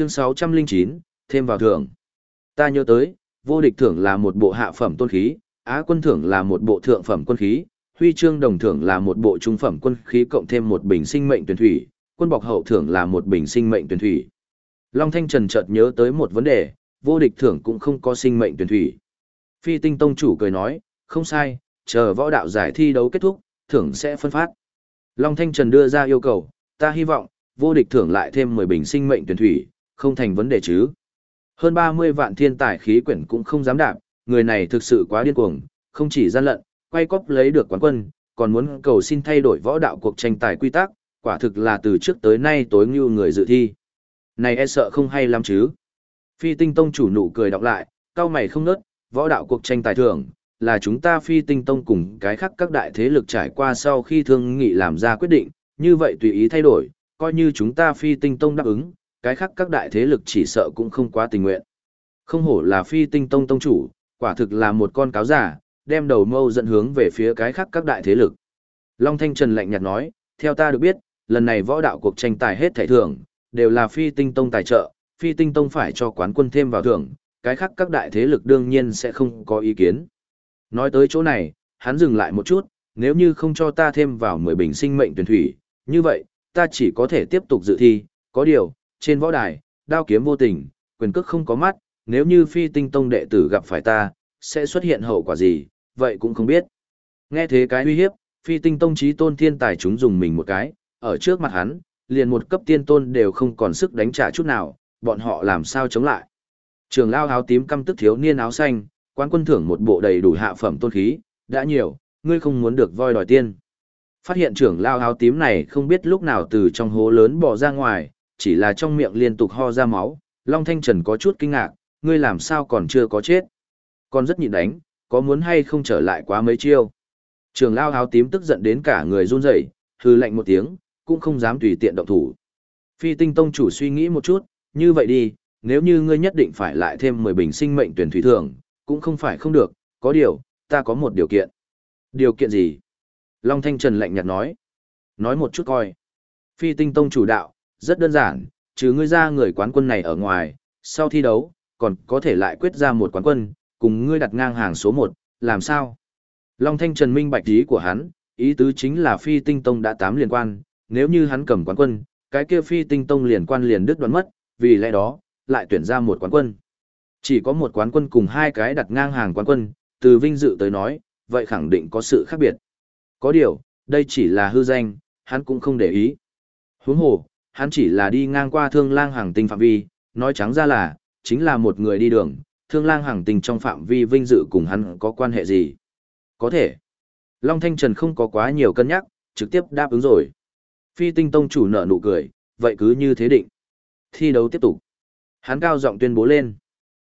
Chương 609, thêm vào thưởng. Ta nhớ tới, vô địch thưởng là một bộ hạ phẩm tôn khí, á quân thưởng là một bộ thượng phẩm quân khí, huy chương đồng thưởng là một bộ trung phẩm quân khí cộng thêm một bình sinh mệnh tuyển thủy, quân bọc hậu thưởng là một bình sinh mệnh tuyển thủy. Long Thanh Trần chợt nhớ tới một vấn đề, vô địch thưởng cũng không có sinh mệnh tuyển thủy. Phi tinh tông chủ cười nói, không sai, chờ võ đạo giải thi đấu kết thúc, thưởng sẽ phân phát. Long Thanh Trần đưa ra yêu cầu, ta hy vọng, vô địch thưởng lại thêm 10 bình sinh mệnh tuyển thủy, không thành vấn đề chứ. Hơn 30 vạn thiên tài khí quyển cũng không dám đạp, người này thực sự quá điên cuồng, không chỉ gian lận, quay cóp lấy được quán quân, còn muốn cầu xin thay đổi võ đạo cuộc tranh tài quy tắc, quả thực là từ trước tới nay tối như người dự thi. Này e sợ không hay lắm chứ. Phi tinh tông chủ nụ cười đọc lại, cao mày không nớt, võ đạo cuộc tranh tài thường, là chúng ta phi tinh tông cùng cái khác các đại thế lực trải qua sau khi thương nghị làm ra quyết định, như vậy tùy ý thay đổi, coi như chúng ta phi tinh tông đáp ứng, cái khác các đại thế lực chỉ sợ cũng không quá tình nguyện. Không hổ là phi tinh tông tông chủ, quả thực là một con cáo giả, đem đầu mâu dẫn hướng về phía cái khác các đại thế lực. Long Thanh Trần lạnh nhạt nói, theo ta được biết, lần này võ đạo cuộc tranh tài hết thảy thưởng, đều là phi tinh tông tài trợ, phi tinh tông phải cho quán quân thêm vào thưởng, cái khác các đại thế lực đương nhiên sẽ không có ý kiến. Nói tới chỗ này, hắn dừng lại một chút, nếu như không cho ta thêm vào 10 bình sinh mệnh tuyển thủy, như vậy, ta chỉ có thể tiếp tục dự thi, có điều, trên võ đài, đao kiếm vô tình, quyền cước không có mắt, nếu như phi tinh tông đệ tử gặp phải ta, sẽ xuất hiện hậu quả gì, vậy cũng không biết. Nghe thế cái uy hiếp, phi tinh tông trí tôn thiên tài chúng dùng mình một cái, ở trước mặt hắn, liền một cấp tiên tôn đều không còn sức đánh trả chút nào, bọn họ làm sao chống lại. Trường lao áo tím căm tức thiếu niên áo xanh, quan quân thưởng một bộ đầy đủ hạ phẩm tôn khí, đã nhiều, ngươi không muốn được voi đòi tiên. Phát hiện trưởng lao áo tím này không biết lúc nào từ trong hố lớn bò ra ngoài, chỉ là trong miệng liên tục ho ra máu, Long Thanh Trần có chút kinh ngạc, ngươi làm sao còn chưa có chết. Còn rất nhịn đánh, có muốn hay không trở lại quá mấy chiêu. Trường lao áo tím tức giận đến cả người run rẩy, hư lạnh một tiếng, cũng không dám tùy tiện động thủ. Phi tinh tông chủ suy nghĩ một chút, như vậy đi, nếu như ngươi nhất định phải lại thêm 10 bình sinh mệnh tuyển thủy thường, cũng không phải không được, có điều, ta có một điều kiện. Điều kiện gì? Long Thanh Trần lạnh nhạt nói. Nói một chút coi. Phi tinh tông chủ đạo, rất đơn giản, trừ ngươi ra người quán quân này ở ngoài, sau thi đấu, còn có thể lại quyết ra một quán quân, cùng ngươi đặt ngang hàng số 1, làm sao? Long Thanh Trần minh bạch ý của hắn, ý tứ chính là phi tinh tông đã tám liên quan, nếu như hắn cầm quán quân, cái kia phi tinh tông liền quan liền đứt đoán mất, vì lẽ đó, lại tuyển ra một quán quân. Chỉ có một quán quân cùng hai cái đặt ngang hàng quán quân, từ vinh dự tới nói, vậy khẳng định có sự khác biệt. Có điều, đây chỉ là hư danh, hắn cũng không để ý. Huống hồ, hắn chỉ là đi ngang qua thương lang hàng tinh phạm vi, nói trắng ra là, chính là một người đi đường, thương lang hàng tinh trong phạm vi vinh dự cùng hắn có quan hệ gì. Có thể. Long Thanh Trần không có quá nhiều cân nhắc, trực tiếp đáp ứng rồi. Phi tinh tông chủ nợ nụ cười, vậy cứ như thế định. Thi đấu tiếp tục. Hắn cao giọng tuyên bố lên.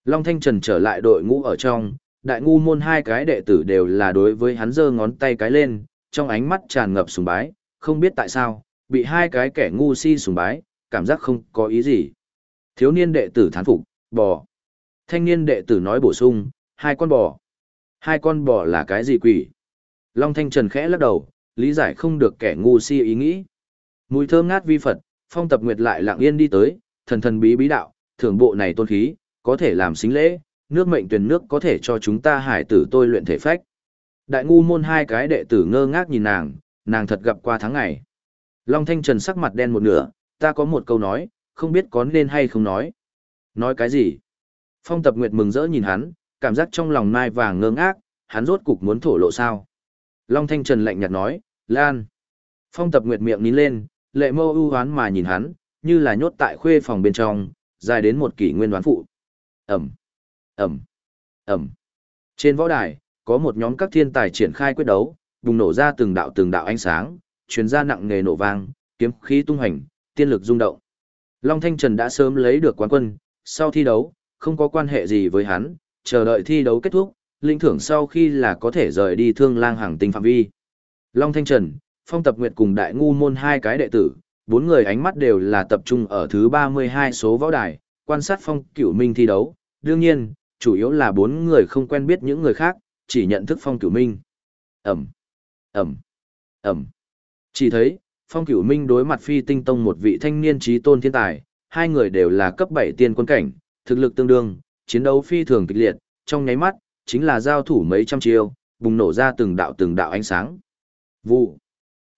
Long Thanh Trần trở lại đội ngũ ở trong, đại ngu môn hai cái đệ tử đều là đối với hắn giơ ngón tay cái lên, trong ánh mắt tràn ngập sùng bái, không biết tại sao, bị hai cái kẻ ngu si sùng bái, cảm giác không có ý gì. Thiếu niên đệ tử thán phục, bò. Thanh niên đệ tử nói bổ sung, hai con bò. Hai con bò là cái gì quỷ? Long Thanh Trần khẽ lắc đầu, lý giải không được kẻ ngu si ý nghĩ. Mùi thơm ngát vi Phật, phong tập nguyệt lại lặng yên đi tới, thần thần bí bí đạo, thưởng bộ này tôn khí, có thể làm xính lễ, nước mệnh tuyển nước có thể cho chúng ta hải tử tôi luyện thể phách. Đại ngu môn hai cái đệ tử ngơ ngác nhìn nàng, nàng thật gặp qua tháng ngày. Long Thanh Trần sắc mặt đen một nửa, ta có một câu nói, không biết có nên hay không nói. Nói cái gì? Phong tập nguyệt mừng rỡ nhìn hắn, cảm giác trong lòng mai vàng ngơ ngác, hắn rốt cục muốn thổ lộ sao. Long Thanh Trần lạnh nhạt nói, Lan. Phong tập nguyệt miệng nín lên, lệ mâu ưu hoán mà nhìn hắn, như là nhốt tại khuê phòng bên trong, dài đến một kỷ nguyên đoán phụ. Ẩm, Ẩm, Ẩm. Trên võ đài, có một nhóm các thiên tài triển khai quyết đấu, bùng nổ ra từng đạo từng đạo ánh sáng, truyền ra nặng nghề nổ vang, kiếm khí tung hành, tiên lực rung động. Long Thanh Trần đã sớm lấy được quán quân, sau thi đấu, không có quan hệ gì với hắn, chờ đợi thi đấu kết thúc, linh thưởng sau khi là có thể rời đi thương lang hàng tinh phạm vi. Long Thanh Trần, Phong Tập Nguyệt cùng Đại Ngu Môn hai cái đệ tử, bốn người ánh mắt đều là tập trung ở thứ 32 số võ đài, quan sát Phong Cửu Minh thi đấu. Đương nhiên, chủ yếu là bốn người không quen biết những người khác, chỉ nhận thức Phong Cửu Minh. Ẩm, Ẩm, Ẩm. Chỉ thấy, Phong Cửu Minh đối mặt Phi Tinh Tông một vị thanh niên trí tôn thiên tài, hai người đều là cấp 7 tiên quân cảnh, thực lực tương đương, chiến đấu phi thường kịch liệt, trong nháy mắt, chính là giao thủ mấy trăm chiêu, bùng nổ ra từng đạo từng đạo ánh sáng. Vụ.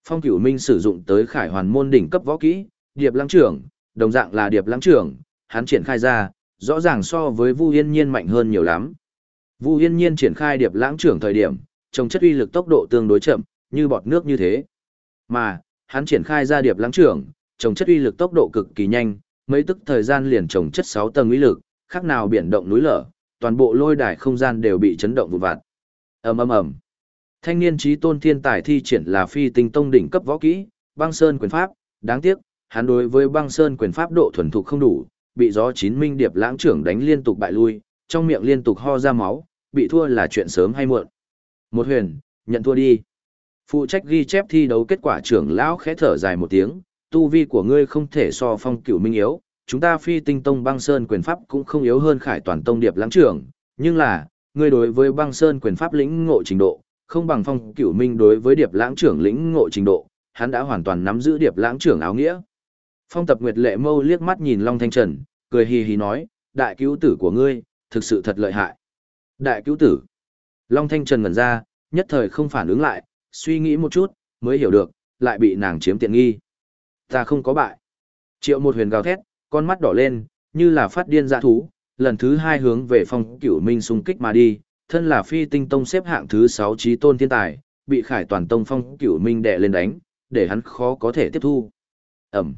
Phong Cửu Minh sử dụng tới Khải Hoàn môn đỉnh cấp võ kỹ, Điệp Lãng trưởng, đồng dạng là Điệp Lãng trưởng, hắn triển khai ra, rõ ràng so với Vu Yên Nhiên mạnh hơn nhiều lắm. Vu Yên Nhiên triển khai Điệp Lãng trưởng thời điểm, trồng chất uy lực tốc độ tương đối chậm, như bọt nước như thế. Mà, hắn triển khai ra Điệp Lãng trưởng, trồng chất uy lực tốc độ cực kỳ nhanh, mấy tức thời gian liền trồng chất 6 tầng uy lực, khác nào biển động núi lở, toàn bộ lôi đài không gian đều bị chấn động vụn vặt. Ầm ầm ầm. Thanh niên trí tôn thiên tài thi triển là phi tinh tông đỉnh cấp võ kỹ, băng sơn quyền pháp, đáng tiếc, hắn đối với băng sơn quyền pháp độ thuần thục không đủ, bị gió chín minh điệp lãng trưởng đánh liên tục bại lui, trong miệng liên tục ho ra máu, bị thua là chuyện sớm hay muộn. Một huyền, nhận thua đi. Phụ trách ghi chép thi đấu kết quả trưởng lão khẽ thở dài một tiếng, tu vi của ngươi không thể so phong cửu minh yếu, chúng ta phi tinh tông băng sơn quyền pháp cũng không yếu hơn khải toàn tông điệp lãng trưởng, nhưng là, ngươi đối với băng sơn quyền pháp lĩnh ngộ trình độ, không bằng phong cửu minh đối với điệp lãng trưởng lĩnh ngộ trình độ, hắn đã hoàn toàn nắm giữ điệp lãng trưởng áo nghĩa. Phong tập nguyệt lệ mâu liếc mắt nhìn Long Thanh Trần, cười hì hì nói, đại cứu tử của ngươi, thực sự thật lợi hại. Đại cứu tử. Long Thanh Trần ngẩn ra, nhất thời không phản ứng lại, suy nghĩ một chút, mới hiểu được, lại bị nàng chiếm tiện nghi. Ta không có bại. Triệu một huyền gào thét, con mắt đỏ lên, như là phát điên dạ thú, lần thứ hai hướng về phong cửu minh xung kích mà đi, thân là phi tinh tông xếp hạng thứ 6 trí tôn thiên tài, bị khải toàn tông phong cửu minh đè lên đánh, để hắn khó có thể tiếp thu. Ẩm.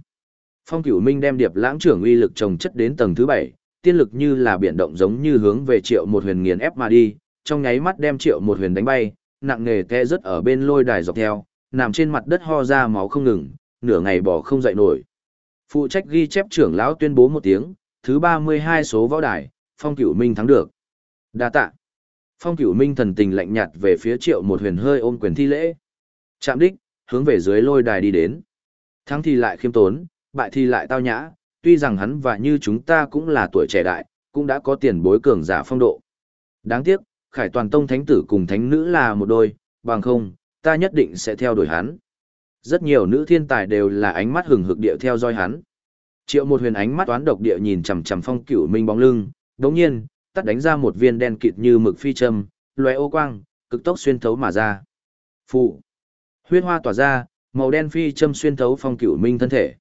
Phong cửu minh đem điệp lãng trưởng uy lực trồng chất đến tầng thứ 7, tiên lực như là biển động giống như hướng về triệu một huyền nghiền ép mà đi, trong nháy mắt đem triệu một huyền đánh bay, nặng nề khe rất ở bên lôi đài dọc theo, nằm trên mặt đất ho ra máu không ngừng, nửa ngày bỏ không dậy nổi. Phụ trách ghi chép trưởng lão tuyên bố một tiếng, thứ 32 số võ đài, Phong Cửu Minh thắng được. Đa tạ. Phong Cửu Minh thần tình lạnh nhạt về phía Triệu Một Huyền hơi ôm quyền thi lễ. Chạm đích, hướng về dưới lôi đài đi đến. Thắng thì lại khiêm tốn, bại thì lại tao nhã, tuy rằng hắn và như chúng ta cũng là tuổi trẻ đại, cũng đã có tiền bối cường giả phong độ. Đáng tiếc, Khải Toàn Tông Thánh Tử cùng Thánh Nữ là một đôi, bằng không, ta nhất định sẽ theo đuổi hắn. Rất nhiều nữ thiên tài đều là ánh mắt hừng hực địa theo dõi hắn. Triệu một huyền ánh mắt toán độc địa nhìn chằm chằm phong cửu minh bóng lưng, đống nhiên, tắt đánh ra một viên đen kịt như mực phi châm, loé ô quang, cực tốc xuyên thấu mà ra. Phụ. Huyết hoa tỏa ra, màu đen phi châm xuyên thấu phong cửu minh thân thể.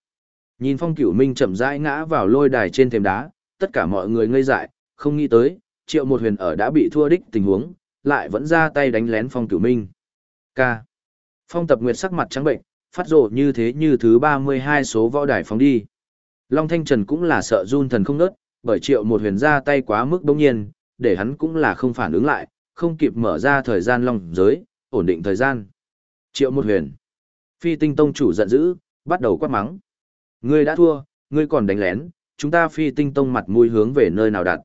Nhìn phong cửu minh chậm rãi ngã vào lôi đài trên thềm đá, tất cả mọi người ngây dại, không nghĩ tới, triệu một huyền ở đã bị thua đích tình huống, lại vẫn ra tay đánh lén phong cửu minh. K. Phong tập nguyệt sắc mặt trắng bệnh, phát rộ như thế như thứ 32 số võ đài phóng đi. Long Thanh Trần cũng là sợ run thần không nớt, bởi triệu một huyền ra tay quá mức đông nhiên, để hắn cũng là không phản ứng lại, không kịp mở ra thời gian long giới, ổn định thời gian. Triệu một huyền. Phi tinh tông chủ giận dữ, bắt đầu quát mắng. Ngươi đã thua, ngươi còn đánh lén, chúng ta phi tinh tông mặt mũi hướng về nơi nào đặt.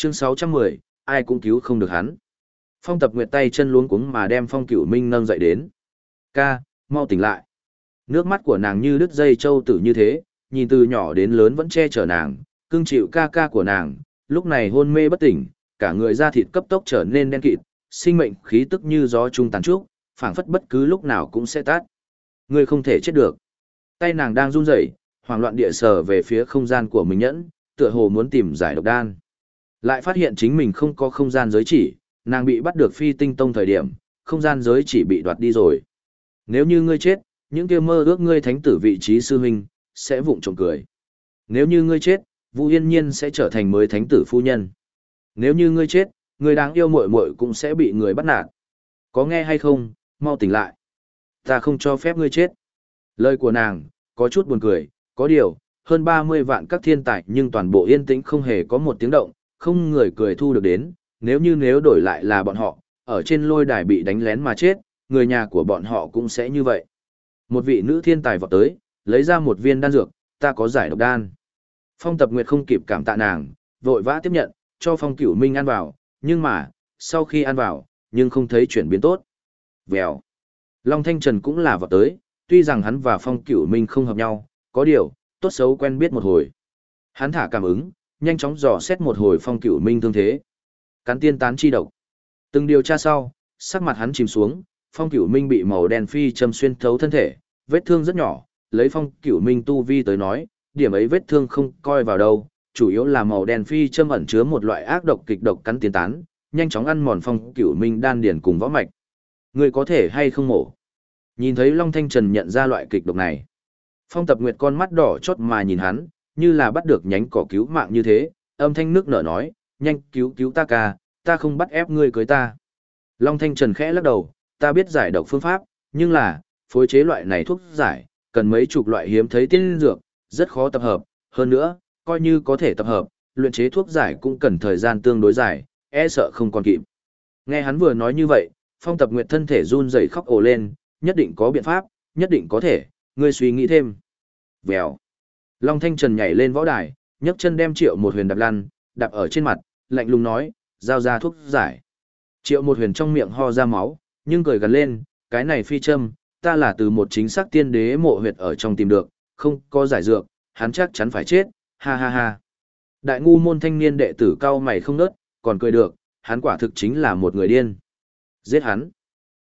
Chương 610, ai cũng cứu không được hắn. Phong tập nguyệt tay chân luống cuống mà đem phong cửu minh nâng dậy đến. Ca, mau tỉnh lại. Nước mắt của nàng như đứt dây châu tử như thế, nhìn từ nhỏ đến lớn vẫn che chở nàng, cưng chịu ca ca của nàng, lúc này hôn mê bất tỉnh, cả người da thịt cấp tốc trở nên đen kịt, sinh mệnh khí tức như gió trung tàn trúc, phảng phất bất cứ lúc nào cũng sẽ tát. Ngươi không thể chết được. Tay nàng đang run rẩy, hoảng loạn địa sờ về phía không gian của mình nhẫn, tựa hồ muốn tìm giải độc đan. Lại phát hiện chính mình không có không gian giới chỉ, nàng bị bắt được phi tinh tông thời điểm, không gian giới chỉ bị đoạt đi rồi. Nếu như ngươi chết, những kia mơ ước ngươi thánh tử vị trí sư huynh, sẽ vụng trộm cười. Nếu như ngươi chết, Vu Yên Nhiên sẽ trở thành mới thánh tử phu nhân. Nếu như ngươi chết, người đáng yêu muội muội cũng sẽ bị người bắt nạt. Có nghe hay không, mau tỉnh lại. Ta không cho phép ngươi chết. Lời của nàng, có chút buồn cười, có điều, hơn 30 vạn các thiên tài nhưng toàn bộ yên tĩnh không hề có một tiếng động, không người cười thu được đến, nếu như nếu đổi lại là bọn họ, ở trên lôi đài bị đánh lén mà chết, người nhà của bọn họ cũng sẽ như vậy. Một vị nữ thiên tài vọt tới, lấy ra một viên đan dược, ta có giải độc đan. Phong tập nguyệt không kịp cảm tạ nàng, vội vã tiếp nhận, cho phong cửu minh ăn vào, nhưng mà, sau khi ăn vào, nhưng không thấy chuyển biến tốt. Vèo. Long Thanh Trần cũng là vọt tới, tuy rằng hắn và phong cửu minh không hợp nhau, có điều, tốt xấu quen biết một hồi. Hắn thả cảm ứng, nhanh chóng dò xét một hồi phong cửu minh thương thế. Cắn tiên tán chi độc. Từng điều tra sau, sắc mặt hắn chìm xuống, phong cửu minh bị màu đen phi châm xuyên thấu thân thể, vết thương rất nhỏ, lấy phong cửu minh tu vi tới nói, điểm ấy vết thương không coi vào đâu, chủ yếu là màu đen phi châm ẩn chứa một loại ác độc kịch độc cắn tiên tán, nhanh chóng ăn mòn phong cửu minh đan điền cùng võ mạch. Người có thể hay không mổ? Nhìn thấy Long Thanh Trần nhận ra loại kịch độc này. Phong tập nguyệt con mắt đỏ chót mà nhìn hắn, như là bắt được nhánh cỏ cứu mạng như thế, âm thanh nước nở nói, nhanh cứu cứu ta ca, ta không bắt ép ngươi cưới ta. Long Thanh Trần khẽ lắc đầu, ta biết giải độc phương pháp, nhưng là, phối chế loại này thuốc giải, cần mấy chục loại hiếm thấy tiên dược, rất khó tập hợp, hơn nữa, coi như có thể tập hợp, luyện chế thuốc giải cũng cần thời gian tương đối dài, e sợ không còn kịp. Nghe hắn vừa nói như vậy, phong tập nguyệt thân thể run rẩy khóc ồ lên, nhất định có biện pháp, nhất định có thể, ngươi suy nghĩ thêm. Vèo. Long Thanh Trần nhảy lên võ đài, nhấc chân đem triệu một huyền đạp lăn, đạp ở trên mặt, lạnh lùng nói, giao ra thuốc giải. Triệu một huyền trong miệng ho ra máu, nhưng cười gần lên, cái này phi châm, ta là từ một chính xác tiên đế mộ huyệt ở trong tìm được, không có giải dược, hắn chắc chắn phải chết, ha ha ha. Đại ngu môn thanh niên đệ tử cao mày không nớt, còn cười được, hắn quả thực chính là một người điên. Giết hắn.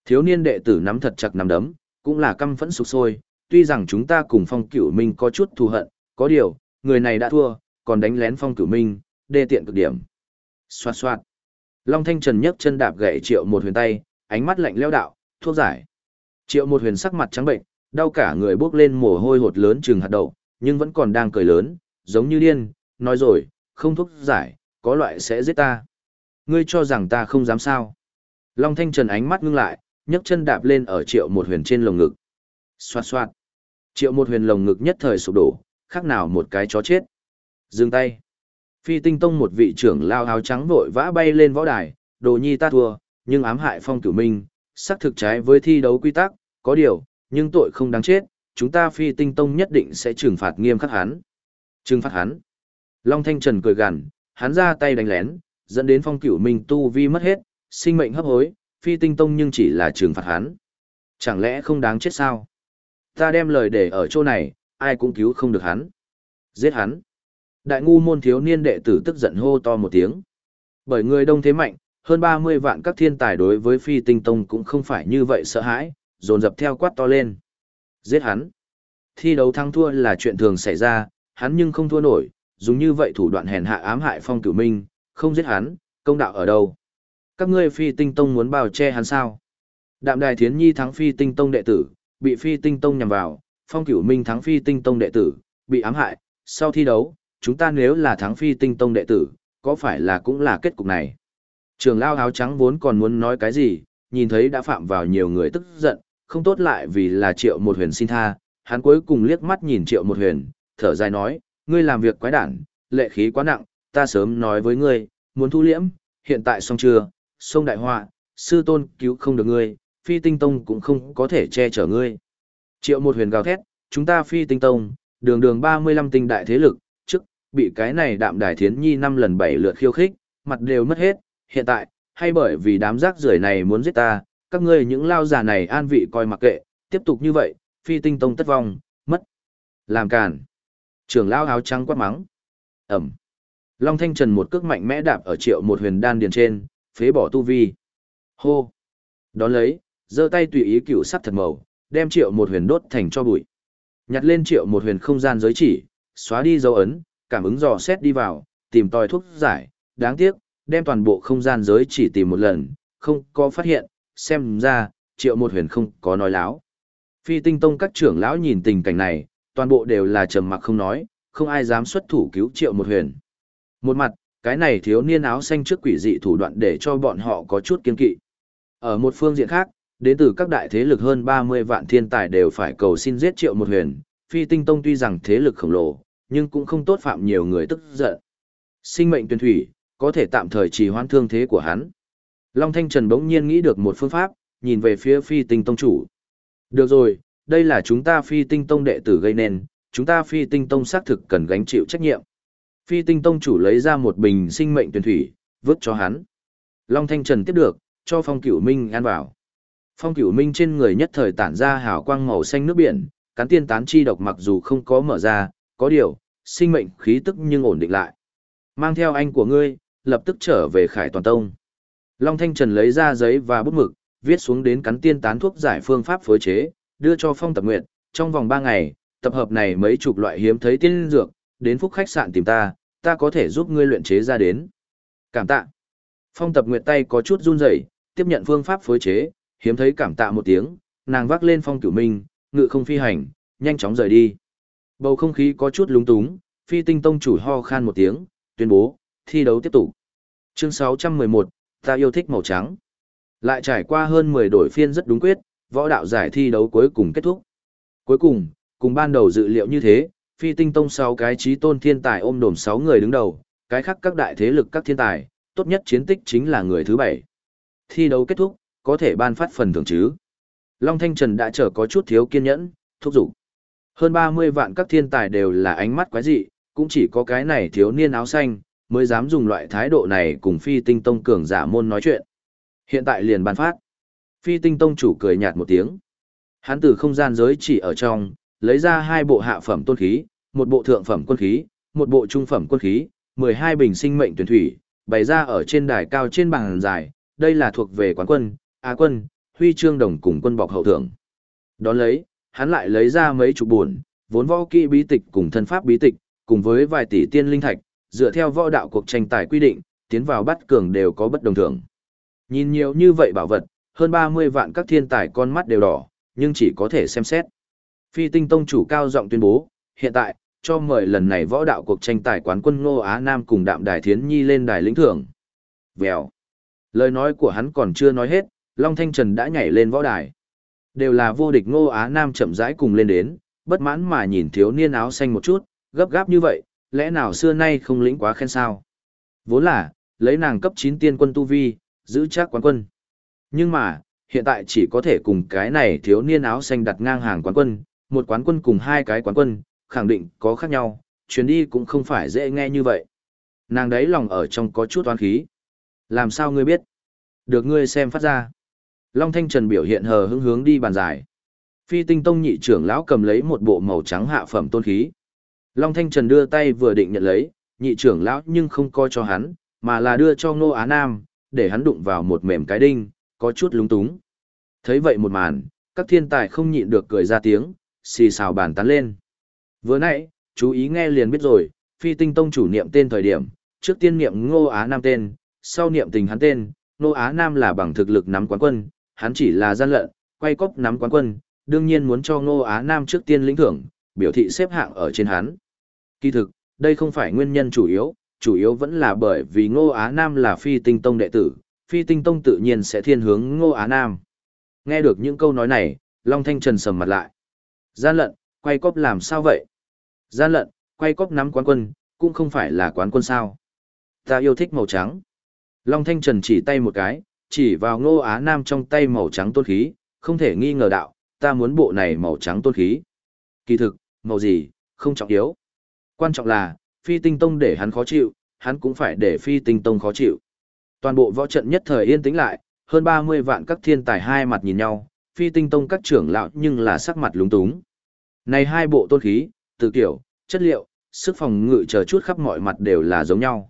Thiếu niên đệ tử nắm thật chặt nắm đấm, cũng là căm phẫn sục sôi, tuy rằng chúng ta cùng phong cửu minh có chút thù hận, có điều, người này đã thua, còn đánh lén phong cửu minh, đê tiện cực điểm. Xoạt xoạt. Long Thanh Trần nhấc chân đạp gậy triệu một huyền tay, ánh mắt lạnh leo đạo, thuốc giải. Triệu một huyền sắc mặt trắng bệnh, đau cả người bước lên mồ hôi hột lớn chừng hạt đậu, nhưng vẫn còn đang cười lớn, giống như điên, nói rồi, không thuốc giải, có loại sẽ giết ta. Ngươi cho rằng ta không dám sao. Long Thanh Trần ánh mắt ngưng lại, nhấc chân đạp lên ở triệu một huyền trên lồng ngực. Xoạt xoạt. Triệu một huyền lồng ngực nhất thời sụp đổ, khác nào một cái chó chết. Dừng tay. Phi tinh tông một vị trưởng lao áo trắng vội vã bay lên võ đài, đồ nhi ta thua, nhưng ám hại phong cửu minh, xác thực trái với thi đấu quy tắc, có điều, nhưng tội không đáng chết, chúng ta phi tinh tông nhất định sẽ trừng phạt nghiêm khắc hắn. Trừng phạt hắn. Long Thanh Trần cười gằn, hắn ra tay đánh lén, dẫn đến phong cửu minh tu vi mất hết, sinh mệnh hấp hối, phi tinh tông nhưng chỉ là trừng phạt hắn. Chẳng lẽ không đáng chết sao? Ta đem lời để ở chỗ này, ai cũng cứu không được hắn. Giết hắn. Đại ngu môn thiếu niên đệ tử tức giận hô to một tiếng. Bởi người đông thế mạnh, hơn 30 vạn các thiên tài đối với phi tinh tông cũng không phải như vậy sợ hãi, dồn dập theo quát to lên. Giết hắn. Thi đấu thắng thua là chuyện thường xảy ra, hắn nhưng không thua nổi, dùng như vậy thủ đoạn hèn hạ ám hại phong cửu minh, không giết hắn, công đạo ở đâu. Các ngươi phi tinh tông muốn bao che hắn sao? Đạm đài thiến nhi thắng phi tinh tông đệ tử, bị phi tinh tông nhằm vào, phong cửu minh thắng phi tinh tông đệ tử, bị ám hại, sau thi đấu, chúng ta nếu là thắng phi tinh tông đệ tử, có phải là cũng là kết cục này? Trường lao áo trắng vốn còn muốn nói cái gì, nhìn thấy đã phạm vào nhiều người tức giận, không tốt lại vì là triệu một huyền xin tha, hắn cuối cùng liếc mắt nhìn triệu một huyền, thở dài nói, ngươi làm việc quái đản, lệ khí quá nặng, ta sớm nói với ngươi, muốn thu liễm, hiện tại xong chưa, sông đại họa, sư tôn cứu không được ngươi, phi tinh tông cũng không có thể che chở ngươi. Triệu một huyền gào thét, chúng ta phi tinh tông, đường đường 35 tinh đại thế lực, trước, bị cái này đạm đài thiến nhi năm lần bảy lượt khiêu khích, mặt đều mất hết, hiện tại, hay bởi vì đám rác rưởi này muốn giết ta, các ngươi những lao giả này an vị coi mặc kệ, tiếp tục như vậy, phi tinh tông tất vong, mất. Làm càn. Trưởng lao áo trắng quát mắng. Ẩm. Long Thanh Trần một cước mạnh mẽ đạp ở triệu một huyền đan điền trên, phế bỏ tu vi. Hô. Đón lấy, giơ tay tùy ý cửu sắt thật màu, đem triệu một huyền đốt thành cho bụi. Nhặt lên triệu một huyền không gian giới chỉ, xóa đi dấu ấn, cảm ứng dò xét đi vào, tìm tòi thuốc giải, đáng tiếc, đem toàn bộ không gian giới chỉ tìm một lần, không có phát hiện, xem ra, triệu một huyền không có nói láo. Phi tinh tông các trưởng lão nhìn tình cảnh này, toàn bộ đều là trầm mặc không nói, không ai dám xuất thủ cứu triệu một huyền. Một mặt, cái này thiếu niên áo xanh trước quỷ dị thủ đoạn để cho bọn họ có chút kiên kỵ. Ở một phương diện khác, đến từ các đại thế lực hơn 30 vạn thiên tài đều phải cầu xin giết triệu một huyền. Phi tinh tông tuy rằng thế lực khổng lồ, nhưng cũng không tốt phạm nhiều người tức giận. Sinh mệnh tuyên thủy, có thể tạm thời trì hoãn thương thế của hắn. Long Thanh Trần bỗng nhiên nghĩ được một phương pháp, nhìn về phía phi tinh tông chủ. Được rồi, đây là chúng ta phi tinh tông đệ tử gây nên, chúng ta phi tinh tông xác thực cần gánh chịu trách nhiệm. Phi tinh tông chủ lấy ra một bình sinh mệnh tuyển thủy, vứt cho hắn. Long Thanh Trần tiếp được, cho phong cửu minh ăn vào. Phong cửu minh trên người nhất thời tản ra hào quang màu xanh nước biển, cắn tiên tán chi độc mặc dù không có mở ra, có điều, sinh mệnh khí tức nhưng ổn định lại. Mang theo anh của ngươi, lập tức trở về khải toàn tông. Long Thanh Trần lấy ra giấy và bút mực, viết xuống đến cắn tiên tán thuốc giải phương pháp phối chế, đưa cho phong tập nguyện, trong vòng 3 ngày, tập hợp này mấy chục loại hiếm thấy tiên dược, đến phúc khách sạn tìm ta, ta có thể giúp ngươi luyện chế ra đến. Cảm tạ. Phong tập nguyệt tay có chút run rẩy, tiếp nhận phương pháp phối chế, hiếm thấy cảm tạ một tiếng, nàng vác lên phong cửu minh, ngự không phi hành, nhanh chóng rời đi. Bầu không khí có chút lúng túng, phi tinh tông chủ ho khan một tiếng, tuyên bố, thi đấu tiếp tục. Chương 611, ta yêu thích màu trắng. Lại trải qua hơn 10 đổi phiên rất đúng quyết, võ đạo giải thi đấu cuối cùng kết thúc. Cuối cùng, cùng ban đầu dự liệu như thế, phi tinh tông 6 cái trí tôn thiên tài ôm đồm 6 người đứng đầu, cái khác các đại thế lực các thiên tài, tốt nhất chiến tích chính là người thứ 7. Thi đấu kết thúc, có thể ban phát phần thưởng chứ. Long Thanh Trần đã trở có chút thiếu kiên nhẫn, thúc giục. Hơn 30 vạn các thiên tài đều là ánh mắt quái dị, cũng chỉ có cái này thiếu niên áo xanh, mới dám dùng loại thái độ này cùng phi tinh tông cường giả môn nói chuyện. Hiện tại liền ban phát. Phi tinh tông chủ cười nhạt một tiếng. Hắn từ không gian giới chỉ ở trong, lấy ra hai bộ hạ phẩm tôn khí, một bộ thượng phẩm quân khí, một bộ trung phẩm quân khí, 12 bình sinh mệnh tuyển thủy, bày ra ở trên đài cao trên bàn dài, đây là thuộc về quán quân, á quân, huy chương đồng cùng quân bọc hậu thưởng. Đón lấy, hắn lại lấy ra mấy chục buồn, vốn võ kỹ bí tịch cùng thân pháp bí tịch, cùng với vài tỷ tiên linh thạch, dựa theo võ đạo cuộc tranh tài quy định, tiến vào bắt cường đều có bất đồng thưởng. Nhìn nhiều như vậy bảo vật, hơn 30 vạn các thiên tài con mắt đều đỏ, nhưng chỉ có thể xem xét. Phi tinh tông chủ cao giọng tuyên bố, hiện tại, cho mời lần này võ đạo cuộc tranh tài quán quân Ngô Á Nam cùng Đạm Đài Thiến Nhi lên đài lĩnh thưởng. Vèo. Lời nói của hắn còn chưa nói hết, Long Thanh Trần đã nhảy lên võ đài. Đều là vô địch Ngô Á Nam chậm rãi cùng lên đến, bất mãn mà nhìn thiếu niên áo xanh một chút, gấp gáp như vậy, lẽ nào xưa nay không lĩnh quá khen sao? Vốn là, lấy nàng cấp 9 tiên quân tu vi, giữ chắc quán quân. Nhưng mà, hiện tại chỉ có thể cùng cái này thiếu niên áo xanh đặt ngang hàng quán quân, một quán quân cùng hai cái quán quân, khẳng định có khác nhau, chuyến đi cũng không phải dễ nghe như vậy. Nàng đấy lòng ở trong có chút oán khí. Làm sao ngươi biết? Được ngươi xem phát ra. Long Thanh Trần biểu hiện hờ hững hướng đi bàn giải. Phi tinh tông nhị trưởng lão cầm lấy một bộ màu trắng hạ phẩm tôn khí. Long Thanh Trần đưa tay vừa định nhận lấy, nhị trưởng lão nhưng không coi cho hắn, mà là đưa cho Ngô Á Nam, để hắn đụng vào một mềm cái đinh, có chút lúng túng. Thấy vậy một màn, các thiên tài không nhịn được cười ra tiếng, xì xào bàn tán lên. Vừa nãy, chú ý nghe liền biết rồi, phi tinh tông chủ niệm tên thời điểm, trước tiên niệm Ngô Á Nam tên, sau niệm tình hắn tên, Ngô Á Nam là bằng thực lực nắm quán quân, hắn chỉ là gian lận, quay cốc nắm quán quân, đương nhiên muốn cho Ngô Á Nam trước tiên lĩnh thưởng, biểu thị xếp hạng ở trên hắn. Kỳ thực, đây không phải nguyên nhân chủ yếu, chủ yếu vẫn là bởi vì Ngô Á Nam là phi tinh tông đệ tử, phi tinh tông tự nhiên sẽ thiên hướng Ngô Á Nam. Nghe được những câu nói này, Long Thanh Trần sầm mặt lại. Gian lận, quay cóp làm sao vậy? Gian lận, quay cóp nắm quán quân, cũng không phải là quán quân sao. Ta yêu thích màu trắng. Long Thanh Trần chỉ tay một cái, chỉ vào Ngô Á Nam trong tay màu trắng tôn khí, không thể nghi ngờ đạo, ta muốn bộ này màu trắng tôn khí. Kỳ thực, màu gì, không trọng yếu. Quan trọng là, phi tinh tông để hắn khó chịu, hắn cũng phải để phi tinh tông khó chịu. Toàn bộ võ trận nhất thời yên tĩnh lại, hơn 30 vạn các thiên tài hai mặt nhìn nhau, phi tinh tông các trưởng lão nhưng là sắc mặt lúng túng. Này hai bộ tôn khí, từ kiểu, chất liệu, sức phòng ngự chờ chút khắp mọi mặt đều là giống nhau.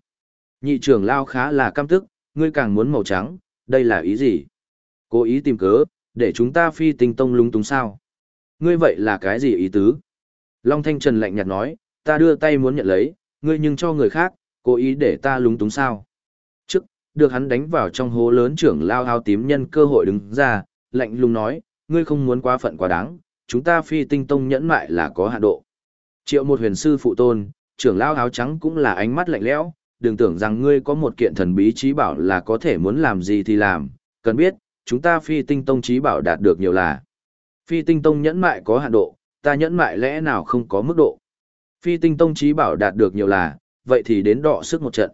Nhị trưởng lao khá là căm tức, ngươi càng muốn màu trắng, đây là ý gì? Cố ý tìm cớ, để chúng ta phi tinh tông lúng túng sao? Ngươi vậy là cái gì ý tứ? Long Thanh Trần lạnh nhạt nói, ta đưa tay muốn nhận lấy, ngươi nhưng cho người khác, cố ý để ta lúng túng sao. Trước, được hắn đánh vào trong hố lớn trưởng lao hao tím nhân cơ hội đứng ra, lạnh lùng nói, ngươi không muốn quá phận quá đáng, chúng ta phi tinh tông nhẫn mại là có hạn độ. Triệu một huyền sư phụ tôn, trưởng lao áo trắng cũng là ánh mắt lạnh lẽo, đừng tưởng rằng ngươi có một kiện thần bí trí bảo là có thể muốn làm gì thì làm, cần biết, chúng ta phi tinh tông trí bảo đạt được nhiều là. Phi tinh tông nhẫn mại có hạn độ, ta nhẫn mại lẽ nào không có mức độ. Phi tinh tông trí bảo đạt được nhiều là, vậy thì đến đọ sức một trận.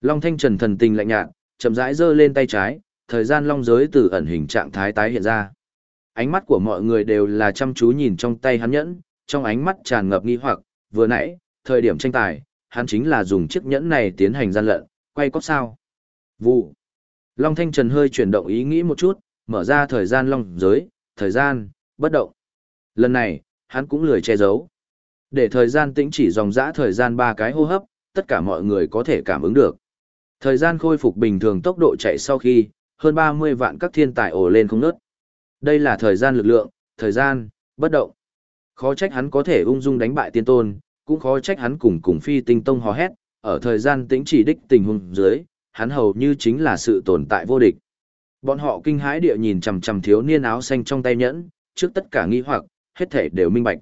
Long Thanh Trần thần tình lạnh nhạt, chậm rãi giơ lên tay trái, thời gian long giới từ ẩn hình trạng thái tái hiện ra. Ánh mắt của mọi người đều là chăm chú nhìn trong tay hắn nhẫn, trong ánh mắt tràn ngập nghi hoặc, vừa nãy, thời điểm tranh tài, hắn chính là dùng chiếc nhẫn này tiến hành gian lận, quay cóp sao. Vụ. Long Thanh Trần hơi chuyển động ý nghĩ một chút, mở ra thời gian long giới, thời gian, bất động. Lần này, hắn cũng lười che giấu. Để thời gian tĩnh chỉ dòng dã thời gian ba cái hô hấp, tất cả mọi người có thể cảm ứng được. Thời gian khôi phục bình thường tốc độ chạy sau khi, hơn 30 vạn các thiên tài ổ lên không nớt. Đây là thời gian lực lượng, thời gian, bất động. Khó trách hắn có thể ung dung đánh bại tiên tôn, cũng khó trách hắn cùng cùng phi tinh tông hò hét, ở thời gian tĩnh chỉ đích tình huống dưới, hắn hầu như chính là sự tồn tại vô địch. Bọn họ kinh hãi địa nhìn chằm chằm thiếu niên áo xanh trong tay nhẫn, trước tất cả nghi hoặc, hết thể đều minh bạch.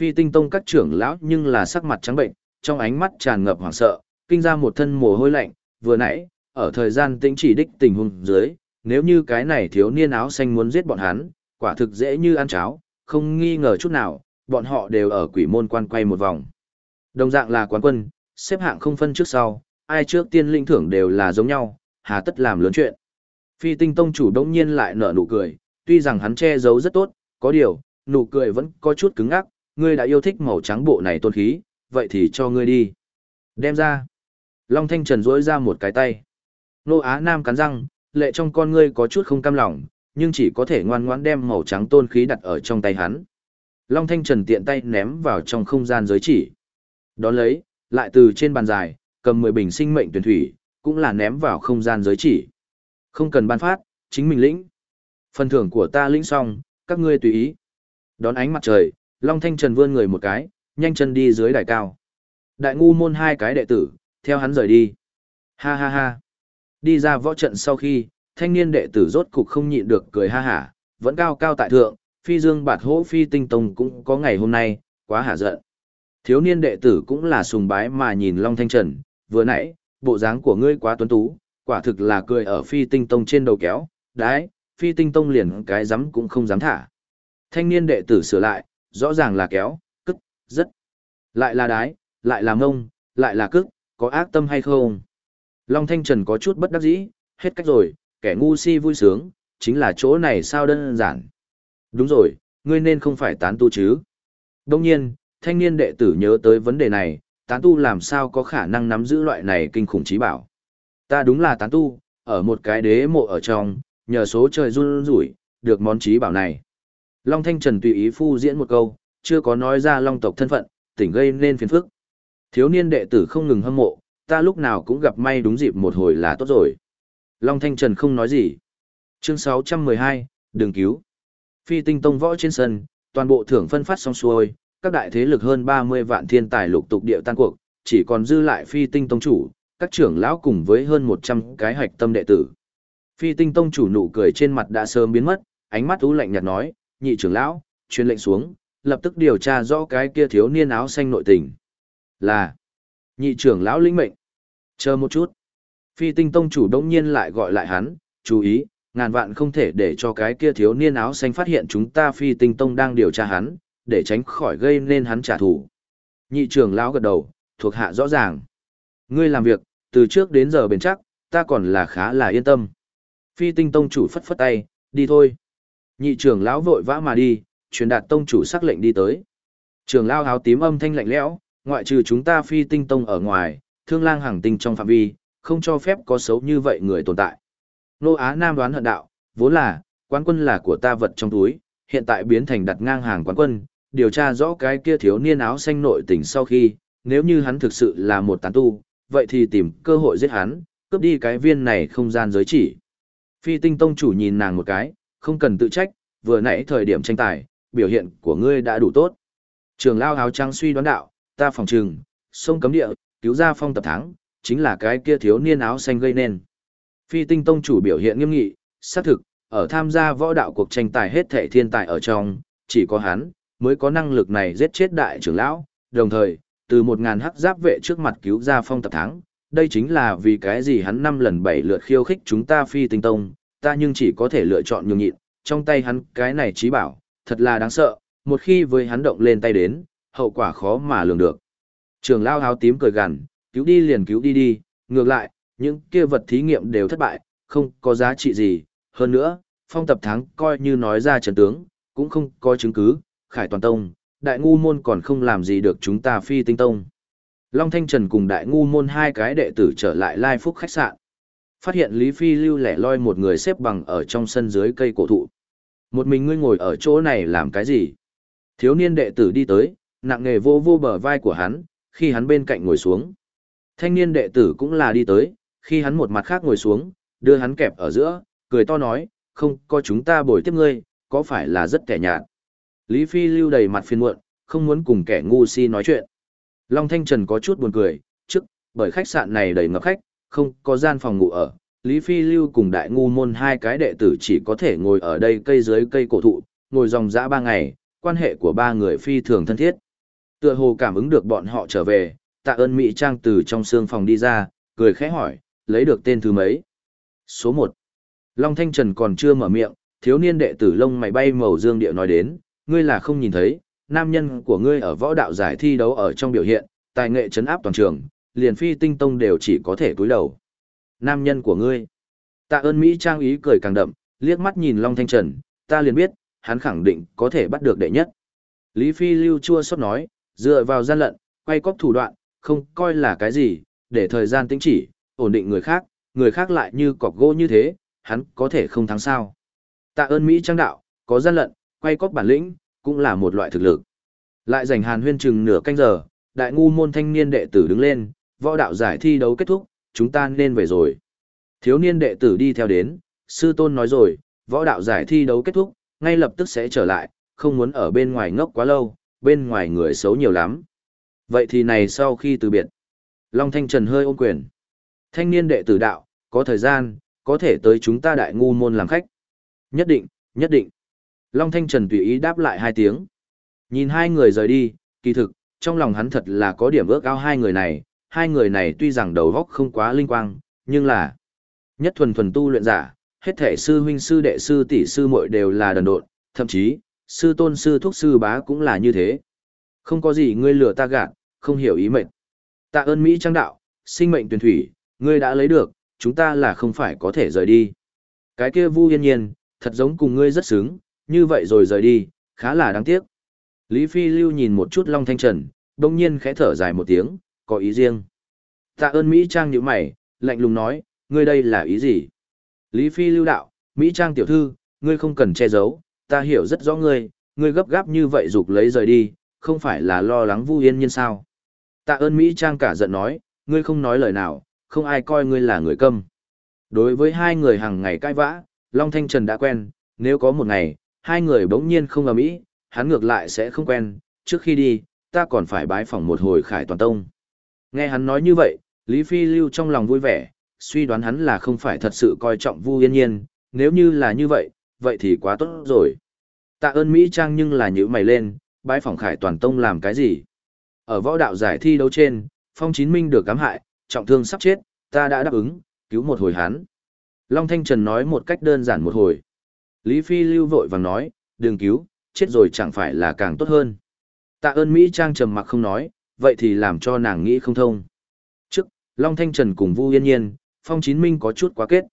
Phi tinh tông các trưởng lão nhưng là sắc mặt trắng bệnh, trong ánh mắt tràn ngập hoảng sợ, kinh ra một thân mồ hôi lạnh, vừa nãy, ở thời gian tĩnh chỉ đích tình huống dưới, nếu như cái này thiếu niên áo xanh muốn giết bọn hắn, quả thực dễ như ăn cháo, không nghi ngờ chút nào, bọn họ đều ở quỷ môn quan quay một vòng. Đồng dạng là quán quân, xếp hạng không phân trước sau, ai trước tiên linh thưởng đều là giống nhau, hà tất làm lớn chuyện. Phi tinh tông chủ đông nhiên lại nở nụ cười, tuy rằng hắn che giấu rất tốt, có điều, nụ cười vẫn có chút cứng ngắc, ngươi đã yêu thích màu trắng bộ này tôn khí, vậy thì cho ngươi đi. Đem ra. Long Thanh Trần rỗi ra một cái tay. Nô Á Nam cắn răng, lệ trong con ngươi có chút không cam lòng, nhưng chỉ có thể ngoan ngoãn đem màu trắng tôn khí đặt ở trong tay hắn. Long Thanh Trần tiện tay ném vào trong không gian giới chỉ. Đón lấy, lại từ trên bàn dài, cầm 10 bình sinh mệnh tuyển thủy, cũng là ném vào không gian giới chỉ. Không cần ban phát, chính mình lĩnh. Phần thưởng của ta lĩnh xong, các ngươi tùy ý. Đón ánh mặt trời, Long Thanh Trần vươn người một cái, nhanh chân đi dưới đài cao. Đại ngu môn hai cái đệ tử, theo hắn rời đi. Ha ha ha. Đi ra võ trận sau khi, thanh niên đệ tử rốt cục không nhịn được cười ha hả, vẫn cao cao tại thượng, phi dương bạt hỗ phi tinh tông cũng có ngày hôm nay, quá hả giận. Thiếu niên đệ tử cũng là sùng bái mà nhìn Long Thanh Trần, vừa nãy, bộ dáng của ngươi quá tuấn tú, quả thực là cười ở phi tinh tông trên đầu kéo, đấy, phi tinh tông liền cái dám cũng không dám thả. Thanh niên đệ tử sửa lại, rõ ràng là kéo, cức, rất. Lại là đái, lại là mông, lại là cức, có ác tâm hay không? Long Thanh Trần có chút bất đắc dĩ, hết cách rồi, kẻ ngu si vui sướng, chính là chỗ này sao đơn giản. Đúng rồi, ngươi nên không phải tán tu chứ. Đông nhiên, thanh niên đệ tử nhớ tới vấn đề này, tán tu làm sao có khả năng nắm giữ loại này kinh khủng trí bảo. Ta đúng là tán tu, ở một cái đế mộ ở trong, nhờ số trời run rủi, được món trí bảo này. Long Thanh Trần tùy ý phu diễn một câu, chưa có nói ra long tộc thân phận, tỉnh gây nên phiền phức. Thiếu niên đệ tử không ngừng hâm mộ, ta lúc nào cũng gặp may đúng dịp một hồi là tốt rồi. Long Thanh Trần không nói gì. Chương 612, đừng cứu. Phi tinh tông võ trên sân, toàn bộ thưởng phân phát xong xuôi, các đại thế lực hơn 30 vạn thiên tài lục tục điệu tan cuộc, chỉ còn dư lại phi tinh tông chủ, các trưởng lão cùng với hơn 100 cái hạch tâm đệ tử. Phi tinh tông chủ nụ cười trên mặt đã sớm biến mất, ánh mắt u lạnh nhạt nói, nhị trưởng lão, truyền lệnh xuống, lập tức điều tra rõ cái kia thiếu niên áo xanh nội tình. Là, nhị trưởng lão lĩnh mệnh. Chờ một chút. Phi tinh tông chủ đông nhiên lại gọi lại hắn, chú ý, ngàn vạn không thể để cho cái kia thiếu niên áo xanh phát hiện chúng ta phi tinh tông đang điều tra hắn, để tránh khỏi gây nên hắn trả thù. Nhị trưởng lão gật đầu, thuộc hạ rõ ràng. Ngươi làm việc, từ trước đến giờ bền chắc, ta còn là khá là yên tâm. Phi tinh tông chủ phất phất tay, đi thôi. Nhị trưởng lão vội vã mà đi, truyền đạt tông chủ sắc lệnh đi tới. Trưởng lão áo tím âm thanh lạnh lẽo, ngoại trừ chúng ta phi tinh tông ở ngoài, thương lang hàng tinh trong phạm vi, không cho phép có xấu như vậy người tồn tại. Nô Á Nam đoán hận đạo, vốn là, quán quân là của ta vật trong túi, hiện tại biến thành đặt ngang hàng quán quân, điều tra rõ cái kia thiếu niên áo xanh nội tình sau khi, nếu như hắn thực sự là một tán tu, vậy thì tìm cơ hội giết hắn, cướp đi cái viên này không gian giới chỉ. Phi tinh tông chủ nhìn nàng một cái, không cần tự trách, vừa nãy thời điểm tranh tài, biểu hiện của ngươi đã đủ tốt. Trường lao áo trắng suy đoán đạo, ta phòng trừng, sông cấm địa, cứu ra phong tập thắng, chính là cái kia thiếu niên áo xanh gây nên. Phi tinh tông chủ biểu hiện nghiêm nghị, xác thực, ở tham gia võ đạo cuộc tranh tài hết thể thiên tài ở trong, chỉ có hắn, mới có năng lực này giết chết đại trưởng lão, đồng thời, từ một ngàn hắc giáp vệ trước mặt cứu ra phong tập thắng, đây chính là vì cái gì hắn năm lần bảy lượt khiêu khích chúng ta phi tinh tông, ta nhưng chỉ có thể lựa chọn nhường nhịn, trong tay hắn cái này trí bảo, thật là đáng sợ, một khi với hắn động lên tay đến, hậu quả khó mà lường được. Trường lao Háo tím cười gằn, cứu đi liền cứu đi đi, ngược lại, những kia vật thí nghiệm đều thất bại, không có giá trị gì, hơn nữa, phong tập thắng coi như nói ra trần tướng, cũng không có chứng cứ, khải toàn tông, đại ngu môn còn không làm gì được chúng ta phi tinh tông. Long Thanh Trần cùng đại ngu môn hai cái đệ tử trở lại lai phúc khách sạn. Phát hiện Lý Phi lưu lẻ loi một người xếp bằng ở trong sân dưới cây cổ thụ. Một mình ngươi ngồi ở chỗ này làm cái gì? Thiếu niên đệ tử đi tới, nặng nghề vô vô bờ vai của hắn, khi hắn bên cạnh ngồi xuống. Thanh niên đệ tử cũng là đi tới, khi hắn một mặt khác ngồi xuống, đưa hắn kẹp ở giữa, cười to nói, không có chúng ta bồi tiếp ngươi, có phải là rất kẻ nhạt. Lý Phi lưu đầy mặt phiền muộn, không muốn cùng kẻ ngu si nói chuyện. Long Thanh Trần có chút buồn cười, trước, bởi khách sạn này đầy ngập khách, không có gian phòng ngủ ở. Lý Phi lưu cùng đại ngu môn hai cái đệ tử chỉ có thể ngồi ở đây cây dưới cây cổ thụ, ngồi dòng dã ba ngày, quan hệ của ba người phi thường thân thiết. Tựa hồ cảm ứng được bọn họ trở về, tạ ơn Mỹ Trang từ trong xương phòng đi ra, cười khẽ hỏi, lấy được tên thứ mấy? Số 1. Long Thanh Trần còn chưa mở miệng, thiếu niên đệ tử lông mày bay màu dương địa nói đến, ngươi là không nhìn thấy, nam nhân của ngươi ở võ đạo giải thi đấu ở trong biểu hiện, tài nghệ chấn áp toàn trường, liền phi tinh tông đều chỉ có thể cúi đầu. Nam nhân của ngươi. Tạ ơn Mỹ Trang ý cười càng đậm, liếc mắt nhìn Long Thanh Trần, ta liền biết, hắn khẳng định có thể bắt được đệ nhất. Lý Phi lưu chua xót nói, dựa vào gian lận, quay cóp thủ đoạn, không coi là cái gì, để thời gian tĩnh chỉ, ổn định người khác, người khác lại như cọc gỗ như thế, hắn có thể không thắng sao. Tạ ơn Mỹ Trang đạo, có gian lận, quay cóc bản lĩnh, cũng là một loại thực lực. Lại dành hàn huyên chừng nửa canh giờ, đại ngu môn thanh niên đệ tử đứng lên, võ đạo giải thi đấu kết thúc, chúng ta nên về rồi. Thiếu niên đệ tử đi theo đến, sư tôn nói rồi, võ đạo giải thi đấu kết thúc, ngay lập tức sẽ trở lại, không muốn ở bên ngoài ngốc quá lâu, bên ngoài người xấu nhiều lắm. Vậy thì này sau khi từ biệt, Long Thanh Trần hơi ôm quyền. Thanh niên đệ tử đạo, có thời gian, có thể tới chúng ta đại ngu môn làm khách. Nhất định, nhất định. Long Thanh Trần tùy ý đáp lại hai tiếng. Nhìn hai người rời đi, kỳ thực, trong lòng hắn thật là có điểm ước ao hai người này, hai người này tuy rằng đầu óc không quá linh quang, nhưng là nhất thuần thuần tu luyện giả, hết thể sư huynh sư đệ sư tỷ sư muội đều là đần độn, thậm chí, sư tôn sư thúc sư bá cũng là như thế. Không có gì ngươi lừa ta gạt, không hiểu ý mệnh. Tạ ơn Mỹ trang đạo, sinh mệnh tuyển thủy, ngươi đã lấy được, chúng ta là không phải có thể rời đi. Cái kia vu yên nhiên, thật giống cùng ngươi rất sướng, như vậy rồi rời đi, khá là đáng tiếc. Lý Phi Lưu nhìn một chút Long Thanh Trần, đông nhiên khẽ thở dài một tiếng, có ý riêng. Tạ ơn Mỹ Trang như mày, lạnh lùng nói, ngươi đây là ý gì? Lý Phi Lưu đạo, Mỹ Trang tiểu thư, ngươi không cần che giấu, ta hiểu rất rõ ngươi, ngươi gấp gáp như vậy dục lấy rời đi, không phải là lo lắng Vu Yên Nhiên sao? Tạ ơn Mỹ Trang cả giận nói, ngươi không nói lời nào, không ai coi ngươi là người câm. Đối với hai người hàng ngày cãi vã, Long Thanh Trần đã quen, nếu có một ngày, hai người bỗng nhiên không ầm ĩ, hắn ngược lại sẽ không quen, trước khi đi, ta còn phải bái phỏng một hồi Khải Toàn Tông. Nghe hắn nói như vậy, Lý Phi Lưu trong lòng vui vẻ, suy đoán hắn là không phải thật sự coi trọng Vu Yên Nhiên, nếu như là như vậy, vậy thì quá tốt rồi. Tạ ơn Mỹ Trang nhưng là nhữ mày lên, bái phỏng Khải Toàn Tông làm cái gì? Ở võ đạo giải thi đấu trên, Phong Chín Minh được cám hại, trọng thương sắp chết, ta đã đáp ứng, cứu một hồi hắn. Long Thanh Trần nói một cách đơn giản một hồi. Lý Phi lưu vội vàng nói, đừng cứu, chết rồi chẳng phải là càng tốt hơn. Tạ ơn Mỹ Trang trầm mặc không nói, vậy thì làm cho nàng nghĩ không thông. Trước, Long Thanh Trần cùng Vu Yên Nhiên, Phong Chín Minh có chút quá kết.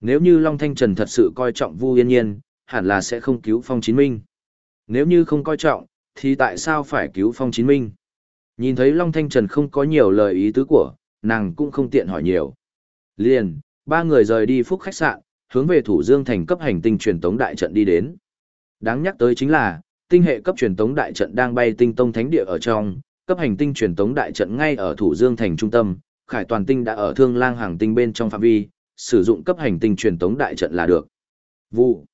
Nếu như Long Thanh Trần thật sự coi trọng Vu Yên Nhiên, hẳn là sẽ không cứu Phong Chín Minh. Nếu như không coi trọng, thì tại sao phải cứu Phong Chín Minh? Nhìn thấy Long Thanh Trần không có nhiều lời ý tứ của, nàng cũng không tiện hỏi nhiều. Liền, ba người rời đi phúc khách sạn, hướng về Thủ Dương thành cấp hành tinh truyền tống đại trận đi đến. Đáng nhắc tới chính là, tinh hệ cấp truyền tống đại trận đang bay tinh tông thánh địa ở trong, cấp hành tinh truyền tống đại trận ngay ở Thủ Dương thành trung tâm, Khải Toàn tinh đã ở Thương Lang hàng tinh bên trong phạm vi, sử dụng cấp hành tinh truyền tống đại trận là được. Vụ.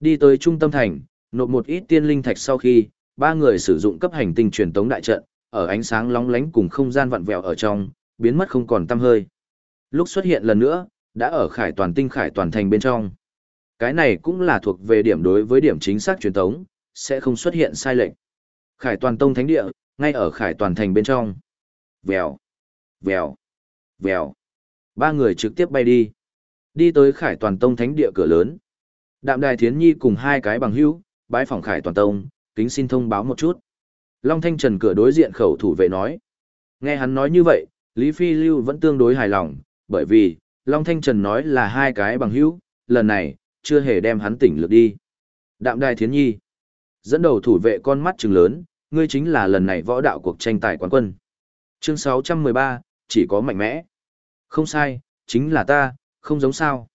Đi tới trung tâm thành, nộp một ít tiên linh thạch sau khi, ba người sử dụng cấp hành tinh truyền tống đại trận, ở ánh sáng lóng lánh cùng không gian vặn vẹo ở trong, biến mất không còn tăm hơi. Lúc xuất hiện lần nữa, đã ở khải toàn tinh khải toàn thành bên trong. Cái này cũng là thuộc về điểm đối với điểm chính xác truyền thống, sẽ không xuất hiện sai lệch. Khải toàn tông thánh địa, ngay ở khải toàn thành bên trong. Vèo, vèo, vèo. Ba người trực tiếp bay đi. Đi tới khải toàn tông thánh địa cửa lớn. Đạm đài thiến nhi cùng hai cái bằng hữu, bái phòng khải toàn tông, kính xin thông báo một chút. Long Thanh Trần cửa đối diện khẩu thủ vệ nói. Nghe hắn nói như vậy, Lý Phi Lưu vẫn tương đối hài lòng, bởi vì, Long Thanh Trần nói là hai cái bằng hữu, lần này, chưa hề đem hắn tỉnh lực đi. Đạm Đài Thiến Nhi, dẫn đầu thủ vệ con mắt trừng lớn, ngươi chính là lần này võ đạo cuộc tranh tài quán quân. Chương 613, chỉ có mạnh mẽ. Không sai, chính là ta, không giống sao.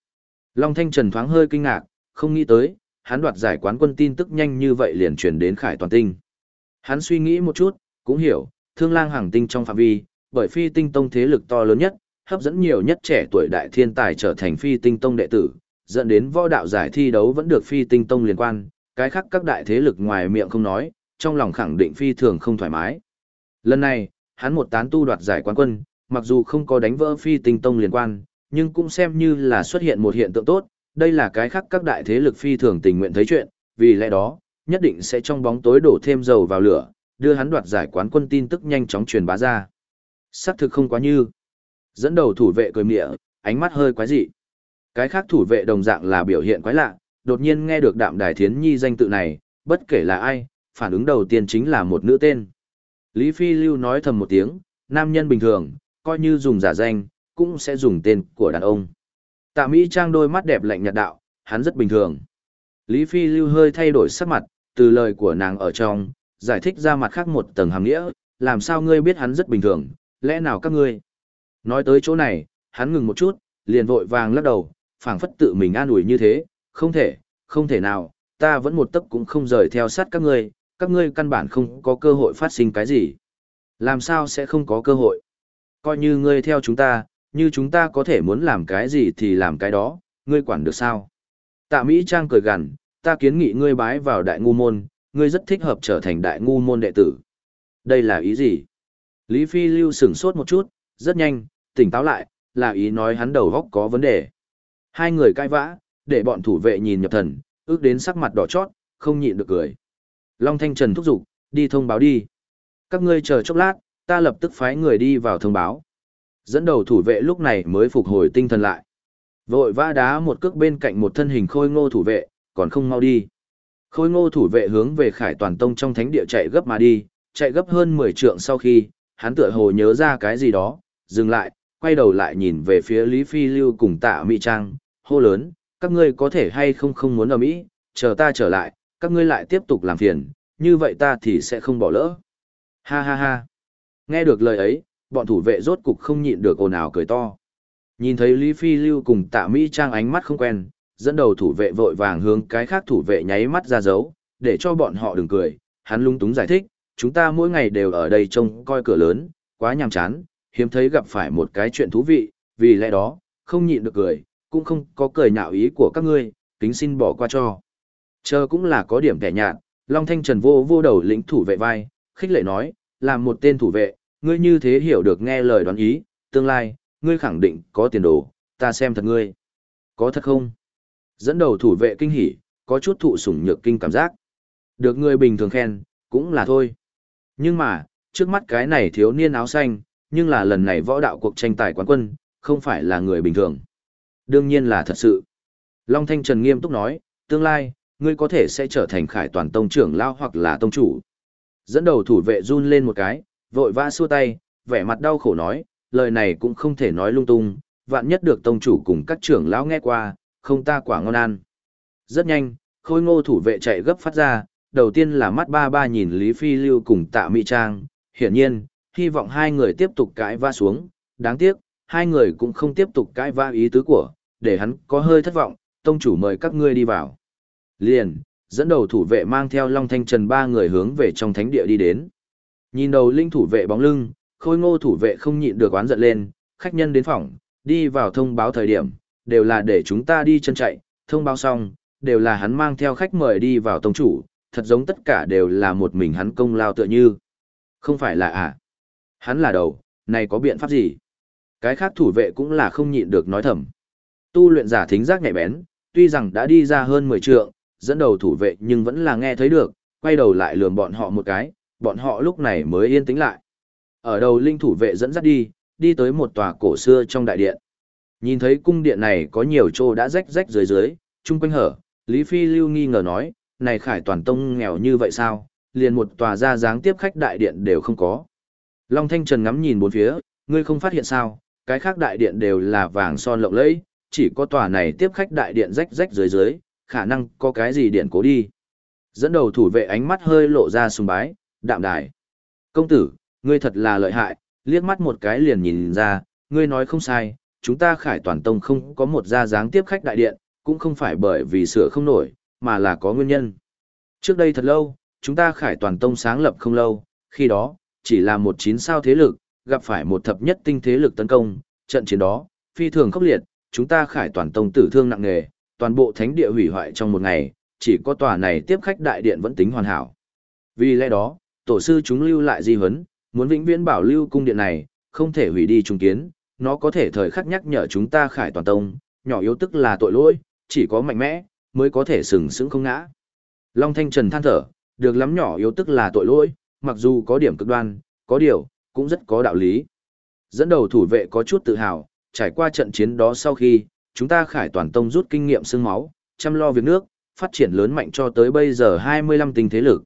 Long Thanh Trần thoáng hơi kinh ngạc, không nghĩ tới, hắn đoạt giải quán quân tin tức nhanh như vậy liền truyền đến Khải Toàn Tinh. Hắn suy nghĩ một chút, cũng hiểu, thương lang hàng tinh trong phạm vi, bởi phi tinh tông thế lực to lớn nhất, hấp dẫn nhiều nhất trẻ tuổi đại thiên tài trở thành phi tinh tông đệ tử, dẫn đến võ đạo giải thi đấu vẫn được phi tinh tông liên quan, cái khác các đại thế lực ngoài miệng không nói, trong lòng khẳng định phi thường không thoải mái. Lần này, hắn một tán tu đoạt giải quán quân, mặc dù không có đánh vỡ phi tinh tông liên quan, nhưng cũng xem như là xuất hiện một hiện tượng tốt, đây là cái khác các đại thế lực phi thường tình nguyện thấy chuyện, vì lẽ đó, nhất định sẽ trong bóng tối đổ thêm dầu vào lửa, đưa hắn đoạt giải quán quân tin tức nhanh chóng truyền bá ra. Sắc thực không quá như. Dẫn đầu thủ vệ cười mỉa, ánh mắt hơi quái dị. Cái khác thủ vệ đồng dạng là biểu hiện quái lạ, đột nhiên nghe được đạm đài thiến nhi danh tự này, bất kể là ai, phản ứng đầu tiên chính là một nữ tên. Lý Phi Lưu nói thầm một tiếng, nam nhân bình thường, coi như dùng giả danh, cũng sẽ dùng tên của đàn ông. Tạ Mỹ Trang đôi mắt đẹp lạnh nhạt đạo, hắn rất bình thường. Lý Phi Lưu hơi thay đổi sắc mặt, từ lời của nàng ở trong, giải thích ra mặt khác một tầng hàm nghĩa, làm sao ngươi biết hắn rất bình thường, lẽ nào các ngươi? Nói tới chỗ này, hắn ngừng một chút, liền vội vàng lắc đầu, phảng phất tự mình an ủi như thế, không thể, không thể nào, ta vẫn một tấc cũng không rời theo sát các ngươi, các ngươi căn bản không có cơ hội phát sinh cái gì. Làm sao sẽ không có cơ hội? Coi như ngươi theo chúng ta, như chúng ta có thể muốn làm cái gì thì làm cái đó, ngươi quản được sao? Tạ Mỹ Trang cười gằn, ta kiến nghị ngươi bái vào đại ngu môn, ngươi rất thích hợp trở thành đại ngu môn đệ tử. Đây là ý gì? Lý Phi Lưu sửng sốt một chút, rất nhanh, tỉnh táo lại, là ý nói hắn đầu góc có vấn đề. Hai người cãi vã, để bọn thủ vệ nhìn nhập thần, ước đến sắc mặt đỏ chót, không nhịn được cười. Long Thanh Trần thúc giục, đi thông báo đi. Các ngươi chờ chốc lát, ta lập tức phái người đi vào thông báo. Dẫn đầu thủ vệ lúc này mới phục hồi tinh thần lại. Vội vã đá một cước bên cạnh một thân hình khôi ngô thủ vệ, còn không mau đi. Khôi ngô thủ vệ hướng về khải toàn tông trong thánh địa chạy gấp mà đi, chạy gấp hơn 10 trượng sau khi, hắn tựa hồ nhớ ra cái gì đó, dừng lại, quay đầu lại nhìn về phía Lý Phi Lưu cùng tạ Mỹ Trang, hô lớn, các ngươi có thể hay không không muốn ở Mỹ, chờ ta trở lại, các ngươi lại tiếp tục làm phiền, như vậy ta thì sẽ không bỏ lỡ. Ha ha ha. Nghe được lời ấy, bọn thủ vệ rốt cục không nhịn được ồn ào cười to. Nhìn thấy Lý Phi Lưu cùng tạ Mỹ Trang ánh mắt không quen, dẫn đầu thủ vệ vội vàng hướng cái khác thủ vệ nháy mắt ra dấu, để cho bọn họ đừng cười, hắn lung túng giải thích, chúng ta mỗi ngày đều ở đây trông coi cửa lớn, quá nhàm chán, hiếm thấy gặp phải một cái chuyện thú vị, vì lẽ đó, không nhịn được cười, cũng không có cười nhạo ý của các ngươi, kính xin bỏ qua cho. Chờ cũng là có điểm kẻ nhạt, Long Thanh Trần vô vô đầu lĩnh thủ vệ vai, khích lệ nói, làm một tên thủ vệ, ngươi như thế hiểu được nghe lời đoán ý, tương lai, ngươi khẳng định có tiền đồ, ta xem thật ngươi. Có thật không? Dẫn đầu thủ vệ kinh hỉ, có chút thụ sủng nhược kinh cảm giác. Được người bình thường khen, cũng là thôi. Nhưng mà, trước mắt cái này thiếu niên áo xanh, nhưng là lần này võ đạo cuộc tranh tài quán quân, không phải là người bình thường. Đương nhiên là thật sự. Long Thanh Trần nghiêm túc nói, tương lai, ngươi có thể sẽ trở thành khải toàn tông trưởng lao hoặc là tông chủ. Dẫn đầu thủ vệ run lên một cái, vội vã xua tay, vẻ mặt đau khổ nói, lời này cũng không thể nói lung tung, vạn nhất được tông chủ cùng các trưởng lão nghe qua, không ta quả ngon ăn. Rất nhanh, khôi ngô thủ vệ chạy gấp phát ra, đầu tiên là mắt ba ba nhìn Lý Phi Lưu cùng tạ Mỹ Trang, hiển nhiên, hy vọng hai người tiếp tục cãi va xuống, đáng tiếc, hai người cũng không tiếp tục cãi va ý tứ của, để hắn có hơi thất vọng, tông chủ mời các ngươi đi vào. Liền, dẫn đầu thủ vệ mang theo Long Thanh Trần ba người hướng về trong thánh địa đi đến. Nhìn đầu linh thủ vệ bóng lưng, khôi ngô thủ vệ không nhịn được oán giận lên, khách nhân đến phòng, đi vào thông báo thời điểm, đều là để chúng ta đi chân chạy, thông báo xong, đều là hắn mang theo khách mời đi vào tông chủ, thật giống tất cả đều là một mình hắn công lao tựa như. Không phải là à? Hắn là đầu, này có biện pháp gì? Cái khác thủ vệ cũng là không nhịn được nói thầm. Tu luyện giả thính giác nhạy bén, tuy rằng đã đi ra hơn 10 trượng, dẫn đầu thủ vệ nhưng vẫn là nghe thấy được, quay đầu lại lườm bọn họ một cái, bọn họ lúc này mới yên tĩnh lại. Ở đầu linh thủ vệ dẫn dắt đi, đi tới một tòa cổ xưa trong đại điện. Nhìn thấy cung điện này có nhiều chỗ đã rách rách dưới dưới, chung quanh hở, Lý Phi Lưu nghi ngờ nói, này khải toàn tông nghèo như vậy sao, liền một tòa ra dáng tiếp khách đại điện đều không có. Long Thanh Trần ngắm nhìn bốn phía, ngươi không phát hiện sao, cái khác đại điện đều là vàng son lộng lẫy, chỉ có tòa này tiếp khách đại điện rách rách dưới dưới, khả năng có cái gì điện cố đi. Dẫn đầu thủ vệ ánh mắt hơi lộ ra sùng bái, đạm đài. Công tử, ngươi thật là lợi hại, liếc mắt một cái liền nhìn ra, ngươi nói không sai, chúng ta khải toàn tông không có một gia dáng tiếp khách đại điện, cũng không phải bởi vì sửa không nổi, mà là có nguyên nhân. Trước đây thật lâu, chúng ta khải toàn tông sáng lập không lâu, khi đó, chỉ là một chín sao thế lực, gặp phải một thập nhất tinh thế lực tấn công, trận chiến đó, phi thường khốc liệt, chúng ta khải toàn tông tử thương nặng nề, toàn bộ thánh địa hủy hoại trong một ngày, chỉ có tòa này tiếp khách đại điện vẫn tính hoàn hảo. Vì lẽ đó, tổ sư chúng lưu lại di huấn, muốn vĩnh viễn bảo lưu cung điện này, không thể hủy đi trung kiến, nó có thể thời khắc nhắc nhở chúng ta khải toàn tông, nhỏ yếu tức là tội lỗi, chỉ có mạnh mẽ, mới có thể sừng sững không ngã. Long Thanh Trần than thở, được lắm nhỏ yếu tức là tội lỗi, mặc dù có điểm cực đoan, có điều, cũng rất có đạo lý. Dẫn đầu thủ vệ có chút tự hào, trải qua trận chiến đó sau khi, chúng ta khải toàn tông rút kinh nghiệm xương máu, chăm lo việc nước, phát triển lớn mạnh cho tới bây giờ 25 tinh thế lực.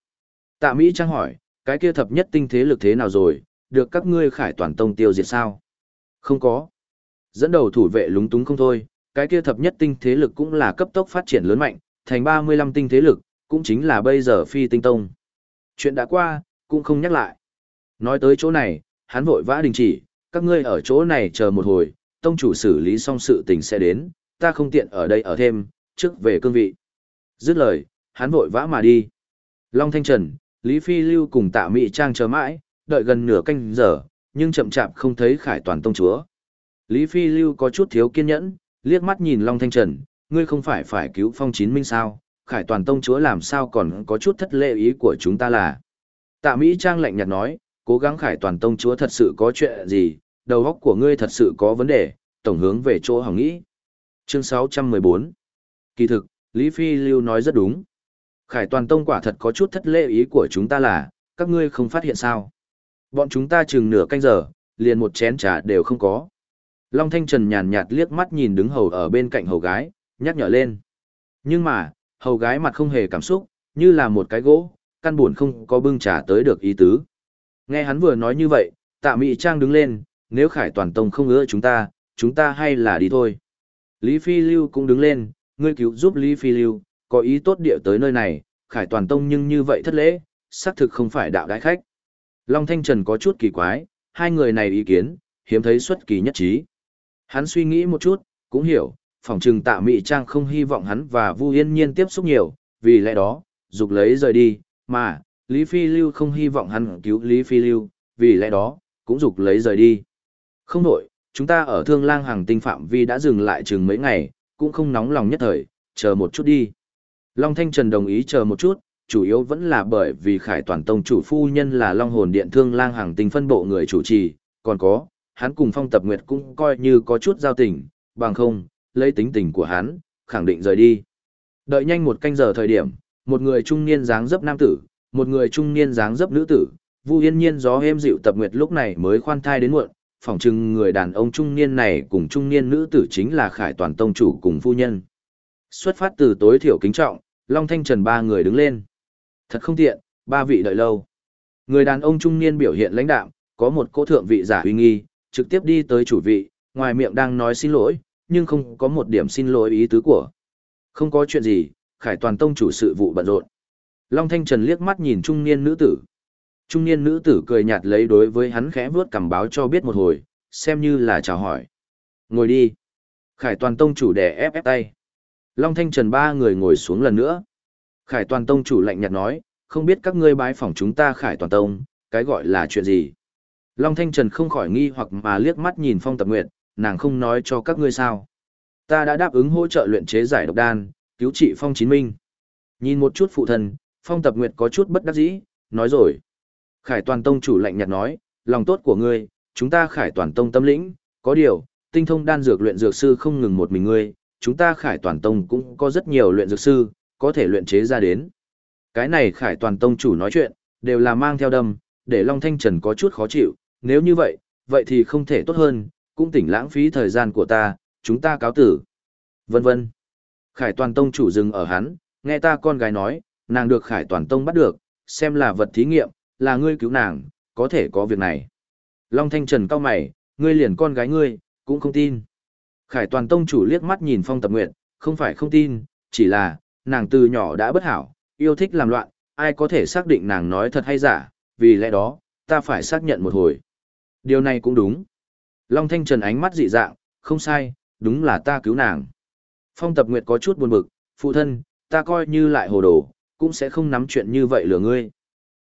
Tạ Mỹ Trang hỏi, cái kia thập nhất tinh thế lực thế nào rồi, được các ngươi khải toàn tông tiêu diệt sao? Không có. Dẫn đầu thủ vệ lúng túng không thôi, cái kia thập nhất tinh thế lực cũng là cấp tốc phát triển lớn mạnh, thành 35 tinh thế lực, cũng chính là bây giờ phi tinh tông. Chuyện đã qua, cũng không nhắc lại. Nói tới chỗ này, hắn vội vã đình chỉ, các ngươi ở chỗ này chờ một hồi, tông chủ xử lý xong sự tình sẽ đến, ta không tiện ở đây ở thêm, trước về cương vị. Dứt lời, hắn vội vã mà đi. Long Thanh Trần, Lý Phi Lưu cùng tạ Mỹ Trang chờ mãi, đợi gần nửa canh giờ, nhưng chậm chạp không thấy khải toàn tông chúa. Lý Phi Lưu có chút thiếu kiên nhẫn, liếc mắt nhìn Long Thanh Trần, ngươi không phải phải cứu phong chín minh sao, khải toàn tông chúa làm sao còn có chút thất lễ ý của chúng ta là. Tạ Mỹ Trang lạnh nhạt nói, cố gắng khải toàn tông chúa thật sự có chuyện gì, đầu óc của ngươi thật sự có vấn đề, tổng hướng về chỗ hỏng nghĩ. Chương 614 Kỳ thực, Lý Phi Lưu nói rất đúng. Khải toàn tông quả thật có chút thất lễ ý của chúng ta là, các ngươi không phát hiện sao. Bọn chúng ta chừng nửa canh giờ, liền một chén trà đều không có. Long Thanh Trần nhàn nhạt liếc mắt nhìn đứng hầu ở bên cạnh hầu gái, nhắc nhở lên. Nhưng mà, hầu gái mặt không hề cảm xúc, như là một cái gỗ, căn buồn không có bưng trả tới được ý tứ. Nghe hắn vừa nói như vậy, tạ mị trang đứng lên, nếu khải toàn tông không ưa chúng ta, chúng ta hay là đi thôi. Lý Phi Lưu cũng đứng lên, ngươi cứu giúp Lý Phi Lưu, có ý tốt địa tới nơi này, khải toàn tông nhưng như vậy thất lễ, xác thực không phải đạo đại khách. Long Thanh Trần có chút kỳ quái, hai người này ý kiến, hiếm thấy xuất kỳ nhất trí. Hắn suy nghĩ một chút, cũng hiểu, phòng trừng tạ mị trang không hy vọng hắn và Vu Yên Nhiên tiếp xúc nhiều, vì lẽ đó, dục lấy rời đi, mà, Lý Phi Lưu không hy vọng hắn cứu Lý Phi Lưu, vì lẽ đó, cũng dục lấy rời đi. Không đổi, chúng ta ở thương lang hàng tinh phạm vi đã dừng lại chừng mấy ngày, cũng không nóng lòng nhất thời, chờ một chút đi. Long Thanh Trần đồng ý chờ một chút, chủ yếu vẫn là bởi vì Khải Toàn Tông chủ phu nhân là Long Hồn Điện Thương Lang hàng tinh phân bộ người chủ trì, còn có, hắn cùng Phong Tập Nguyệt cũng coi như có chút giao tình, bằng không, lấy tính tình của hắn, khẳng định rời đi. Đợi nhanh một canh giờ thời điểm, một người trung niên dáng dấp nam tử, một người trung niên dáng dấp nữ tử, Vu Yên Nhiên gió êm dịu Tập Nguyệt lúc này mới khoan thai đến muộn, phỏng chừng người đàn ông trung niên này cùng trung niên nữ tử chính là Khải Toàn Tông chủ cùng phu nhân. Xuất phát từ tối thiểu kính trọng, Long Thanh Trần ba người đứng lên. Thật không tiện, ba vị đợi lâu. Người đàn ông trung niên biểu hiện lãnh đạm, có một cỗ thượng vị giả uy nghi, trực tiếp đi tới chủ vị, ngoài miệng đang nói xin lỗi, nhưng không có một điểm xin lỗi ý tứ của. Không có chuyện gì, Khải Toàn Tông chủ sự vụ bận rộn. Long Thanh Trần liếc mắt nhìn trung niên nữ tử. Trung niên nữ tử cười nhạt lấy đối với hắn khẽ vuốt cầm báo cho biết một hồi, xem như là chào hỏi. Ngồi đi. Khải Toàn Tông chủ đè ép ép tay. Long Thanh Trần ba người ngồi xuống lần nữa. Khải Toàn Tông chủ lạnh nhạt nói, không biết các ngươi bái phỏng chúng ta Khải Toàn Tông, cái gọi là chuyện gì. Long Thanh Trần không khỏi nghi hoặc mà liếc mắt nhìn Phong Tập Nguyệt, nàng không nói cho các ngươi sao. Ta đã đáp ứng hỗ trợ luyện chế giải độc đan, cứu trị Phong Chín Minh. Nhìn một chút phụ thần, Phong Tập Nguyệt có chút bất đắc dĩ, nói rồi. Khải Toàn Tông chủ lạnh nhạt nói, lòng tốt của ngươi, chúng ta Khải Toàn Tông tâm lĩnh, có điều, tinh thông đan dược luyện dược sư không ngừng một mình ngươi, chúng ta Khải Toàn Tông cũng có rất nhiều luyện dược sư, có thể luyện chế ra đến. Cái này Khải Toàn Tông chủ nói chuyện, đều là mang theo đâm, để Long Thanh Trần có chút khó chịu, nếu như vậy, vậy thì không thể tốt hơn, cũng tỉnh lãng phí thời gian của ta, chúng ta cáo tử. Vân vân. Khải Toàn Tông chủ dừng ở hắn, nghe ta con gái nói, nàng được Khải Toàn Tông bắt được, xem là vật thí nghiệm, là ngươi cứu nàng, có thể có việc này. Long Thanh Trần cao mày, ngươi liền con gái ngươi, cũng không tin. Khải Toàn Tông chủ liếc mắt nhìn Phong Tập Nguyệt, không phải không tin, chỉ là, nàng từ nhỏ đã bất hảo, yêu thích làm loạn, ai có thể xác định nàng nói thật hay giả, vì lẽ đó, ta phải xác nhận một hồi. Điều này cũng đúng. Long Thanh Trần ánh mắt dị dạng, không sai, đúng là ta cứu nàng. Phong Tập Nguyệt có chút buồn bực, phụ thân, ta coi như lại hồ đồ, cũng sẽ không nắm chuyện như vậy lừa ngươi.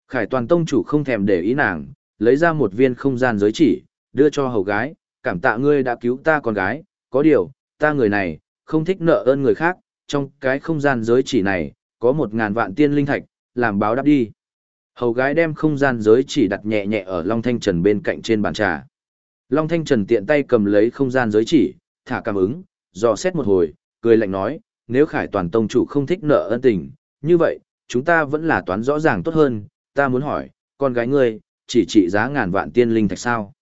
Khải Toàn Tông chủ không thèm để ý nàng, lấy ra một viên không gian giới chỉ, đưa cho hầu gái, cảm tạ ngươi đã cứu ta con gái, có điều, ta người này, không thích nợ ơn người khác, trong cái không gian giới chỉ này, có một ngàn vạn tiên linh thạch, làm báo đáp đi. Hầu gái đem không gian giới chỉ đặt nhẹ nhẹ ở Long Thanh Trần bên cạnh trên bàn trà. Long Thanh Trần tiện tay cầm lấy không gian giới chỉ, thả cảm ứng, dò xét một hồi, cười lạnh nói, nếu khải toàn tông chủ không thích nợ ân tình, như vậy, chúng ta vẫn là toán rõ ràng tốt hơn, ta muốn hỏi, con gái ngươi, chỉ trị giá ngàn vạn tiên linh thạch sao.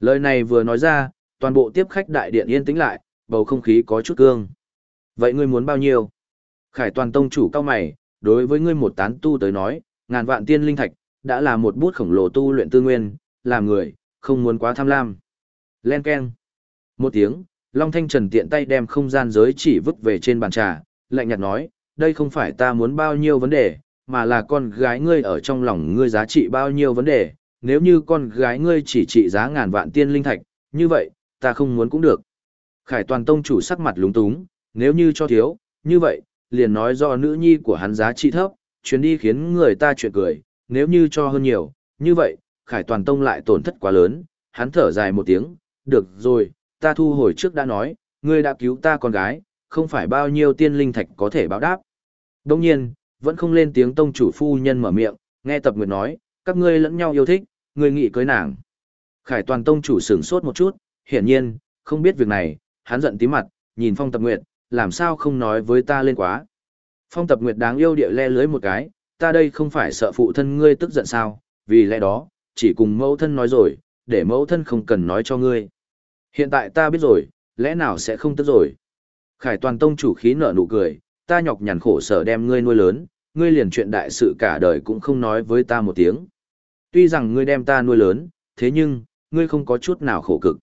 Lời này vừa nói ra, toàn bộ tiếp khách đại điện yên tĩnh lại, bầu không khí có chút cương. Vậy ngươi muốn bao nhiêu? Khải toàn tông chủ cao mày, đối với ngươi một tán tu tới nói, ngàn vạn tiên linh thạch, đã là một bút khổng lồ tu luyện tư nguyên, làm người, không muốn quá tham lam. Len Ken. Một tiếng, Long Thanh Trần tiện tay đem không gian giới chỉ vứt về trên bàn trà, lạnh nhạt nói, đây không phải ta muốn bao nhiêu vấn đề, mà là con gái ngươi ở trong lòng ngươi giá trị bao nhiêu vấn đề, nếu như con gái ngươi chỉ trị giá ngàn vạn tiên linh thạch, như vậy, ta không muốn cũng được. Khải toàn tông chủ sắc mặt lúng túng, nếu như cho thiếu, như vậy, liền nói do nữ nhi của hắn giá trị thấp, chuyến đi khiến người ta chuyện cười, nếu như cho hơn nhiều, như vậy, khải toàn tông lại tổn thất quá lớn, hắn thở dài một tiếng, được rồi, ta thu hồi trước đã nói, ngươi đã cứu ta con gái, không phải bao nhiêu tiên linh thạch có thể báo đáp. Đồng nhiên, vẫn không lên tiếng tông chủ phu nhân mở miệng, nghe tập nguyệt nói, các ngươi lẫn nhau yêu thích, ngươi nghĩ cưới nàng. Khải toàn tông chủ sửng sốt một chút, hiển nhiên, không biết việc này, hắn giận tí mặt, nhìn phong tập nguyệt, làm sao không nói với ta lên quá. Phong tập nguyệt đáng yêu địa le lưới một cái, ta đây không phải sợ phụ thân ngươi tức giận sao, vì lẽ đó, chỉ cùng mẫu thân nói rồi, để mẫu thân không cần nói cho ngươi. Hiện tại ta biết rồi, lẽ nào sẽ không tức rồi. Khải toàn tông chủ khí nở nụ cười, ta nhọc nhằn khổ sở đem ngươi nuôi lớn, ngươi liền chuyện đại sự cả đời cũng không nói với ta một tiếng. Tuy rằng ngươi đem ta nuôi lớn, thế nhưng, ngươi không có chút nào khổ cực.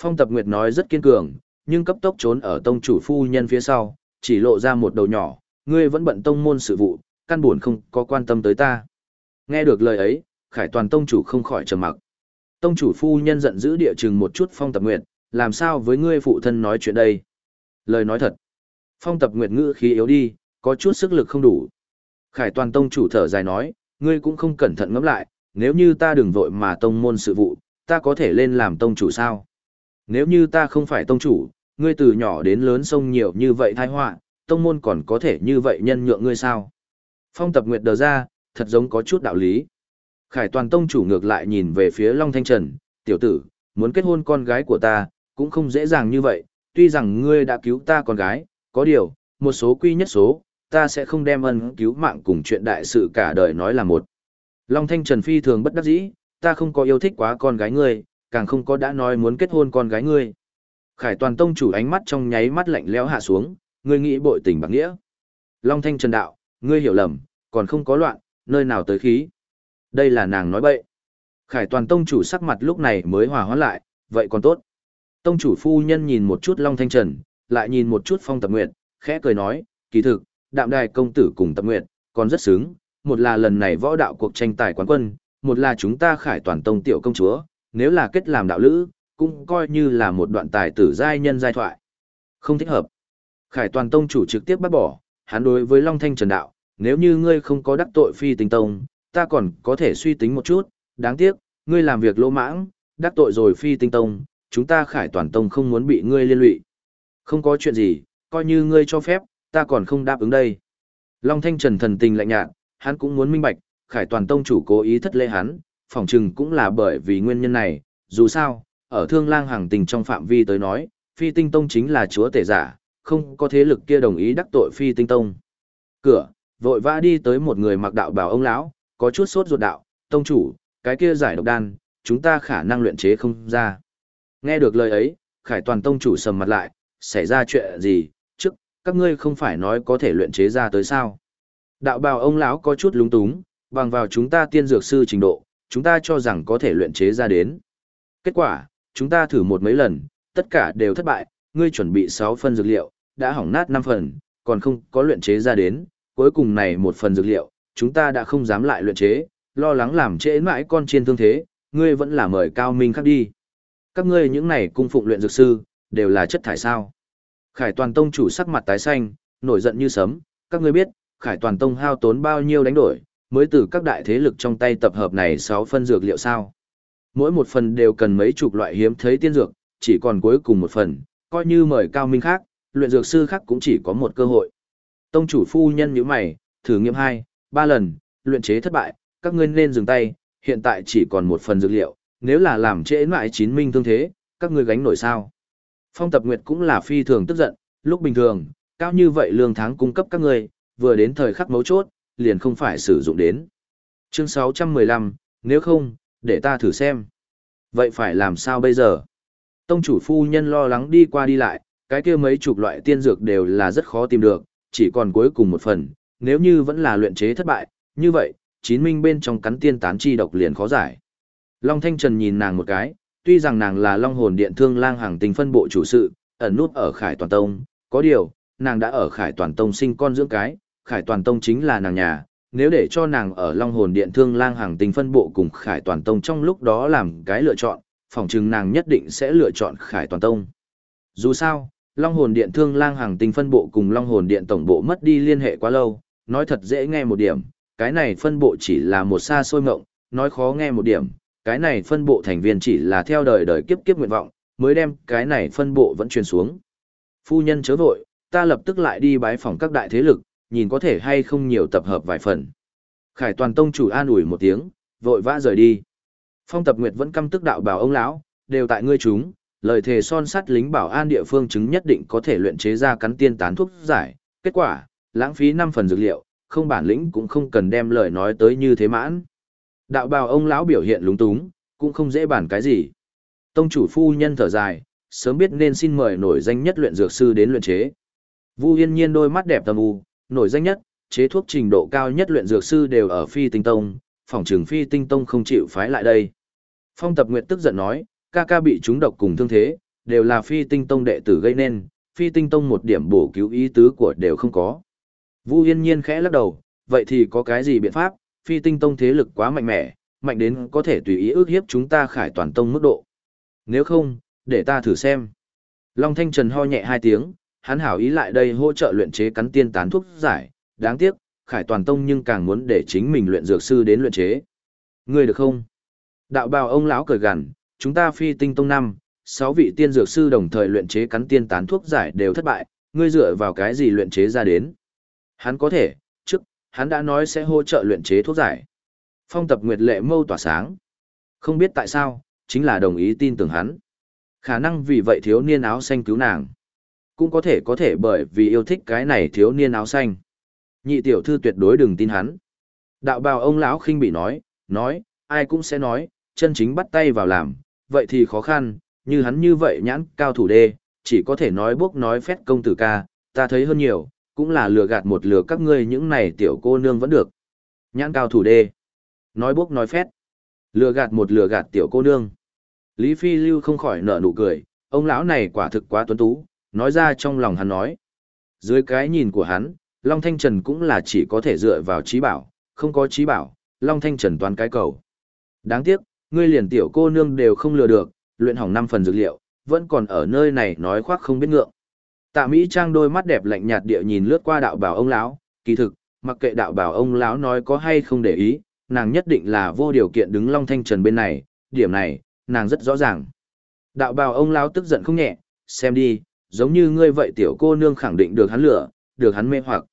Phong Tập Nguyệt nói rất kiên cường, nhưng cấp tốc trốn ở tông chủ phu nhân phía sau, chỉ lộ ra một đầu nhỏ, ngươi vẫn bận tông môn sự vụ, căn buồn không có quan tâm tới ta. Nghe được lời ấy, Khải Toàn tông chủ không khỏi trầm mặc. Tông chủ phu nhân giận dữ địa chừng một chút Phong Tập Nguyệt, làm sao với ngươi phụ thân nói chuyện đây? Lời nói thật. Phong Tập Nguyệt ngữ khí yếu đi, có chút sức lực không đủ. Khải Toàn tông chủ thở dài nói, ngươi cũng không cẩn thận ngẫm lại, nếu như ta đừng vội mà tông môn sự vụ, ta có thể lên làm tông chủ sao? Nếu như ta không phải tông chủ, ngươi từ nhỏ đến lớn sông nhiều như vậy tai họa, tông môn còn có thể như vậy nhân nhượng ngươi sao? Phong tập nguyệt đờ ra, thật giống có chút đạo lý. Khải toàn tông chủ ngược lại nhìn về phía Long Thanh Trần, tiểu tử, muốn kết hôn con gái của ta, cũng không dễ dàng như vậy, tuy rằng ngươi đã cứu ta con gái, có điều, một số quy nhất số, ta sẽ không đem ân cứu mạng cùng chuyện đại sự cả đời nói là một. Long Thanh Trần phi thường bất đắc dĩ, ta không có yêu thích quá con gái ngươi, càng không có đã nói muốn kết hôn con gái ngươi. Khải toàn tông chủ ánh mắt trong nháy mắt lạnh lẽo hạ xuống, ngươi nghĩ bội tình bạc nghĩa. Long thanh trần đạo, ngươi hiểu lầm, còn không có loạn, nơi nào tới khí. Đây là nàng nói bậy. Khải toàn tông chủ sắc mặt lúc này mới hòa hoãn lại, vậy còn tốt. Tông chủ phu nhân nhìn một chút Long Thanh Trần, lại nhìn một chút Phong Tập Nguyệt, khẽ cười nói, kỳ thực, đạm đài công tử cùng Tập Nguyệt, còn rất sướng, một là lần này võ đạo cuộc tranh tài quán quân, một là chúng ta khải toàn tông tiểu công chúa, nếu là kết làm đạo lữ, cũng coi như là một đoạn tài tử giai nhân giai thoại. Không thích hợp. Khải toàn tông chủ trực tiếp bắt bỏ, hắn đối với Long Thanh Trần Đạo, nếu như ngươi không có đắc tội phi tinh tông, ta còn có thể suy tính một chút, đáng tiếc, ngươi làm việc lỗ mãng, đắc tội rồi phi tinh tông, chúng ta khải toàn tông không muốn bị ngươi liên lụy. Không có chuyện gì, coi như ngươi cho phép, ta còn không đáp ứng đây. Long Thanh Trần thần tình lạnh nhạt, hắn cũng muốn minh bạch, khải toàn tông chủ cố ý thất lễ hắn, phỏng chừng cũng là bởi vì nguyên nhân này, dù sao, ở thương lang hàng tình trong phạm vi tới nói, phi tinh tông chính là chúa tể giả, không có thế lực kia đồng ý đắc tội phi tinh tông. Cửa, vội vã đi tới một người mặc đạo bào ông lão, có chút sốt ruột đạo, tông chủ, cái kia giải độc đan, chúng ta khả năng luyện chế không ra. Nghe được lời ấy, khải toàn tông chủ sầm mặt lại, xảy ra chuyện gì, trước, các ngươi không phải nói có thể luyện chế ra tới sao. Đạo bào ông lão có chút lúng túng, bằng vào chúng ta tiên dược sư trình độ, chúng ta cho rằng có thể luyện chế ra đến. Kết quả, chúng ta thử một mấy lần, tất cả đều thất bại, ngươi chuẩn bị 6 phân dược liệu, đã hỏng nát 5 phần, còn không có luyện chế ra đến, cuối cùng này một phần dược liệu, chúng ta đã không dám lại luyện chế, lo lắng làm trễ mãi con chiên thương thế, ngươi vẫn là mời cao minh khác đi. Các ngươi những này cung phụng luyện dược sư, đều là chất thải sao. Khải toàn tông chủ sắc mặt tái xanh, nổi giận như sấm, các ngươi biết, khải toàn tông hao tốn bao nhiêu đánh đổi, mới từ các đại thế lực trong tay tập hợp này 6 phân dược liệu sao. Mỗi một phần đều cần mấy chục loại hiếm thấy tiên dược, chỉ còn cuối cùng một phần, coi như mời cao minh khác, luyện dược sư khác cũng chỉ có một cơ hội. Tông chủ phu nhân như mày, Thử nghiệm 2, 3 lần, luyện chế thất bại, các ngươi nên dừng tay, hiện tại chỉ còn một phần dược liệu, nếu là làm trễ mãi chín minh thương thế, các ngươi gánh nổi sao. Phong Tập Nguyệt cũng là phi thường tức giận, lúc bình thường, cao như vậy lương tháng cung cấp các ngươi, vừa đến thời khắc mấu chốt, liền không phải sử dụng đến. Chương 615, nếu không, để ta thử xem. Vậy phải làm sao bây giờ? Tông chủ phu nhân lo lắng đi qua đi lại, cái kia mấy chục loại tiên dược đều là rất khó tìm được, chỉ còn cuối cùng một phần, nếu như vẫn là luyện chế thất bại, như vậy, chín minh bên trong cắn tiên tán chi độc liền khó giải. Long Thanh Trần nhìn nàng một cái, tuy rằng nàng là Long Hồn Điện Thương Lang hàng tình phân bộ chủ sự, ẩn nút ở Khải Toàn Tông, có điều, nàng đã ở Khải Toàn Tông sinh con dưỡng cái, Khải Toàn Tông chính là nàng nhà, nếu để cho nàng ở Long Hồn Điện Thương Lang hàng tình phân bộ cùng Khải Toàn Tông trong lúc đó làm cái lựa chọn, phòng chừng nàng nhất định sẽ lựa chọn Khải Toàn Tông. Dù sao, Long Hồn Điện Thương Lang hàng tinh phân bộ cùng Long Hồn Điện tổng bộ mất đi liên hệ quá lâu, nói thật dễ nghe một điểm, cái này phân bộ chỉ là một xa xôi ngộng, nói khó nghe một điểm, cái này phân bộ thành viên chỉ là theo đời đời kiếp kiếp nguyện vọng, mới đem cái này phân bộ vẫn truyền xuống. Phu nhân chớ vội, ta lập tức lại đi bái phòng các đại thế lực, nhìn có thể hay không nhiều tập hợp vài phần. Khải toàn tông chủ an ủi một tiếng, vội vã rời đi. Phong tập nguyệt vẫn căm tức đạo bảo ông lão, đều tại ngươi chúng, lời thề son sắt lính bảo an địa phương chứng nhất định có thể luyện chế ra cắn tiên tán thuốc giải. Kết quả, lãng phí 5 phần dược liệu, không bản lĩnh cũng không cần đem lời nói tới như thế mãn. Đạo bào ông lão biểu hiện lúng túng, cũng không dễ bản cái gì. Tông chủ phu nhân thở dài, sớm biết nên xin mời nổi danh nhất luyện dược sư đến luyện chế. Vu Yên Nhiên đôi mắt đẹp tầm u, nổi danh nhất, chế thuốc trình độ cao nhất luyện dược sư đều ở Phi Tinh Tông, phòng trường Phi Tinh Tông không chịu phái lại đây. Phong Tập Nguyệt tức giận nói, ca ca bị trúng độc cùng thương thế, đều là Phi Tinh Tông đệ tử gây nên, Phi Tinh Tông một điểm bổ cứu ý tứ của đều không có. Vu Yên Nhiên khẽ lắc đầu, vậy thì có cái gì biện pháp, Phi Tinh Tông thế lực quá mạnh mẽ, mạnh đến có thể tùy ý ước hiếp chúng ta khải toàn tông mức độ. Nếu không, để ta thử xem. Long Thanh Trần ho nhẹ hai tiếng, hắn hảo ý lại đây hỗ trợ luyện chế cắn tiên tán thuốc giải, đáng tiếc, khải toàn tông nhưng càng muốn để chính mình luyện dược sư đến luyện chế. Ngươi được không? Đạo bào ông lão cười gằn, chúng ta phi tinh tông năm, sáu vị tiên dược sư đồng thời luyện chế cắn tiên tán thuốc giải đều thất bại, ngươi dựa vào cái gì luyện chế ra đến? Hắn có thể, trước, hắn đã nói sẽ hỗ trợ luyện chế thuốc giải. Phong tập nguyệt lệ mâu tỏa sáng. Không biết tại sao, chính là đồng ý tin tưởng hắn. Khả năng vì vậy thiếu niên áo xanh cứu nàng. Cũng có thể có thể bởi vì yêu thích cái này thiếu niên áo xanh. Nhị tiểu thư tuyệt đối đừng tin hắn. Đạo bào ông lão khinh bị nói, nói, ai cũng sẽ nói, chân chính bắt tay vào làm, vậy thì khó khăn, như hắn như vậy nhãn cao thủ đê, chỉ có thể nói bốc nói phét công tử ca, ta thấy hơn nhiều, cũng là lừa gạt một lừa các ngươi những này tiểu cô nương vẫn được. Nhãn cao thủ đê. Nói bốc nói phét. Lừa gạt một lừa gạt tiểu cô nương. Lý Phi Lưu không khỏi nở nụ cười, ông lão này quả thực quá tuấn tú, nói ra trong lòng hắn nói. Dưới cái nhìn của hắn, Long Thanh Trần cũng là chỉ có thể dựa vào trí bảo, không có trí bảo, Long Thanh Trần toàn cái cầu. Đáng tiếc, ngươi liền tiểu cô nương đều không lừa được, luyện hỏng năm phần dược liệu, vẫn còn ở nơi này nói khoác không biết ngượng. Tạ Mỹ Trang đôi mắt đẹp lạnh nhạt địa nhìn lướt qua đạo bảo ông lão, kỳ thực, mặc kệ đạo bảo ông lão nói có hay không để ý, nàng nhất định là vô điều kiện đứng Long Thanh Trần bên này, điểm này, nàng rất rõ ràng. Đạo bảo ông lão tức giận không nhẹ, xem đi, giống như ngươi vậy tiểu cô nương khẳng định được hắn lửa, được hắn mê hoặc.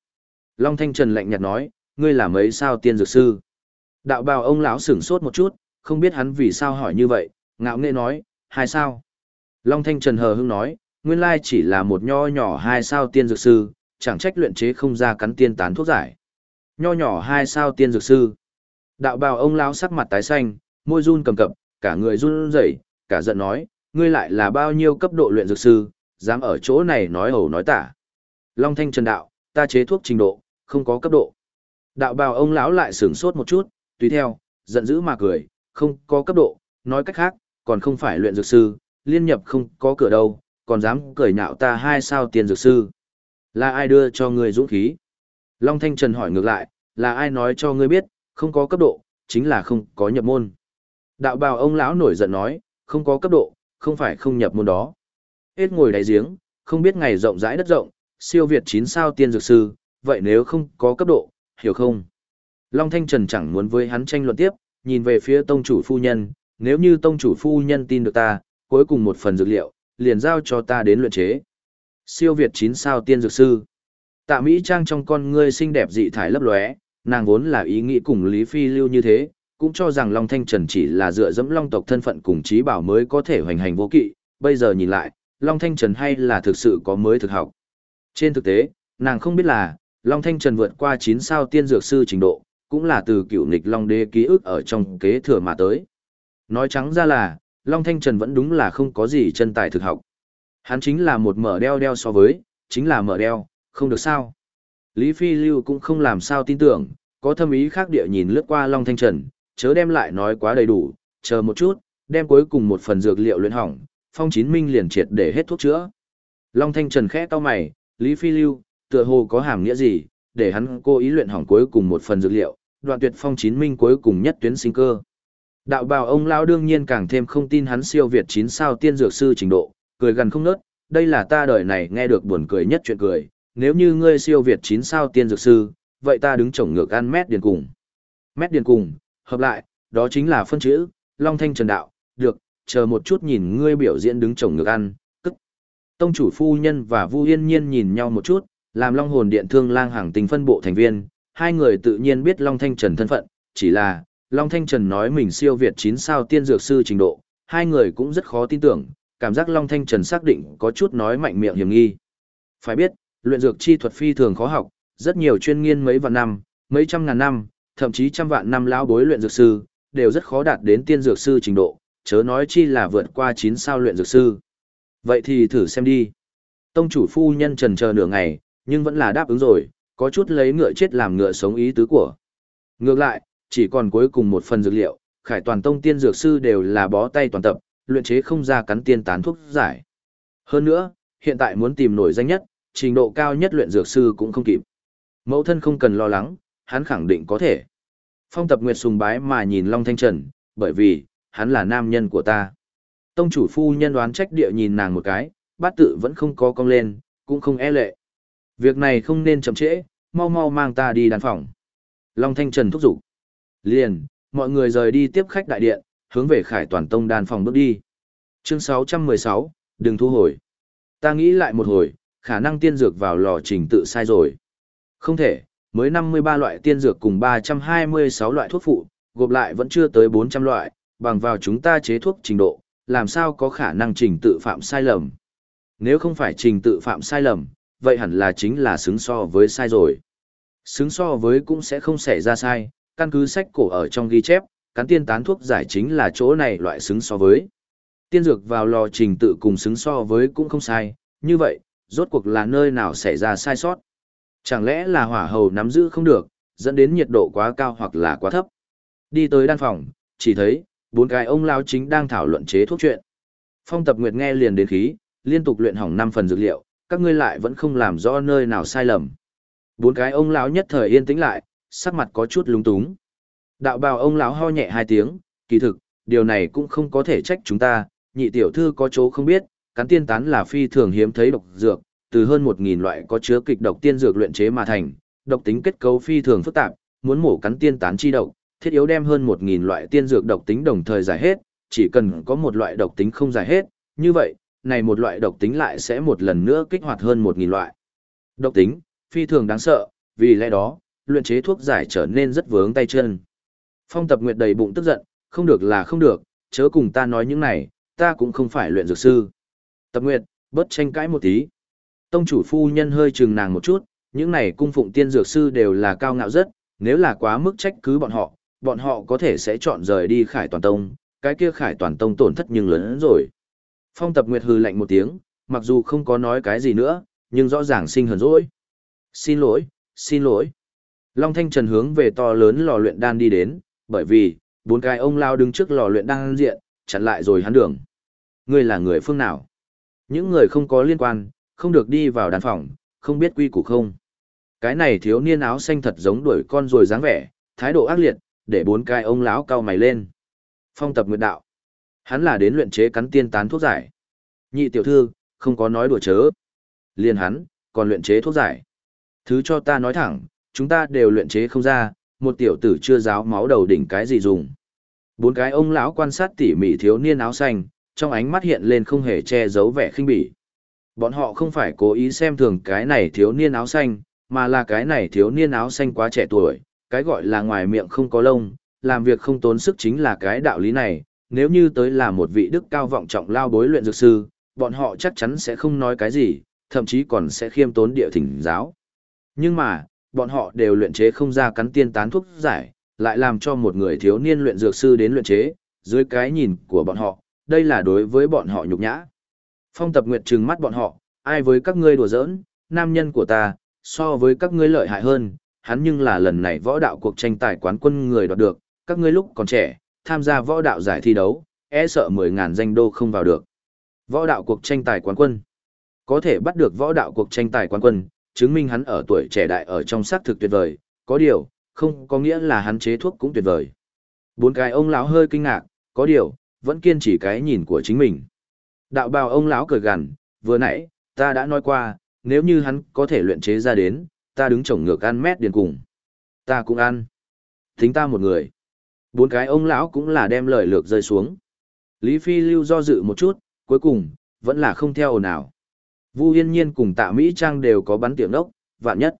Long Thanh Trần lạnh nhạt nói, ngươi là mấy sao tiên dược sư? Đạo bào ông lão sửng sốt một chút, không biết hắn vì sao hỏi như vậy, ngạo nghệ nói, hai sao? Long Thanh Trần hờ hưng nói, nguyên lai chỉ là một nho nhỏ hai sao tiên dược sư, chẳng trách luyện chế không ra cắn tiên tán thuốc giải. Nho nhỏ hai sao tiên dược sư. Đạo bào ông lão sắc mặt tái xanh, môi run cầm cập, cả người run rẩy, cả giận nói, ngươi lại là bao nhiêu cấp độ luyện dược sư, dám ở chỗ này nói hầu nói tả. Long Thanh Trần đạo, ta chế thuốc trình độ, không có cấp độ. Đạo bào ông lão lại sửng sốt một chút, tùy theo, giận dữ mà cười, không có cấp độ, nói cách khác, còn không phải luyện dược sư, liên nhập không có cửa đâu, còn dám cười nhạo ta hai sao tiền dược sư. Là ai đưa cho ngươi dũng khí? Long Thanh Trần hỏi ngược lại, là ai nói cho ngươi biết, không có cấp độ, chính là không có nhập môn. Đạo bào ông lão nổi giận nói, không có cấp độ, không phải không nhập môn đó. Hết ngồi đáy giếng, không biết ngày rộng rãi đất rộng, siêu việt chín sao tiên dược sư, vậy nếu không có cấp độ, hiểu không? Long Thanh Trần chẳng muốn với hắn tranh luận tiếp, nhìn về phía tông chủ phu nhân, nếu như tông chủ phu nhân tin được ta, cuối cùng một phần dược liệu, liền giao cho ta đến luyện chế. Siêu Việt 9 sao tiên dược sư. Tạ Mỹ Trang trong con ngươi xinh đẹp dị thải lấp lóe, nàng vốn là ý nghĩ cùng Lý Phi lưu như thế, cũng cho rằng Long Thanh Trần chỉ là dựa dẫm Long tộc thân phận cùng trí bảo mới có thể hoành hành vô kỵ, bây giờ nhìn lại, Long Thanh Trần hay là thực sự có mới thực học. Trên thực tế, nàng không biết là, Long Thanh Trần vượt qua 9 sao tiên dược sư trình độ, cũng là từ cựu nghịch Long Đế ký ức ở trong kế thừa mà tới. Nói trắng ra là, Long Thanh Trần vẫn đúng là không có gì chân tài thực học. Hắn chính là một mở đeo đeo so với, chính là mở đeo, không được sao. Lý Phi Lưu cũng không làm sao tin tưởng, có thâm ý khác địa nhìn lướt qua Long Thanh Trần, chớ đem lại nói quá đầy đủ, chờ một chút, đem cuối cùng một phần dược liệu luyện hỏng, Phong Chín Minh liền triệt để hết thuốc chữa. Long Thanh Trần khẽ cau mày, Lý Phi Lưu, tựa hồ có hàm nghĩa gì, để hắn cố ý luyện hỏng cuối cùng một phần dược liệu, đoạn tuyệt Phong Chín Minh cuối cùng nhất tuyến sinh cơ. Đạo bào ông lão đương nhiên càng thêm không tin hắn siêu việt chín sao tiên dược sư trình độ, cười gần không nớt, đây là ta đời này nghe được buồn cười nhất chuyện cười, nếu như ngươi siêu việt chín sao tiên dược sư, vậy ta đứng chổng ngược ăn mét điền cùng. Mét điền cùng, hợp lại, đó chính là phân chữ, Long Thanh Trần Đạo, được, chờ một chút nhìn ngươi biểu diễn đứng chổng ngược ăn, tức. Tông chủ phu nhân và Vu Yên Nhiên nhìn nhau một chút, làm Long Hồn Điện Thương Lang hàng tình phân bộ thành viên, hai người tự nhiên biết Long Thanh Trần thân phận, chỉ là, Long Thanh Trần nói mình siêu việt 9 sao tiên dược sư trình độ, hai người cũng rất khó tin tưởng, cảm giác Long Thanh Trần xác định có chút nói mạnh miệng hiểm nghi. Phải biết, luyện dược chi thuật phi thường khó học, rất nhiều chuyên nghiên mấy vạn năm, mấy trăm ngàn năm, thậm chí trăm vạn năm lão bối luyện dược sư, đều rất khó đạt đến tiên dược sư trình độ, chớ nói chi là vượt qua 9 sao luyện dược sư. Vậy thì thử xem đi. Tông chủ phu nhân trần chờ nửa ngày, nhưng vẫn là đáp ứng rồi, có chút lấy ngựa chết làm ngựa sống ý tứ của. Ngược lại, chỉ còn cuối cùng một phần dược liệu, khải toàn tông tiên dược sư đều là bó tay toàn tập, luyện chế không ra cắn tiên tán thuốc giải. Hơn nữa, hiện tại muốn tìm nổi danh nhất, trình độ cao nhất luyện dược sư cũng không kịp. Mẫu thân không cần lo lắng, hắn khẳng định có thể. Phong tập nguyệt sùng bái mà nhìn Long Thanh Trần, bởi vì, hắn là nam nhân của ta. Tông chủ phu nhân đoán trách địa nhìn nàng một cái, bát tự vẫn không có cong lên, cũng không e lệ. Việc này không nên chậm trễ, mau mau mang ta đi đàn phòng. Long Thanh Trần thúc giục. Liền, mọi người rời đi tiếp khách đại điện, hướng về khải toàn tông đàn phòng bước đi. Chương 616, đừng thu hồi. Ta nghĩ lại một hồi, khả năng tiên dược vào lò trình tự sai rồi. Không thể, mới 53 loại tiên dược cùng 326 loại thuốc phụ, gộp lại vẫn chưa tới 400 loại, bằng vào chúng ta chế thuốc trình độ, làm sao có khả năng trình tự phạm sai lầm. Nếu không phải trình tự phạm sai lầm, vậy hẳn là chính là xứng so với sai rồi. Xứng so với cũng sẽ không xảy ra sai, căn cứ sách cổ ở trong ghi chép, cắn tiên tán thuốc giải chính là chỗ này loại xứng so với. Tiên dược vào lò trình tự cùng xứng so với cũng không sai, như vậy, rốt cuộc là nơi nào xảy ra sai sót. Chẳng lẽ là hỏa hầu nắm giữ không được, dẫn đến nhiệt độ quá cao hoặc là quá thấp. Đi tới đan phòng, chỉ thấy, bốn cái ông lao chính đang thảo luận chế thuốc chuyện. Phong tập nguyệt nghe liền đến khí, liên tục luyện hỏng năm phần dược liệu, các ngươi lại vẫn không làm rõ nơi nào sai lầm. Bốn cái ông lão nhất thời yên tĩnh lại, sắc mặt có chút lúng túng. Đạo bào ông lão ho nhẹ hai tiếng, kỳ thực, điều này cũng không có thể trách chúng ta, nhị tiểu thư có chỗ không biết, cắn tiên tán là phi thường hiếm thấy độc dược, từ hơn 1.000 loại có chứa kịch độc tiên dược luyện chế mà thành, độc tính kết cấu phi thường phức tạp, muốn mổ cắn tiên tán chi độc, thiết yếu đem hơn 1.000 loại tiên dược độc tính đồng thời giải hết, chỉ cần có một loại độc tính không giải hết, như vậy, này một loại độc tính lại sẽ một lần nữa kích hoạt hơn 1.000 loại. Độc tính, phi thường đáng sợ, vì lẽ đó, luyện chế thuốc giải trở nên rất vướng tay chân. Phong tập nguyệt đầy bụng tức giận, không được là không được, chớ cùng ta nói những này, ta cũng không phải luyện dược sư. Tập nguyệt, bớt tranh cãi một tí. Tông chủ phu nhân hơi chừng nàng một chút, những này cung phụng tiên dược sư đều là cao ngạo rất, nếu là quá mức trách cứ bọn họ, bọn họ có thể sẽ chọn rời đi khải toàn tông, cái kia khải toàn tông tổn thất nhưng lớn hơn rồi. Phong tập nguyệt hừ lạnh một tiếng, mặc dù không có nói cái gì nữa, nhưng rõ ràng sinh hờn dỗi. Xin lỗi, xin lỗi. Long Thanh Trần hướng về to lớn lò luyện đan đi đến, bởi vì, bốn cái ông lao đứng trước lò luyện đan diện, chặn lại rồi hắn đường. Ngươi là người phương nào? Những người không có liên quan, không được đi vào đàn phòng, không biết quy củ không. Cái này thiếu niên áo xanh thật giống đuổi con rồi dáng vẻ, thái độ ác liệt, để bốn cái ông lão cao mày lên. Phong tập nguyệt đạo. Hắn là đến luyện chế cắn tiên tán thuốc giải. Nhị tiểu thư, không có nói đùa chớ. Liên hắn, còn luyện chế thuốc giải. Thứ cho ta nói thẳng, chúng ta đều luyện chế không ra, một tiểu tử chưa giáo máu đầu đỉnh cái gì dùng. Bốn cái ông lão quan sát tỉ mỉ thiếu niên áo xanh, trong ánh mắt hiện lên không hề che giấu vẻ khinh bỉ. Bọn họ không phải cố ý xem thường cái này thiếu niên áo xanh, mà là cái này thiếu niên áo xanh quá trẻ tuổi, cái gọi là ngoài miệng không có lông, làm việc không tốn sức chính là cái đạo lý này, nếu như tới là một vị đức cao vọng trọng lao bối luyện dược sư, bọn họ chắc chắn sẽ không nói cái gì, thậm chí còn sẽ khiêm tốn địa thỉnh giáo. Nhưng mà, bọn họ đều luyện chế không ra cắn tiên tán thuốc giải, lại làm cho một người thiếu niên luyện dược sư đến luyện chế, dưới cái nhìn của bọn họ, đây là đối với bọn họ nhục nhã. Phong tập nguyệt trừng mắt bọn họ, ai với các ngươi đùa giỡn, nam nhân của ta, so với các ngươi lợi hại hơn, hắn nhưng là lần này võ đạo cuộc tranh tài quán quân người đoạt được, các ngươi lúc còn trẻ, tham gia võ đạo giải thi đấu, e sợ 10.000 danh đô không vào được. Võ đạo cuộc tranh tài quán quân. Có thể bắt được võ đạo cuộc tranh tài quán quân, chứng minh hắn ở tuổi trẻ đại ở trong xác thực tuyệt vời, có điều, không có nghĩa là hắn chế thuốc cũng tuyệt vời. Bốn cái ông lão hơi kinh ngạc, có điều, vẫn kiên trì cái nhìn của chính mình. Đạo bào ông lão cười gằn, vừa nãy, ta đã nói qua, nếu như hắn có thể luyện chế ra đến, ta đứng chổng ngược ăn mét điền cùng. Ta cũng ăn. Thính ta một người. Bốn cái ông lão cũng là đem lời lược rơi xuống. Lý Phi lưu do dự một chút, cuối cùng, vẫn là không theo ồn ào. Vu Yên Nhiên cùng Tạ Mỹ Trang đều có bắn tiệm đốc, vạn nhất.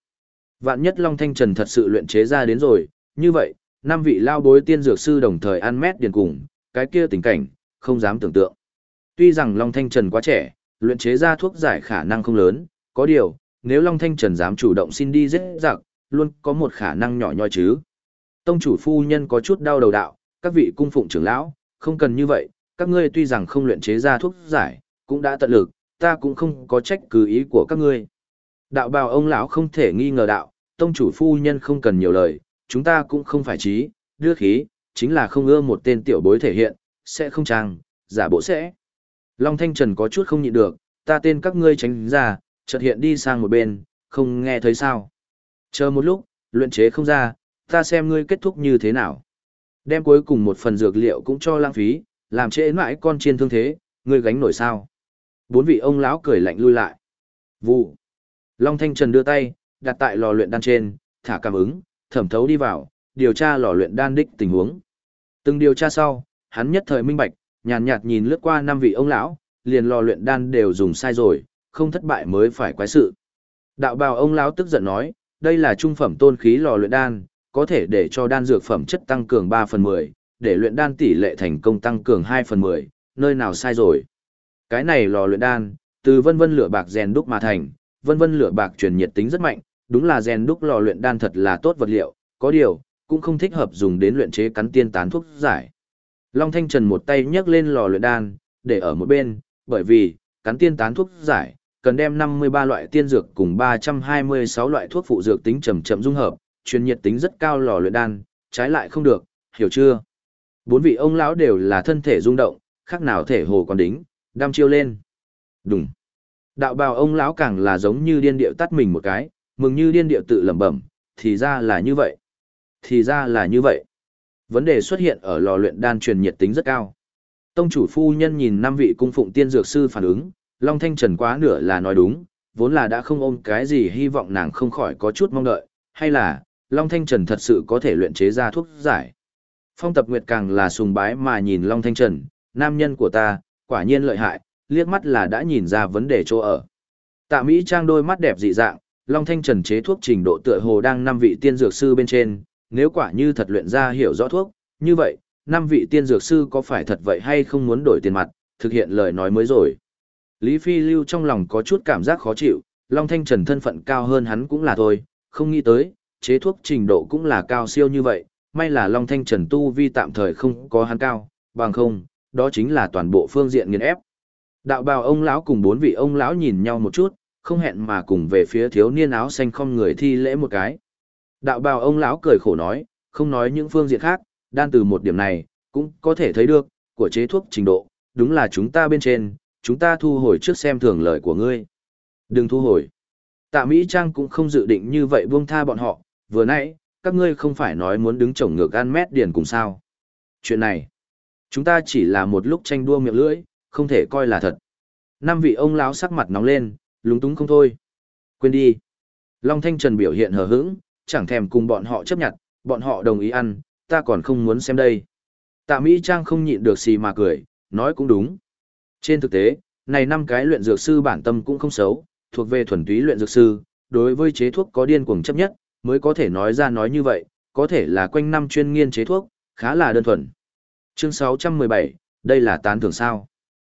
Vạn nhất Long Thanh Trần thật sự luyện chế ra đến rồi, như vậy, năm vị lao bối tiên dược sư đồng thời ăn mét điền cùng, cái kia tình cảnh, không dám tưởng tượng. Tuy rằng Long Thanh Trần quá trẻ, luyện chế ra thuốc giải khả năng không lớn, có điều, nếu Long Thanh Trần dám chủ động xin đi giết giặc, luôn có một khả năng nhỏ nhoi chứ. Tông chủ phu nhân có chút đau đầu đạo, các vị cung phụng trưởng lão, không cần như vậy, các ngươi tuy rằng không luyện chế ra thuốc giải, cũng đã tận lực, ta cũng không có trách cứ ý của các ngươi. Đạo bào ông lão không thể nghi ngờ đạo, tông chủ phu nhân không cần nhiều lời, chúng ta cũng không phải trí, đưa khí, chính là không ưa một tên tiểu bối thể hiện, sẽ không trang, giả bộ sẽ. Long Thanh Trần có chút không nhịn được, ta tên các ngươi tránh ra, chợt hiện đi sang một bên, không nghe thấy sao. Chờ một lúc, luyện chế không ra, ta xem ngươi kết thúc như thế nào. Đem cuối cùng một phần dược liệu cũng cho lãng phí, làm trễ mãi con chiên thương thế, ngươi gánh nổi sao. Bốn vị ông lão cười lạnh lui lại. Vụ. Long Thanh Trần đưa tay, đặt tại lò luyện đan trên, thả cảm ứng, thẩm thấu đi vào, điều tra lò luyện đan đích tình huống. Từng điều tra sau, hắn nhất thời minh bạch, nhàn nhạt, nhìn lướt qua năm vị ông lão, liền lò luyện đan đều dùng sai rồi, không thất bại mới phải quái sự. Đạo bào ông lão tức giận nói, đây là trung phẩm tôn khí lò luyện đan, có thể để cho đan dược phẩm chất tăng cường 3 phần 10, để luyện đan tỷ lệ thành công tăng cường 2 phần 10, nơi nào sai rồi. Cái này lò luyện đan, từ vân vân lửa bạc rèn đúc mà thành, vân vân lửa bạc truyền nhiệt tính rất mạnh, đúng là rèn đúc lò luyện đan thật là tốt vật liệu, có điều, cũng không thích hợp dùng đến luyện chế cắn tiên tán thuốc giải. Long Thanh Trần một tay nhấc lên lò luyện đan, để ở một bên, bởi vì, cắn tiên tán thuốc giải, cần đem 53 loại tiên dược cùng 326 loại thuốc phụ dược tính chậm chậm dung hợp, truyền nhiệt tính rất cao lò luyện đan, trái lại không được, hiểu chưa? Bốn vị ông lão đều là thân thể rung động, khác nào thể hồ còn đính, đam chiêu lên. Đúng. Đạo bào ông lão càng là giống như điên điệu tắt mình một cái, mừng như điên điệu tự lẩm bẩm, thì ra là như vậy. Thì ra là như vậy. Vấn đề xuất hiện ở lò luyện đan truyền nhiệt tính rất cao. Tông chủ phu nhân nhìn năm vị cung phụng tiên dược sư phản ứng, Long Thanh Trần quá nửa là nói đúng, vốn là đã không ôm cái gì hy vọng nàng không khỏi có chút mong đợi, hay là, Long Thanh Trần thật sự có thể luyện chế ra thuốc giải. Phong tập nguyệt càng là sùng bái mà nhìn Long Thanh Trần, nam nhân của ta, quả nhiên lợi hại, liếc mắt là đã nhìn ra vấn đề chỗ ở. Tạ Mỹ Trang đôi mắt đẹp dị dạng, Long Thanh Trần chế thuốc trình độ tựa hồ đang năm vị tiên dược sư bên trên, nếu quả như thật luyện ra hiểu rõ thuốc, như vậy, năm vị tiên dược sư có phải thật vậy hay không muốn đổi tiền mặt, thực hiện lời nói mới rồi. Lý Phi Lưu trong lòng có chút cảm giác khó chịu, Long Thanh Trần thân phận cao hơn hắn cũng là thôi, không nghĩ tới, chế thuốc trình độ cũng là cao siêu như vậy, may là Long Thanh Trần tu vi tạm thời không có hắn cao, bằng không, đó chính là toàn bộ phương diện nghiền ép. Đạo bào ông lão cùng bốn vị ông lão nhìn nhau một chút, không hẹn mà cùng về phía thiếu niên áo xanh không người thi lễ một cái. Đạo bào ông lão cười khổ nói, không nói những phương diện khác, đan từ một điểm này, cũng có thể thấy được, của chế thuốc trình độ, đúng là chúng ta bên trên, chúng ta thu hồi trước xem thường lời của ngươi. Đừng thu hồi. Tạ Mỹ Trang cũng không dự định như vậy buông tha bọn họ, vừa nãy, các ngươi không phải nói muốn đứng chổng ngược ăn mét điền cùng sao. Chuyện này, chúng ta chỉ là một lúc tranh đua miệng lưỡi, không thể coi là thật. Năm vị ông lão sắc mặt nóng lên, lúng túng không thôi. Quên đi. Long Thanh Trần biểu hiện hờ hững, chẳng thèm cùng bọn họ chấp nhận, bọn họ đồng ý ăn, ta còn không muốn xem đây. Tạ Mỹ Trang không nhịn được xì mà cười, nói cũng đúng. Trên thực tế, này năm cái luyện dược sư bản tâm cũng không xấu, thuộc về thuần túy luyện dược sư, đối với chế thuốc có điên cuồng chấp nhất, mới có thể nói ra nói như vậy, có thể là quanh năm chuyên nghiên chế thuốc, khá là đơn thuần. Chương 617, đây là tán thưởng sao.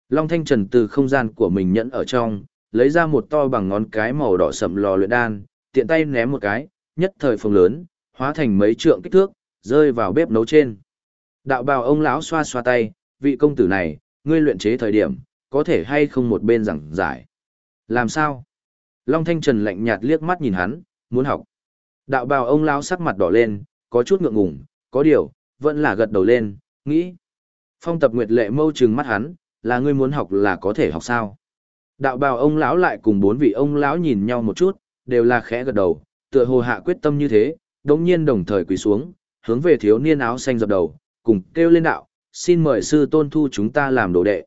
Long Thanh Trần từ không gian của mình nhẫn ở trong, lấy ra một to bằng ngón cái màu đỏ sậm lò luyện đan, tiện tay ném một cái, nhất thời phồng lớn, hóa thành mấy trượng kích thước, rơi vào bếp nấu trên. Đạo bào ông lão xoa xoa tay, vị công tử này, ngươi luyện chế thời điểm, có thể hay không một bên giảng giải. Làm sao? Long Thanh Trần lạnh nhạt liếc mắt nhìn hắn, muốn học. Đạo bào ông lão sắc mặt đỏ lên, có chút ngượng ngùng, có điều, vẫn là gật đầu lên, nghĩ. Phong tập nguyệt lệ mâu trừng mắt hắn, là ngươi muốn học là có thể học sao? Đạo bào ông lão lại cùng bốn vị ông lão nhìn nhau một chút, đều là khẽ gật đầu, tựa hồ hạ quyết tâm như thế, đống nhiên đồng thời quỳ xuống, hướng về thiếu niên áo xanh dập đầu, cùng kêu lên đạo, xin mời sư tôn thu chúng ta làm đồ đệ.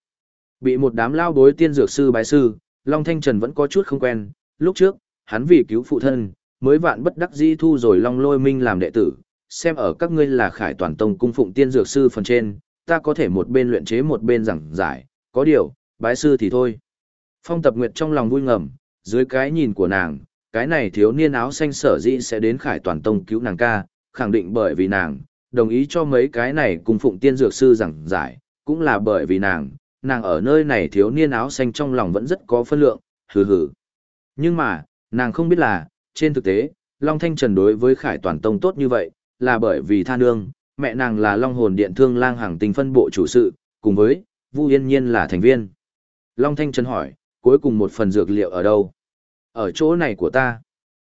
Bị một đám lao bối tiên dược sư bái sư, Long Thanh Trần vẫn có chút không quen, lúc trước, hắn vì cứu phụ thân, mới vạn bất đắc dĩ thu rồi Long Lôi Minh làm đệ tử, xem ở các ngươi là khải toàn tông cung phụng tiên dược sư phần trên, ta có thể một bên luyện chế một bên giảng giải, có điều, bái sư thì thôi. Phong tập nguyệt trong lòng vui ngầm, dưới cái nhìn của nàng, cái này thiếu niên áo xanh sở dĩ sẽ đến khải toàn tông cứu nàng ca, khẳng định bởi vì nàng, đồng ý cho mấy cái này cùng phụng tiên dược sư giảng giải, cũng là bởi vì nàng, nàng ở nơi này thiếu niên áo xanh trong lòng vẫn rất có phân lượng, hừ hừ. Nhưng mà, nàng không biết là, trên thực tế, Long Thanh Trần đối với khải toàn tông tốt như vậy, là bởi vì tha nương, mẹ nàng là Long hồn điện thương lang hàng tinh phân bộ chủ sự, cùng với, Vu Yên Nhiên là thành viên. Long Thanh Trần hỏi, cuối cùng một phần dược liệu ở đâu? Ở chỗ này của ta.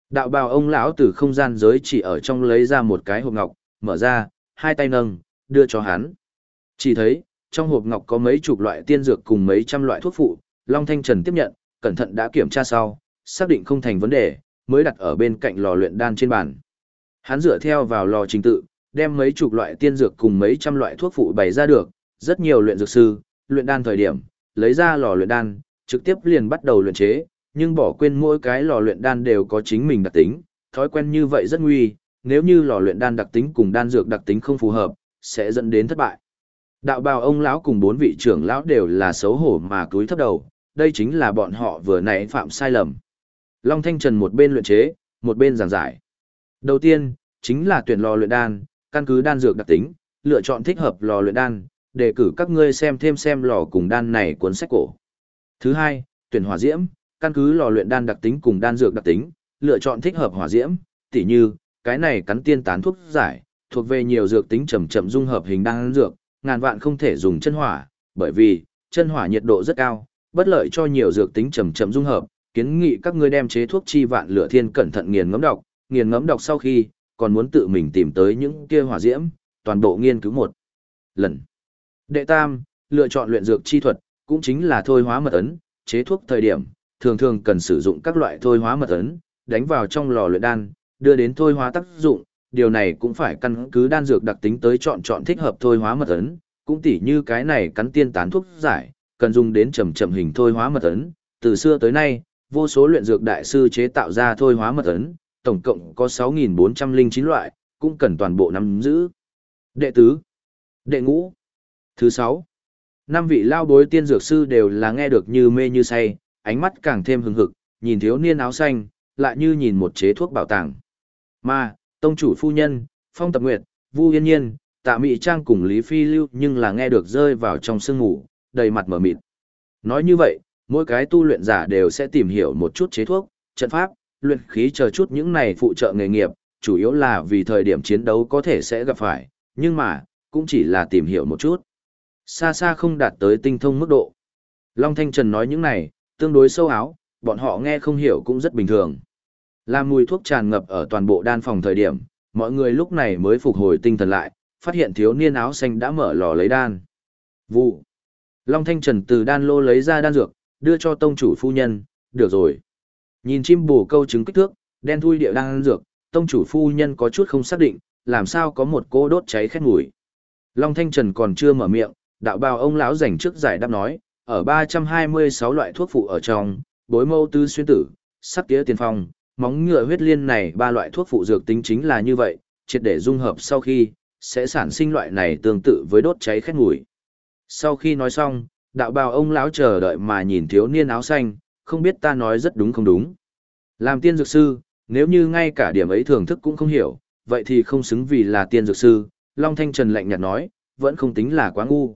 Đạo bào ông lão từ không gian giới chỉ ở trong lấy ra một cái hộp ngọc, mở ra, hai tay nâng, đưa cho hắn. Chỉ thấy, trong hộp ngọc có mấy chục loại tiên dược cùng mấy trăm loại thuốc phụ, Long Thanh Trần tiếp nhận, cẩn thận đã kiểm tra sau, xác định không thành vấn đề, mới đặt ở bên cạnh lò luyện đan trên bàn. Hắn dựa theo vào lò trình tự, đem mấy chục loại tiên dược cùng mấy trăm loại thuốc phụ bày ra được, rất nhiều luyện dược sư, luyện đan thời điểm, lấy ra lò luyện đan, trực tiếp liền bắt đầu luyện chế, nhưng bỏ quên mỗi cái lò luyện đan đều có chính mình đặc tính, thói quen như vậy rất nguy, nếu như lò luyện đan đặc tính cùng đan dược đặc tính không phù hợp, sẽ dẫn đến thất bại. Đạo bào ông lão cùng bốn vị trưởng lão đều là xấu hổ mà cúi thấp đầu, đây chính là bọn họ vừa nãy phạm sai lầm. Long Thanh Trần một bên luyện chế, một bên giảng giải. Đầu tiên, chính là tuyển lò luyện đan, căn cứ đan dược đặc tính, lựa chọn thích hợp lò luyện đan, Đề cử các ngươi xem thêm xem lò cùng đan này cuốn sách cổ. Thứ hai, tuyển hỏa diễm, căn cứ lò luyện đan đặc tính cùng đan dược đặc tính, lựa chọn thích hợp hỏa diễm, tỉ như, cái này cắn tiên tán thuốc giải, thuộc về nhiều dược tính chậm chậm dung hợp hình đan dược, ngàn vạn không thể dùng chân hỏa, bởi vì chân hỏa nhiệt độ rất cao, bất lợi cho nhiều dược tính chậm chậm dung hợp, kiến nghị các ngươi đem chế thuốc chi vạn lửa thiên cẩn thận nghiền ngẫm đọc, nghiền ngẫm đọc sau khi, còn muốn tự mình tìm tới những kia hỏa diễm, toàn bộ nghiên cứu một lần. Đệ tam, lựa chọn luyện dược chi thuật, cũng chính là thôi hóa mật ấn, chế thuốc thời điểm, thường thường cần sử dụng các loại thôi hóa mật ấn, đánh vào trong lò luyện đan, đưa đến thôi hóa tác dụng, điều này cũng phải căn cứ đan dược đặc tính tới chọn chọn thích hợp thôi hóa mật ấn, cũng tỉ như cái này cắn tiên tán thuốc giải, cần dùng đến chậm chậm hình thôi hóa mật ấn, từ xưa tới nay, vô số luyện dược đại sư chế tạo ra thôi hóa mật ấn, tổng cộng có 6409 loại, cũng cần toàn bộ nắm giữ. Đệ tứ, đệ ngũ, thứ sáu, năm vị lao bối tiên dược sư đều là nghe được như mê như say, ánh mắt càng thêm hứng hực, nhìn thiếu niên áo xanh, lại như nhìn một chế thuốc bảo tàng. Mà, tông chủ phu nhân, phong tập nguyệt, vu yên nhiên, tạ mị trang cùng Lý Phi lưu nhưng là nghe được rơi vào trong sương ngủ, đầy mặt mở mịt. Nói như vậy, mỗi cái tu luyện giả đều sẽ tìm hiểu một chút chế thuốc, trận pháp, luyện khí chờ chút những này phụ trợ nghề nghiệp, chủ yếu là vì thời điểm chiến đấu có thể sẽ gặp phải, nhưng mà, cũng chỉ là tìm hiểu một chút. Xa xa không đạt tới tinh thông mức độ. Long Thanh Trần nói những này, tương đối sâu áo, bọn họ nghe không hiểu cũng rất bình thường. Làm mùi thuốc tràn ngập ở toàn bộ đan phòng thời điểm, mọi người lúc này mới phục hồi tinh thần lại, phát hiện thiếu niên áo xanh đã mở lò lấy đan. Vụ. Long Thanh Trần từ đan lô lấy ra đan dược, đưa cho tông chủ phu nhân, được rồi. Nhìn chim bồ câu trứng kích thước, đen thui địa đang ăn dược, tông chủ phu nhân có chút không xác định, làm sao có một cô đốt cháy khét ngủi. Long Thanh Trần còn chưa mở miệng, đạo bào ông lão rảnh trước giải đáp nói, ở 326 loại thuốc phụ ở trong, bối mâu tư xuyên tử, sắc tía tiền phong, móng ngựa huyết liên này ba loại thuốc phụ dược tính chính là như vậy, triệt để dung hợp sau khi, sẽ sản sinh loại này tương tự với đốt cháy khét ngủi. Sau khi nói xong, đạo bào ông lão chờ đợi mà nhìn thiếu niên áo xanh, không biết ta nói rất đúng không đúng. Làm tiên dược sư, nếu như ngay cả điểm ấy thưởng thức cũng không hiểu, vậy thì không xứng vì là tiên dược sư, Long Thanh Trần lạnh nhạt nói, vẫn không tính là quá ngu.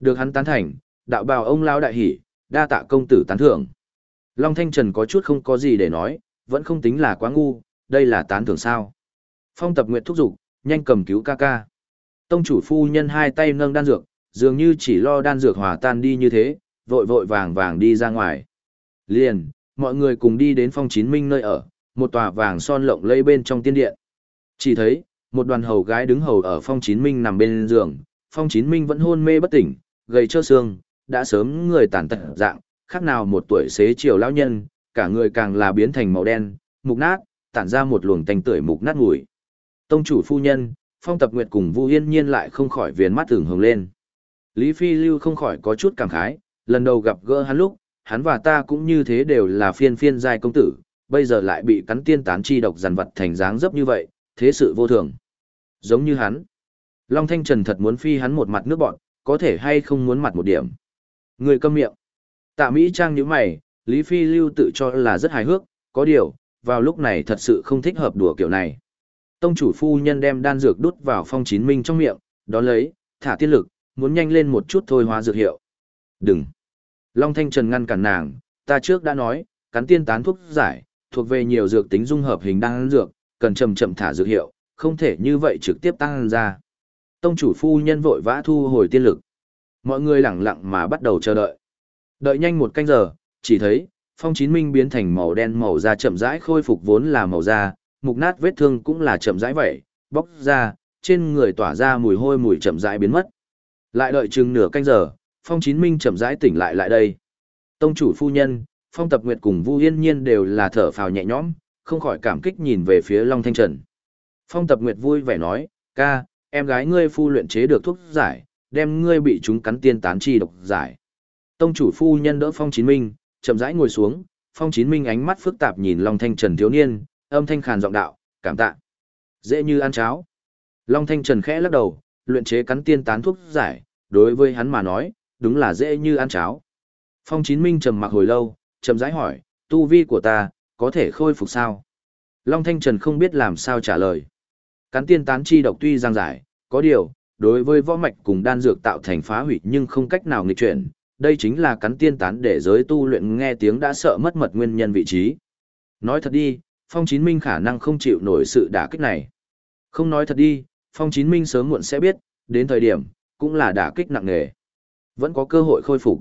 Được hắn tán thành, đạo bào ông lão đại hỉ, đa tạ công tử tán thưởng. Long Thanh Trần có chút không có gì để nói, vẫn không tính là quá ngu, đây là tán thưởng sao. Phong tập nguyện thúc giục, nhanh cầm cứu ca ca. Tông chủ phu nhân hai tay nâng đan dược, dường như chỉ lo đan dược hòa tan đi như thế, vội vội vàng vàng đi ra ngoài. Liền, mọi người cùng đi đến phong chín minh nơi ở, một tòa vàng son lộng lây bên trong tiên điện. Chỉ thấy, một đoàn hầu gái đứng hầu ở phong chín minh nằm bên giường, phong chín minh vẫn hôn mê bất tỉnh, gầy trơ xương, đã sớm người tàn tật dạng, khác nào một tuổi xế chiều lão nhân, cả người càng là biến thành màu đen, mục nát, tản ra một luồng tanh tưởi mục nát mùi. Tông chủ phu nhân, phong tập nguyệt cùng Vu Yên Nhiên lại không khỏi viền mắt thường hồng lên. Lý Phi Lưu không khỏi có chút cảm khái, lần đầu gặp gỡ hắn lúc, hắn và ta cũng như thế đều là phiên phiên giai công tử, bây giờ lại bị cắn tiên tán chi độc giàn vật thành dáng dấp như vậy, thế sự vô thường. Giống như hắn. Long Thanh Trần thật muốn phi hắn một mặt nước bọn, có thể hay không muốn mặt một điểm. Người câm miệng. Tạ Mỹ Trang như mày, Lý Phi Lưu tự cho là rất hài hước, có điều, vào lúc này thật sự không thích hợp đùa kiểu này. Tông chủ phu nhân đem đan dược đút vào phong chín minh trong miệng, đó lấy, thả tiên lực, muốn nhanh lên một chút thôi hóa dược hiệu. Đừng! Long Thanh Trần ngăn cản nàng, ta trước đã nói, cắn tiên tán thuốc giải, thuộc về nhiều dược tính dung hợp hình đan dược, cần chậm chậm thả dược hiệu, không thể như vậy trực tiếp tăng ra. Tông chủ phu nhân vội vã thu hồi tiên lực. Mọi người lặng lặng mà bắt đầu chờ đợi. Đợi nhanh một canh giờ, chỉ thấy, phong chín minh biến thành màu đen màu da chậm rãi khôi phục vốn là màu da, mục nát vết thương cũng là chậm rãi vậy, bóc ra, trên người tỏa ra mùi hôi mùi chậm rãi biến mất. Lại đợi chừng nửa canh giờ, phong chín minh chậm rãi tỉnh lại lại đây. Tông chủ phu nhân, phong tập nguyệt cùng Vu Yên Nhiên đều là thở phào nhẹ nhõm, không khỏi cảm kích nhìn về phía Long Thanh Trần. Phong tập nguyệt vui vẻ nói, ca, em gái ngươi phu luyện chế được thuốc giải, đem ngươi bị chúng cắn tiên tán chi độc giải. Tông chủ phu nhân đỡ Phong Chín Minh, chậm rãi ngồi xuống, Phong Chín Minh ánh mắt phức tạp nhìn Long Thanh Trần thiếu niên, âm thanh khàn giọng đạo, cảm tạ. Dễ như ăn cháo. Long Thanh Trần khẽ lắc đầu, luyện chế cắn tiên tán thuốc giải, đối với hắn mà nói, đúng là dễ như ăn cháo. Phong Chín Minh trầm mặc hồi lâu, trầm rãi hỏi, tu vi của ta, có thể khôi phục sao? Long Thanh Trần không biết làm sao trả lời. Cắn tiên tán chi độc tuy giang giải, có điều, đối với võ mạch cùng đan dược tạo thành phá hủy nhưng không cách nào nghịch chuyển, đây chính là cắn tiên tán để giới tu luyện nghe tiếng đã sợ mất mật nguyên nhân vị trí. Nói thật đi, Phong Chín Minh khả năng không chịu nổi sự đả kích này. Không nói thật đi, Phong Chín Minh sớm muộn sẽ biết, đến thời điểm, cũng là đả kích nặng nề. Vẫn có cơ hội khôi phục.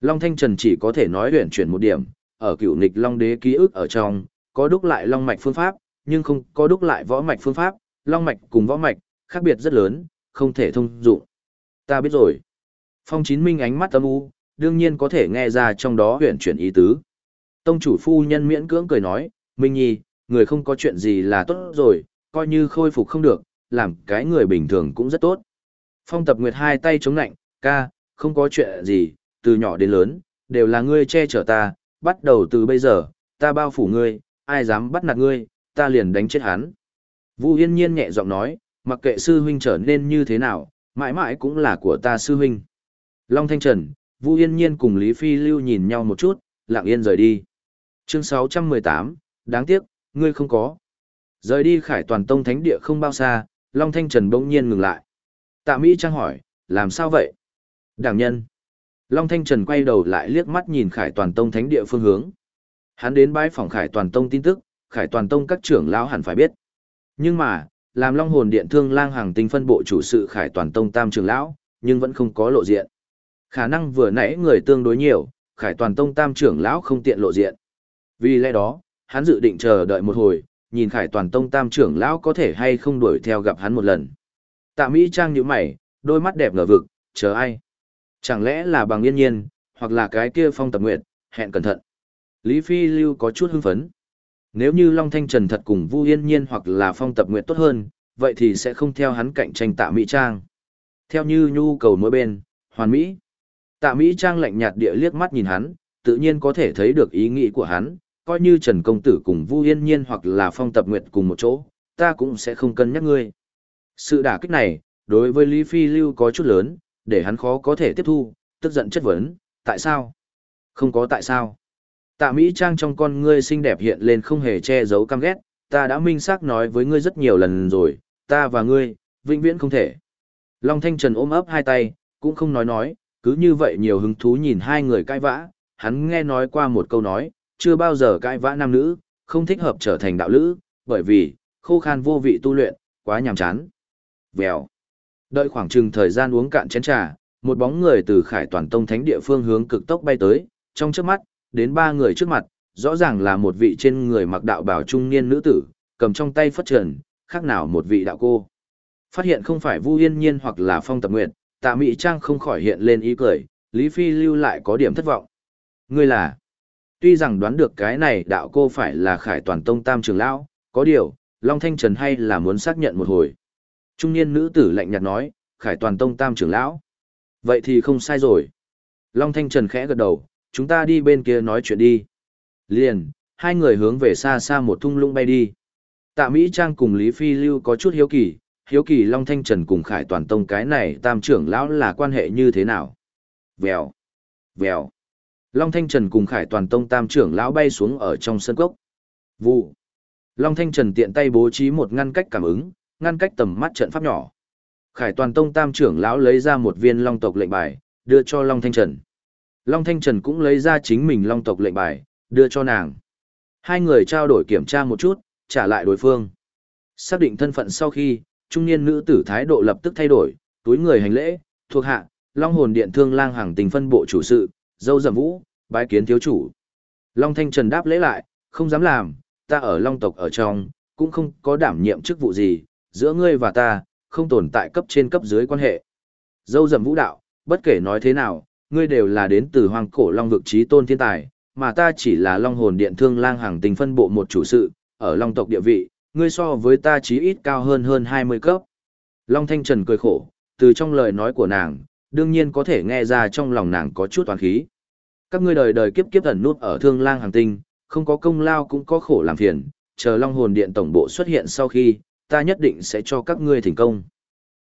Long Thanh Trần chỉ có thể nói huyền chuyển một điểm, ở cựu nịch Long Đế ký ức ở trong, có đúc lại Long Mạch phương pháp, nhưng không có đúc lại võ mạch phương pháp, Long Mạch cùng võ mạch, khác biệt rất lớn, không thể thông dụng. Ta biết rồi. Phong Chín Minh ánh mắt âm u, đương nhiên có thể nghe ra trong đó huyền chuyển ý tứ. Tông chủ phu nhân miễn cưỡng cười nói, Minh Nhi, người không có chuyện gì là tốt rồi, coi như khôi phục không được, làm cái người bình thường cũng rất tốt. Phong tập nguyệt hai tay chống nạnh, ca, không có chuyện gì, từ nhỏ đến lớn, đều là ngươi che chở ta, bắt đầu từ bây giờ, ta bao phủ ngươi, ai dám bắt nạt ngươi, ta liền đánh chết hắn. Vu Yên Nhiên nhẹ giọng nói, mặc kệ sư huynh trở nên như thế nào, mãi mãi cũng là của ta sư huynh. Long Thanh Trần, Vu Yên Nhiên cùng Lý Phi Lưu nhìn nhau một chút, lặng yên rời đi. Chương 618, đáng tiếc, ngươi không có. Rời đi khải toàn tông thánh địa không bao xa, Long Thanh Trần bỗng nhiên ngừng lại. Tạ Mỹ Trang hỏi, làm sao vậy? Đảng nhân. Long Thanh Trần quay đầu lại liếc mắt nhìn khải toàn tông thánh địa phương hướng. Hắn đến bái phòng khải toàn tông tin tức, khải toàn tông các trưởng lão hẳn phải biết. Nhưng mà, làm Long Hồn Điện Thương Lang Hàng Tinh phân bộ chủ sự khải toàn tông tam trưởng lão, nhưng vẫn không có lộ diện. Khả năng vừa nãy người tương đối nhiều, khải toàn tông tam trưởng lão không tiện lộ diện. Vì lẽ đó, hắn dự định chờ đợi một hồi, nhìn khải toàn tông tam trưởng lão có thể hay không đuổi theo gặp hắn một lần. Tạ Mỹ Trang nhíu mày, đôi mắt đẹp ngờ vực, chờ ai? Chẳng lẽ là bằng yên nhiên, hoặc là cái kia phong tập nguyện, hẹn cẩn thận. Lý Phi Lưu có chút hưng phấn. Nếu như Long Thanh Trần thật cùng Vu Yên Nhiên hoặc là phong tập nguyện tốt hơn, vậy thì sẽ không theo hắn cạnh tranh tạ Mỹ Trang. Theo như nhu cầu mỗi bên, hoàn Mỹ. Tạ Mỹ Trang lạnh nhạt địa liếc mắt nhìn hắn, tự nhiên có thể thấy được ý nghĩ của hắn, coi như Trần Công Tử cùng Vu Yên Nhiên hoặc là phong tập Nguyệt cùng một chỗ, ta cũng sẽ không cân nhắc ngươi. Sự đả kích này, đối với Lý Phi Lưu có chút lớn, để hắn khó có thể tiếp thu, tức giận chất vấn, tại sao? Không có tại sao. Tạ Mỹ Trang trong con ngươi xinh đẹp hiện lên không hề che giấu căm ghét, ta đã minh xác nói với ngươi rất nhiều lần rồi, ta và ngươi, vĩnh viễn không thể. Long Thanh Trần ôm ấp hai tay, cũng không nói nói, cứ như vậy nhiều hứng thú nhìn hai người cãi vã, hắn nghe nói qua một câu nói, chưa bao giờ cãi vã nam nữ, không thích hợp trở thành đạo lữ, bởi vì, khô khan vô vị tu luyện, quá nhàm chán. Vèo. Đợi khoảng chừng thời gian uống cạn chén trà, một bóng người từ khải toàn tông thánh địa phương hướng cực tốc bay tới, trong trước mắt, đến ba người trước mặt, rõ ràng là một vị trên người mặc đạo bào trung niên nữ tử, cầm trong tay phất trần, khác nào một vị đạo cô. Phát hiện không phải Vu Yên Nhiên hoặc là Phong Tập Nguyệt, Tạ Mỹ Trang không khỏi hiện lên ý cười, Lý Phi lưu lại có điểm thất vọng. Ngươi là? Tuy rằng đoán được cái này đạo cô phải là Khải Toàn Tông Tam trưởng lão, có điều, Long Thanh Trần hay là muốn xác nhận một hồi. Trung niên nữ tử lạnh nhạt nói, Khải Toàn Tông Tam trưởng lão. Vậy thì không sai rồi. Long Thanh Trần khẽ gật đầu, chúng ta đi bên kia nói chuyện đi. Liền, hai người hướng về xa xa một thung lũng bay đi. Tạ Mỹ Trang cùng Lý Phi Lưu có chút hiếu kỳ, hiếu kỳ Long Thanh Trần cùng Khải Toàn Tông cái này tam trưởng lão là quan hệ như thế nào. Vèo, vèo. Long Thanh Trần cùng Khải Toàn Tông tam trưởng lão bay xuống ở trong sân cốc. Vụ. Long Thanh Trần tiện tay bố trí một ngăn cách cảm ứng, ngăn cách tầm mắt trận pháp nhỏ. Khải Toàn Tông tam trưởng lão lấy ra một viên Long tộc lệnh bài, đưa cho Long Thanh Trần. Long Thanh Trần cũng lấy ra chính mình Long tộc lệnh bài, đưa cho nàng. Hai người trao đổi kiểm tra một chút, trả lại đối phương. Xác định thân phận sau khi, trung niên nữ tử thái độ lập tức thay đổi, túi người hành lễ, thuộc hạ, Long hồn điện thương lang hàng tình phân bộ chủ sự, dâu dầm vũ, bái kiến thiếu chủ. Long Thanh Trần đáp lễ lại, không dám làm, ta ở Long tộc ở trong, cũng không có đảm nhiệm chức vụ gì, giữa ngươi và ta, không tồn tại cấp trên cấp dưới quan hệ. Dâu dầm vũ đạo, bất kể nói thế nào, ngươi đều là đến từ hoàng cổ Long vực trí tôn thiên tài, mà ta chỉ là Long hồn điện thương lang hàng tình phân bộ một chủ sự, ở Long tộc địa vị, ngươi so với ta chí ít cao hơn hơn 20 cấp. Long Thanh Trần cười khổ, từ trong lời nói của nàng, đương nhiên có thể nghe ra trong lòng nàng có chút toàn khí. Các ngươi đời đời kiếp kiếp ẩn nút ở thương lang hàng tinh, không có công lao cũng có khổ làm phiền, chờ Long hồn điện tổng bộ xuất hiện sau khi, ta nhất định sẽ cho các ngươi thỉnh công.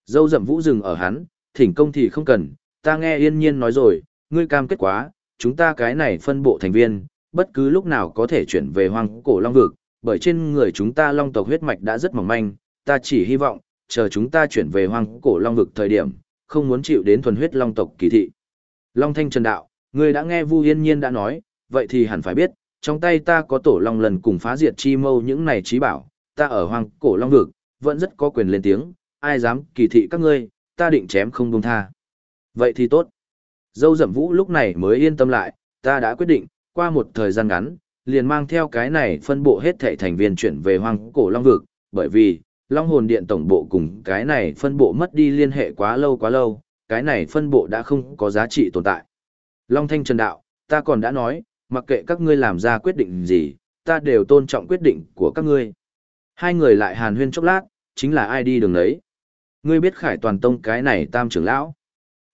Dâu dậm vũ dừng ở hắn, thỉnh công thì không cần, ta nghe yên nhiên nói rồi, ngươi cam kết quá, chúng ta cái này phân bộ thành viên, bất cứ lúc nào có thể chuyển về hoang cổ long vực, bởi trên người chúng ta long tộc huyết mạch đã rất mỏng manh, ta chỉ hy vọng, chờ chúng ta chuyển về hoang cổ long vực thời điểm, không muốn chịu đến thuần huyết long tộc kỳ thị. Long Thanh Trần Đạo, Ngươi đã nghe Vu Yên Nhiên đã nói, vậy thì hẳn phải biết, trong tay ta có tổ long lần cùng phá diệt chi mâu những này trí bảo, ta ở Hoàng cổ long vực, vẫn rất có quyền lên tiếng, ai dám kỳ thị các ngươi, ta định chém không buông tha. Vậy thì tốt. Dâu dậm vũ lúc này mới yên tâm lại, ta đã quyết định, qua một thời gian ngắn, liền mang theo cái này phân bộ hết thảy thành viên chuyển về Hoàng cổ long vực, bởi vì, Long hồn điện tổng bộ cùng cái này phân bộ mất đi liên hệ quá lâu quá lâu, cái này phân bộ đã không có giá trị tồn tại. Long Thanh Trần Đạo, ta còn đã nói, mặc kệ các ngươi làm ra quyết định gì, ta đều tôn trọng quyết định của các ngươi. Hai người lại hàn huyên chốc lát, chính là ai đi đường đấy. Ngươi biết khải toàn tông cái này tam trưởng lão.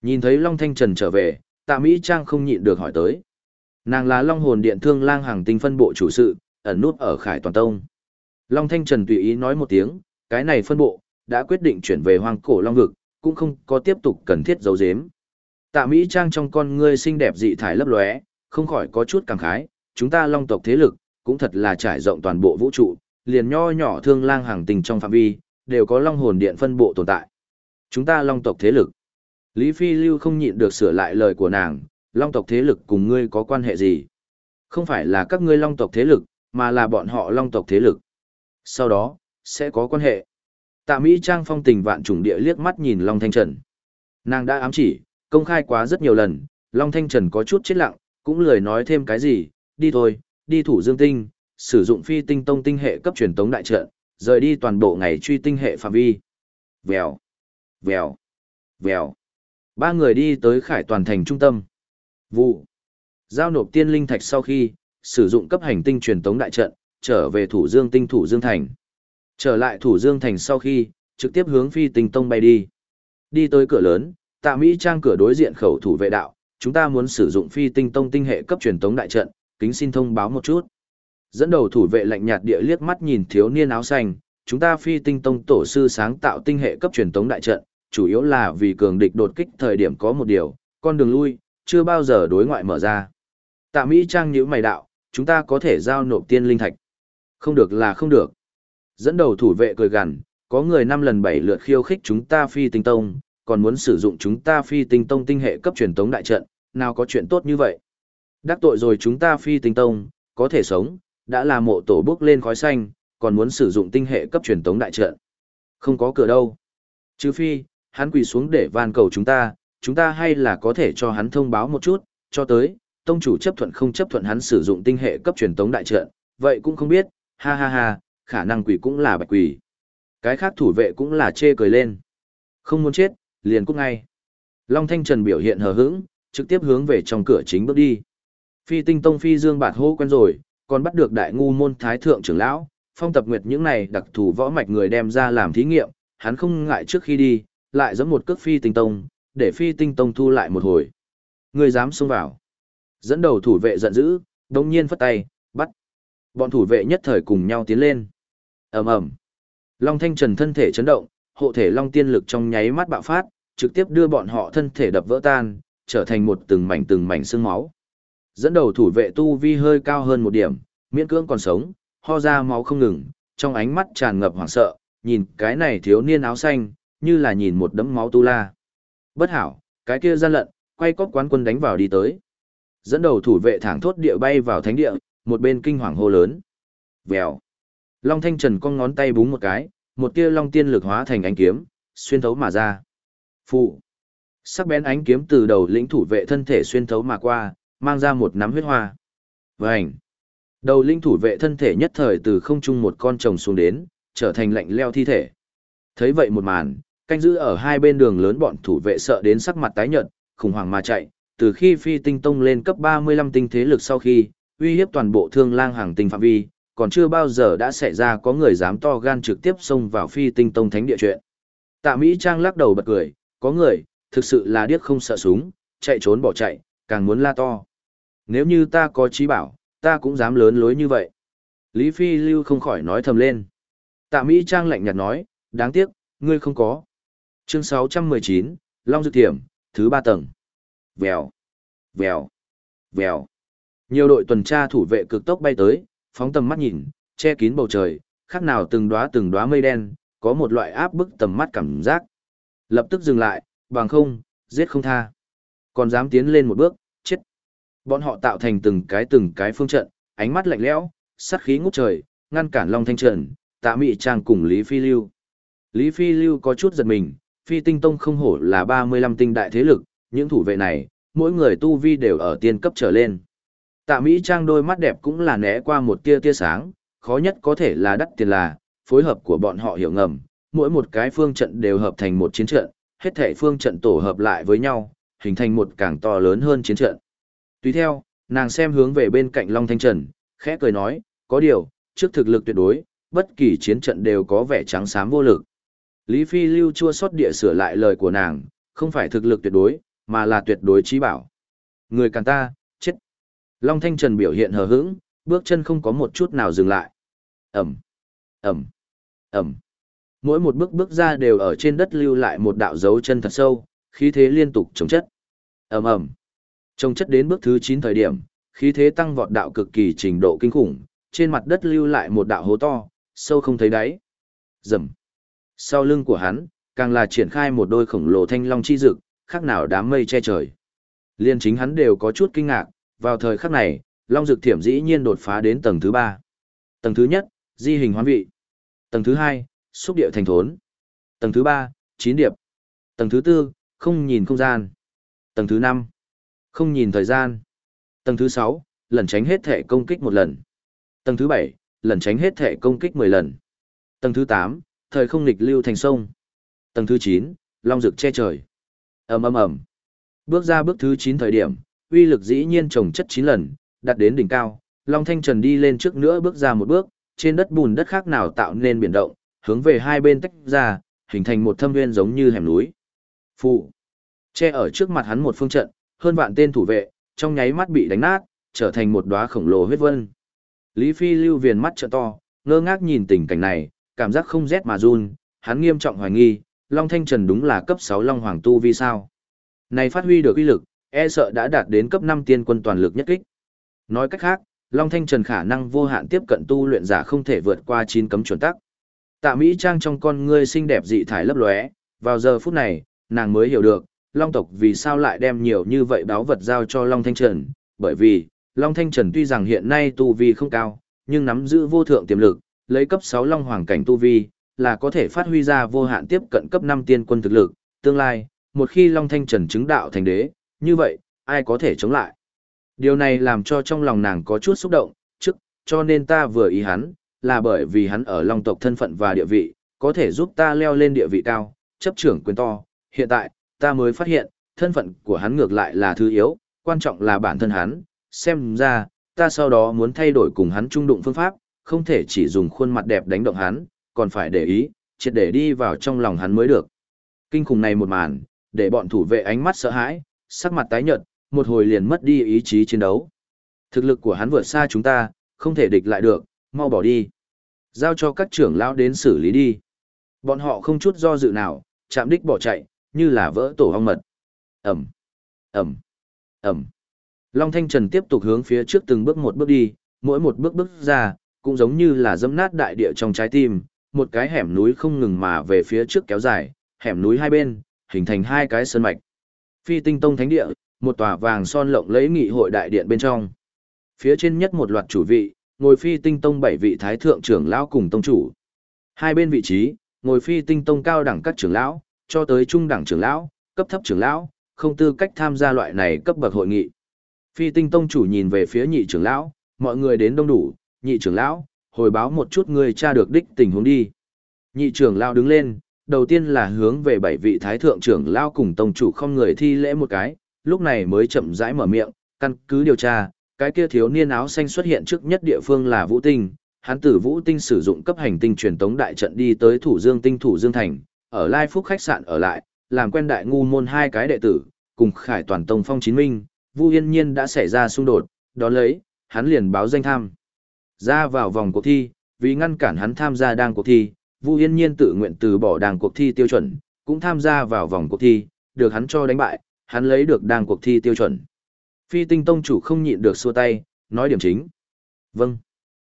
Nhìn thấy Long Thanh Trần trở về, tạ Mỹ Trang không nhịn được hỏi tới. Nàng là Long hồn điện thương lang hàng tinh phân bộ chủ sự, ẩn nút ở khải toàn tông. Long Thanh Trần tùy ý nói một tiếng, cái này phân bộ, đã quyết định chuyển về hoang cổ long vực, cũng không có tiếp tục cần thiết giấu giếm. Tạ Mỹ Trang trong con ngươi xinh đẹp dị thải lấp lóe, không khỏi có chút cảm khái, chúng ta long tộc thế lực, cũng thật là trải rộng toàn bộ vũ trụ, liền nho nhỏ thương lang hàng tình trong phạm vi, đều có long hồn điện phân bộ tồn tại. Chúng ta long tộc thế lực. Lý Phi Lưu không nhịn được sửa lại lời của nàng, long tộc thế lực cùng ngươi có quan hệ gì? Không phải là các ngươi long tộc thế lực, mà là bọn họ long tộc thế lực. Sau đó, sẽ có quan hệ. Tạ Mỹ Trang phong tình vạn trùng địa liếc mắt nhìn Long Thanh Trần. Nàng đã ám chỉ, công khai quá rất nhiều lần, Long Thanh Trần có chút chết lặng, cũng lười nói thêm cái gì, đi thôi, đi thủ dương tinh, sử dụng phi tinh tông tinh hệ cấp truyền tống đại trận, rời đi toàn bộ ngày truy tinh hệ phạm vi. Vèo, vèo, vèo. Ba người đi tới khải toàn thành trung tâm. Vụ. Giao nộp tiên linh thạch sau khi, sử dụng cấp hành tinh truyền tống đại trận, trở về thủ dương tinh thủ dương thành. Trở lại thủ dương thành sau khi, trực tiếp hướng phi tinh tông bay đi. Đi tới cửa lớn, tạ Mỹ trang cửa đối diện khẩu thủ vệ đạo, chúng ta muốn sử dụng phi tinh tông tinh hệ cấp truyền tống đại trận, kính xin thông báo một chút. Dẫn đầu thủ vệ lạnh nhạt địa liếc mắt nhìn thiếu niên áo xanh, chúng ta phi tinh tông tổ sư sáng tạo tinh hệ cấp truyền tống đại trận, chủ yếu là vì cường địch đột kích thời điểm có một điều, con đường lui, chưa bao giờ đối ngoại mở ra. Tạ Mỹ trang nhíu mày đạo, chúng ta có thể giao nộp tiên linh thạch. Không được là không được. Dẫn đầu thủ vệ cười gằn, có người năm lần bảy lượt khiêu khích chúng ta phi tinh tông, còn muốn sử dụng chúng ta phi tinh tông tinh hệ cấp truyền tống đại trận, nào có chuyện tốt như vậy. Đắc tội rồi chúng ta phi tinh tông, có thể sống, đã là mộ tổ bước lên khói xanh, còn muốn sử dụng tinh hệ cấp truyền tống đại trận. Không có cửa đâu. Chứ phi, hắn quỳ xuống để van cầu chúng ta, chúng ta hay là có thể cho hắn thông báo một chút, cho tới, tông chủ chấp thuận không chấp thuận hắn sử dụng tinh hệ cấp truyền tống đại trận, vậy cũng không biết, ha ha ha, khả năng quỷ cũng là bạch quỷ. Cái khác thủ vệ cũng là chê cười lên. Không muốn chết, liền cút ngay. Long Thanh Trần biểu hiện hờ hững, trực tiếp hướng về trong cửa chính bước đi. Phi tinh tông phi dương bạt hô quen rồi, còn bắt được đại ngu môn thái thượng trưởng lão, phong tập nguyệt những này đặc thù võ mạch người đem ra làm thí nghiệm, hắn không ngại trước khi đi, lại giẫm một cước phi tinh tông, để phi tinh tông thu lại một hồi. Người dám xông vào. Dẫn đầu thủ vệ giận dữ, đồng nhiên phất tay, bắt. Bọn thủ vệ nhất thời cùng nhau tiến lên. ầm ầm Long Thanh Trần thân thể chấn động, hộ thể Long tiên lực trong nháy mắt bạo phát, trực tiếp đưa bọn họ thân thể đập vỡ tan, trở thành một từng mảnh từng mảnh xương máu. Dẫn đầu thủ vệ tu vi hơi cao hơn một điểm, miễn cưỡng còn sống, ho ra máu không ngừng, trong ánh mắt tràn ngập hoảng sợ, nhìn cái này thiếu niên áo xanh, như là nhìn một đấm máu tu la. Bất hảo, cái kia gian lận, quay cóc quán quân đánh vào đi tới. Dẫn đầu thủ vệ thẳng thốt địa bay vào thánh địa, một bên kinh hoàng hô lớn. Vèo. Long Thanh Trần cong ngón tay búng một cái, một tia long tiên lực hóa thành ánh kiếm, xuyên thấu mà ra. Phụ. Sắc bén ánh kiếm từ đầu lĩnh thủ vệ thân thể xuyên thấu mà qua, mang ra một nắm huyết hoa. Vành. Đầu linh thủ vệ thân thể nhất thời từ không trung một con trồng xuống đến, trở thành lạnh leo thi thể. Thấy vậy một màn, canh giữ ở hai bên đường lớn bọn thủ vệ sợ đến sắc mặt tái nhợt, khủng hoảng mà chạy, từ khi phi tinh tông lên cấp 35 tinh thế lực sau khi, uy hiếp toàn bộ thương lang hàng tinh phạm vi, còn chưa bao giờ đã xảy ra có người dám to gan trực tiếp xông vào phi tinh tông thánh địa chuyện. Tạ Mỹ Trang lắc đầu bật cười, có người, thực sự là điếc không sợ súng, chạy trốn bỏ chạy, càng muốn la to. Nếu như ta có trí bảo, ta cũng dám lớn lối như vậy. Lý Phi Lưu không khỏi nói thầm lên. Tạ Mỹ Trang lạnh nhạt nói, đáng tiếc, ngươi không có. Chương 619, Long Dược Thiểm, thứ ba tầng. Vèo, vèo, vèo. Nhiều đội tuần tra thủ vệ cực tốc bay tới, phóng tầm mắt nhìn, che kín bầu trời, khác nào từng đóa từng đóa mây đen, có một loại áp bức tầm mắt cảm giác. Lập tức dừng lại, bằng không, giết không tha. Còn dám tiến lên một bước, chết. Bọn họ tạo thành từng cái từng cái phương trận, ánh mắt lạnh lẽo, sát khí ngút trời, ngăn cản Long Thanh Trần, Tạ Mị Trang cùng Lý Phi Lưu. Lý Phi Lưu có chút giật mình, Phi Tinh Tông không hổ là 35 tinh đại thế lực, những thủ vệ này, mỗi người tu vi đều ở tiên cấp trở lên. Tạ Mỹ Trang đôi mắt đẹp cũng là né qua một tia tia sáng, khó nhất có thể là đắt tiền là, phối hợp của bọn họ hiểu ngầm, mỗi một cái phương trận đều hợp thành một chiến trận, hết thể phương trận tổ hợp lại với nhau, hình thành một càng to lớn hơn chiến trận. Tuy theo, nàng xem hướng về bên cạnh Long Thanh Trần, khẽ cười nói, có điều, trước thực lực tuyệt đối, bất kỳ chiến trận đều có vẻ trắng xám vô lực. Lý Phi Lưu chua xót địa sửa lại lời của nàng, không phải thực lực tuyệt đối, mà là tuyệt đối trí bảo. Người càng ta. Long Thanh Trần biểu hiện hờ hững, bước chân không có một chút nào dừng lại. Ẩm, Ẩm, Ẩm. Mỗi một bước bước ra đều ở trên đất lưu lại một đạo dấu chân thật sâu, khí thế liên tục chống chất. Ẩm Ẩm. Trông chất đến bước thứ 9 thời điểm, khí thế tăng vọt đạo cực kỳ trình độ kinh khủng, trên mặt đất lưu lại một đạo hố to, sâu không thấy đáy. Rầm. Sau lưng của hắn, càng là triển khai một đôi khổng lồ thanh long chi dực, khác nào đám mây che trời. Liên chính hắn đều có chút kinh ngạc, vào thời khắc này, long dực thiểm dĩ nhiên đột phá đến tầng thứ 3. Tầng thứ nhất, di hình hoán vị. Tầng thứ 2, xúc địa thành thốn. Tầng thứ 3, chín điệp. Tầng thứ 4, không nhìn không gian. Tầng thứ 5, không nhìn thời gian. Tầng thứ 6, lần tránh hết thể công kích một lần. Tầng thứ 7, lần tránh hết thể công kích 10 lần. Tầng thứ 8, thời không nghịch lưu thành sông. Tầng thứ 9, long rực che trời. ầm ầm ầm. Bước ra bước thứ 9 thời điểm, uy lực dĩ nhiên trồng chất 9 lần, đạt đến đỉnh cao. Long Thanh Trần đi lên trước nữa bước ra một bước, trên đất bùn đất khác nào tạo nên biển động, hướng về hai bên tách ra, hình thành một thâm nguyên giống như hẻm núi. Phụ. Che ở trước mặt hắn một phương trận, hơn vạn tên thủ vệ, trong nháy mắt bị đánh nát, trở thành một đóa khổng lồ huyết vân. Lý Phi lưu viền mắt trợ to, ngơ ngác nhìn tình cảnh này, cảm giác không rét mà run, hắn nghiêm trọng hoài nghi, Long Thanh Trần đúng là cấp 6 Long Hoàng Tu vì sao. Này phát huy được uy lực, e sợ đã đạt đến cấp 5 tiên quân toàn lực nhất kích. Nói cách khác, Long Thanh Trần khả năng vô hạn tiếp cận tu luyện giả không thể vượt qua chín cấm chuẩn tắc. Tạ Mỹ Trang trong con ngươi xinh đẹp dị thải lấp lóe, vào giờ phút này, nàng mới hiểu được, Long tộc vì sao lại đem nhiều như vậy báo vật giao cho Long Thanh Trần, bởi vì, Long Thanh Trần tuy rằng hiện nay tu vi không cao, nhưng nắm giữ vô thượng tiềm lực, lấy cấp 6 Long Hoàng cảnh tu vi, là có thể phát huy ra vô hạn tiếp cận cấp 5 tiên quân thực lực, tương lai, một khi Long Thanh Trần chứng đạo thành đế, như vậy, ai có thể chống lại. Điều này làm cho trong lòng nàng có chút xúc động, trước, cho nên ta vừa ý hắn, là bởi vì hắn ở Long tộc thân phận và địa vị, có thể giúp ta leo lên địa vị cao, chấp trưởng quyền to. Hiện tại, ta mới phát hiện, thân phận của hắn ngược lại là thứ yếu, quan trọng là bản thân hắn, xem ra, ta sau đó muốn thay đổi cùng hắn trung đụng phương pháp, không thể chỉ dùng khuôn mặt đẹp đánh động hắn, còn phải để ý, triệt để đi vào trong lòng hắn mới được. Kinh khủng này một màn, để bọn thủ vệ ánh mắt sợ hãi, sắc mặt tái nhợt, một hồi liền mất đi ý chí chiến đấu. Thực lực của hắn vượt xa chúng ta, không thể địch lại được, mau bỏ đi. Giao cho các trưởng lão đến xử lý đi. Bọn họ không chút do dự nào, chạm đích bỏ chạy, như là vỡ tổ hong mật. Ẩm, Ẩm, Ẩm. Long Thanh Trần tiếp tục hướng phía trước từng bước một bước đi, mỗi một bước bước ra, cũng giống như là dẫm nát đại địa trong trái tim, một cái hẻm núi không ngừng mà về phía trước kéo dài, hẻm núi hai bên, hình thành hai cái sơn mạch. Phi tinh tông thánh địa, một tòa vàng son lộng lẫy nghị hội đại điện bên trong. Phía trên nhất một loạt chủ vị, ngồi phi tinh tông bảy vị thái thượng trưởng lão cùng tông chủ. Hai bên vị trí, ngồi phi tinh tông cao đẳng các trưởng lão, cho tới trung đẳng trưởng lão, cấp thấp trưởng lão, không tư cách tham gia loại này cấp bậc hội nghị. Phi tinh tông chủ nhìn về phía nhị trưởng lão, mọi người đến đông đủ, nhị trưởng lão, hồi báo một chút người cha được đích tình huống đi. Nhị trưởng lão đứng lên, đầu tiên là hướng về bảy vị thái thượng trưởng lao cùng tông chủ không người thi lễ một cái, lúc này mới chậm rãi mở miệng, căn cứ điều tra, cái kia thiếu niên áo xanh xuất hiện trước nhất địa phương là Vũ Tinh, hắn tử Vũ Tinh sử dụng cấp hành tinh truyền tống đại trận đi tới Thủ Dương Tinh Thủ Dương Thành, ở Lai Phúc khách sạn ở lại, làm quen đại ngu môn hai cái đệ tử, cùng Khải Toàn Tông Phong Chín Minh, Vu Yên Nhiên đã xảy ra xung đột, đó lấy, hắn liền báo danh tham. Ra vào vòng cuộc thi, vì ngăn cản hắn tham gia đang cuộc thi, Vu Yên Nhiên tự nguyện từ bỏ đàng cuộc thi tiêu chuẩn, cũng tham gia vào vòng cuộc thi, được hắn cho đánh bại, hắn lấy được đàng cuộc thi tiêu chuẩn. Phi tinh tông chủ không nhịn được xua tay, nói điểm chính. Vâng.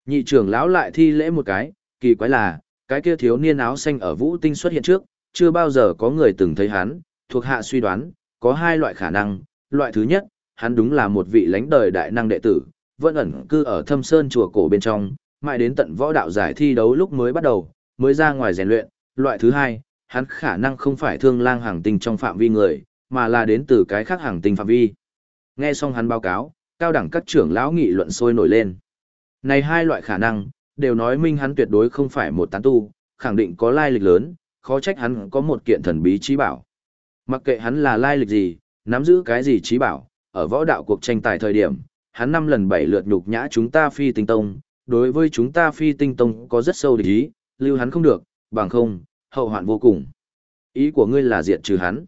Nhị trưởng lão lại thi lễ một cái, kỳ quái là, cái kia thiếu niên áo xanh ở vũ tinh xuất hiện trước, chưa bao giờ có người từng thấy hắn, thuộc hạ suy đoán, có hai loại khả năng, loại thứ nhất, hắn đúng là một vị lãnh đời đại năng đệ tử, vẫn ẩn cư ở thâm sơn chùa cổ bên trong, mãi đến tận võ đạo giải thi đấu lúc mới bắt đầu, mới ra ngoài rèn luyện, loại thứ hai, hắn khả năng không phải thương lang hàng tinh trong phạm vi người, mà là đến từ cái khác hàng tinh phạm vi. Nghe xong hắn báo cáo, cao đẳng các trưởng lão nghị luận sôi nổi lên. Này hai loại khả năng, đều nói minh hắn tuyệt đối không phải một tán tu, khẳng định có lai lịch lớn, khó trách hắn có một kiện thần bí trí bảo. Mặc kệ hắn là lai lịch gì, nắm giữ cái gì trí bảo, ở võ đạo cuộc tranh tài thời điểm, hắn năm lần bảy lượt nhục nhã chúng ta phi tinh tông, đối với chúng ta phi tinh tông có rất sâu địch ý, lưu hắn không được, bằng không, hậu hoạn vô cùng. Ý của ngươi là diệt trừ hắn.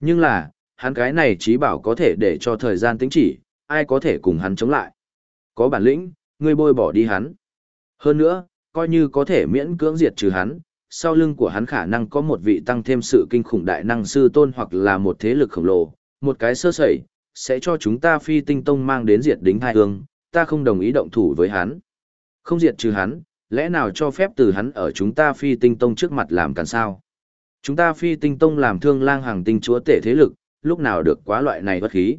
Nhưng là, hắn cái này trí bảo có thể để cho thời gian tính chỉ, ai có thể cùng hắn chống lại. Có bản lĩnh, ngươi bôi bỏ đi hắn. Hơn nữa, coi như có thể miễn cưỡng diệt trừ hắn, sau lưng của hắn khả năng có một vị tăng thêm sự kinh khủng đại năng sư tôn hoặc là một thế lực khổng lồ, một cái sơ sẩy, sẽ cho chúng ta phi tinh tông mang đến diệt đính hai hương, ta không đồng ý động thủ với hắn. Không diệt trừ hắn, lẽ nào cho phép từ hắn ở chúng ta phi tinh tông trước mặt làm càn sao? Chúng ta phi tinh tông làm thương lang hàng tinh chúa tể thế lực, lúc nào được quá loại này bất khí.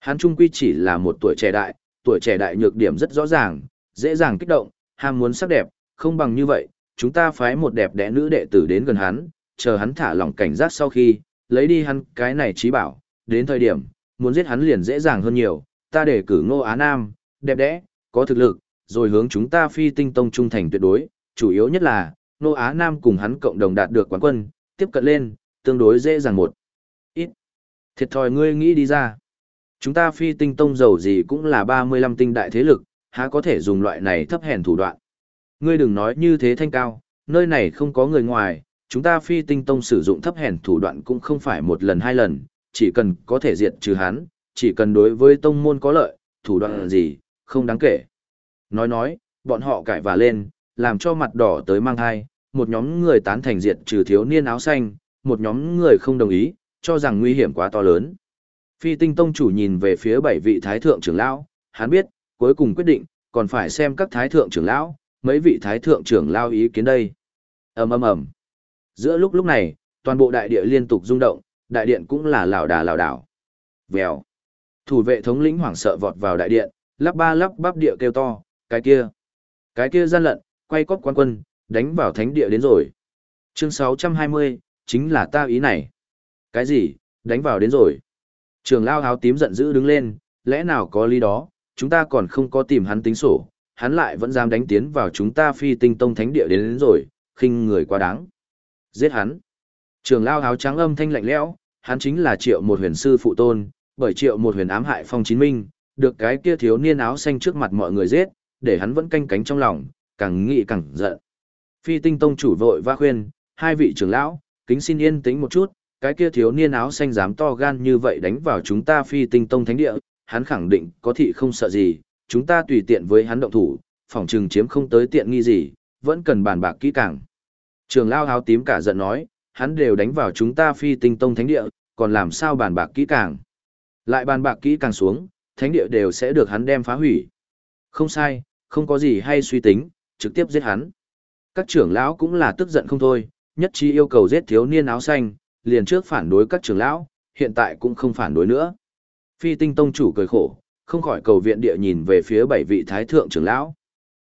Hắn trung quy chỉ là một tuổi trẻ đại, tuổi trẻ đại nhược điểm rất rõ ràng, dễ dàng kích động, ham muốn sắc đẹp, không bằng như vậy, chúng ta phái một đẹp đẽ nữ đệ tử đến gần hắn, chờ hắn thả lỏng cảnh giác sau khi, lấy đi hắn cái này trí bảo, đến thời điểm, muốn giết hắn liền dễ dàng hơn nhiều, ta để cử ngô Á Nam, đẹp đẽ, có thực lực, rồi hướng chúng ta phi tinh tông trung thành tuyệt đối, chủ yếu nhất là, Nô Á Nam cùng hắn cộng đồng đạt được quán quân, tiếp cận lên, tương đối dễ dàng một ít. Thiệt thòi ngươi nghĩ đi ra. Chúng ta phi tinh tông giàu gì cũng là 35 tinh đại thế lực, há có thể dùng loại này thấp hèn thủ đoạn. Ngươi đừng nói như thế thanh cao, nơi này không có người ngoài, chúng ta phi tinh tông sử dụng thấp hèn thủ đoạn cũng không phải một lần hai lần, chỉ cần có thể diệt trừ hắn, chỉ cần đối với tông môn có lợi, thủ đoạn gì, không đáng kể. Nói nói, bọn họ cãi và lên, làm cho mặt đỏ tới mang thai, một nhóm người tán thành diệt trừ thiếu niên áo xanh, một nhóm người không đồng ý, cho rằng nguy hiểm quá to lớn. Phi tinh tông chủ nhìn về phía bảy vị thái thượng trưởng lão, hắn biết, cuối cùng quyết định, còn phải xem các thái thượng trưởng lão, mấy vị thái thượng trưởng lao ý kiến đây. ầm ầm ầm. Giữa lúc lúc này, toàn bộ đại địa liên tục rung động, đại điện cũng là lảo đà lảo đảo. Vèo. Thủ vệ thống lĩnh hoảng sợ vọt vào đại điện, lắp ba lắp bắp địa kêu to, cái kia, cái kia gian lận, quay cóp quan quân, đánh vào thánh địa đến rồi. Chương 620, chính là ta ý này. Cái gì, đánh vào đến rồi. Trường lao áo tím giận dữ đứng lên, lẽ nào có lý đó, chúng ta còn không có tìm hắn tính sổ, hắn lại vẫn dám đánh tiến vào chúng ta phi tinh tông thánh địa đến, đến rồi, khinh người quá đáng. Giết hắn. Trường lao áo trắng âm thanh lạnh lẽo, hắn chính là triệu một huyền sư phụ tôn, bởi triệu một huyền ám hại phong chín minh, được cái kia thiếu niên áo xanh trước mặt mọi người giết, để hắn vẫn canh cánh trong lòng, càng nghĩ càng giận. Phi tinh tông chủ vội va khuyên, hai vị trưởng lão, kính xin yên tĩnh một chút, cái kia thiếu niên áo xanh dám to gan như vậy đánh vào chúng ta phi tinh tông thánh địa, hắn khẳng định có thị không sợ gì, chúng ta tùy tiện với hắn động thủ, phòng trừng chiếm không tới tiện nghi gì, vẫn cần bàn bạc kỹ càng. Trường lao áo tím cả giận nói, hắn đều đánh vào chúng ta phi tinh tông thánh địa, còn làm sao bàn bạc kỹ càng. Lại bàn bạc kỹ càng xuống, thánh địa đều sẽ được hắn đem phá hủy. Không sai, không có gì hay suy tính, trực tiếp giết hắn. Các trưởng lão cũng là tức giận không thôi, nhất trí yêu cầu giết thiếu niên áo xanh, liền trước phản đối các trưởng lão, hiện tại cũng không phản đối nữa. Phi tinh tông chủ cười khổ, không khỏi cầu viện địa nhìn về phía bảy vị thái thượng trưởng lão.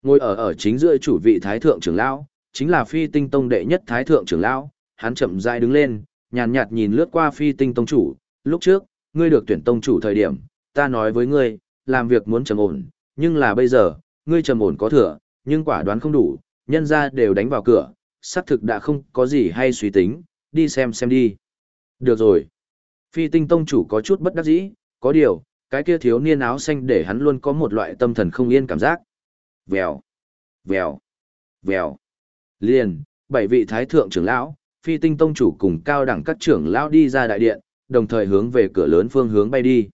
Ngồi ở ở chính giữa chủ vị thái thượng trưởng lão, chính là phi tinh tông đệ nhất thái thượng trưởng lão, hắn chậm rãi đứng lên, nhàn nhạt nhìn lướt qua phi tinh tông chủ, lúc trước, ngươi được tuyển tông chủ thời điểm, ta nói với ngươi, làm việc muốn trầm ổn, nhưng là bây giờ, ngươi trầm ổn có thừa, nhưng quả đoán không đủ, nhân ra đều đánh vào cửa, xác thực đã không có gì hay suy tính, đi xem xem đi. Được rồi. Phi tinh tông chủ có chút bất đắc dĩ, có điều, cái kia thiếu niên áo xanh để hắn luôn có một loại tâm thần không yên cảm giác. Vèo, vèo, vèo. Liền, bảy vị thái thượng trưởng lão, phi tinh tông chủ cùng cao đẳng các trưởng lão đi ra đại điện, đồng thời hướng về cửa lớn phương hướng bay đi.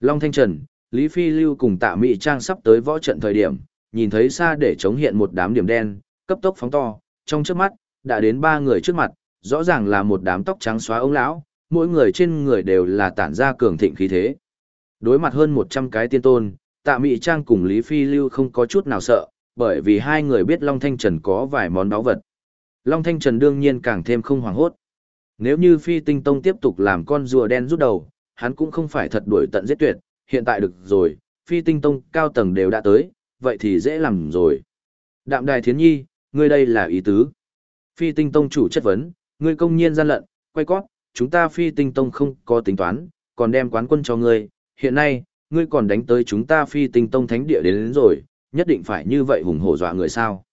Long Thanh Trần, Lý Phi Lưu cùng tạ Mị Trang sắp tới võ trận thời điểm, nhìn thấy xa để chống hiện một đám điểm đen, cấp tốc phóng to, trong trước mắt, đã đến ba người trước mặt, rõ ràng là một đám tóc trắng xóa ông lão, mỗi người trên người đều là tản ra cường thịnh khí thế. Đối mặt hơn 100 cái tiên tôn, tạ Mị Trang cùng Lý Phi Lưu không có chút nào sợ, bởi vì hai người biết Long Thanh Trần có vài món báu vật. Long Thanh Trần đương nhiên càng thêm không hoảng hốt. Nếu như Phi Tinh Tông tiếp tục làm con rùa đen rút đầu, hắn cũng không phải thật đuổi tận giết tuyệt, hiện tại được rồi, Phi Tinh Tông cao tầng đều đã tới, vậy thì dễ làm rồi. Đạm Đài Thiến Nhi, ngươi đây là ý tứ. Phi Tinh Tông chủ chất vấn, ngươi công nhiên gian lận, quay cót, chúng ta Phi Tinh Tông không có tính toán, còn đem quán quân cho ngươi, hiện nay, ngươi còn đánh tới chúng ta Phi Tinh Tông thánh địa đến, đến rồi, nhất định phải như vậy hùng hổ dọa người sao.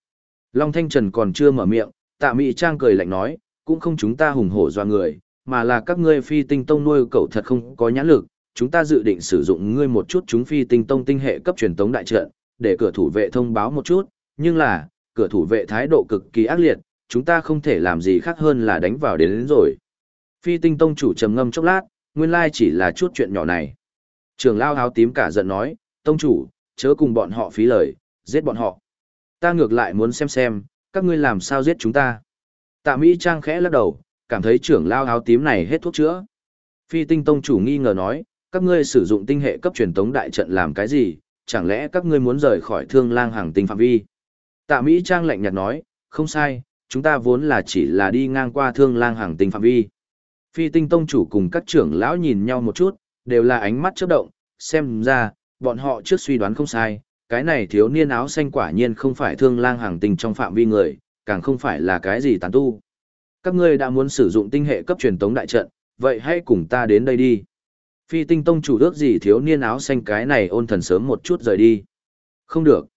Long Thanh Trần còn chưa mở miệng, tạ Mị Trang cười lạnh nói, cũng không chúng ta hùng hổ dọa người, mà là các ngươi Phi Tinh Tông nuôi cậu thật không có nhãn lực, chúng ta dự định sử dụng ngươi một chút chúng Phi Tinh Tông tinh hệ cấp truyền tống đại trận, để cửa thủ vệ thông báo một chút, nhưng là, cửa thủ vệ thái độ cực kỳ ác liệt, chúng ta không thể làm gì khác hơn là đánh vào đến, đến rồi. Phi tinh tông chủ trầm ngâm chốc lát, nguyên lai chỉ là chút chuyện nhỏ này. Trường lao háo tím cả giận nói, tông chủ, chớ cùng bọn họ phí lời, giết bọn họ. Ta ngược lại muốn xem xem, các ngươi làm sao giết chúng ta. Tạ Mỹ Trang khẽ lắc đầu, cảm thấy trưởng lao háo tím này hết thuốc chữa. Phi tinh tông chủ nghi ngờ nói, các ngươi sử dụng tinh hệ cấp truyền tống đại trận làm cái gì, chẳng lẽ các ngươi muốn rời khỏi thương lang hàng tinh phạm vi. Tạ Mỹ Trang lạnh nhạt nói, không sai, chúng ta vốn là chỉ là đi ngang qua thương lang hàng tinh phạm vi. Phi tinh tông chủ cùng các trưởng lão nhìn nhau một chút, đều là ánh mắt chớp động, xem ra, bọn họ trước suy đoán không sai, cái này thiếu niên áo xanh quả nhiên không phải thương lang hàng tinh trong phạm vi người, càng không phải là cái gì tán tu. Các ngươi đã muốn sử dụng tinh hệ cấp truyền tống đại trận, vậy hãy cùng ta đến đây đi. Phi tinh tông chủ ước gì thiếu niên áo xanh cái này ôn thần sớm một chút rời đi. Không được.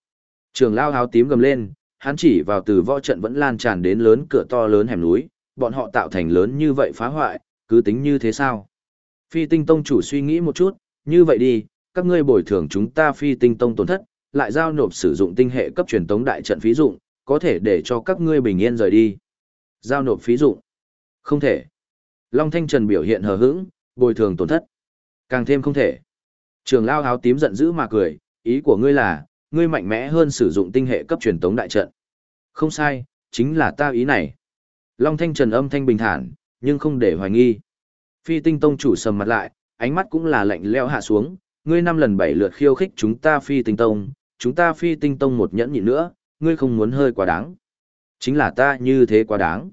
Trường lao áo tím gầm lên, hắn chỉ vào từ võ trận vẫn lan tràn đến lớn cửa to lớn hẻm núi, bọn họ tạo thành lớn như vậy phá hoại, cứ tính như thế sao? Phi tinh tông chủ suy nghĩ một chút, như vậy đi, các ngươi bồi thường chúng ta phi tinh tông tổn thất, lại giao nộp sử dụng tinh hệ cấp truyền tống đại trận phí dụng, có thể để cho các ngươi bình yên rời đi. Giao nộp phí dụng? Không thể. Long Thanh Trần biểu hiện hờ hững, bồi thường tổn thất. Càng thêm không thể. Trường lao áo tím giận dữ mà cười, ý của ngươi là, ngươi mạnh mẽ hơn sử dụng tinh hệ cấp truyền tống đại trận. Không sai, chính là ta ý này. Long Thanh Trần âm thanh bình thản, nhưng không để hoài nghi. Phi tinh tông chủ sầm mặt lại, ánh mắt cũng là lạnh leo hạ xuống, ngươi năm lần bảy lượt khiêu khích chúng ta phi tinh tông, chúng ta phi tinh tông một nhẫn nhịn nữa, ngươi không muốn hơi quá đáng. Chính là ta như thế quá đáng.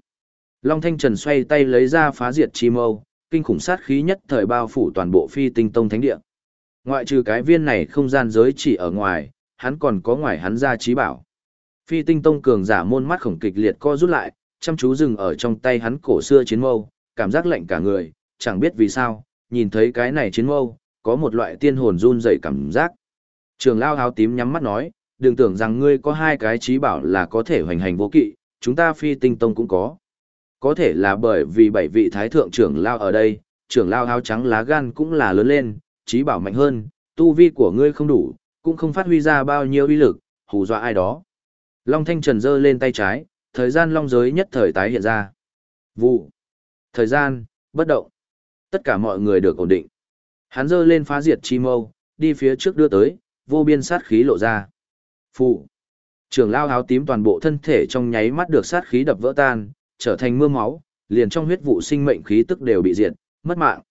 Long Thanh Trần xoay tay lấy ra phá diệt chi mâu, kinh khủng sát khí nhất thời bao phủ toàn bộ phi tinh tông thánh địa. Ngoại trừ cái viên này không gian giới chỉ ở ngoài, hắn còn có ngoài hắn ra trí bảo. Phi tinh tông cường giả môn mắt khổng kịch liệt co rút lại, chăm chú dừng ở trong tay hắn cổ xưa chiến mâu, cảm giác lạnh cả người, chẳng biết vì sao, nhìn thấy cái này chiến mâu, có một loại tiên hồn run rẩy cảm giác. Trường lao áo tím nhắm mắt nói, đừng tưởng rằng ngươi có hai cái trí bảo là có thể hoành hành vô kỵ, chúng ta phi tinh tông cũng có. Có thể là bởi vì bảy vị thái thượng trưởng lao ở đây, trưởng lao áo trắng lá gan cũng là lớn lên, trí bảo mạnh hơn, tu vi của ngươi không đủ, cũng không phát huy ra bao nhiêu uy lực, hù dọa ai đó. Long Thanh Trần giơ lên tay trái, thời gian long giới nhất thời tái hiện ra. Vụ. Thời gian, bất động. Tất cả mọi người được ổn định. Hắn giơ lên phá diệt chi mâu, đi phía trước đưa tới, vô biên sát khí lộ ra. Phụ. Trường lao áo tím toàn bộ thân thể trong nháy mắt được sát khí đập vỡ tan, trở thành mưa máu, liền trong huyết vụ sinh mệnh khí tức đều bị diệt, mất mạng.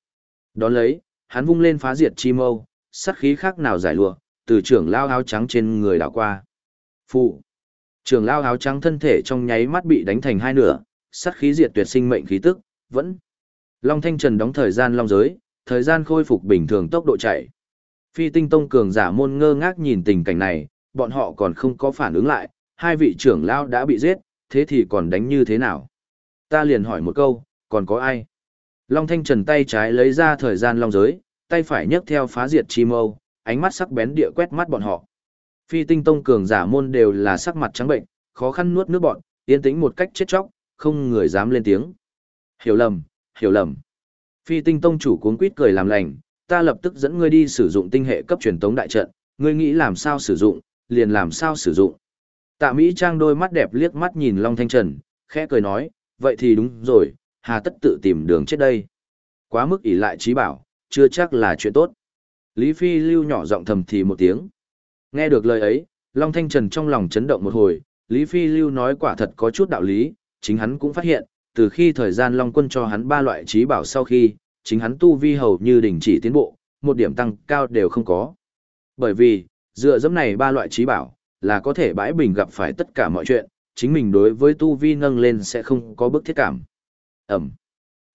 Đón lấy, hắn vung lên phá diệt chi mâu, sát khí khác nào giải lụa, từ trưởng lao áo trắng trên người đảo qua. Phụ. trưởng lao áo trắng thân thể trong nháy mắt bị đánh thành hai nửa, sát khí diệt tuyệt sinh mệnh khí tức, vẫn. Long Thanh Trần đóng thời gian long giới, thời gian khôi phục bình thường tốc độ chạy. Phi tinh tông cường giả môn ngơ ngác nhìn tình cảnh này, bọn họ còn không có phản ứng lại, hai vị trưởng lao đã bị giết, thế thì còn đánh như thế nào? Ta liền hỏi một câu, còn có ai? Long Thanh Trần tay trái lấy ra thời gian long giới, tay phải nhấc theo phá diệt chi mâu, ánh mắt sắc bén địa quét mắt bọn họ. Phi tinh tông cường giả môn đều là sắc mặt trắng bệnh, khó khăn nuốt nước bọn, yên tĩnh một cách chết chóc, không người dám lên tiếng. Hiểu lầm, hiểu lầm. Phi tinh tông chủ cuốn quýt cười làm lành, ta lập tức dẫn ngươi đi sử dụng tinh hệ cấp truyền tống đại trận, ngươi nghĩ làm sao sử dụng, liền làm sao sử dụng. Tạ Mỹ Trang đôi mắt đẹp liếc mắt nhìn Long Thanh Trần, khẽ cười nói, vậy thì đúng rồi, hà tất tự tìm đường chết đây. Quá mức ỷ lại trí bảo, chưa chắc là chuyện tốt. Lý Phi lưu nhỏ giọng thầm thì một tiếng. Nghe được lời ấy, Long Thanh Trần trong lòng chấn động một hồi, Lý Phi lưu nói quả thật có chút đạo lý, chính hắn cũng phát hiện, từ khi thời gian Long Quân cho hắn ba loại trí bảo sau khi, chính hắn tu vi hầu như đình chỉ tiến bộ, một điểm tăng cao đều không có. Bởi vì, dựa dẫm này ba loại trí bảo, là có thể bãi bình gặp phải tất cả mọi chuyện, chính mình đối với tu vi nâng lên sẽ không có bức thiết cảm. Ẩm.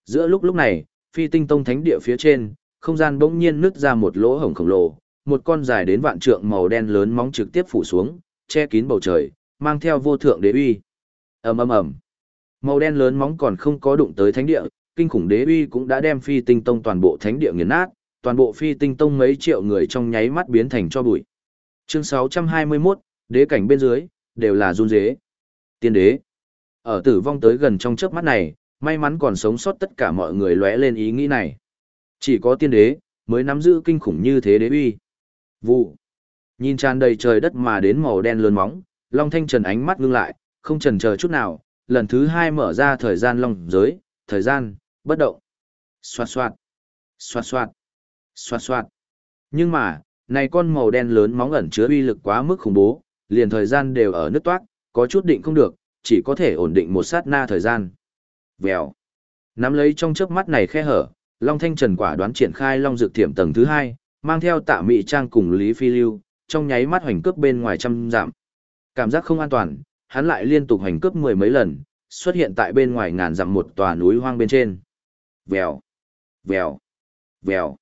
Giữa lúc lúc này, phi tinh tông thánh địa phía trên, không gian bỗng nhiên nứt ra một lỗ hổng khổng lồ, một con dài đến vạn trượng màu đen lớn móng trực tiếp phủ xuống, che kín bầu trời, mang theo vô thượng đế uy. Ầm ầm ầm. Màu đen lớn móng còn không có đụng tới thánh địa, kinh khủng đế uy cũng đã đem phi tinh tông toàn bộ thánh địa nghiền nát, toàn bộ phi tinh tông mấy triệu người trong nháy mắt biến thành cho bụi. Chương 621, đế cảnh bên dưới, đều là run rế. Tiên đế. Ở tử vong tới gần trong chớp mắt này, may mắn còn sống sót tất cả mọi người lóe lên ý nghĩ này. Chỉ có tiên đế, mới nắm giữ kinh khủng như thế đế uy. Vụ. Nhìn tràn đầy trời đất mà đến màu đen lớn móng, Long Thanh Trần ánh mắt ngưng lại, không chần chờ chút nào, lần thứ hai mở ra thời gian long giới, thời gian, bất động. Xoạt xoạt, xoạt xoạt, xoạt xoạt. Nhưng mà, này con màu đen lớn móng ẩn chứa uy lực quá mức khủng bố, liền thời gian đều ở nước toát, có chút định không được, chỉ có thể ổn định một sát na thời gian. Vèo. Nắm lấy trong chớp mắt này khe hở, Long Thanh Trần quả đoán triển khai Long Dược Thiểm tầng thứ hai, mang theo Tạ Mị Trang cùng Lý Phi Lưu, trong nháy mắt hoành cướp bên ngoài trăm giảm. Cảm giác không an toàn, hắn lại liên tục hoành cướp mười mấy lần, xuất hiện tại bên ngoài ngàn dặm một tòa núi hoang bên trên. Vèo, vèo, vèo.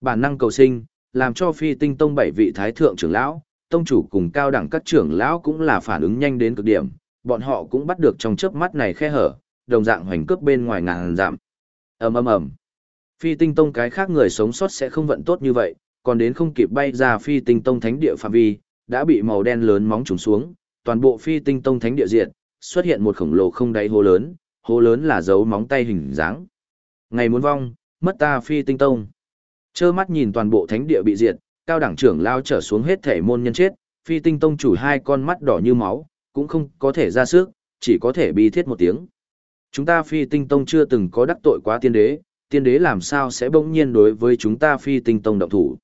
Bản năng cầu sinh, làm cho phi tinh tông bảy vị thái thượng trưởng lão, tông chủ cùng cao đẳng các trưởng lão cũng là phản ứng nhanh đến cực điểm, bọn họ cũng bắt được trong chớp mắt này khe hở, đồng dạng hoành cướp bên ngoài ngàn giảm. Ầm ầm ầm. Phi tinh tông cái khác người sống sót sẽ không vận tốt như vậy, còn đến không kịp bay ra phi tinh tông thánh địa phạm vi, đã bị màu đen lớn móng trùng xuống, toàn bộ phi tinh tông thánh địa diệt, xuất hiện một khổng lồ không đáy hố lớn, hố lớn là dấu móng tay hình dáng. Ngày muốn vong, mất ta phi tinh tông. Chơ mắt nhìn toàn bộ thánh địa bị diệt, cao đẳng trưởng lao trở xuống hết thể môn nhân chết, phi tinh tông chủ hai con mắt đỏ như máu, cũng không có thể ra sức, chỉ có thể bi thiết một tiếng. Chúng ta phi tinh tông chưa từng có đắc tội quá tiên đế, tiên đế làm sao sẽ bỗng nhiên đối với chúng ta phi tinh tông động thủ.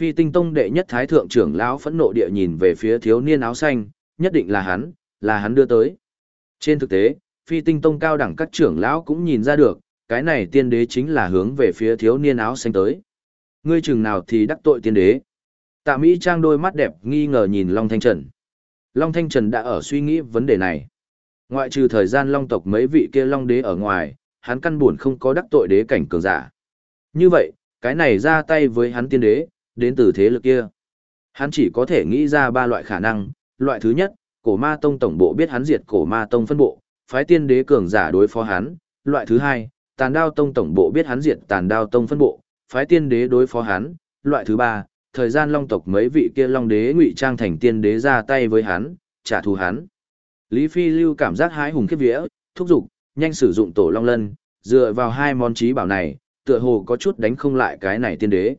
Phi tinh tông đệ nhất thái thượng trưởng lão phẫn nộ địa nhìn về phía thiếu niên áo xanh, nhất định là hắn, là hắn đưa tới. Trên thực tế, phi tinh tông cao đẳng các trưởng lão cũng nhìn ra được, cái này tiên đế chính là hướng về phía thiếu niên áo xanh tới. Ngươi chừng nào thì đắc tội tiên đế. Tạ Mỹ Trang đôi mắt đẹp nghi ngờ nhìn Long Thanh Trần. Long Thanh Trần đã ở suy nghĩ vấn đề này. Ngoại trừ thời gian Long tộc mấy vị kia Long đế ở ngoài, hắn căn buồn không có đắc tội đế cảnh cường giả. Như vậy, cái này ra tay với hắn tiên đế, đến từ thế lực kia. Hắn chỉ có thể nghĩ ra ba loại khả năng, loại thứ nhất, cổ ma tông tổng bộ biết hắn diệt cổ ma tông phân bộ, phái tiên đế cường giả đối phó hắn, loại thứ hai, tàn đao tông tổng bộ biết hắn diệt tàn đao tông phân bộ, phái tiên đế đối phó hắn, loại thứ ba, thời gian long tộc mấy vị kia long đế ngụy trang thành tiên đế ra tay với hắn, trả thù hắn. Lý Phi Lưu cảm giác hái hùng khiếp vía, thúc giục, nhanh sử dụng tổ long lân, dựa vào hai món trí bảo này, tựa hồ có chút đánh không lại cái này tiên đế.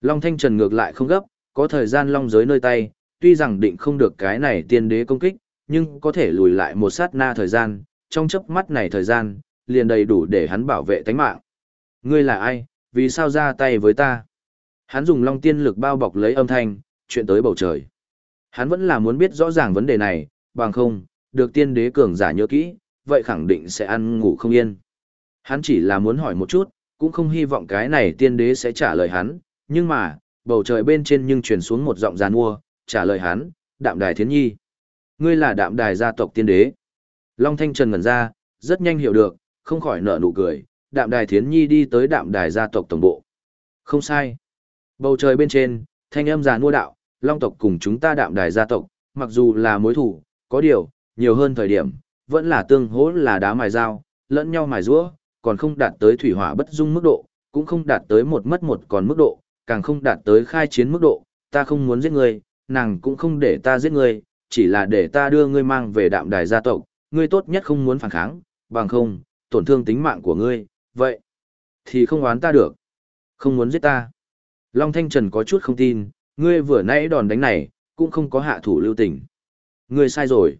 Long Thanh Trần ngược lại không gấp, có thời gian long giới nơi tay, tuy rằng định không được cái này tiên đế công kích, nhưng có thể lùi lại một sát na thời gian, trong chớp mắt này thời gian, liền đầy đủ để hắn bảo vệ tánh mạng. Ngươi là ai, vì sao ra tay với ta? Hắn dùng long tiên lực bao bọc lấy âm thanh, chuyện tới bầu trời. Hắn vẫn là muốn biết rõ ràng vấn đề này, bằng không, được tiên đế cường giả nhớ kỹ, vậy khẳng định sẽ ăn ngủ không yên. Hắn chỉ là muốn hỏi một chút, cũng không hy vọng cái này tiên đế sẽ trả lời hắn, nhưng mà, bầu trời bên trên nhưng truyền xuống một giọng giàn mua, trả lời hắn, đạm đài thiến nhi. Ngươi là đạm đài gia tộc tiên đế. Long Thanh Trần ngẩn ra, rất nhanh hiểu được, không khỏi nở nụ cười, đạm đài thiến nhi đi tới đạm đài gia tộc tổng bộ. Không sai. Bầu trời bên trên, thanh âm già nua đạo, Long tộc cùng chúng ta đạm đài gia tộc, mặc dù là mối thủ, có điều, nhiều hơn thời điểm, vẫn là tương hỗ là đá mài dao, lẫn nhau mài rũa, còn không đạt tới thủy hỏa bất dung mức độ, cũng không đạt tới một mất một còn mức độ, càng không đạt tới khai chiến mức độ, ta không muốn giết ngươi, nàng cũng không để ta giết ngươi, chỉ là để ta đưa ngươi mang về đạm đài gia tộc, ngươi tốt nhất không muốn phản kháng, bằng không, tổn thương tính mạng của ngươi, vậy, thì không oán ta được, không muốn giết ta. Long Thanh Trần có chút không tin, ngươi vừa nãy đòn đánh này, cũng không có hạ thủ lưu tình. Ngươi sai rồi.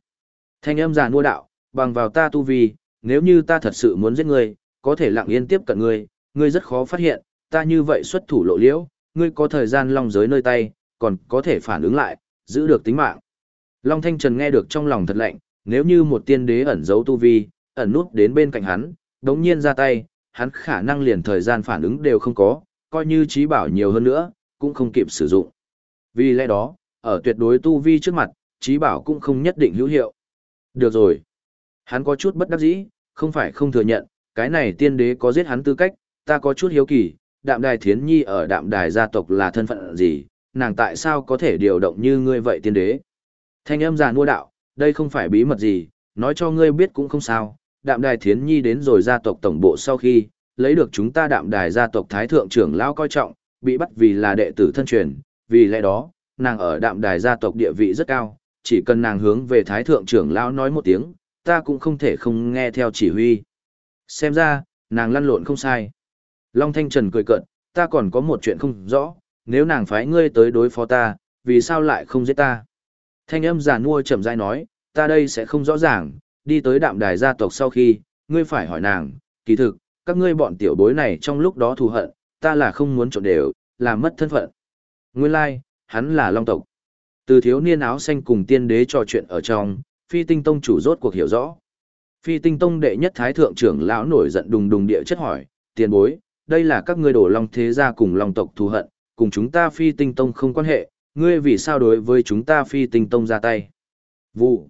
Thanh âm già nua đạo, bằng vào ta tu vi, nếu như ta thật sự muốn giết ngươi, có thể lặng yên tiếp cận ngươi, ngươi rất khó phát hiện, ta như vậy xuất thủ lộ liễu, ngươi có thời gian long giới nơi tay, còn có thể phản ứng lại, giữ được tính mạng. Long Thanh Trần nghe được trong lòng thật lạnh, nếu như một tiên đế ẩn giấu tu vi, ẩn nút đến bên cạnh hắn, đống nhiên ra tay, hắn khả năng liền thời gian phản ứng đều không có, coi như trí bảo nhiều hơn nữa, cũng không kịp sử dụng. Vì lẽ đó, ở tuyệt đối tu vi trước mặt, trí bảo cũng không nhất định hữu hiệu. Được rồi. Hắn có chút bất đắc dĩ, không phải không thừa nhận, cái này tiên đế có giết hắn tư cách, ta có chút hiếu kỳ, đạm đài thiến nhi ở đạm đài gia tộc là thân phận gì, nàng tại sao có thể điều động như ngươi vậy tiên đế. Thanh âm già mua đạo, đây không phải bí mật gì, nói cho ngươi biết cũng không sao, đạm đài thiến nhi đến rồi gia tộc tổng bộ sau khi, lấy được chúng ta đạm đài gia tộc thái thượng trưởng lão coi trọng, bị bắt vì là đệ tử thân truyền, vì lẽ đó, nàng ở đạm đài gia tộc địa vị rất cao, chỉ cần nàng hướng về thái thượng trưởng lão nói một tiếng, ta cũng không thể không nghe theo chỉ huy. Xem ra, nàng lăn lộn không sai. Long Thanh Trần cười cợt, ta còn có một chuyện không rõ, nếu nàng phái ngươi tới đối phó ta, vì sao lại không giết ta? Thanh âm giả nua chậm rãi nói, ta đây sẽ không rõ ràng, đi tới đạm đài gia tộc sau khi, ngươi phải hỏi nàng, kỳ thực, các ngươi bọn tiểu bối này trong lúc đó thù hận, ta là không muốn trộn đều, làm mất thân phận. Nguyên lai, like, hắn là long tộc. Từ thiếu niên áo xanh cùng tiên đế trò chuyện ở trong, phi tinh tông chủ rốt cuộc hiểu rõ. Phi tinh tông đệ nhất thái thượng trưởng lão nổi giận đùng đùng địa chất hỏi, tiền bối, đây là các ngươi đổ long thế gia cùng long tộc thù hận, cùng chúng ta phi tinh tông không quan hệ, ngươi vì sao đối với chúng ta phi tinh tông ra tay. Vụ.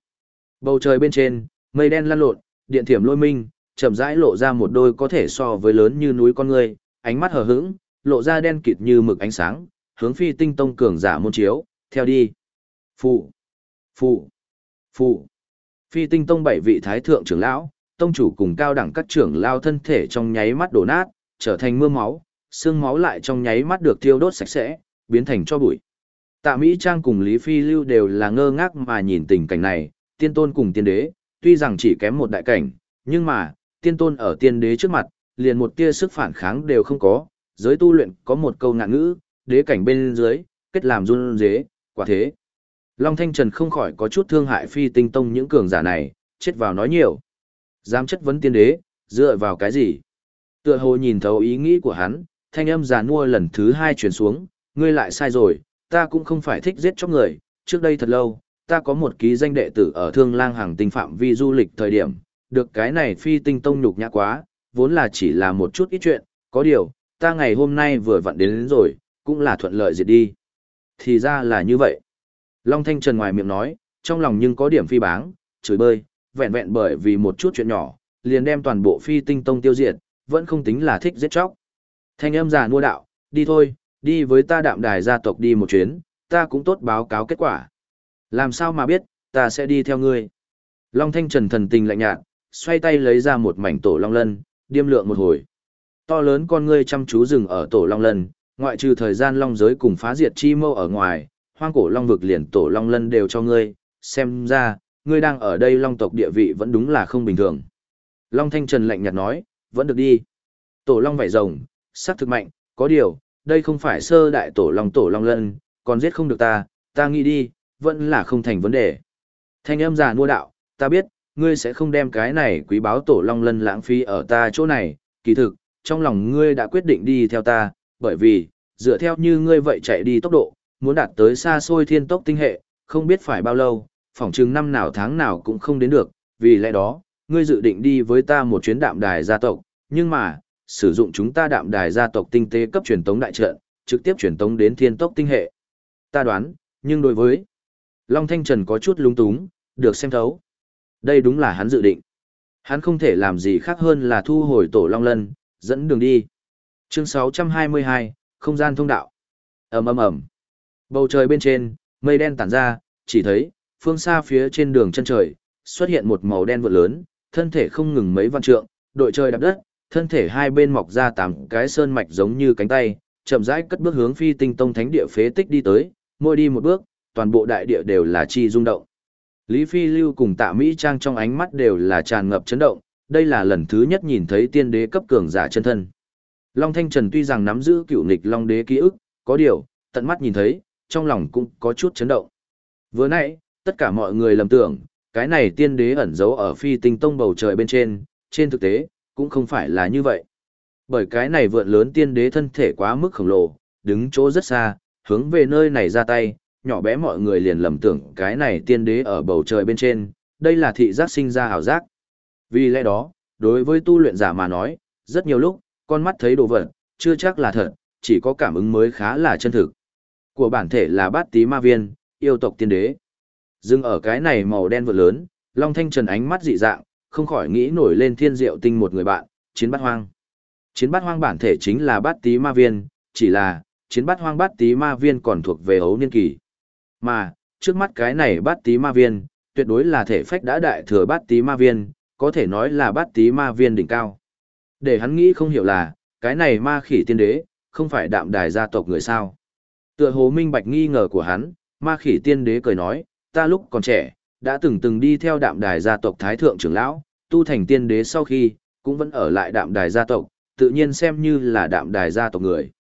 Bầu trời bên trên, mây đen lăn lộn, điện thiểm lôi minh, chậm rãi lộ ra một đôi có thể so với lớn như núi con người, ánh mắt hờ hững, lộ ra đen kịt như mực ánh sáng, hướng phi tinh tông cường giả môn chiếu, theo đi. Phụ, phụ, phụ. Phi tinh tông bảy vị thái thượng trưởng lão, tông chủ cùng cao đẳng các trưởng lao thân thể trong nháy mắt đổ nát, trở thành mưa máu, xương máu lại trong nháy mắt được thiêu đốt sạch sẽ, biến thành cho bụi. Tạ Mỹ Trang cùng Lý Phi Lưu đều là ngơ ngác mà nhìn tình cảnh này, tiên tôn cùng tiên đế, tuy rằng chỉ kém một đại cảnh, nhưng mà, tiên tôn ở tiên đế trước mặt, liền một tia sức phản kháng đều không có, giới tu luyện có một câu ngạn ngữ, đế cảnh bên dưới, kết làm run dế, quả thế. Long Thanh Trần không khỏi có chút thương hại phi tinh tông những cường giả này, chết vào nói nhiều. Dám chất vấn tiên đế, dựa vào cái gì? Tựa hồ nhìn thấu ý nghĩ của hắn, thanh âm già nua lần thứ hai chuyển xuống, ngươi lại sai rồi, ta cũng không phải thích giết chóc người, trước đây thật lâu, ta có một ký danh đệ tử ở thương lang hàng tinh phạm vi du lịch thời điểm, được cái này phi tinh tông nhục nhã quá, vốn là chỉ là một chút ít chuyện, có điều, ta ngày hôm nay vừa vặn đến, đến rồi, cũng là thuận lợi diệt đi. Thì ra là như vậy. Long Thanh Trần ngoài miệng nói, trong lòng nhưng có điểm phi báng, chửi bơi, vẹn vẹn bởi vì một chút chuyện nhỏ, liền đem toàn bộ phi tinh tông tiêu diệt, vẫn không tính là thích giết chóc. Thanh âm già nua đạo, đi thôi, đi với ta đạm đài gia tộc đi một chuyến, ta cũng tốt báo cáo kết quả. Làm sao mà biết, ta sẽ đi theo ngươi. Long Thanh Trần thần tình lạnh nhạt, xoay tay lấy ra một mảnh tổ long lân, điêm lượng một hồi. To lớn con ngươi chăm chú dừng ở tổ long lân, ngoại trừ thời gian long giới cùng phá diệt chi mâu ở ngoài, hoang cổ long vực liền tổ long lân đều cho ngươi, xem ra, ngươi đang ở đây long tộc địa vị vẫn đúng là không bình thường. Long Thanh Trần lạnh nhạt nói, vẫn được đi. Tổ long vảy rồng, sắc thực mạnh, có điều, đây không phải sơ đại tổ long tổ long lân, còn giết không được ta, ta nghĩ đi, vẫn là không thành vấn đề. Thanh âm già mua đạo, ta biết, ngươi sẽ không đem cái này quý báo tổ long lân lãng phí ở ta chỗ này, kỳ thực, trong lòng ngươi đã quyết định đi theo ta, bởi vì, dựa theo như ngươi vậy chạy đi tốc độ, muốn đạt tới xa xôi thiên tốc tinh hệ, không biết phải bao lâu, phỏng chừng năm nào tháng nào cũng không đến được, vì lẽ đó, ngươi dự định đi với ta một chuyến đạm đài gia tộc, nhưng mà, sử dụng chúng ta đạm đài gia tộc tinh tế cấp truyền tống đại trận, trực tiếp truyền tống đến thiên tốc tinh hệ. Ta đoán, nhưng đối với Long Thanh Trần có chút lúng túng, được xem thấu. Đây đúng là hắn dự định. Hắn không thể làm gì khác hơn là thu hồi tổ Long Lân, dẫn đường đi. Chương 622, không gian thông đạo. ầm ầm ầm. Bầu trời bên trên, mây đen tản ra, chỉ thấy, phương xa phía trên đường chân trời, xuất hiện một màu đen vượt lớn, thân thể không ngừng mấy văn trượng, đội trời đạp đất, thân thể hai bên mọc ra tám cái sơn mạch giống như cánh tay, chậm rãi cất bước hướng phi tinh tông thánh địa phế tích đi tới, mỗi đi một bước, toàn bộ đại địa đều là chi rung động. Lý Phi Lưu cùng Tạ Mỹ Trang trong ánh mắt đều là tràn ngập chấn động, đây là lần thứ nhất nhìn thấy tiên đế cấp cường giả chân thân. Long Thanh Trần tuy rằng nắm giữ cựu nghịch Long đế ký ức, có điều, tận mắt nhìn thấy, trong lòng cũng có chút chấn động. Vừa nãy, tất cả mọi người lầm tưởng, cái này tiên đế ẩn giấu ở phi tinh tông bầu trời bên trên, trên thực tế, cũng không phải là như vậy. Bởi cái này vượn lớn tiên đế thân thể quá mức khổng lồ, đứng chỗ rất xa, hướng về nơi này ra tay, nhỏ bé mọi người liền lầm tưởng cái này tiên đế ở bầu trời bên trên, đây là thị giác sinh ra hào giác. Vì lẽ đó, đối với tu luyện giả mà nói, rất nhiều lúc, con mắt thấy đồ vật, chưa chắc là thật, chỉ có cảm ứng mới khá là chân thực. Của bản thể là bát tí ma viên, yêu tộc tiên đế. Dừng ở cái này màu đen vượt lớn, Long Thanh Trần ánh mắt dị dạng, không khỏi nghĩ nổi lên thiên diệu tinh một người bạn, chiến bát hoang. Chiến bát hoang bản thể chính là bát tí ma viên, chỉ là, chiến bát hoang bát tí ma viên còn thuộc về ấu niên kỳ. Mà, trước mắt cái này bát tí ma viên, tuyệt đối là thể phách đã đại thừa bát tí ma viên, có thể nói là bát tí ma viên đỉnh cao. Để hắn nghĩ không hiểu là, cái này ma khỉ tiên đế, không phải đạm đài gia tộc người sao. Tựa hồ minh bạch nghi ngờ của hắn, ma khỉ tiên đế cười nói, ta lúc còn trẻ, đã từng từng đi theo đạm đài gia tộc thái thượng trưởng lão, tu thành tiên đế sau khi, cũng vẫn ở lại đạm đài gia tộc, tự nhiên xem như là đạm đài gia tộc người.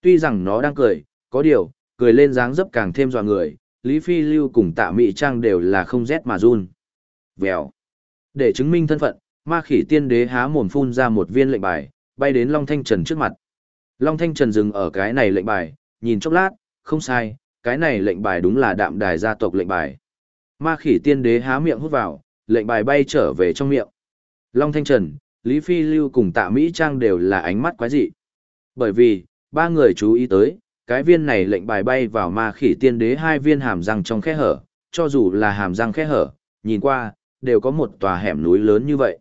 Tuy rằng nó đang cười, có điều, cười lên dáng dấp càng thêm dọa người, Lý Phi Lưu cùng tạ Mị Trang đều là không rét mà run. Vèo. Để chứng minh thân phận, ma khỉ tiên đế há mồm phun ra một viên lệnh bài, bay đến Long Thanh Trần trước mặt. Long Thanh Trần dừng ở cái này lệnh bài, nhìn chốc lát, không sai, cái này lệnh bài đúng là đạm đài gia tộc lệnh bài. Ma khỉ tiên đế há miệng hút vào, lệnh bài bay trở về trong miệng. Long Thanh Trần, Lý Phi Lưu cùng tạ Mỹ Trang đều là ánh mắt quái dị. Bởi vì, ba người chú ý tới, cái viên này lệnh bài bay vào ma khỉ tiên đế hai viên hàm răng trong khe hở, cho dù là hàm răng khe hở, nhìn qua, đều có một tòa hẻm núi lớn như vậy.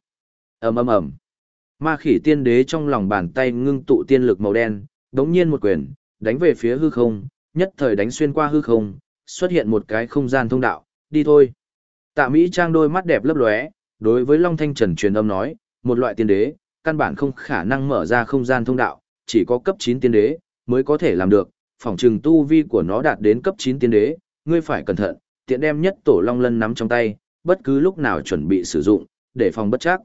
ầm ầm ầm Ma khỉ tiên đế trong lòng bàn tay ngưng tụ tiên lực màu đen, đống nhiên một quyền, đánh về phía hư không, nhất thời đánh xuyên qua hư không, xuất hiện một cái không gian thông đạo, đi thôi. Tạ Mỹ Trang đôi mắt đẹp lấp lóe, đối với Long Thanh Trần truyền âm nói, một loại tiên đế, căn bản không khả năng mở ra không gian thông đạo, chỉ có cấp 9 tiên đế, mới có thể làm được, phỏng trừng tu vi của nó đạt đến cấp 9 tiên đế, ngươi phải cẩn thận, tiện đem nhất tổ long lân nắm trong tay, bất cứ lúc nào chuẩn bị sử dụng, để phòng bất chắc.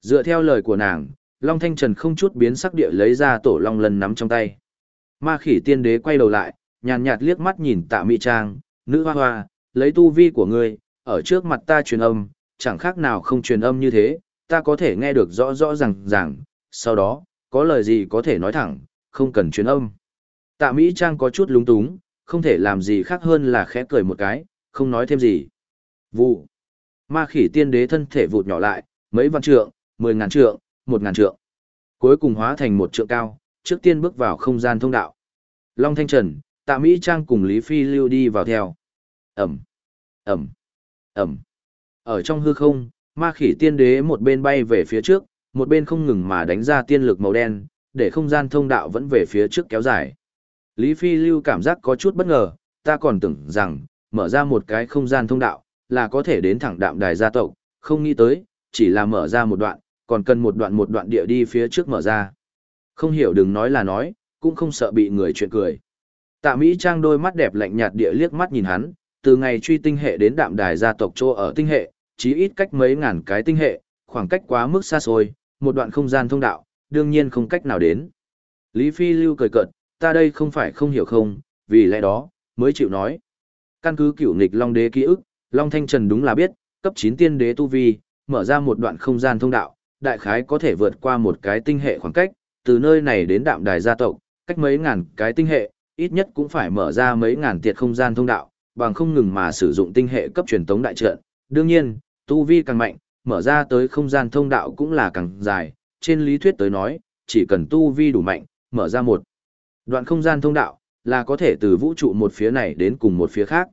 Dựa theo lời của nàng, Long Thanh Trần không chút biến sắc địa lấy ra tổ long lân nắm trong tay. Ma khỉ tiên đế quay đầu lại, nhàn nhạt liếc mắt nhìn tạ mỹ trang, nữ hoa hoa, lấy tu vi của ngươi, ở trước mặt ta truyền âm, chẳng khác nào không truyền âm như thế, ta có thể nghe được rõ rõ ràng ràng, sau đó, có lời gì có thể nói thẳng, không cần truyền âm. Tạ Mỹ Trang có chút lúng túng, không thể làm gì khác hơn là khẽ cười một cái, không nói thêm gì. Vụ. Ma khỉ tiên đế thân thể vụt nhỏ lại, mấy vạn trượng, mười ngàn trượng, một ngàn trượng. Cuối cùng hóa thành một trượng cao, trước tiên bước vào không gian thông đạo. Long Thanh Trần, Tạ Mỹ Trang cùng Lý Phi Lưu đi vào theo. Ẩm, Ẩm, Ẩm. Ở trong hư không, ma khỉ tiên đế một bên bay về phía trước, một bên không ngừng mà đánh ra tiên lực màu đen, để không gian thông đạo vẫn về phía trước kéo dài. Lý Phi Lưu cảm giác có chút bất ngờ, ta còn tưởng rằng, mở ra một cái không gian thông đạo, là có thể đến thẳng đạm đài gia tộc, không nghĩ tới, chỉ là mở ra một đoạn, còn cần một đoạn một đoạn địa đi phía trước mở ra. Không hiểu đừng nói là nói, cũng không sợ bị người chuyện cười. Tạ Mỹ Trang đôi mắt đẹp lạnh nhạt địa liếc mắt nhìn hắn, từ ngày truy tinh hệ đến đạm đài gia tộc chỗ ở tinh hệ, chí ít cách mấy ngàn cái tinh hệ, khoảng cách quá mức xa xôi, một đoạn không gian thông đạo, đương nhiên không cách nào đến. Lý Phi Lưu cười cợt, ta đây không phải không hiểu không, vì lẽ đó, mới chịu nói. Căn cứ cửu nghịch Long Đế ký ức, Long Thanh Trần đúng là biết, cấp 9 tiên đế tu vi, mở ra một đoạn không gian thông đạo, đại khái có thể vượt qua một cái tinh hệ khoảng cách, từ nơi này đến đạm đài gia tộc, cách mấy ngàn cái tinh hệ, ít nhất cũng phải mở ra mấy ngàn tiệt không gian thông đạo, bằng không ngừng mà sử dụng tinh hệ cấp truyền tống đại trận. Đương nhiên, tu vi càng mạnh, mở ra tới không gian thông đạo cũng là càng dài, trên lý thuyết tới nói, chỉ cần tu vi đủ mạnh, mở ra một đoạn không gian thông đạo, là có thể từ vũ trụ một phía này đến cùng một phía khác.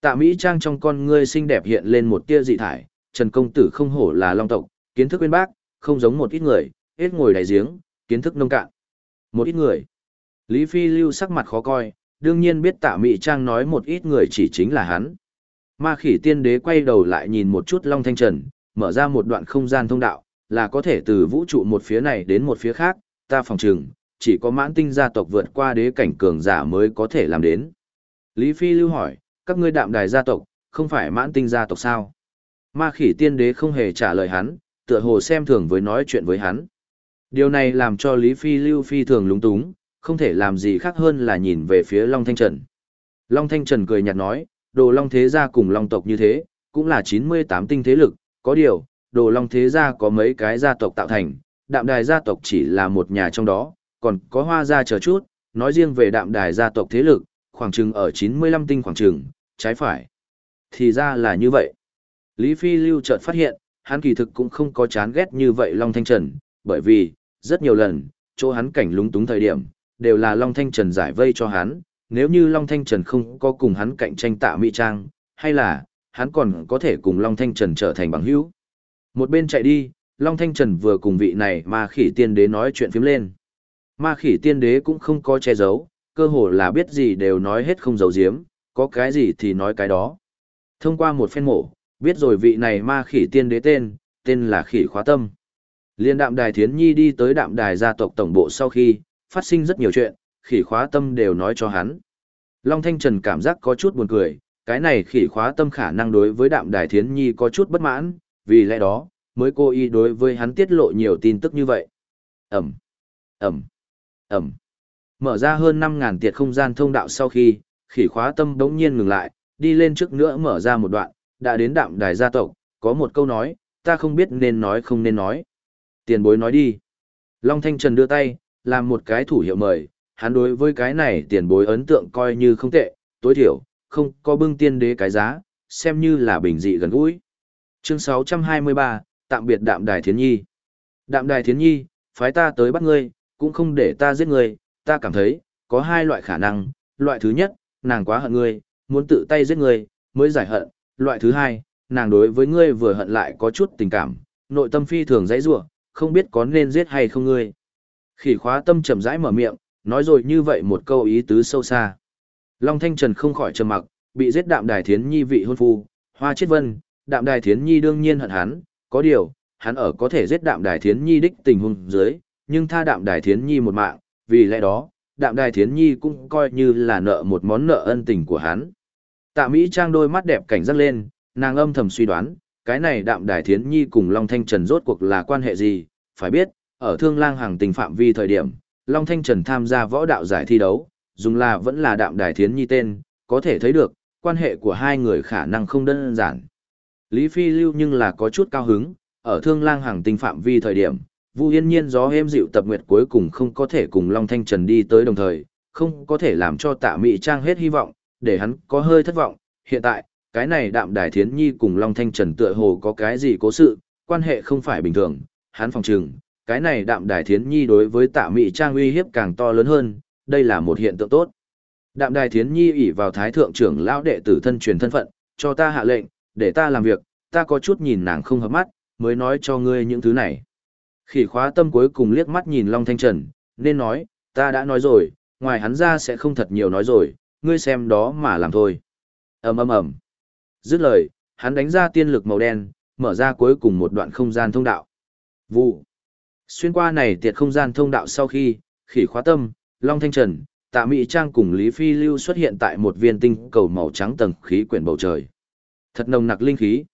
Tạ Mỹ Trang trong con ngươi xinh đẹp hiện lên một tia dị thải, Trần Công Tử không hổ là long tộc, kiến thức bên bác, không giống một ít người, hết ngồi đáy giếng, kiến thức nông cạn. Một ít người. Lý Phi lưu sắc mặt khó coi, đương nhiên biết tạ Mỹ Trang nói một ít người chỉ chính là hắn. Ma khỉ tiên đế quay đầu lại nhìn một chút Long Thanh Trần, mở ra một đoạn không gian thông đạo, là có thể từ vũ trụ một phía này đến một phía khác, ta phòng trừng, chỉ có mãn tinh gia tộc vượt qua đế cảnh cường giả mới có thể làm đến. Lý Phi lưu hỏi, các ngươi đạm đài gia tộc, không phải mãn tinh gia tộc sao? Ma khỉ tiên đế không hề trả lời hắn, tựa hồ xem thường với nói chuyện với hắn. Điều này làm cho Lý Phi lưu phi thường lúng túng, không thể làm gì khác hơn là nhìn về phía Long Thanh Trần. Long Thanh Trần cười nhạt nói, đồ Long Thế Gia cùng Long tộc như thế, cũng là 98 tinh thế lực, có điều, đồ Long Thế Gia có mấy cái gia tộc tạo thành, đạm đài gia tộc chỉ là một nhà trong đó, còn có hoa gia chờ chút, nói riêng về đạm đài gia tộc thế lực, khoảng chừng ở 95 tinh khoảng chừng, trái phải. Thì ra là như vậy. Lý Phi Lưu chợt phát hiện, hắn kỳ thực cũng không có chán ghét như vậy Long Thanh Trần, bởi vì, rất nhiều lần, chỗ hắn cảnh lúng túng thời điểm, đều là Long Thanh Trần giải vây cho hắn, nếu như Long Thanh Trần không có cùng hắn cạnh tranh tạ mỹ trang, hay là, hắn còn có thể cùng Long Thanh Trần trở thành bằng hữu. Một bên chạy đi, Long Thanh Trần vừa cùng vị này ma khỉ tiên đế nói chuyện phím lên. Ma khỉ tiên đế cũng không có che giấu, cơ hồ là biết gì đều nói hết không giấu giếm, có cái gì thì nói cái đó. Thông qua một phen mổ, biết rồi vị này ma khỉ tiên đế tên, tên là khỉ khóa tâm. Liên đạm đài thiến nhi đi tới đạm đài gia tộc tổng bộ sau khi, phát sinh rất nhiều chuyện, khỉ khóa tâm đều nói cho hắn. Long Thanh Trần cảm giác có chút buồn cười, cái này khỉ khóa tâm khả năng đối với đạm đài thiến nhi có chút bất mãn, vì lẽ đó, mới cố ý đối với hắn tiết lộ nhiều tin tức như vậy. Ẩm, Ẩm, Ẩm. Mở ra hơn 5.000 tiệt không gian thông đạo sau khi, khỉ khóa tâm đống nhiên ngừng lại, đi lên trước nữa mở ra một đoạn, đã đến đạm đài gia tộc, có một câu nói, ta không biết nên nói không nên nói. Tiền bối nói đi. Long Thanh Trần đưa tay, làm một cái thủ hiệu mời, hắn đối với cái này tiền bối ấn tượng coi như không tệ, tối thiểu, không có bưng tiên đế cái giá, xem như là bình dị gần gũi. Chương 623, tạm biệt đạm đài thiến nhi. Đạm đài thiến nhi, phái ta tới bắt ngươi, cũng không để ta giết ngươi, ta cảm thấy, có hai loại khả năng, loại thứ nhất, nàng quá hận ngươi, muốn tự tay giết ngươi, mới giải hận, loại thứ hai, nàng đối với ngươi vừa hận lại có chút tình cảm, nội tâm phi thường dãy rủa, không biết có nên giết hay không ngươi. Khỉ khóa tâm chậm rãi mở miệng, nói rồi như vậy một câu ý tứ sâu xa. Long Thanh Trần không khỏi trầm mặc, bị giết đạm đài thiến nhi vị hôn phu, hoa chết vân, đạm đài thiến nhi đương nhiên hận hắn, có điều, hắn ở có thể giết đạm đài thiến nhi đích tình huống dưới, nhưng tha đạm đài thiến nhi một mạng, vì lẽ đó, đạm đài thiến nhi cũng coi như là nợ một món nợ ân tình của hắn. Tạ Mỹ Trang đôi mắt đẹp cảnh giác lên, nàng âm thầm suy đoán, cái này đạm đài thiến nhi cùng Long Thanh Trần rốt cuộc là quan hệ gì, phải biết, ở thương lang hàng tình phạm vi thời điểm, Long Thanh Trần tham gia võ đạo giải thi đấu, dùng là vẫn là đạm đài thiến nhi tên, có thể thấy được, quan hệ của hai người khả năng không đơn giản. Lý Phi lưu nhưng là có chút cao hứng, ở thương lang hàng tinh phạm vi thời điểm, Vu Yên Nhiên gió êm dịu tập nguyệt cuối cùng không có thể cùng Long Thanh Trần đi tới đồng thời, không có thể làm cho tạ Mị Trang hết hy vọng, để hắn có hơi thất vọng. Hiện tại, cái này đạm đài thiến nhi cùng Long Thanh Trần tựa hồ có cái gì cố sự, quan hệ không phải bình thường, hắn phòng trừng, cái này đạm đài thiến nhi đối với tạ Mị Trang uy hiếp càng to lớn hơn, đây là một hiện tượng tốt. Đạm Đài Thiến Nhi ỷ vào thái thượng trưởng lão đệ tử thân truyền thân phận, cho ta hạ lệnh, để ta làm việc, ta có chút nhìn nàng không hợp mắt, mới nói cho ngươi những thứ này. Khỉ khóa tâm cuối cùng liếc mắt nhìn Long Thanh Trần, nên nói, ta đã nói rồi, ngoài hắn ra sẽ không thật nhiều nói rồi, ngươi xem đó mà làm thôi. ầm ầm ầm. Dứt lời, hắn đánh ra tiên lực màu đen, mở ra cuối cùng một đoạn không gian thông đạo. Vụ. Xuyên qua này tiệt không gian thông đạo sau khi, khỉ khóa tâm, Long Thanh Trần, Tạ Mỹ Trang cùng Lý Phi Lưu xuất hiện tại một viên tinh cầu màu trắng tầng khí quyển bầu trời. Thật nồng nặc linh khí.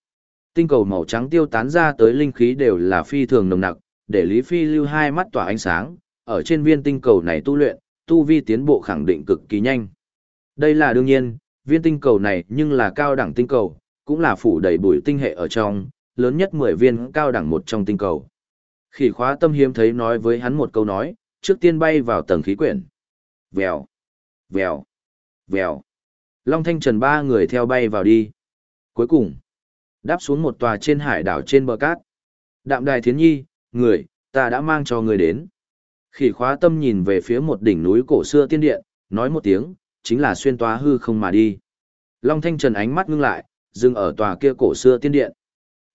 Tinh cầu màu trắng tiêu tán ra tới linh khí đều là phi thường nồng nặc, để Lý Phi Lưu hai mắt tỏa ánh sáng, ở trên viên tinh cầu này tu luyện, tu vi tiến bộ khẳng định cực kỳ nhanh. Đây là đương nhiên, viên tinh cầu này nhưng là cao đẳng tinh cầu, cũng là phủ đầy bụi tinh hệ ở trong, lớn nhất 10 viên cao đẳng một trong tinh cầu. Khỉ khóa tâm hiếm thấy nói với hắn một câu nói, trước tiên bay vào tầng khí quyển. Vèo, vèo, vèo. Long Thanh Trần ba người theo bay vào đi. Cuối cùng, đáp xuống một tòa trên hải đảo trên bờ cát. Đạm đài thiến nhi, người, ta đã mang cho người đến. Khỉ khóa tâm nhìn về phía một đỉnh núi cổ xưa tiên điện, nói một tiếng, chính là xuyên tòa hư không mà đi. Long Thanh Trần ánh mắt ngưng lại, dừng ở tòa kia cổ xưa tiên điện.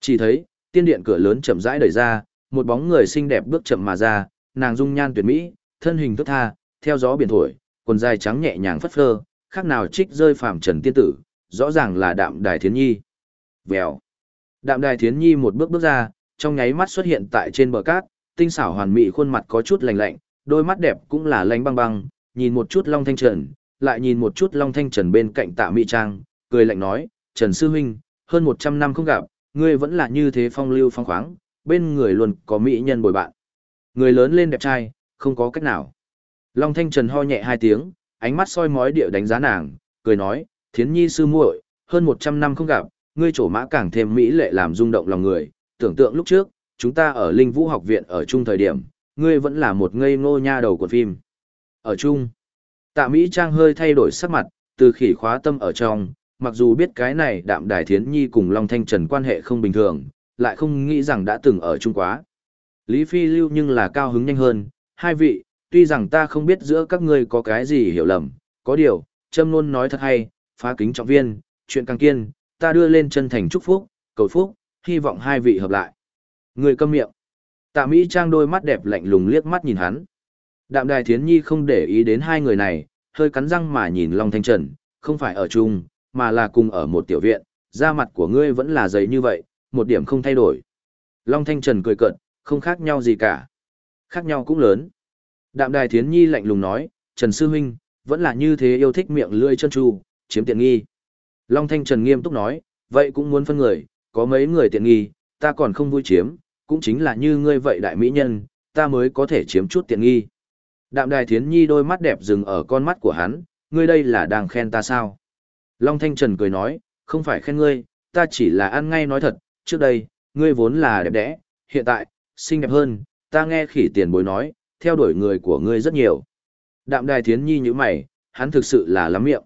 Chỉ thấy, tiên điện cửa lớn chậm rãi đẩy ra, một bóng người xinh đẹp bước chậm mà ra, nàng dung nhan tuyệt mỹ, thân hình thức tha, theo gió biển thổi, quần dài trắng nhẹ nhàng phất phơ, khác nào trích rơi phàm trần tiên tử, rõ ràng là đạm đài thiến nhi. Vèo. Đạm đài thiến nhi một bước bước ra, trong nháy mắt xuất hiện tại trên bờ cát, tinh xảo hoàn mỹ khuôn mặt có chút lạnh lạnh, đôi mắt đẹp cũng là lạnh băng băng, nhìn một chút Long Thanh Trần, lại nhìn một chút Long Thanh Trần bên cạnh tạ mỹ trang, cười lạnh nói, Trần Sư Huynh, hơn 100 năm không gặp, ngươi vẫn là như thế phong lưu phong khoáng, bên người luôn có mỹ nhân bồi bạn. Người lớn lên đẹp trai, không có cách nào. Long Thanh Trần ho nhẹ hai tiếng, ánh mắt soi mói địa đánh giá nàng, cười nói, thiến nhi sư muội, hơn 100 năm không gặp, ngươi trổ mã càng thêm mỹ lệ làm rung động lòng người, tưởng tượng lúc trước, chúng ta ở Linh Vũ học viện ở chung thời điểm, ngươi vẫn là một ngây ngô nha đầu của phim. Ở chung, tạ Mỹ Trang hơi thay đổi sắc mặt, từ khỉ khóa tâm ở trong, mặc dù biết cái này đạm đài thiến nhi cùng Long Thanh Trần quan hệ không bình thường, lại không nghĩ rằng đã từng ở chung quá. Lý Phi lưu nhưng là cao hứng nhanh hơn, hai vị, tuy rằng ta không biết giữa các ngươi có cái gì hiểu lầm, có điều, Trâm luôn nói thật hay, phá kính trọng viên, chuyện càng kiên, ta đưa lên chân thành chúc phúc, cầu phúc, hy vọng hai vị hợp lại. Người câm miệng. Tạ Mỹ Trang đôi mắt đẹp lạnh lùng liếc mắt nhìn hắn. Đạm Đài Thiến Nhi không để ý đến hai người này, hơi cắn răng mà nhìn Long Thanh Trần, không phải ở chung, mà là cùng ở một tiểu viện, da mặt của ngươi vẫn là dày như vậy, một điểm không thay đổi. Long Thanh Trần cười cợt, không khác nhau gì cả. Khác nhau cũng lớn. Đạm Đài Thiến Nhi lạnh lùng nói, Trần Sư Huynh, vẫn là như thế yêu thích miệng lưỡi chân tru, chiếm tiện nghi. Long Thanh Trần nghiêm túc nói, vậy cũng muốn phân người, có mấy người tiện nghi, ta còn không vui chiếm, cũng chính là như ngươi vậy đại mỹ nhân, ta mới có thể chiếm chút tiện nghi. Đạm Đài Thiến Nhi đôi mắt đẹp dừng ở con mắt của hắn, ngươi đây là đang khen ta sao? Long Thanh Trần cười nói, không phải khen ngươi, ta chỉ là ăn ngay nói thật, trước đây, ngươi vốn là đẹp đẽ, hiện tại, xinh đẹp hơn, ta nghe khỉ tiền bối nói, theo đuổi người của ngươi rất nhiều. Đạm đài thiến nhi như mày, hắn thực sự là lắm miệng.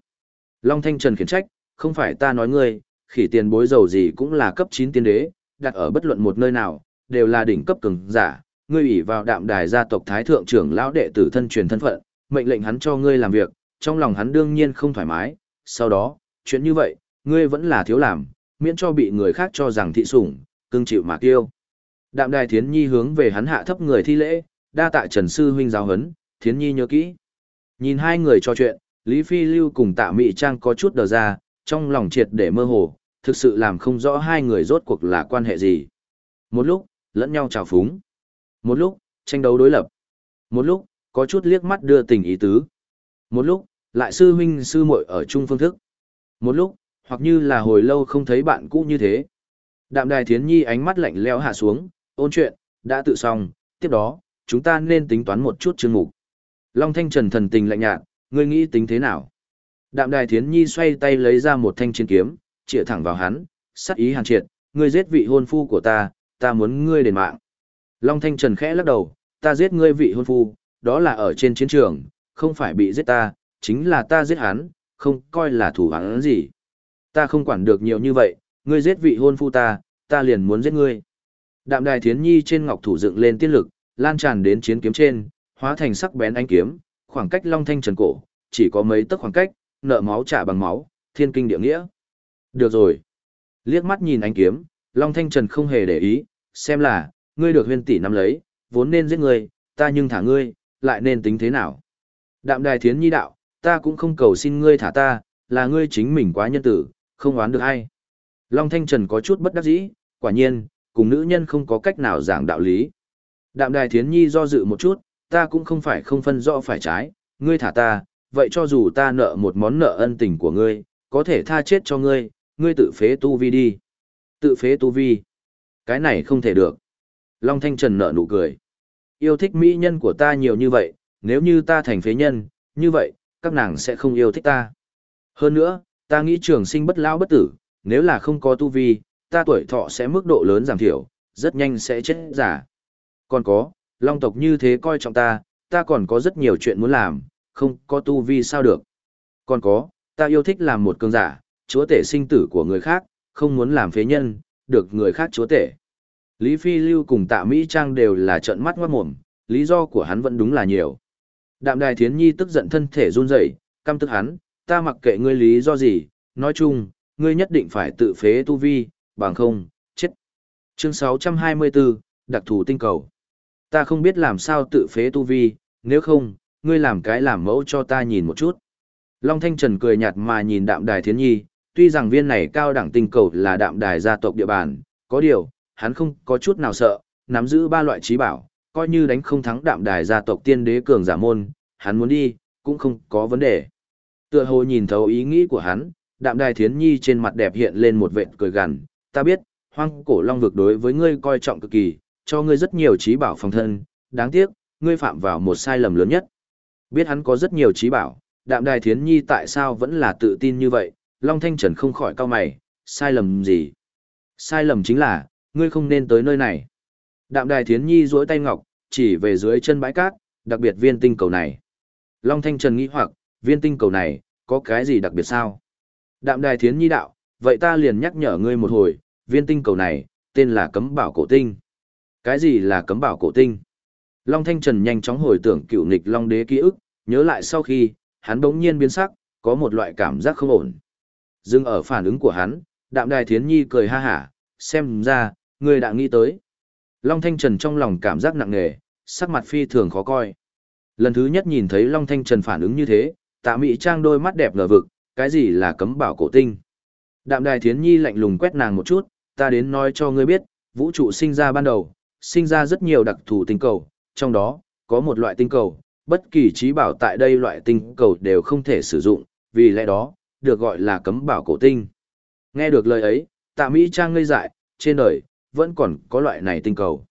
Long Thanh Trần khiển trách, không phải ta nói ngươi, khỉ tiền bối giàu gì cũng là cấp 9 tiên đế, đặt ở bất luận một nơi nào, đều là đỉnh cấp cường giả, ngươi ủy vào đạm đài gia tộc thái thượng trưởng lão đệ tử thân truyền thân phận, mệnh lệnh hắn cho ngươi làm việc, trong lòng hắn đương nhiên không thoải mái, sau đó, chuyện như vậy, ngươi vẫn là thiếu làm, miễn cho bị người khác cho rằng thị sủng, cưng chịu mà kiêu. Đạm đài thiến nhi hướng về hắn hạ thấp người thi lễ, đa tạ trần sư huynh giáo hấn, thiến nhi nhớ kỹ. Nhìn hai người trò chuyện, Lý Phi Lưu cùng tạ Mị Trang có chút đờ ra, trong lòng triệt để mơ hồ, thực sự làm không rõ hai người rốt cuộc là quan hệ gì. Một lúc, lẫn nhau chào phúng. Một lúc, tranh đấu đối lập. Một lúc, có chút liếc mắt đưa tình ý tứ. Một lúc, lại sư huynh sư muội ở chung phương thức. Một lúc, hoặc như là hồi lâu không thấy bạn cũ như thế. Đạm đài thiến nhi ánh mắt lạnh lẽo hạ xuống, ôn chuyện, đã tự xong, tiếp đó, chúng ta nên tính toán một chút chương mục. Long Thanh Trần thần tình lạnh nhạt, ngươi nghĩ tính thế nào? Đạm đài thiến nhi xoay tay lấy ra một thanh chiến kiếm, chĩa thẳng vào hắn, sắc ý hàn triệt, ngươi giết vị hôn phu của ta, ta muốn ngươi đền mạng. Long Thanh Trần khẽ lắc đầu, ta giết ngươi vị hôn phu, đó là ở trên chiến trường, không phải bị giết ta, chính là ta giết hắn, không coi là thủ hắn gì. Ta không quản được nhiều như vậy, ngươi giết vị hôn phu ta, ta liền muốn giết ngươi. Đạm đài thiến nhi trên ngọc thủ dựng lên tiên lực, lan tràn đến chiến kiếm trên, hóa thành sắc bén ánh kiếm, khoảng cách Long Thanh Trần cổ, chỉ có mấy tấc khoảng cách, nợ máu trả bằng máu, thiên kinh địa nghĩa. Được rồi. Liếc mắt nhìn ánh kiếm, Long Thanh Trần không hề để ý, xem là, ngươi được huyên tỷ nắm lấy, vốn nên giết ngươi, ta nhưng thả ngươi, lại nên tính thế nào. Đạm đài thiến nhi đạo, ta cũng không cầu xin ngươi thả ta, là ngươi chính mình quá nhân tử, không oán được ai. Long Thanh Trần có chút bất đắc dĩ, quả nhiên, cùng nữ nhân không có cách nào giảng đạo lý. Đạm đài thiến nhi do dự một chút, ta cũng không phải không phân rõ phải trái, ngươi thả ta, vậy cho dù ta nợ một món nợ ân tình của ngươi, có thể tha chết cho ngươi, ngươi tự phế tu vi đi. Tự phế tu vi. Cái này không thể được. Long Thanh Trần nợ nụ cười. Yêu thích mỹ nhân của ta nhiều như vậy, nếu như ta thành phế nhân, như vậy, các nàng sẽ không yêu thích ta. Hơn nữa, ta nghĩ trường sinh bất lão bất tử, nếu là không có tu vi, ta tuổi thọ sẽ mức độ lớn giảm thiểu, rất nhanh sẽ chết giả. Còn có, long tộc như thế coi trọng ta, ta còn có rất nhiều chuyện muốn làm, không có tu vi sao được. Còn có, ta yêu thích làm một cường giả, chúa tể sinh tử của người khác, không muốn làm phế nhân, được người khác chúa tể. Lý Phi Lưu cùng tạ Mỹ Trang đều là trợn mắt ngoát mồm, lý do của hắn vẫn đúng là nhiều. Đạm đài thiến nhi tức giận thân thể run rẩy, căm tức hắn, ta mặc kệ ngươi lý do gì, nói chung, ngươi nhất định phải tự phế tu vi, bằng không, chết. Chương 624, đặc thù tinh cầu. Ta không biết làm sao tự phế tu vi, nếu không, ngươi làm cái làm mẫu cho ta nhìn một chút. Long Thanh Trần cười nhạt mà nhìn đạm đài thiến nhi, tuy rằng viên này cao đẳng tinh cầu là đạm đài gia tộc địa bàn, có điều, hắn không có chút nào sợ, nắm giữ ba loại trí bảo, coi như đánh không thắng đạm đài gia tộc tiên đế cường giả môn, hắn muốn đi, cũng không có vấn đề. Tựa hồ nhìn thấu ý nghĩ của hắn, đạm đài thiến nhi trên mặt đẹp hiện lên một vệt cười gằn, ta biết, hoang cổ long vực đối với ngươi coi trọng cực kỳ, cho ngươi rất nhiều trí bảo phòng thân, đáng tiếc, ngươi phạm vào một sai lầm lớn nhất. Biết hắn có rất nhiều trí bảo, đạm đài thiến nhi tại sao vẫn là tự tin như vậy, Long Thanh Trần không khỏi cao mày, sai lầm gì? Sai lầm chính là, ngươi không nên tới nơi này. Đạm đài thiến nhi duỗi tay ngọc, chỉ về dưới chân bãi cát, đặc biệt viên tinh cầu này. Long Thanh Trần nghĩ hoặc, viên tinh cầu này, có cái gì đặc biệt sao? Đạm đài thiến nhi đạo, vậy ta liền nhắc nhở ngươi một hồi, viên tinh cầu này, tên là cấm bảo cổ tinh. Cái gì là cấm bảo cổ tinh? Long Thanh Trần nhanh chóng hồi tưởng cựu nghịch Long Đế ký ức, nhớ lại sau khi, hắn bỗng nhiên biến sắc, có một loại cảm giác không ổn. Dừng ở phản ứng của hắn, đạm đài thiến nhi cười ha hả, xem ra, người đã nghĩ tới. Long Thanh Trần trong lòng cảm giác nặng nề, sắc mặt phi thường khó coi. Lần thứ nhất nhìn thấy Long Thanh Trần phản ứng như thế, tạ Mị trang đôi mắt đẹp ngờ vực, cái gì là cấm bảo cổ tinh. Đạm đài thiến nhi lạnh lùng quét nàng một chút, ta đến nói cho ngươi biết, vũ trụ sinh ra ban đầu, sinh ra rất nhiều đặc thù tinh cầu, trong đó, có một loại tinh cầu, bất kỳ trí bảo tại đây loại tinh cầu đều không thể sử dụng, vì lẽ đó, được gọi là cấm bảo cổ tinh. Nghe được lời ấy, tạ Mỹ Trang ngây dại, trên đời, vẫn còn có loại này tinh cầu.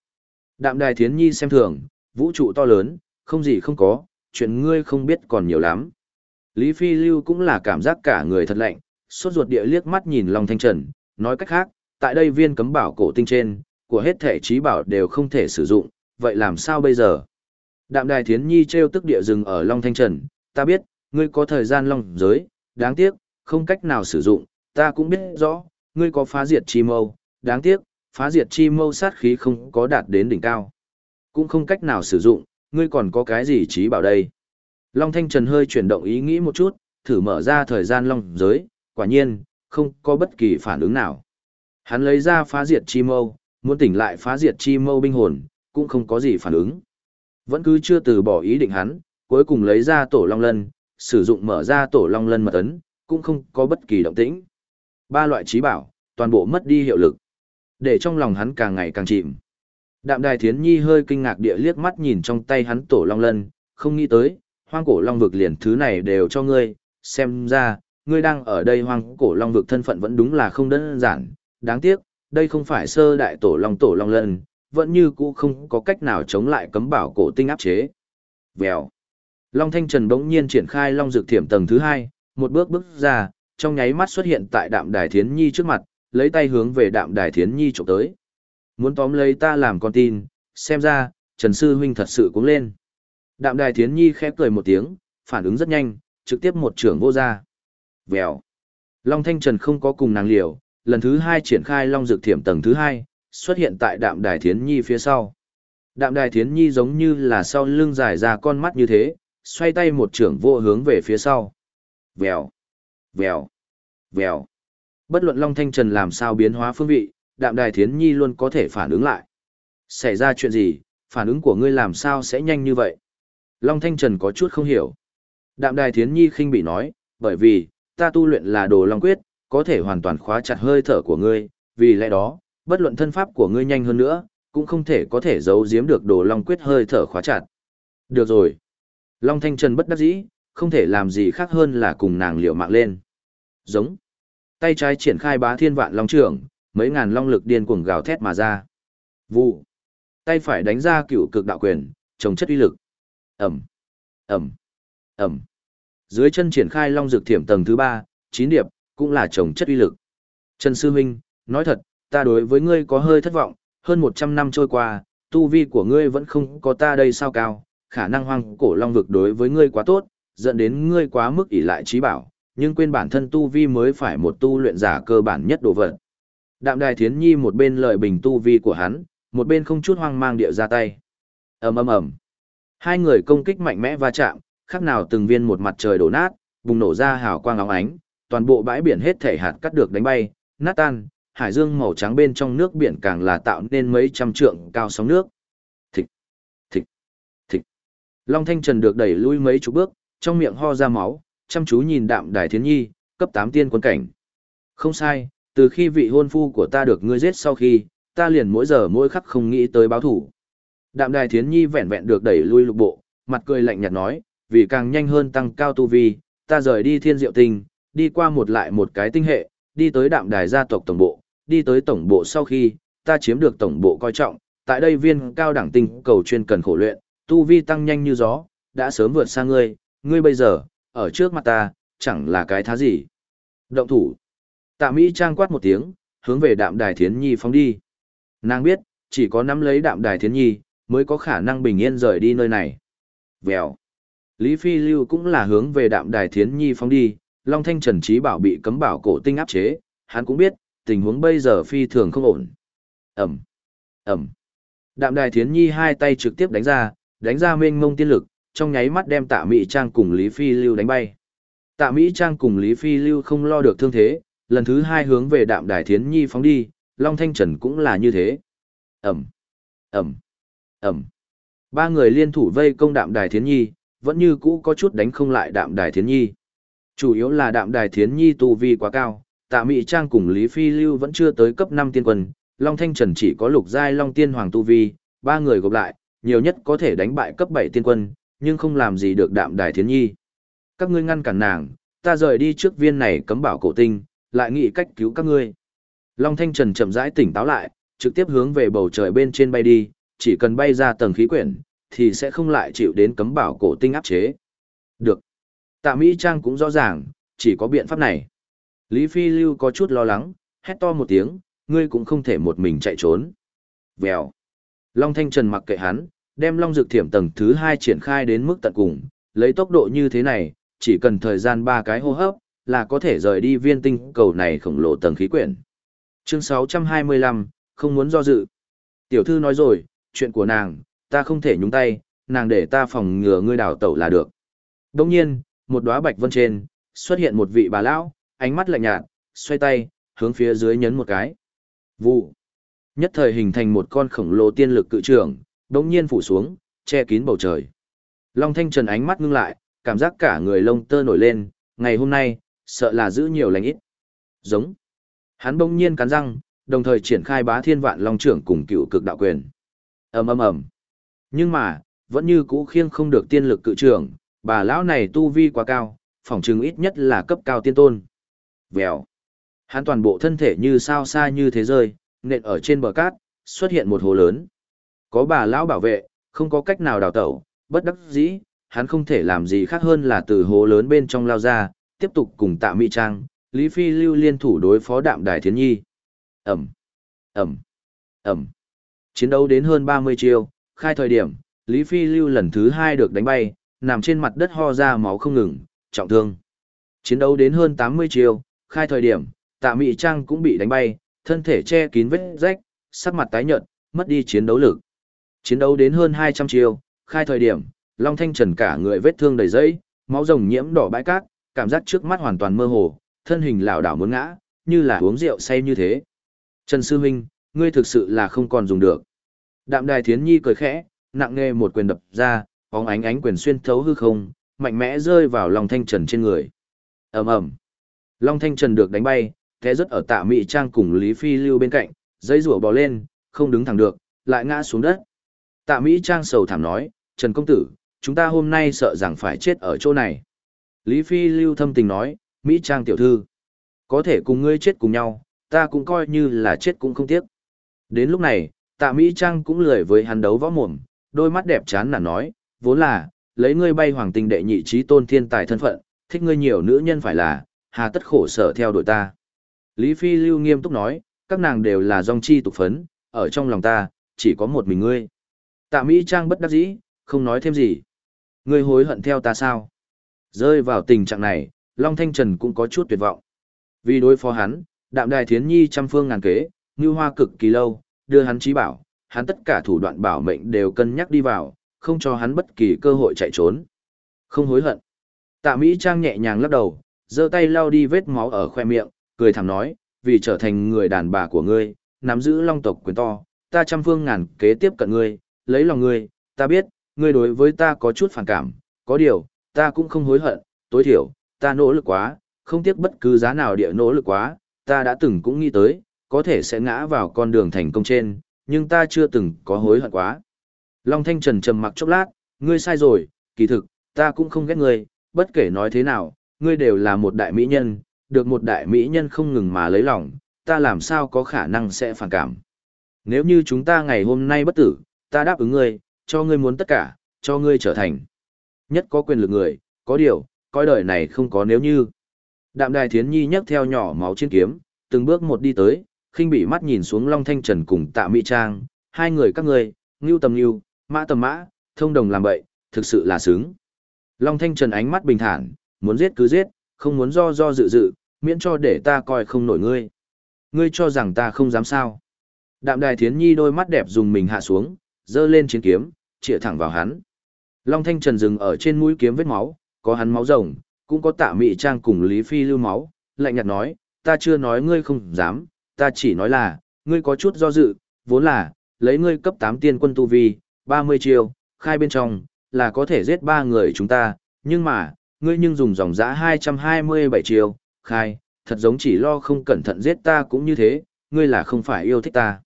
Đạm đài thiến nhi xem thường, vũ trụ to lớn, không gì không có, chuyện ngươi không biết còn nhiều lắm. Lý Phi Lưu cũng là cảm giác cả người thật lạnh, sốt ruột địa liếc mắt nhìn Long Thanh Trần, nói cách khác, tại đây viên cấm bảo cổ tinh trên, của hết thể trí bảo đều không thể sử dụng, vậy làm sao bây giờ? Đạm đài thiến nhi treo tức địa rừng ở Long Thanh Trần, ta biết, ngươi có thời gian long giới, đáng tiếc, không cách nào sử dụng, ta cũng biết rõ, ngươi có phá diệt chi mâu, đáng tiếc, phá diệt chi mâu sát khí không có đạt đến đỉnh cao. Cũng không cách nào sử dụng, ngươi còn có cái gì trí bảo đây. Long Thanh Trần hơi chuyển động ý nghĩ một chút, thử mở ra thời gian long giới, quả nhiên, không có bất kỳ phản ứng nào. Hắn lấy ra phá diệt chi mâu, muốn tỉnh lại phá diệt chi mâu binh hồn, cũng không có gì phản ứng. Vẫn cứ chưa từ bỏ ý định hắn, cuối cùng lấy ra tổ long lân, sử dụng mở ra tổ long lân mật ấn, cũng không có bất kỳ động tĩnh. Ba loại trí bảo, toàn bộ mất đi hiệu lực. Để trong lòng hắn càng ngày càng chìm. Đạm đài thiến nhi hơi kinh ngạc địa liếc mắt nhìn trong tay hắn tổ long lân, không nghĩ tới, hoang cổ long vực liền thứ này đều cho ngươi, xem ra, ngươi đang ở đây hoang cổ long vực thân phận vẫn đúng là không đơn giản, đáng tiếc, đây không phải sơ đại tổ long tổ long lân, vẫn như cũ không có cách nào chống lại cấm bảo cổ tinh áp chế. Vèo. Long Thanh Trần bỗng nhiên triển khai long dược thiểm tầng thứ hai, một bước bước ra, trong nháy mắt xuất hiện tại đạm đài thiến nhi trước mặt, lấy tay hướng về đạm đài thiến nhi chụp tới. Muốn tóm lấy ta làm con tin, xem ra, Trần Sư Huynh thật sự cũng lên. Đạm đài thiến nhi khẽ cười một tiếng, phản ứng rất nhanh, trực tiếp một trưởng vô ra. Vèo. Long Thanh Trần không có cùng nàng liều, lần thứ hai triển khai long dược thiểm tầng thứ hai, xuất hiện tại đạm đài thiến nhi phía sau. Đạm đài thiến nhi giống như là sau lưng dài ra con mắt như thế, xoay tay một trưởng vô hướng về phía sau. Vèo, vèo, vèo. Bất luận Long Thanh Trần làm sao biến hóa phương vị, đạm đài thiến nhi luôn có thể phản ứng lại. Xảy ra chuyện gì, phản ứng của ngươi làm sao sẽ nhanh như vậy? Long Thanh Trần có chút không hiểu. Đạm đài thiến nhi khinh bị nói, bởi vì, ta tu luyện là đồ long quyết, có thể hoàn toàn khóa chặt hơi thở của ngươi, vì lẽ đó, bất luận thân pháp của ngươi nhanh hơn nữa, cũng không thể có thể giấu giếm được đồ long quyết hơi thở khóa chặt. Được rồi. Long Thanh Trần bất đắc dĩ, không thể làm gì khác hơn là cùng nàng liều mạng lên. Giống. Tay trái triển khai bá thiên vạn long trưởng, mấy ngàn long lực điên cuồng gào thét mà ra. Vụ. Tay phải đánh ra cựu cực đạo quyền, trồng chất uy lực. Ẩm. Ẩm. Ẩm. Dưới chân triển khai long dược thiểm tầng thứ ba, chín điệp, cũng là trồng chất uy lực. Trần Sư Minh, nói thật, ta đối với ngươi có hơi thất vọng, hơn 100 năm trôi qua, tu vi của ngươi vẫn không có ta đây sao cao, khả năng hoang cổ long vực đối với ngươi quá tốt, dẫn đến ngươi quá mức ỷ lại trí bảo, nhưng quên bản thân tu vi mới phải một tu luyện giả cơ bản nhất đồ vật. Đạm Đài Thiến Nhi một bên lợi bình tu vi của hắn, một bên không chút hoang mang địa ra tay. Ầm ầm ầm. Hai người công kích mạnh mẽ va chạm, khác nào từng viên một mặt trời đổ nát, bùng nổ ra hào quang óng ánh, toàn bộ bãi biển hết thể hạt cắt được đánh bay, nát tan, hải dương màu trắng bên trong nước biển càng là tạo nên mấy trăm trượng cao sóng nước. Thịch, thịch, thịch. Long Thanh Trần được đẩy lui mấy chục bước, trong miệng ho ra máu, chăm chú nhìn đạm đài thiến nhi, cấp 8 tiên quân cảnh. Không sai, từ khi vị hôn phu của ta được ngươi giết sau khi, ta liền mỗi giờ mỗi khắc không nghĩ tới báo thủ. Đạm đài thiến nhi vẹn vẹn được đẩy lui lục bộ, mặt cười lạnh nhạt nói, vì càng nhanh hơn tăng cao tu vi, ta rời đi thiên diệu tình đi qua một lại một cái tinh hệ, đi tới đạm đài gia tộc tổng bộ, đi tới tổng bộ sau khi, ta chiếm được tổng bộ coi trọng, tại đây viên cao đẳng tinh cầu chuyên cần khổ luyện, tu vi tăng nhanh như gió, đã sớm vượt xa ngươi, ngươi bây giờ, ở trước mặt ta, chẳng là cái thá gì. Động thủ. Tạ Mỹ trang quát một tiếng, hướng về đạm đài thiến nhi phóng đi. Nàng biết, chỉ có nắm lấy đạm đài thiến nhi, mới có khả năng bình yên rời đi nơi này. Vèo. Lý Phi Lưu cũng là hướng về đạm đài thiến nhi phóng đi, Long Thanh Trần Trí Bảo bị cấm bảo cổ tinh áp chế, hắn cũng biết, tình huống bây giờ phi thường không ổn. Ẩm, Ẩm. Đạm đài thiến nhi hai tay trực tiếp đánh ra, đánh ra mênh mông tiên lực, trong nháy mắt đem tạ Mỹ Trang cùng Lý Phi Lưu đánh bay. Tạ Mỹ Trang cùng Lý Phi Lưu không lo được thương thế, lần thứ hai hướng về đạm đài thiến nhi phóng đi, Long Thanh Trần cũng là như thế. Ẩm, Ẩm, Ẩm. Ba người liên thủ vây công đạm đài thiến nhi, vẫn như cũ có chút đánh không lại đạm đài thiến nhi. Chủ yếu là đạm đài thiến nhi tu vi quá cao, tạ Mỹ Trang cùng Lý Phi Lưu vẫn chưa tới cấp 5 tiên quân, Long Thanh Trần chỉ có lục giai Long Tiên Hoàng tu vi, ba người gộp lại, nhiều nhất có thể đánh bại cấp 7 tiên quân, nhưng không làm gì được đạm đài thiến nhi. Các ngươi ngăn cản nàng, ta rời đi trước viên này cấm bảo cổ tinh, lại nghĩ cách cứu các ngươi. Long Thanh Trần chậm rãi tỉnh táo lại, trực tiếp hướng về bầu trời bên trên bay đi, chỉ cần bay ra tầng khí quyển, thì sẽ không lại chịu đến cấm bảo cổ tinh áp chế. Được. Tạ Mỹ Trang cũng rõ ràng, chỉ có biện pháp này. Lý Phi Lưu có chút lo lắng, hét to một tiếng, ngươi cũng không thể một mình chạy trốn. Vèo. Long Thanh Trần mặc kệ hắn, đem Long Dược Thiểm tầng thứ 2 triển khai đến mức tận cùng, lấy tốc độ như thế này, chỉ cần thời gian 3 cái hô hấp, là có thể rời đi viên tinh cầu này khổng lồ tầng khí quyển. Chương 625, không muốn do dự. Tiểu thư nói rồi, chuyện của nàng, ta không thể nhúng tay, nàng để ta phòng ngừa ngươi đào tẩu là được. Đồng nhiên, một đóa bạch vân trên, xuất hiện một vị bà lão, ánh mắt lạnh nhạt, xoay tay, hướng phía dưới nhấn một cái. Vụ. Nhất thời hình thành một con khổng lồ tiên lực cự trường, đống nhiên phủ xuống, che kín bầu trời. Long Thanh Trần ánh mắt ngưng lại, cảm giác cả người lông tơ nổi lên, ngày hôm nay, sợ là giữ nhiều lành ít. Giống. Hắn bỗng nhiên cắn răng, đồng thời triển khai bá thiên vạn long trưởng cùng cựu cực đạo quyền. ầm ầm ầm. Nhưng mà, vẫn như cũ khiêng không được tiên lực cự trưởng, bà lão này tu vi quá cao, phỏng chừng ít nhất là cấp cao tiên tôn. Vèo. Hắn toàn bộ thân thể như sao xa như thế rơi, nện ở trên bờ cát, xuất hiện một hồ lớn. Có bà lão bảo vệ, không có cách nào đào tẩu, bất đắc dĩ, hắn không thể làm gì khác hơn là từ hồ lớn bên trong lao ra, tiếp tục cùng tạ mỹ trang, Lý Phi lưu liên thủ đối phó đạm đài thiến nhi. Ẩm, Ẩm, Ẩm. Chiến đấu đến hơn 30 chiêu, khai thời điểm, Lý Phi lưu lần thứ hai được đánh bay, nằm trên mặt đất ho ra máu không ngừng, trọng thương. Chiến đấu đến hơn 80 chiêu, khai thời điểm, tạ mị trang cũng bị đánh bay, thân thể che kín vết rách, sắc mặt tái nhợt, mất đi chiến đấu lực. Chiến đấu đến hơn 200 chiêu, khai thời điểm, Long Thanh Trần cả người vết thương đầy dây, máu rồng nhiễm đỏ bãi cát, cảm giác trước mắt hoàn toàn mơ hồ, thân hình lảo đảo muốn ngã, như là uống rượu say như thế. Trần Sư Minh, ngươi thực sự là không còn dùng được. Đạm đài thiến nhi cười khẽ, nặng nghe một quyền đập ra, bóng ánh ánh quyền xuyên thấu hư không, mạnh mẽ rơi vào Long Thanh Trần trên người. ầm ầm, Long Thanh Trần được đánh bay, té rất ở tạ Mỹ Trang cùng Lý Phi Lưu bên cạnh, dây rủa bò lên, không đứng thẳng được, lại ngã xuống đất. Tạ Mỹ Trang sầu thảm nói, Trần Công Tử, chúng ta hôm nay sợ rằng phải chết ở chỗ này. Lý Phi Lưu thâm tình nói, Mỹ Trang tiểu thư, có thể cùng ngươi chết cùng nhau, ta cũng coi như là chết cũng không tiếc. Đến lúc này, tạ Mỹ Trang cũng lười với hắn đấu võ mồm, đôi mắt đẹp chán nản nói, vốn là, lấy ngươi bay hoàng tinh đệ nhị trí tôn thiên tài thân phận, thích ngươi nhiều nữ nhân phải là, hà tất khổ sở theo đuổi ta. Lý Phi Lưu nghiêm túc nói, các nàng đều là dòng chi tục phấn, ở trong lòng ta, chỉ có một mình ngươi. Tạ Mỹ Trang bất đắc dĩ, không nói thêm gì. Ngươi hối hận theo ta sao? Rơi vào tình trạng này, Long Thanh Trần cũng có chút tuyệt vọng. Vì đối phó hắn, đạm đài thiến nhi trăm phương ngàn kế, như hoa cực kỳ lâu, đưa hắn trí bảo, hắn tất cả thủ đoạn bảo mệnh đều cân nhắc đi vào, không cho hắn bất kỳ cơ hội chạy trốn. Không hối hận. Tạ Mỹ Trang nhẹ nhàng lắc đầu, giơ tay lau đi vết máu ở khoe miệng, cười thầm nói, vì trở thành người đàn bà của ngươi, nắm giữ long tộc quyền to, ta trăm phương ngàn kế tiếp cận ngươi, lấy lòng ngươi, ta biết, ngươi đối với ta có chút phản cảm, có điều, ta cũng không hối hận, tối thiểu, ta nỗ lực quá, không tiếc bất cứ giá nào địa nỗ lực quá, ta đã từng cũng nghĩ tới, có thể sẽ ngã vào con đường thành công trên, nhưng ta chưa từng có hối hận quá. Long Thanh Trần trầm mặc chốc lát, ngươi sai rồi, kỳ thực, ta cũng không ghét ngươi, bất kể nói thế nào, ngươi đều là một đại mỹ nhân, được một đại mỹ nhân không ngừng mà lấy lòng, ta làm sao có khả năng sẽ phản cảm. Nếu như chúng ta ngày hôm nay bất tử, ta đáp ứng ngươi, cho ngươi muốn tất cả, cho ngươi trở thành nhất có quyền lực người, có điều, coi đời này không có nếu như. Đạm đài thiến nhi nhấc theo nhỏ máu trên kiếm, từng bước một đi tới, khinh bị mắt nhìn xuống Long Thanh Trần cùng tạ Mỹ Trang, hai người các ngươi, ngưu tầm ngưu, mã tầm mã, thông đồng làm bậy, thực sự là sướng. Long Thanh Trần ánh mắt bình thản, muốn giết cứ giết, không muốn do do dự dự, miễn cho để ta coi không nổi ngươi. Ngươi cho rằng ta không dám sao. Đạm đài thiến nhi đôi mắt đẹp dùng mình hạ xuống, dơ lên chiến kiếm, chĩa thẳng vào hắn. Long Thanh Trần dừng ở trên mũi kiếm vết máu, có hắn máu rồng, cũng có tạ mị trang cùng Lý Phi lưu máu, lạnh nhạt nói, ta chưa nói ngươi không dám, ta chỉ nói là, ngươi có chút do dự, vốn là, lấy ngươi cấp 8 tiên quân tu vi, 30 chiêu, khai bên trong, là có thể giết ba người chúng ta, nhưng mà, ngươi nhưng dùng dòng giã 227 chiêu, khai, thật giống chỉ lo không cẩn thận giết ta cũng như thế, ngươi là không phải yêu thích ta.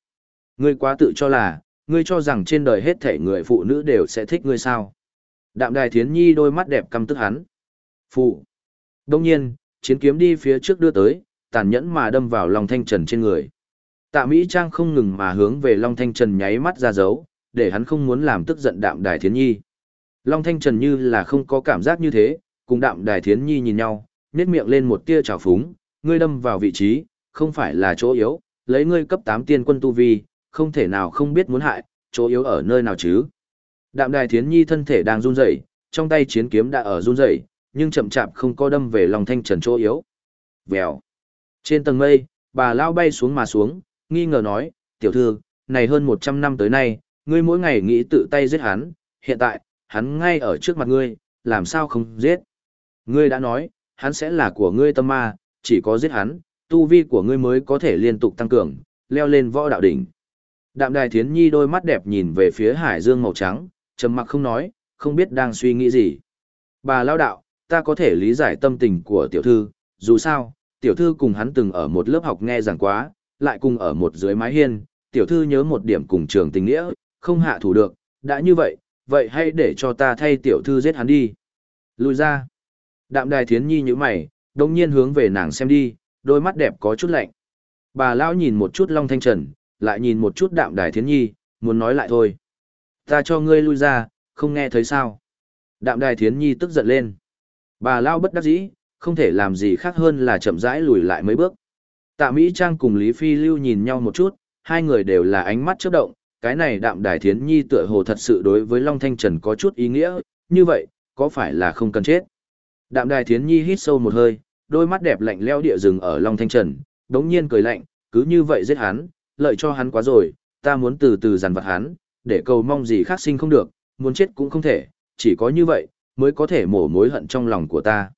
Ngươi quá tự cho là, ngươi cho rằng trên đời hết thể người phụ nữ đều sẽ thích ngươi sao. Đạm đài thiến nhi đôi mắt đẹp căm tức hắn. Phụ. Đông nhiên, chiến kiếm đi phía trước đưa tới, tàn nhẫn mà đâm vào Long Thanh Trần trên người. Tạ Mỹ Trang không ngừng mà hướng về Long Thanh Trần nháy mắt ra dấu, để hắn không muốn làm tức giận đạm đài thiến nhi. Long Thanh Trần như là không có cảm giác như thế, cùng đạm đài thiến nhi nhìn nhau, nét miệng lên một tia trào phúng, ngươi đâm vào vị trí, không phải là chỗ yếu, lấy ngươi cấp 8 tiên quân tu vi, không thể nào không biết muốn hại, chỗ yếu ở nơi nào chứ. Đạm đài thiến nhi thân thể đang run rẩy, trong tay chiến kiếm đã ở run rẩy, nhưng chậm chạp không có đâm về long thanh trần chỗ yếu. Vèo. Trên tầng mây, bà lao bay xuống mà xuống, nghi ngờ nói, tiểu thư, này hơn 100 năm tới nay, ngươi mỗi ngày nghĩ tự tay giết hắn, hiện tại, hắn ngay ở trước mặt ngươi, làm sao không giết. Ngươi đã nói, hắn sẽ là của ngươi tâm ma, chỉ có giết hắn, tu vi của ngươi mới có thể liên tục tăng cường, leo lên võ đạo đỉnh. Đạm đài thiến nhi đôi mắt đẹp nhìn về phía hải dương màu trắng, trầm mặc không nói, không biết đang suy nghĩ gì. Bà lao đạo, ta có thể lý giải tâm tình của tiểu thư, dù sao, tiểu thư cùng hắn từng ở một lớp học nghe giảng quá, lại cùng ở một dưới mái hiên, tiểu thư nhớ một điểm cùng trường tình nghĩa, không hạ thủ được, đã như vậy, vậy hãy để cho ta thay tiểu thư giết hắn đi. Lùi ra. Đạm đài thiến nhi như mày, đồng nhiên hướng về nàng xem đi, đôi mắt đẹp có chút lạnh. Bà lão nhìn một chút Long Thanh Trần, lại nhìn một chút đạm đài thiến nhi, muốn nói lại thôi. Ta cho ngươi lui ra, không nghe thấy sao. Đạm đài thiến nhi tức giận lên. Bà lão bất đắc dĩ, không thể làm gì khác hơn là chậm rãi lùi lại mấy bước. Tạ Mỹ Trang cùng Lý Phi Lưu nhìn nhau một chút, hai người đều là ánh mắt chớp động, cái này đạm đài thiến nhi tựa hồ thật sự đối với Long Thanh Trần có chút ý nghĩa, như vậy, có phải là không cần chết? Đạm đài thiến nhi hít sâu một hơi, đôi mắt đẹp lạnh leo địa rừng ở Long Thanh Trần, đống nhiên cười lạnh, cứ như vậy giết hắn, lợi cho hắn quá rồi, ta muốn từ từ dằn vặt hắn, để cầu mong gì khác sinh không được, muốn chết cũng không thể, chỉ có như vậy, mới có thể mổ mối hận trong lòng của ta.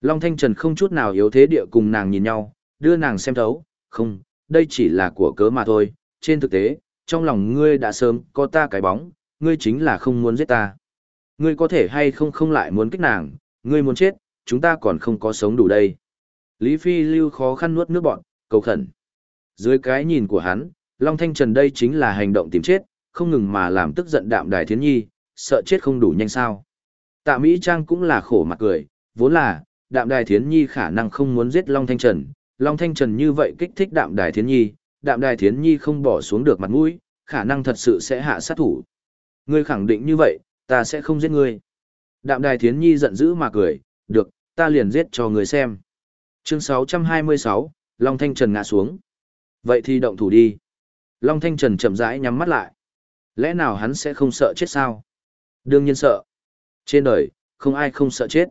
Long Thanh Trần không chút nào yếu thế địa cùng nàng nhìn nhau, đưa nàng xem thấu, không, đây chỉ là của cớ mà thôi, trên thực tế, trong lòng ngươi đã sớm có ta cái bóng, ngươi chính là không muốn giết ta. Ngươi có thể hay không không lại muốn kích nàng, ngươi muốn chết, chúng ta còn không có sống đủ đây. Lý Phi lưu khó khăn nuốt nước bọn, cầu khẩn. Dưới cái nhìn của hắn, Long Thanh Trần đây chính là hành động tìm chết, không ngừng mà làm tức giận đạm đài thiến nhi, sợ chết không đủ nhanh sao. Tạ Mỹ Trang cũng là khổ mặt cười, vốn là, đạm đài thiến nhi khả năng không muốn giết Long Thanh Trần. Long Thanh Trần như vậy kích thích đạm đài thiến nhi, đạm đài thiến nhi không bỏ xuống được mặt mũi, khả năng thật sự sẽ hạ sát thủ. Ngươi khẳng định như vậy, ta sẽ không giết ngươi. Đạm đài thiến nhi giận dữ mà cười, được, ta liền giết cho người xem. Chương 626, Long Thanh Trần ngã xuống. Vậy thì động thủ đi. Long Thanh Trần chậm rãi nhắm mắt lại. Lẽ nào hắn sẽ không sợ chết sao? Đương nhiên sợ. Trên đời, không ai không sợ chết.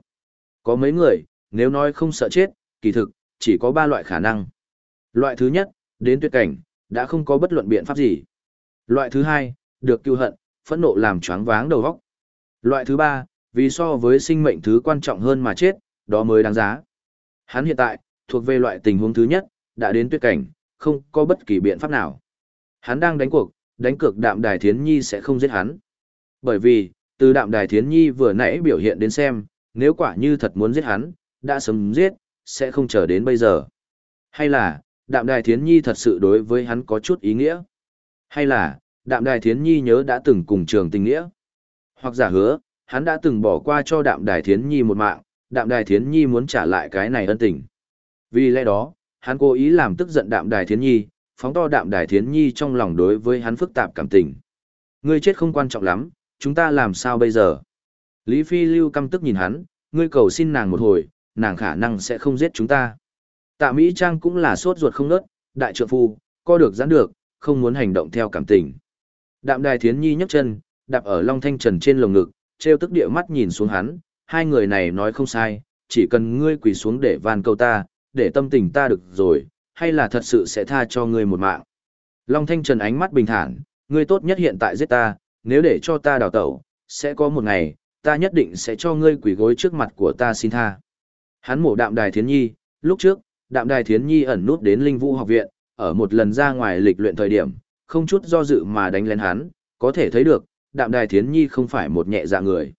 Có mấy người, nếu nói không sợ chết, kỳ thực, chỉ có ba loại khả năng. Loại thứ nhất, đến tuyệt cảnh, đã không có bất luận biện pháp gì. Loại thứ hai, được cứu hận, phẫn nộ làm choáng váng đầu óc. Loại thứ ba, vì so với sinh mệnh thứ quan trọng hơn mà chết, đó mới đáng giá. Hắn hiện tại, thuộc về loại tình huống thứ nhất, đã đến tuyệt cảnh, không có bất kỳ biện pháp nào. Hắn đang đánh cuộc, đánh cược đạm đài thiến nhi sẽ không giết hắn. Bởi vì, từ đạm đài thiến nhi vừa nãy biểu hiện đến xem, nếu quả như thật muốn giết hắn, đã sớm giết, sẽ không chờ đến bây giờ. Hay là, đạm đài thiến nhi thật sự đối với hắn có chút ý nghĩa? Hay là, đạm đài thiến nhi nhớ đã từng cùng trường tình nghĩa? Hoặc giả hứa, hắn đã từng bỏ qua cho đạm đài thiến nhi một mạng, đạm đài thiến nhi muốn trả lại cái này ân tình. Vì lẽ đó, hắn cố ý làm tức giận đạm đài thiến nhi, phóng to đạm đài thiến nhi trong lòng đối với hắn phức tạp cảm tình. Ngươi chết không quan trọng lắm, chúng ta làm sao bây giờ? Lý Phi Lưu căm tức nhìn hắn, ngươi cầu xin nàng một hồi, nàng khả năng sẽ không giết chúng ta. Tạ Mỹ Trang cũng là sốt ruột không nớt, đại trượng phu, co được giãn được, không muốn hành động theo cảm tình. Đạm đài thiến nhi nhấc chân, đạp ở Long Thanh Trần trên lồng ngực, treo tức địa mắt nhìn xuống hắn, hai người này nói không sai, chỉ cần ngươi quỳ xuống để van cầu ta, để tâm tình ta được rồi, hay là thật sự sẽ tha cho ngươi một mạng. Long Thanh Trần ánh mắt bình thản, ngươi tốt nhất hiện tại giết ta, nếu để cho ta đào tẩu, sẽ có một ngày, ta nhất định sẽ cho ngươi quỳ gối trước mặt của ta xin tha. Hắn mổ đạm đài thiến nhi, lúc trước, đạm đài thiến nhi ẩn nút đến linh vũ học viện, ở một lần ra ngoài lịch luyện thời điểm, không chút do dự mà đánh lên hắn, có thể thấy được, đạm đài thiến nhi không phải một nhẹ dạ người.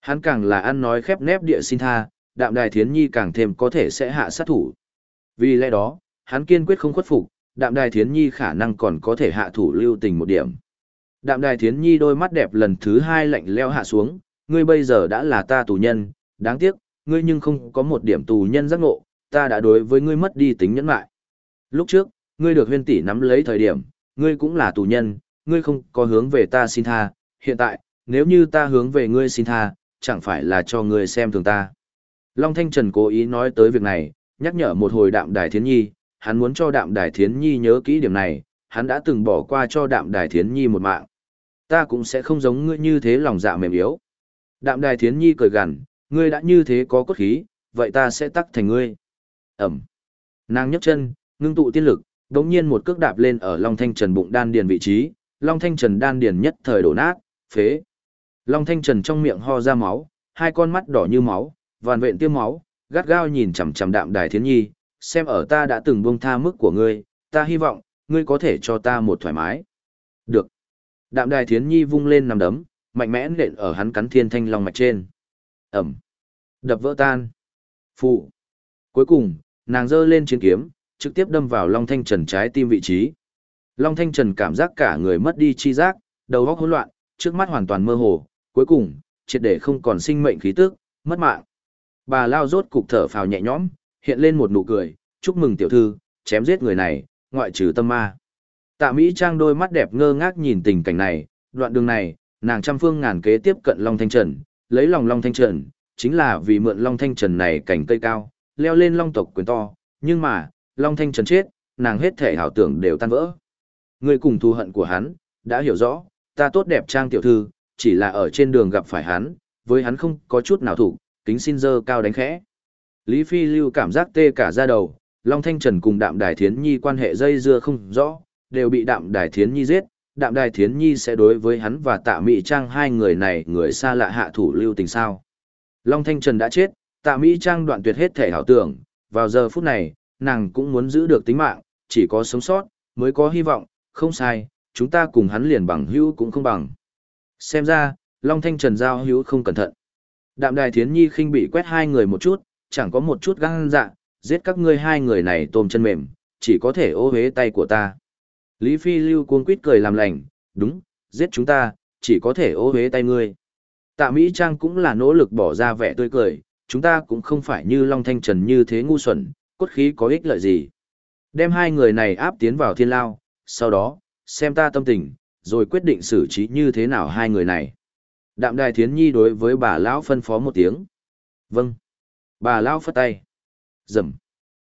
Hắn càng là ăn nói khép nép địa xin tha, đạm đài thiến nhi càng thêm có thể sẽ hạ sát thủ. Vì lẽ đó, hắn kiên quyết không khuất phục, đạm đài thiến nhi khả năng còn có thể hạ thủ lưu tình một điểm. Đạm đài thiến nhi đôi mắt đẹp lần thứ hai lạnh leo hạ xuống, ngươi bây giờ đã là ta tù nhân, đáng tiếc, ngươi nhưng không có một điểm tù nhân giác ngộ, ta đã đối với ngươi mất đi tính nhẫn lại. Lúc trước, ngươi được huyên tỷ nắm lấy thời điểm, ngươi cũng là tù nhân, ngươi không có hướng về ta xin tha, hiện tại, nếu như ta hướng về ngươi xin tha, chẳng phải là cho ngươi xem thường ta. Long Thanh Trần cố ý nói tới việc này, nhắc nhở một hồi đạm đài thiến nhi, hắn muốn cho đạm đài thiến nhi nhớ kỹ điểm này, hắn đã từng bỏ qua cho đạm đài thiến nhi một mạng. Ta cũng sẽ không giống ngươi như thế lòng dạ mềm yếu. Đạm đài thiến nhi cười gằn, ngươi đã như thế có cốt khí, vậy ta sẽ tắc thành ngươi. Ẩm. Nàng nhấc chân, ngưng tụ tiên lực, đống nhiên một cước đạp lên ở Long Thanh Trần bụng đan điền vị trí, Long Thanh Trần đan điền nhất thời đổ nát, phế. Long Thanh Trần trong miệng ho ra máu, hai con mắt đỏ như máu, vàn vện tiêm máu, gắt gao nhìn chằm chằm đạm đài thiến nhi, xem ở ta đã từng buông tha mức của ngươi, ta hy vọng, ngươi có thể cho ta một thoải mái. Được. Đạm đài thiến nhi vung lên nằm đấm, mạnh mẽ nện ở hắn cắn thiên thanh long mạch trên. Ẩm. Đập vỡ tan. Phụ. Cuối cùng, nàng giơ lên chiến kiếm, trực tiếp đâm vào Long Thanh Trần trái tim vị trí. Long Thanh Trần cảm giác cả người mất đi chi giác, đầu óc hỗn loạn, trước mắt hoàn toàn mơ hồ, cuối cùng, triệt để không còn sinh mệnh khí tức, mất mạng. Bà Lao rốt cục thở phào nhẹ nhõm, hiện lên một nụ cười, chúc mừng tiểu thư, chém giết người này, ngoại trừ tâm ma. Tạ Mỹ Trang đôi mắt đẹp ngơ ngác nhìn tình cảnh này, đoạn đường này, nàng trăm phương ngàn kế tiếp cận Long Thanh Trần, lấy lòng Long Thanh Trần, chính là vì mượn Long Thanh Trần này cảnh cây cao, leo lên Long tộc quyền to, nhưng mà, Long Thanh Trần chết, nàng hết thể hảo tưởng đều tan vỡ. Người cùng thù hận của hắn, đã hiểu rõ, ta tốt đẹp trang tiểu thư, chỉ là ở trên đường gặp phải hắn, với hắn không có chút nào thủ, kính xin dơ cao đánh khẽ. Lý Phi Lưu cảm giác tê cả da đầu, Long Thanh Trần cùng Đạm Đài Thiến Nhi quan hệ dây dưa không rõ, đều bị Đạm Đài Thiến Nhi giết, đạm đài thiến nhi sẽ đối với hắn và tạ Mị trang hai người này người xa lạ hạ thủ lưu tình sao. Long Thanh Trần đã chết, tạ mỹ trang đoạn tuyệt hết thể hảo tưởng, vào giờ phút này, nàng cũng muốn giữ được tính mạng, chỉ có sống sót, mới có hy vọng, không sai, chúng ta cùng hắn liền bằng hữu cũng không bằng. Xem ra, Long Thanh Trần giao hữu không cẩn thận. Đạm đài thiến nhi khinh bị quét hai người một chút, chẳng có một chút găng dạ, giết các ngươi hai người này tôm chân mềm, chỉ có thể ô hế tay của ta. Lý Phi Lưu cuống quýt cười làm lành, đúng, giết chúng ta, chỉ có thể ô hế tay ngươi. Tạ Mỹ Trang cũng là nỗ lực bỏ ra vẻ tươi cười, chúng ta cũng không phải như Long Thanh Trần như thế ngu xuẩn, cốt khí có ích lợi gì. Đem hai người này áp tiến vào thiên lao, sau đó, xem ta tâm tình, rồi quyết định xử trí như thế nào hai người này. Đạm đài thiến nhi đối với bà lão phân phó một tiếng. Vâng. Bà lão phất tay. Dầm.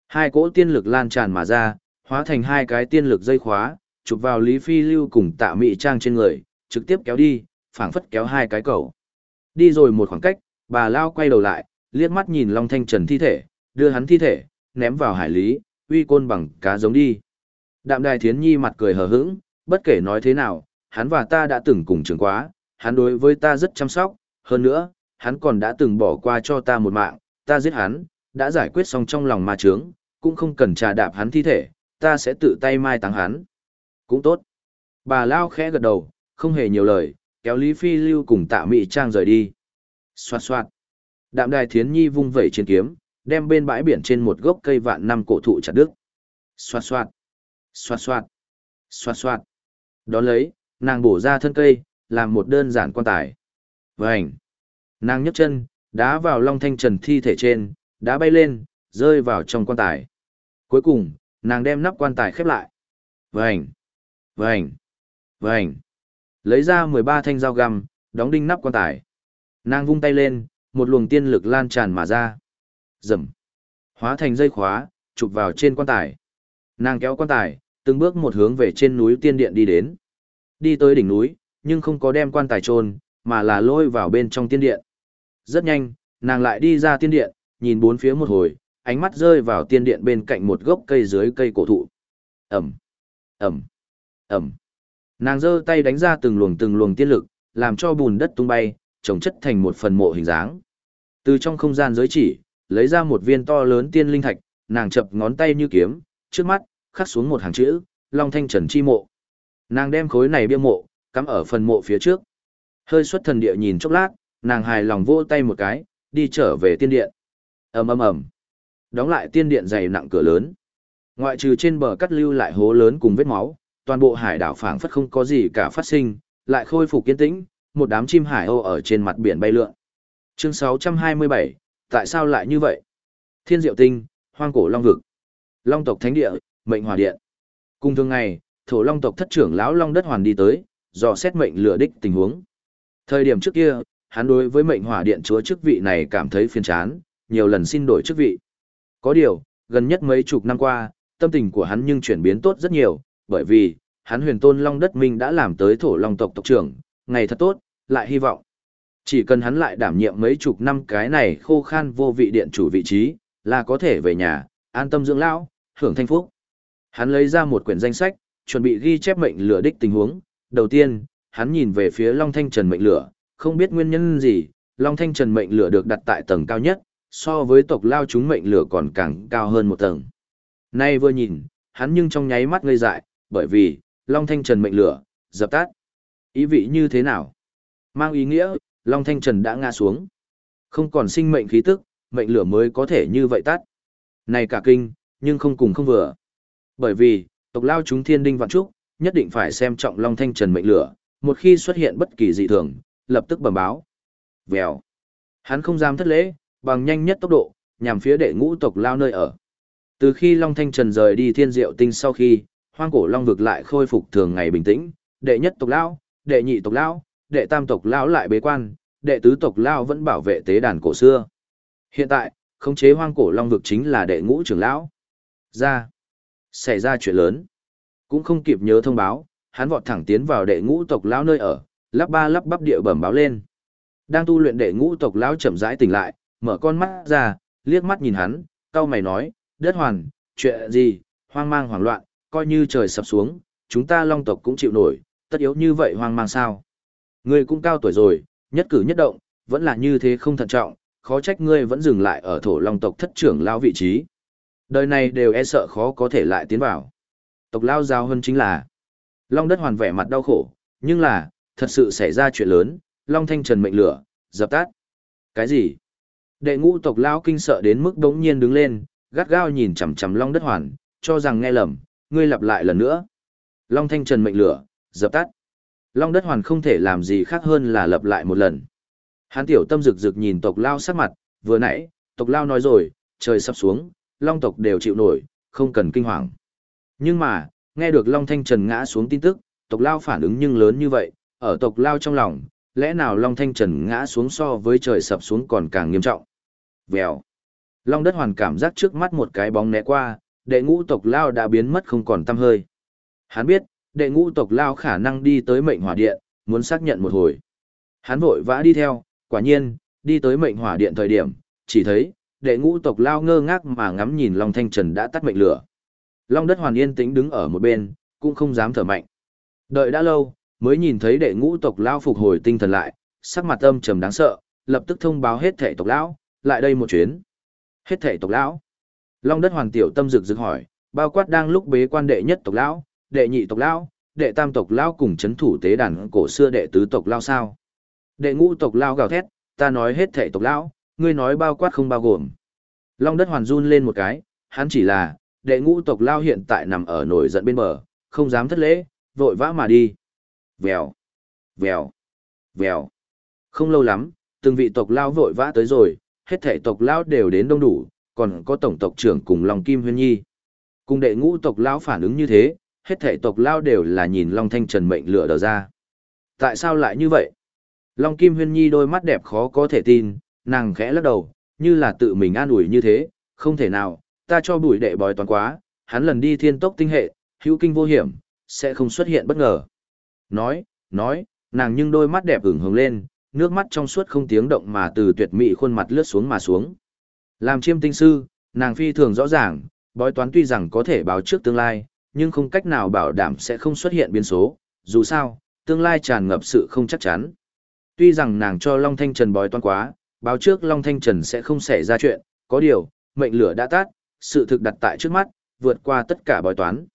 Hai cỗ tiên lực lan tràn mà ra, hóa thành hai cái tiên lực dây khóa, chụp vào Lý Phi Lưu cùng tạ mị trang trên người, trực tiếp kéo đi, phảng phất kéo hai cái cầu. Đi rồi một khoảng cách, bà lão quay đầu lại, liếc mắt nhìn Long Thanh Trần thi thể, đưa hắn thi thể, ném vào hải lý, uy côn bằng cá giống đi. Đạm đài thiến nhi mặt cười hờ hững, bất kể nói thế nào, hắn và ta đã từng cùng trường quá, hắn đối với ta rất chăm sóc, hơn nữa, hắn còn đã từng bỏ qua cho ta một mạng, ta giết hắn, đã giải quyết xong trong lòng ma trướng, cũng không cần trà đạp hắn thi thể, ta sẽ tự tay mai táng hắn. Cũng tốt. Bà Lao khẽ gật đầu, không hề nhiều lời, kéo Lý Phi Lưu cùng tạ mị trang rời đi. Xoạt xoạt. Đạm đài thiến nhi vung vẩy trên kiếm, đem bên bãi biển trên một gốc cây vạn năm cổ thụ chặt đứt. Xoạt xoạt. Xoạt xoạt. Xoạt xoạt. Đón lấy, nàng bổ ra thân cây, làm một đơn giản quan tài. Vành. Nàng nhấc chân, đá vào long thanh trần thi thể trên, đá bay lên, rơi vào trong quan tài. Cuối cùng, nàng đem nắp quan tài khép lại. Vành, vành, vành. Lấy ra 13 thanh dao găm, đóng đinh nắp quan tài. Nàng vung tay lên, một luồng tiên lực lan tràn mà ra. Rầm. Hóa thành dây khóa, chụp vào trên quan tài. Nàng kéo quan tài, từng bước một hướng về trên núi tiên điện đi đến. Đi tới đỉnh núi, nhưng không có đem quan tài chôn, mà là lôi vào bên trong tiên điện. Rất nhanh, nàng lại đi ra tiên điện, nhìn bốn phía một hồi, ánh mắt rơi vào tiên điện bên cạnh một gốc cây dưới cây cổ thụ. Ẩm, Ẩm, Ẩm. Nàng giơ tay đánh ra từng luồng từng luồng tiên lực, làm cho bùn đất tung bay, trồng chất thành một phần mộ hình dáng. Từ trong không gian giới chỉ, lấy ra một viên to lớn tiên linh thạch, nàng chập ngón tay như kiếm, trước mắt, khắc xuống một hàng chữ, Long Thanh Trần Chi Mộ. Nàng đem khối này bia mộ, cắm ở phần mộ phía trước. Hơi xuất thần địa nhìn chốc lát, nàng hài lòng vỗ tay một cái, đi trở về tiên điện. ầm ầm ầm Đóng lại tiên điện dày nặng cửa lớn. Ngoại trừ trên bờ cắt lưu lại hố lớn cùng vết máu, toàn bộ hải đảo phảng phất không có gì cả phát sinh, lại khôi phục kiên tĩnh, một đám chim hải âu ở trên mặt biển bay lượn. Chương 627, tại sao lại như vậy? Thiên Diệu Tinh, Hoang Cổ Long Vực, Long tộc Thánh Địa, Mệnh Hòa Điện. Cùng thường ngày, thổ Long tộc thất trưởng lão Long Đất Hoàn đi tới, dò xét mệnh lửa đích tình huống. Thời điểm trước kia, hắn đối với mệnh hỏa điện chúa chức vị này cảm thấy phiền chán, nhiều lần xin đổi chức vị. Có điều, gần nhất mấy chục năm qua, tâm tình của hắn nhưng chuyển biến tốt rất nhiều, bởi vì, hắn huyền tôn Long Đất Minh đã làm tới thổ Long tộc tộc trưởng, ngày thật tốt, lại hy vọng. Chỉ cần hắn lại đảm nhiệm mấy chục năm cái này khô khan vô vị điện chủ vị trí, là có thể về nhà, an tâm dưỡng lão, hưởng thanh phúc. Hắn lấy ra một quyển danh sách, chuẩn bị ghi chép mệnh lửa đích tình huống. Đầu tiên, hắn nhìn về phía Long Thanh Trần mệnh lửa, không biết nguyên nhân gì, Long Thanh Trần mệnh lửa được đặt tại tầng cao nhất, so với tộc lao chúng mệnh lửa còn càng cao hơn một tầng. Nay vừa nhìn, hắn nhưng trong nháy mắt ngây dại, bởi vì, Long Thanh Trần mệnh lửa, dập tắt. Ý vị như thế nào? Mang ý nghĩa, Long Thanh Trần đã ngã xuống. Không còn sinh mệnh khí tức, mệnh lửa mới có thể như vậy tắt. Này cả kinh, nhưng không cùng không vừa. Bởi vì, tộc lao chúng thiên đinh vạn trúc, nhất định phải xem trọng Long Thanh Trần mệnh lửa, một khi xuất hiện bất kỳ dị thường, lập tức bẩm báo. Vèo. Hắn không dám thất lễ, bằng nhanh nhất tốc độ, nhằm phía đệ ngũ tộc lao nơi ở. Từ khi Long Thanh Trần rời đi thiên diệu tinh sau khi, hoang cổ Long vực lại khôi phục thường ngày bình tĩnh, đệ nhất tộc lao, đệ nhị tộc lão, đệ tam tộc lão lại bế quan, đệ tứ tộc lão vẫn bảo vệ tế đàn cổ xưa. Hiện tại, khống chế hoang cổ Long vực chính là đệ ngũ trưởng lão. Ra. Xảy ra chuyện lớn. Cũng không kịp nhớ thông báo, hắn vọt thẳng tiến vào đệ ngũ tộc lão nơi ở, lắp ba lắp bắp địa bẩm báo lên. Đang tu luyện đệ ngũ tộc lão chậm rãi tỉnh lại, mở con mắt ra, liếc mắt nhìn hắn, cau mày nói, đất hoàn, chuyện gì, hoang mang hoảng loạn, coi như trời sập xuống, chúng ta long tộc cũng chịu nổi, tất yếu như vậy hoang mang sao. Ngươi cũng cao tuổi rồi, nhất cử nhất động, vẫn là như thế không thận trọng, khó trách ngươi vẫn dừng lại ở thổ long tộc thất trưởng lao vị trí. Đời này đều e sợ khó có thể lại tiến vào. Tộc lao giao hơn chính là Long đất hoàn vẻ mặt đau khổ, nhưng là, thật sự xảy ra chuyện lớn, Long Thanh Trần mệnh lửa, dập tắt. Cái gì? Đệ ngũ tộc lao kinh sợ đến mức đống nhiên đứng lên, gắt gao nhìn chằm chằm Long đất hoàn, cho rằng nghe lầm, ngươi lặp lại lần nữa. Long Thanh Trần mệnh lửa, dập tắt. Long đất hoàn không thể làm gì khác hơn là lặp lại một lần. Hán tiểu tâm rực rực nhìn tộc lao sắc mặt, vừa nãy, tộc lao nói rồi, trời sắp xuống, long tộc đều chịu nổi, không cần kinh hoàng. Nhưng mà, nghe được Long Thanh Trần ngã xuống tin tức, tộc lao phản ứng nhưng lớn như vậy, ở tộc lao trong lòng, lẽ nào Long Thanh Trần ngã xuống so với trời sập xuống còn càng nghiêm trọng. Vèo. Long đất hoàn cảm giác trước mắt một cái bóng né qua, đệ ngũ tộc lao đã biến mất không còn tăm hơi. Hắn biết, đệ ngũ tộc lao khả năng đi tới mệnh hỏa điện, muốn xác nhận một hồi. Hắn vội vã đi theo, quả nhiên, đi tới mệnh hỏa điện thời điểm, chỉ thấy, đệ ngũ tộc lao ngơ ngác mà ngắm nhìn Long Thanh Trần đã tắt mệnh lửa. Long đất hoàn yên tĩnh đứng ở một bên, cũng không dám thở mạnh. Đợi đã lâu, mới nhìn thấy đệ ngũ tộc lao phục hồi tinh thần lại, sắc mặt âm trầm đáng sợ, lập tức thông báo hết thể tộc lão, lại đây một chuyến. Hết thể tộc lão. Long đất hoàn tiểu tâm rực rực hỏi, bao quát đang lúc bế quan đệ nhất tộc lão, đệ nhị tộc lão, đệ tam tộc lão cùng chấn thủ tế đàn cổ xưa đệ tứ tộc lão sao? Đệ ngũ tộc lão gào thét, ta nói hết thệ tộc lão, ngươi nói bao quát không bao gồm. Long đất hoàn run lên một cái, hắn chỉ là, đệ ngũ tộc lão hiện tại nằm ở nổi giận bên bờ, không dám thất lễ, vội vã mà đi. Vèo, vèo, vèo. Không lâu lắm, từng vị tộc lão vội vã tới rồi, hết thảy tộc lão đều đến đông đủ, còn có tổng tộc trưởng cùng Long Kim Huyên Nhi. Cùng đệ ngũ tộc lão phản ứng như thế, hết thể tộc lao đều là nhìn Long Thanh Trần mệnh lửa đờ ra. Tại sao lại như vậy? Long Kim Huyên Nhi đôi mắt đẹp khó có thể tin, nàng khẽ lắc đầu, như là tự mình an ủi như thế, không thể nào, ta cho bùi đệ bói toán quá, hắn lần đi thiên tốc tinh hệ, hữu kinh vô hiểm, sẽ không xuất hiện bất ngờ. Nói, nói, nàng nhưng đôi mắt đẹp ửng hồng lên, nước mắt trong suốt không tiếng động mà từ tuyệt mỹ khuôn mặt lướt xuống mà xuống. Làm chiêm tinh sư, nàng phi thường rõ ràng, bói toán tuy rằng có thể báo trước tương lai, nhưng không cách nào bảo đảm sẽ không xuất hiện biến số, dù sao, tương lai tràn ngập sự không chắc chắn. Tuy rằng nàng cho Long Thanh Trần bói toán quá, báo trước Long Thanh Trần sẽ không xảy ra chuyện, có điều, mệnh lửa đã tắt, sự thực đặt tại trước mắt, vượt qua tất cả bói toán.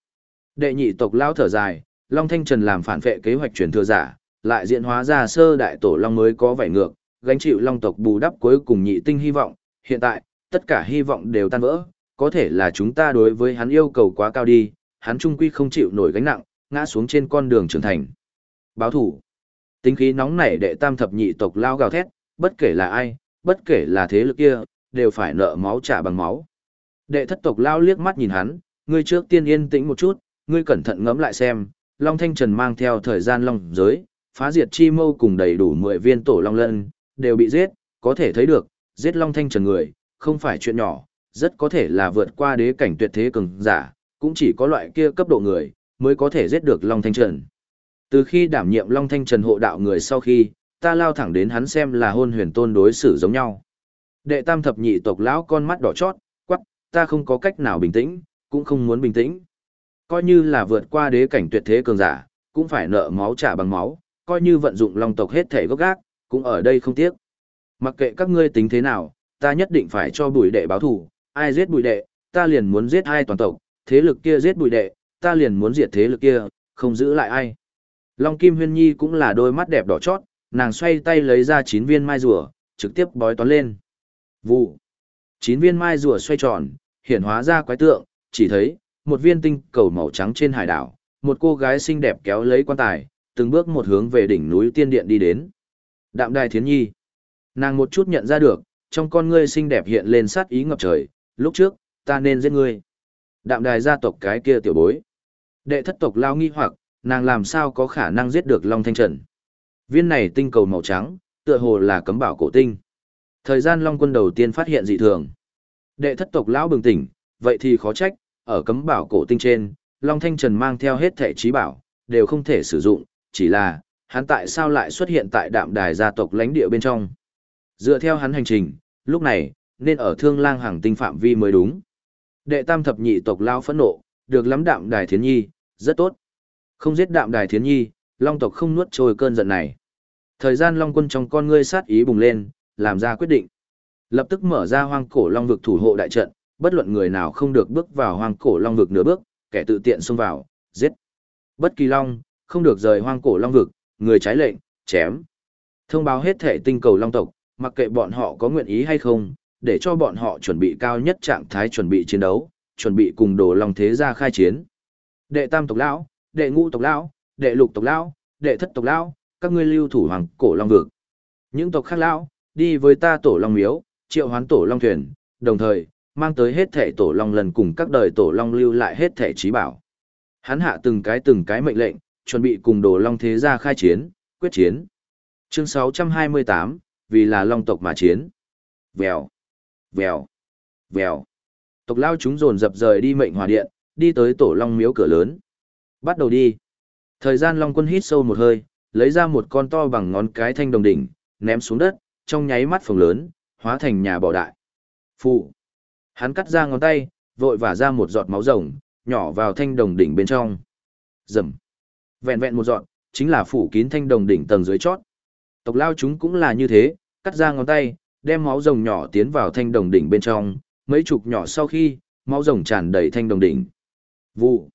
Đệ nhị tộc lao thở dài, Long Thanh Trần làm phản vệ kế hoạch truyền thừa giả, lại diễn hóa ra sơ đại tổ Long mới có vẻ ngược, gánh chịu Long tộc bù đắp cuối cùng nhị tinh hy vọng, hiện tại, tất cả hy vọng đều tan vỡ, có thể là chúng ta đối với hắn yêu cầu quá cao đi, hắn trung quy không chịu nổi gánh nặng, ngã xuống trên con đường trưởng thành. Báo thủ. Tính khí nóng nảy đệ tam thập nhị tộc lao gào thét, bất kể là ai, bất kể là thế lực kia, đều phải nợ máu trả bằng máu. Đệ thất tộc lao liếc mắt nhìn hắn, ngươi trước tiên yên tĩnh một chút, ngươi cẩn thận ngẫm lại xem, Long Thanh Trần mang theo thời gian long giới, phá diệt chi mâu cùng đầy đủ 10 viên tổ long lân, đều bị giết, có thể thấy được, giết Long Thanh Trần người, không phải chuyện nhỏ, rất có thể là vượt qua đế cảnh tuyệt thế cường giả, cũng chỉ có loại kia cấp độ người, mới có thể giết được Long Thanh Trần. Từ khi đảm nhiệm Long Thanh Trần hộ đạo người sau khi, ta lao thẳng đến hắn xem là hôn huyền tôn đối xử giống nhau. Đệ tam thập nhị tộc lão con mắt đỏ chót, quắc, ta không có cách nào bình tĩnh, cũng không muốn bình tĩnh. Coi như là vượt qua đế cảnh tuyệt thế cường giả, cũng phải nợ máu trả bằng máu, coi như vận dụng long tộc hết thể gốc gác, cũng ở đây không tiếc. Mặc kệ các ngươi tính thế nào, ta nhất định phải cho bùi đệ báo thù, ai giết bùi đệ, ta liền muốn giết hai toàn tộc, thế lực kia giết bùi đệ, ta liền muốn diệt thế lực kia, không giữ lại ai. Long Kim Huyên Nhi cũng là đôi mắt đẹp đỏ chót, nàng xoay tay lấy ra chín viên mai rùa, trực tiếp bói toán lên. Vụ. Chín viên mai rùa xoay tròn, hiện hóa ra quái tượng, chỉ thấy, một viên tinh cầu màu trắng trên hải đảo, một cô gái xinh đẹp kéo lấy quan tài, từng bước một hướng về đỉnh núi tiên điện đi đến. Đạm đài thiến nhi. Nàng một chút nhận ra được, trong con ngươi xinh đẹp hiện lên sát ý ngập trời, lúc trước, ta nên giết ngươi. Đạm đài gia tộc cái kia tiểu bối. Đệ thất tộc lao nghi hoặc, nàng làm sao có khả năng giết được Long Thanh Trần. Viên này tinh cầu màu trắng, tựa hồ là cấm bảo cổ tinh. Thời gian Long quân đầu tiên phát hiện dị thường. Đệ thất tộc lão bừng tỉnh, vậy thì khó trách, ở cấm bảo cổ tinh trên, Long Thanh Trần mang theo hết thể trí bảo, đều không thể sử dụng, chỉ là, hắn tại sao lại xuất hiện tại đạm đài gia tộc lãnh địa bên trong. Dựa theo hắn hành trình, lúc này, nên ở thương lang hàng tinh phạm vi mới đúng. Đệ tam thập nhị tộc lao phẫn nộ, được lắm đạm đài thiến nhi, rất tốt. Không giết đạm đài thiến nhi, long tộc không nuốt trôi cơn giận này. Thời gian long quân trong con ngươi sát ý bùng lên, làm ra quyết định. Lập tức mở ra hoang cổ long vực thủ hộ đại trận, bất luận người nào không được bước vào hoang cổ long vực nửa bước, kẻ tự tiện xông vào, giết. Bất kỳ long, không được rời hoang cổ long vực, người trái lệnh, chém. Thông báo hết thể tinh cầu long tộc, mặc kệ bọn họ có nguyện ý hay không, để cho bọn họ chuẩn bị cao nhất trạng thái chuẩn bị chiến đấu, chuẩn bị cùng đồ long thế gia khai chiến. Đệ tam tộc lão, đệ ngũ tộc lão, đệ lục tộc lão, đệ thất tộc lão, các ngươi lưu thủ hoàng cổ long vực. Những tộc khác lão, đi với ta tổ long miếu, triệu hoán tổ long thuyền, đồng thời, mang tới hết thể tổ long lần cùng các đời tổ long lưu lại hết thể trí bảo. Hắn hạ từng cái từng cái mệnh lệnh, chuẩn bị cùng đồ long thế gia khai chiến, quyết chiến. Chương 628, vì là long tộc mà chiến. Vèo, vèo, vèo. Tộc lao chúng dồn dập rời đi mệnh hòa điện, đi tới tổ long miếu cửa lớn. Bắt đầu đi. Thời gian long quân hít sâu một hơi, lấy ra một con to bằng ngón cái thanh đồng đỉnh, ném xuống đất, trong nháy mắt phồng lớn, hóa thành nhà bỏ đại. Phụ. Hắn cắt ra ngón tay, vội vả ra một giọt máu rồng, nhỏ vào thanh đồng đỉnh bên trong. Rầm. Vẹn vẹn một giọt, chính là phủ kín thanh đồng đỉnh tầng dưới chót. Tộc lao chúng cũng là như thế, cắt ra ngón tay, đem máu rồng nhỏ tiến vào thanh đồng đỉnh bên trong, mấy chục nhỏ sau khi, máu rồng tràn đầy thanh đồng đỉnh. Vụ.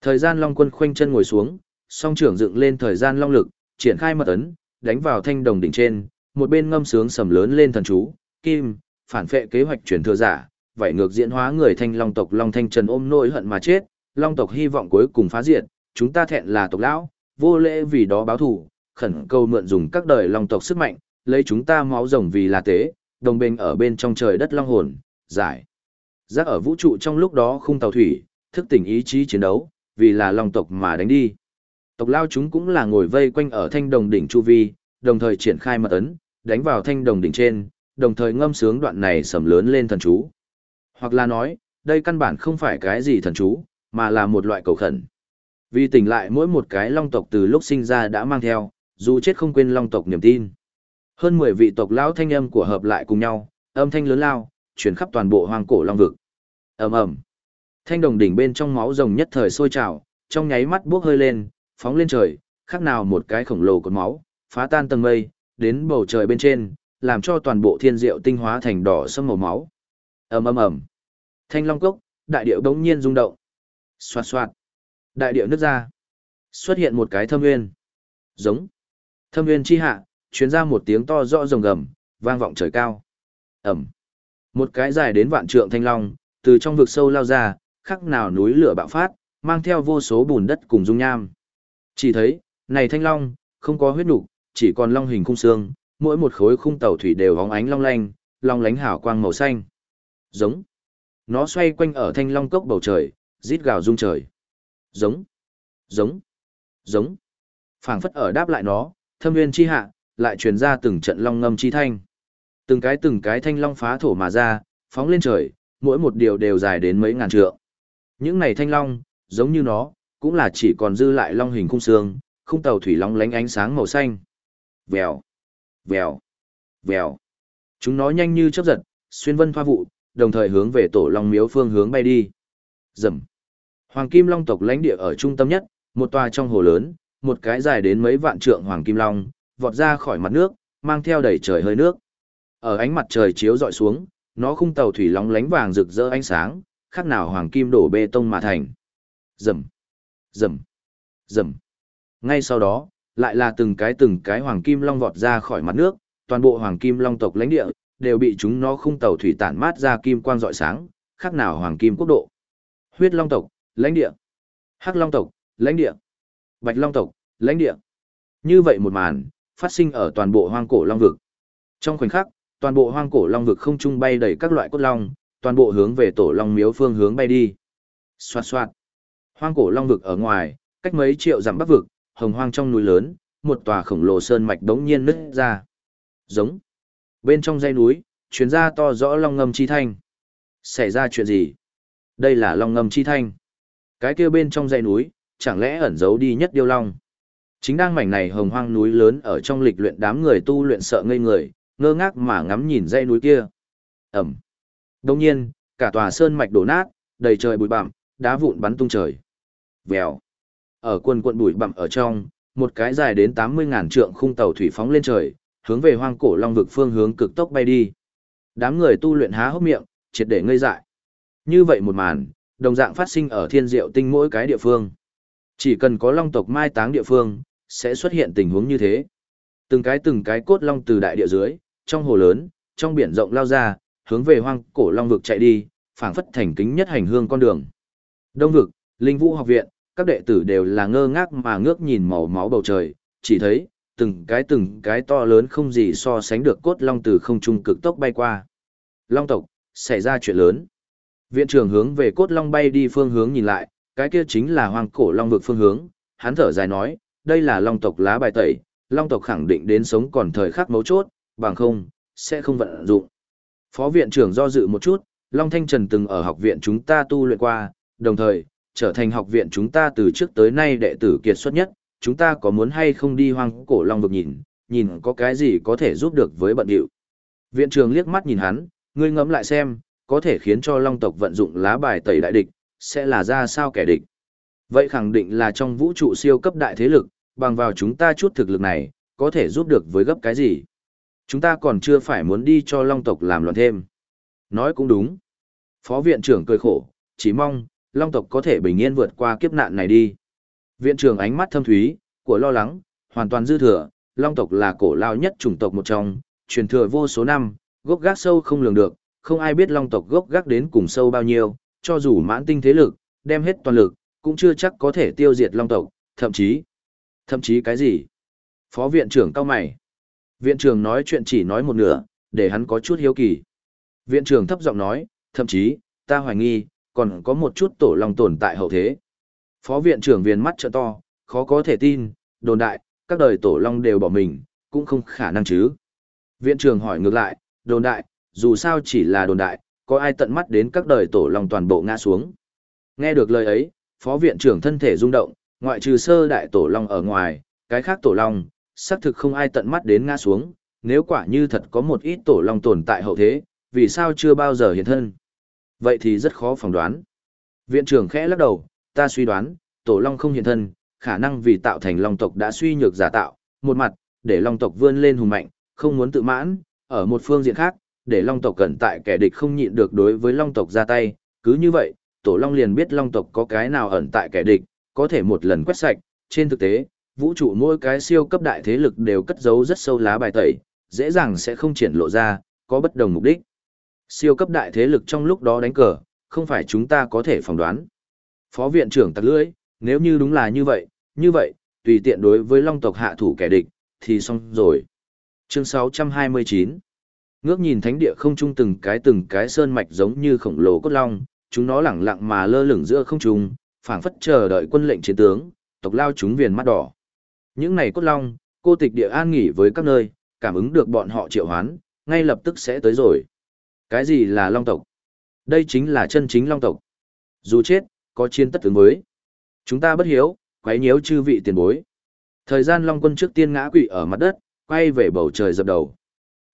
Thời gian long quân khoanh chân ngồi xuống, song trưởng dựng lên thời gian long lực, triển khai mật ấn, đánh vào thanh đồng đỉnh trên, một bên ngâm sướng sầm lớn lên thần chú, kim, phản phệ kế hoạch chuyển thừa giả, vậy ngược diễn hóa người thanh long tộc long thanh trần ôm nỗi hận mà chết, long tộc hy vọng cuối cùng phá diệt, chúng ta thẹn là tộc lão, vô lễ vì đó báo thù, khẩn cầu mượn dùng các đời long tộc sức mạnh, lấy chúng ta máu rồng vì là tế, đồng bình ở bên trong trời đất long hồn, giải. Giác ở vũ trụ trong lúc đó khung tàu thủy, thức tỉnh ý chí chiến đấu, vì là long tộc mà đánh đi. Tộc lao chúng cũng là ngồi vây quanh ở thanh đồng đỉnh chu vi, đồng thời triển khai mật ấn, đánh vào thanh đồng đỉnh trên, đồng thời ngâm sướng đoạn này sầm lớn lên thần chú. Hoặc là nói, đây căn bản không phải cái gì thần chú, mà là một loại cầu khẩn. Vì tỉnh lại mỗi một cái long tộc từ lúc sinh ra đã mang theo, dù chết không quên long tộc niềm tin. Hơn 10 vị tộc lão thanh âm của hợp lại cùng nhau, âm thanh lớn lao, chuyển khắp toàn bộ hoang cổ long vực. ầm ầm, Thanh đồng đỉnh bên trong máu rồng nhất thời sôi trào, trong nháy mắt bước hơi lên, phóng lên trời, khác nào một cái khổng lồ cột máu, phá tan tầng mây, đến bầu trời bên trên, làm cho toàn bộ thiên diệu tinh hóa thành đỏ sâm màu máu. ầm ầm ầm, Thanh long cốc, đại điệu bỗng nhiên rung động. Xoạt xoạt. Đại điệu nứt ra. Xuất hiện một cái thâm nguyên. Giống. Thâm nguyên chi hạ, chuyến ra một tiếng to rõ rồng gầm, vang vọng trời cao. Ẩm. Một cái dài đến vạn trượng thanh long, từ trong vực sâu lao ra, khắc nào núi lửa bạo phát, mang theo vô số bùn đất cùng dung nham. Chỉ thấy, này thanh long, không có huyết nục, chỉ còn long hình khung xương, mỗi một khối khung tàu thủy đều hóng ánh long lanh, long lánh hảo quang màu xanh. Giống. Nó xoay quanh ở thanh long cốc bầu trời, rít gào rung trời. Giống. Giống. Giống. phảng phất ở đáp lại nó, thâm nguyên chi hạ, lại truyền ra từng trận long ngâm chi thanh. Từng cái từng cái thanh long phá thổ mà ra, phóng lên trời, mỗi một điều đều dài đến mấy ngàn trượng. Những này thanh long, giống như nó, cũng là chỉ còn dư lại long hình khung xương, khung tàu thủy long lánh ánh sáng màu xanh. Vèo, vèo, vèo. Chúng nó nhanh như chớp giật, xuyên vân thoa vụ, đồng thời hướng về tổ long miếu phương hướng bay đi. Rầm. Hoàng kim long tộc lãnh địa ở trung tâm nhất, một tòa trong hồ lớn, một cái dài đến mấy vạn trượng hoàng kim long, vọt ra khỏi mặt nước, mang theo đầy trời hơi nước. Ở ánh mặt trời chiếu dọi xuống, nó khung tàu thủy long lánh vàng rực rỡ ánh sáng, khác nào hoàng kim đổ bê tông mà thành. Rầm, rầm, rầm. Ngay sau đó, lại là từng cái từng cái hoàng kim long vọt ra khỏi mặt nước, toàn bộ hoàng kim long tộc lãnh địa đều bị chúng nó khung tàu thủy tản mát ra kim quang rọi sáng, khác nào hoàng kim quốc độ. Huyết long tộc, lãnh địa. Hắc long tộc, lãnh địa. Bạch long tộc, lãnh địa. Như vậy một màn, phát sinh ở toàn bộ hoang cổ long vực. Trong khoảnh khắc, toàn bộ hoang cổ long vực không trung bay đầy các loại cốt long, toàn bộ hướng về tổ long miếu phương hướng bay đi. Xoạt xoạt. Hoang cổ long vực ở ngoài, cách mấy triệu dặm bắc vực, hồng hoang trong núi lớn, một tòa khổng lồ sơn mạch đống nhiên nứt ra. Giống. Bên trong dãy núi, chuyến ra to rõ long ngâm chi thanh. Xảy ra chuyện gì? Đây là long ngâm chi thanh. Cái kia bên trong dãy núi, chẳng lẽ ẩn giấu đi nhất điêu long? Chính đang mảnh này hồng hoang núi lớn ở trong lịch luyện đám người tu luyện sợ ngây người, ngơ ngác mà ngắm nhìn dãy núi kia. Ẩm. Đông nhiên, cả tòa sơn mạch đổ nát, đầy trời bụi bặm, đá vụn bắn tung trời. Vèo. Ở quần quận bụi bặm ở trong, một cái dài đến 80.000 trượng khung tàu thủy phóng lên trời, hướng về hoang cổ long vực phương hướng cực tốc bay đi. Đám người tu luyện há hốc miệng, triệt để ngây dại. Như vậy một màn, đồng dạng phát sinh ở thiên diệu tinh mỗi cái địa phương. Chỉ cần có long tộc mai táng địa phương, sẽ xuất hiện tình huống như thế. Từng cái từng cái cốt long từ đại địa dưới, trong hồ lớn, trong biển rộng lao ra, hướng về hoang cổ long vực chạy đi, phảng phất thành kính nhất hành hương con đường. Đông vực, Linh Vũ học viện, các đệ tử đều là ngơ ngác mà ngước nhìn màu máu bầu trời, chỉ thấy, từng cái từng cái to lớn không gì so sánh được cốt long từ không trung cực tốc bay qua. Long tộc, xảy ra chuyện lớn. Viện trưởng hướng về cốt long bay đi phương hướng nhìn lại, cái kia chính là hoang cổ long vực phương hướng, hắn thở dài nói, đây là long tộc lá bài tẩy, long tộc khẳng định đến sống còn thời khắc mấu chốt, bằng không, sẽ không vận dụng. Phó viện trưởng do dự một chút, Long Thanh Trần từng ở học viện chúng ta tu luyện qua, đồng thời, trở thành học viện chúng ta từ trước tới nay đệ tử kiệt xuất nhất, chúng ta có muốn hay không đi hoang cổ long vực nhìn, nhìn có cái gì có thể giúp được với bận điệu. Viện trưởng liếc mắt nhìn hắn, ngươi ngẫm lại xem, có thể khiến cho long tộc vận dụng lá bài tẩy đại địch, sẽ là ra sao kẻ địch. Vậy khẳng định là trong vũ trụ siêu cấp đại thế lực, bằng vào chúng ta chút thực lực này, có thể giúp được với gấp cái gì. Chúng ta còn chưa phải muốn đi cho long tộc làm loạn thêm. Nói cũng đúng. Phó viện trưởng cười khổ, chỉ mong, long tộc có thể bình yên vượt qua kiếp nạn này đi. Viện trưởng ánh mắt thâm thúy, của lo lắng, hoàn toàn dư thừa, long tộc là cổ lao nhất chủng tộc một trong, truyền thừa vô số năm, gốc gác sâu không lường được, không ai biết long tộc gốc gác đến cùng sâu bao nhiêu, cho dù mãn tinh thế lực, đem hết toàn lực, cũng chưa chắc có thể tiêu diệt long tộc, thậm chí, thậm chí cái gì? Phó viện trưởng cao mày. Viện trưởng nói chuyện chỉ nói một nửa, để hắn có chút hiếu kỳ. Viện trưởng thấp giọng nói, thậm chí, ta hoài nghi, còn có một chút tổ long tồn tại hậu thế. Phó viện trưởng viền mắt trợ to, khó có thể tin, đồn đại, các đời tổ long đều bỏ mình, cũng không khả năng chứ. Viện trưởng hỏi ngược lại, đồn đại, dù sao chỉ là đồn đại, có ai tận mắt đến các đời tổ long toàn bộ ngã xuống. Nghe được lời ấy, phó viện trưởng thân thể rung động, ngoại trừ sơ đại tổ long ở ngoài, cái khác tổ long, xác thực không ai tận mắt đến ngã xuống, nếu quả như thật có một ít tổ long tồn tại hậu thế, vì sao chưa bao giờ hiện thân? Vậy thì rất khó phỏng đoán. Viện trưởng khẽ lắc đầu, ta suy đoán, tổ long không hiện thân, khả năng vì tạo thành long tộc đã suy nhược giả tạo, một mặt, để long tộc vươn lên hùng mạnh, không muốn tự mãn, ở một phương diện khác, để long tộc cẩn tại kẻ địch không nhịn được đối với long tộc ra tay, cứ như vậy, tổ long liền biết long tộc có cái nào ẩn tại kẻ địch, có thể một lần quét sạch, trên thực tế, vũ trụ mỗi cái siêu cấp đại thế lực đều cất giấu rất sâu lá bài tẩy, dễ dàng sẽ không triển lộ ra, có bất đồng mục đích. Siêu cấp đại thế lực trong lúc đó đánh cờ, không phải chúng ta có thể phỏng đoán. Phó viện trưởng tặc lưỡi, nếu như đúng là như vậy, như vậy, tùy tiện đối với long tộc hạ thủ kẻ địch, thì xong rồi. Chương 629 Ngước nhìn thánh địa không trung từng cái từng cái sơn mạch giống như khổng lồ cốt long, chúng nó lẳng lặng mà lơ lửng giữa không trung, phảng phất chờ đợi quân lệnh chiến tướng, tộc lao chúng viền mắt đỏ. Những này cốt long, cô tịch địa an nghỉ với các nơi, cảm ứng được bọn họ triệu hoán, ngay lập tức sẽ tới rồi. Cái gì là long tộc? Đây chính là chân chính long tộc. Dù chết, có chiến tất tướng mới. Chúng ta bất hiếu, quấy nhiễu chư vị tiền bối. Thời gian long quân trước tiên ngã quỵ ở mặt đất, quay về bầu trời dập đầu.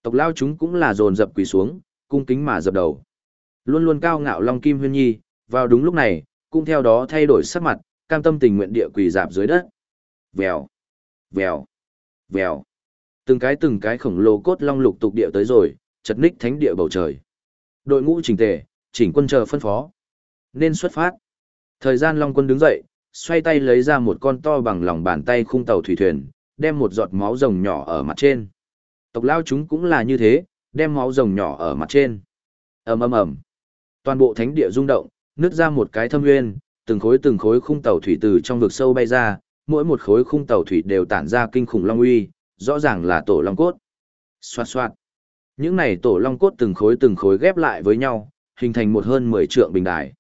Tộc lao chúng cũng là dồn dập quỳ xuống, cung kính mà dập đầu. Luôn luôn cao ngạo long kim huyên nhi, vào đúng lúc này, cũng theo đó thay đổi sắc mặt, cam tâm tình nguyện địa quỳ dạp dưới đất. Vèo, vèo, vèo. Từng cái từng cái khổng lồ cốt long lục tục địa tới rồi, chật ních thánh địa bầu trời. Đội ngũ chỉnh tề, chỉnh quân chờ phân phó. Nên xuất phát. Thời gian long quân đứng dậy, xoay tay lấy ra một con to bằng lòng bàn tay khung tàu thủy thuyền, đem một giọt máu rồng nhỏ ở mặt trên. Tộc lao chúng cũng là như thế, đem máu rồng nhỏ ở mặt trên. ầm ầm ầm, toàn bộ thánh địa rung động, nứt ra một cái thâm nguyên, từng khối từng khối khung tàu thủy từ trong vực sâu bay ra, mỗi một khối khung tàu thủy đều tản ra kinh khủng long uy, rõ ràng là tổ long cốt. Xoạt xoạt. Những này tổ long cốt từng khối từng khối ghép lại với nhau, hình thành một hơn 10 trượng bình đài.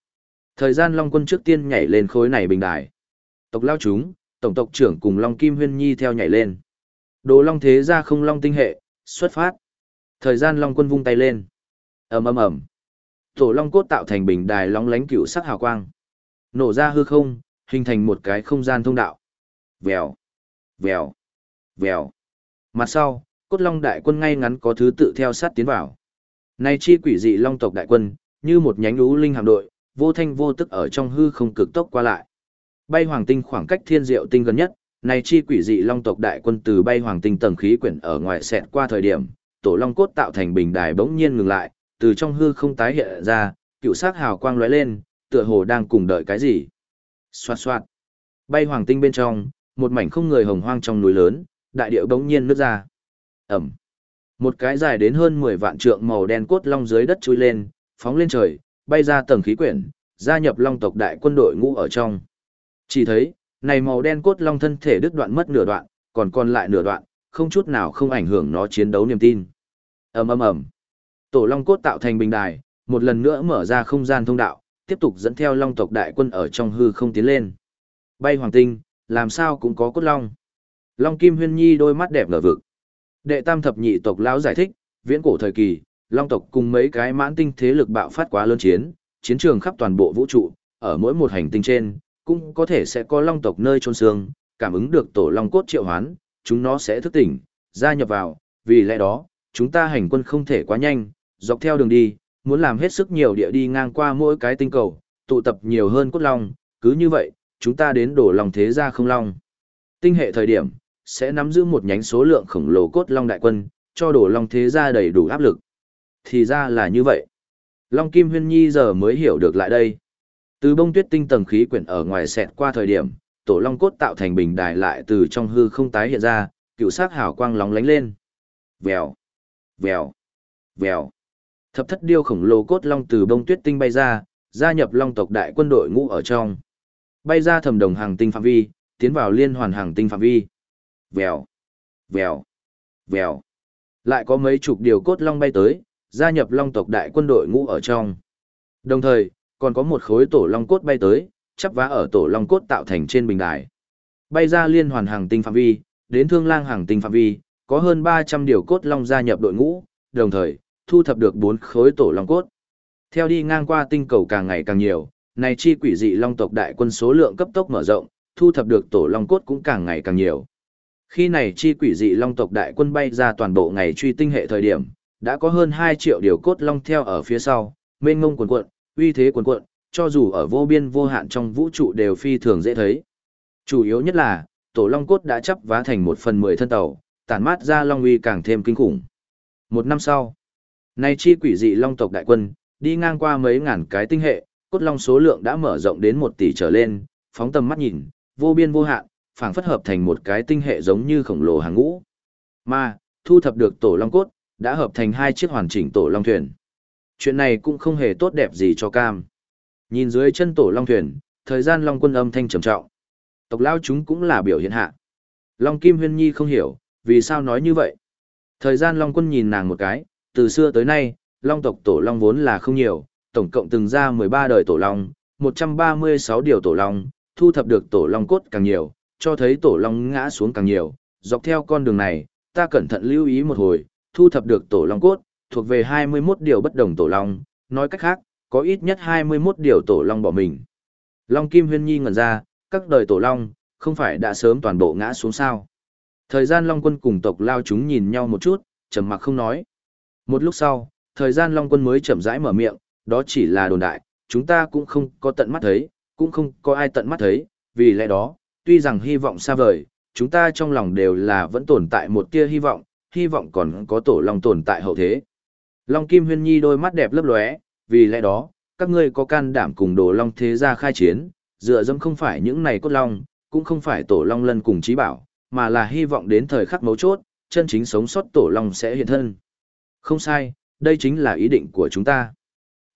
Thời gian long quân trước tiên nhảy lên khối này bình đài. Tộc lao chúng, tổng tộc trưởng cùng long kim huyên nhi theo nhảy lên. Đồ long thế ra không long tinh hệ, xuất phát. Thời gian long quân vung tay lên. ầm ầm ầm. Tổ long cốt tạo thành bình đài long lánh cựu sắc hào quang. Nổ ra hư không, hình thành một cái không gian thông đạo. Vèo, vèo, vèo. Mặt sau, cốt long đại quân ngay ngắn có thứ tự theo sát tiến vào. Này chi quỷ dị long tộc đại quân, như một nhánh lũ linh hạm đội, vô thanh vô tức ở trong hư không cực tốc qua lại. Bay hoàng tinh khoảng cách thiên diệu tinh gần nhất, Này chi quỷ dị long tộc đại quân từ bay hoàng tinh tầng khí quyển ở ngoài xẹt qua thời điểm, tổ long cốt tạo thành bình đài bỗng nhiên ngừng lại, từ trong hư không tái hiện ra, cựu sắc hào quang lóe lên, tựa hồ đang cùng đợi cái gì. Xoạt xoạt. Bay hoàng tinh bên trong, một mảnh không người hồng hoang trong núi lớn, đại điệu bỗng nhiên nứt ra. Ẩm. Một cái dài đến hơn 10 vạn trượng màu đen cốt long dưới đất chui lên, phóng lên trời, bay ra tầng khí quyển, gia nhập long tộc đại quân đội ngũ ở trong. Chỉ thấy, này màu đen cốt long thân thể đứt đoạn mất nửa đoạn, còn còn lại nửa đoạn, không chút nào không ảnh hưởng nó chiến đấu niềm tin. ầm ầm ầm, tổ long cốt tạo thành bình đài, một lần nữa mở ra không gian thông đạo, tiếp tục dẫn theo long tộc đại quân ở trong hư không tiến lên. Bay hoàng tinh, làm sao cũng có cốt long. Long Kim Huyên Nhi đôi mắt đẹp ngờ vực. Đệ tam thập nhị tộc lão giải thích, viễn cổ thời kỳ, long tộc cùng mấy cái mãn tinh thế lực bạo phát quá lớn chiến, chiến trường khắp toàn bộ vũ trụ, ở mỗi một hành tinh trên, cũng có thể sẽ có long tộc nơi trôn xương, cảm ứng được tổ long cốt triệu hoán, chúng nó sẽ thức tỉnh, gia nhập vào, vì lẽ đó, chúng ta hành quân không thể quá nhanh, dọc theo đường đi, muốn làm hết sức nhiều địa đi ngang qua mỗi cái tinh cầu, tụ tập nhiều hơn cốt long, cứ như vậy, chúng ta đến đổ lòng thế gia không long. Tinh hệ thời điểm, sẽ nắm giữ một nhánh số lượng khổng lồ cốt long đại quân, cho đổ long thế gia đầy đủ áp lực. Thì ra là như vậy. Long Kim Huyên Nhi giờ mới hiểu được lại đây. Từ bông tuyết tinh tầng khí quyển ở ngoài xẹt qua thời điểm, tổ long cốt tạo thành bình đài lại từ trong hư không tái hiện ra, cựu sắc hào quang lóng lánh lên. Vèo, vèo, vèo. Thập thất điêu khổng lồ cốt long từ bông tuyết tinh bay ra, gia nhập long tộc đại quân đội ngũ ở trong. Bay ra thầm đồng hàng tinh phạm vi, tiến vào liên hoàn hàng tinh phạm vi. Vèo, vèo, vèo. Lại có mấy chục điều cốt long bay tới, gia nhập long tộc đại quân đội ngũ ở trong. Đồng thời, còn có một khối tổ long cốt bay tới, chắp vá ở tổ long cốt tạo thành trên bình đài. Bay ra liên hoàn hàng tinh phạm vi, đến thương lang hàng tinh phạm vi, có hơn 300 điều cốt long gia nhập đội ngũ, đồng thời, thu thập được bốn khối tổ long cốt. Theo đi ngang qua tinh cầu càng ngày càng nhiều, này chi quỷ dị long tộc đại quân số lượng cấp tốc mở rộng, thu thập được tổ long cốt cũng càng ngày càng nhiều. Khi này chi quỷ dị long tộc đại quân bay ra toàn bộ ngày truy tinh hệ thời điểm, đã có hơn 2 triệu điều cốt long theo ở phía sau, mênh ngông cuồn cuộn, uy thế cuồn cuộn, cho dù ở vô biên vô hạn trong vũ trụ đều phi thường dễ thấy. Chủ yếu nhất là, tổ long cốt đã chấp vá thành một phần mười thân tàu, tản mát ra long uy càng thêm kinh khủng. Một năm sau, nay chi quỷ dị long tộc đại quân, đi ngang qua mấy ngàn cái tinh hệ, cốt long số lượng đã mở rộng đến một tỷ trở lên, phóng tầm mắt nhìn, vô biên vô hạn, phảng phất hợp thành một cái tinh hệ giống như khổng lồ hàng ngũ. Mà, thu thập được tổ long cốt, đã hợp thành hai chiếc hoàn chỉnh tổ long thuyền. Chuyện này cũng không hề tốt đẹp gì cho cam. Nhìn dưới chân tổ long thuyền, thời gian long quân âm thanh trầm trọng. Tộc lao chúng cũng là biểu hiện hạ. Long Kim Huyên Nhi không hiểu, vì sao nói như vậy. Thời gian long quân nhìn nàng một cái, từ xưa tới nay, long tộc tổ long vốn là không nhiều, tổng cộng từng ra 13 đời tổ long, 136 điều tổ long, thu thập được tổ long cốt càng nhiều, cho thấy tổ long ngã xuống càng nhiều. Dọc theo con đường này, ta cẩn thận lưu ý một hồi, thu thập được tổ long cốt, thuộc về 21 điều bất đồng tổ long, nói cách khác, có ít nhất 21 điều tổ long bỏ mình. Long Kim Huyên Nhi ngẩn ra, các đời tổ long, không phải đã sớm toàn bộ ngã xuống sao. Thời gian long quân cùng tộc lao chúng nhìn nhau một chút, trầm mặc không nói. Một lúc sau, thời gian long quân mới chậm rãi mở miệng, đó chỉ là đồn đại, chúng ta cũng không có tận mắt thấy, cũng không có ai tận mắt thấy, vì lẽ đó, tuy rằng hy vọng xa vời, chúng ta trong lòng đều là vẫn tồn tại một tia hy vọng, hy vọng còn có tổ long tồn tại hậu thế. Long Kim Huyên Nhi đôi mắt đẹp lấp lóe, vì lẽ đó, các ngươi có can đảm cùng đồ long thế gia khai chiến, dựa dẫm không phải những này cốt long, cũng không phải tổ long lân cùng trí bảo, mà là hy vọng đến thời khắc mấu chốt, chân chính sống sót tổ long sẽ hiện thân. Không sai, đây chính là ý định của chúng ta.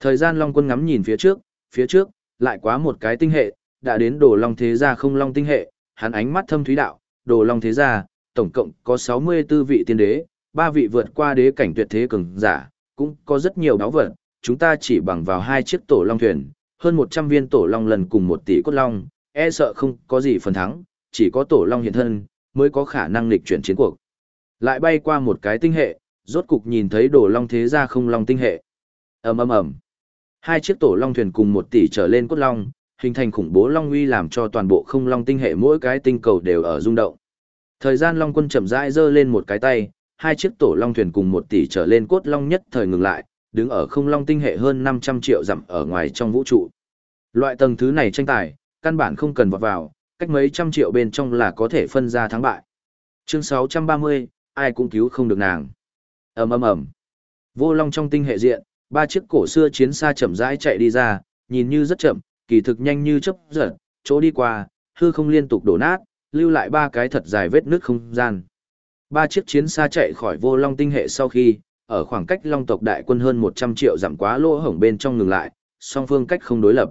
Thời gian long quân ngắm nhìn phía trước, phía trước, lại quá một cái tinh hệ, đã đến đồ long thế gia không long tinh hệ, hắn ánh mắt thâm thúy đạo, đồ long thế gia, tổng cộng có 64 vị tiên đế, ba vị vượt qua đế cảnh tuyệt thế cường giả, cũng có rất nhiều đáo vật, chúng ta chỉ bằng vào hai chiếc tổ long thuyền, hơn 100 viên tổ long lần cùng một tỷ cốt long, e sợ không có gì phần thắng, chỉ có tổ long hiện thân, mới có khả năng lịch chuyển chiến cuộc. Lại bay qua một cái tinh hệ, rốt cục nhìn thấy đồ long thế gia không long tinh hệ. ầm ầm ầm Hai chiếc tổ long thuyền cùng một tỷ trở lên cốt long, hình thành khủng bố long uy làm cho toàn bộ không long tinh hệ mỗi cái tinh cầu đều ở rung động. Thời gian long quân chậm rãi giơ lên một cái tay, hai chiếc tổ long thuyền cùng một tỷ trở lên cốt long nhất thời ngừng lại, đứng ở không long tinh hệ hơn 500 triệu dặm ở ngoài trong vũ trụ. Loại tầng thứ này tranh tài, căn bản không cần vọt vào, cách mấy trăm triệu bên trong là có thể phân ra thắng bại. Chương 630, ai cũng cứu không được nàng ầm ầm ầm. Vô Long trong tinh hệ diện, ba chiếc cổ xưa chiến xa chậm rãi chạy đi ra, nhìn như rất chậm, kỳ thực nhanh như chớp giật, chỗ đi qua, hư không liên tục đổ nát, lưu lại ba cái thật dài vết nứt không gian. Ba chiếc chiến xa chạy khỏi Vô Long tinh hệ sau khi, ở khoảng cách Long tộc đại quân hơn 100 triệu dặm quá lỗ hổng bên trong ngừng lại, song phương cách không đối lập.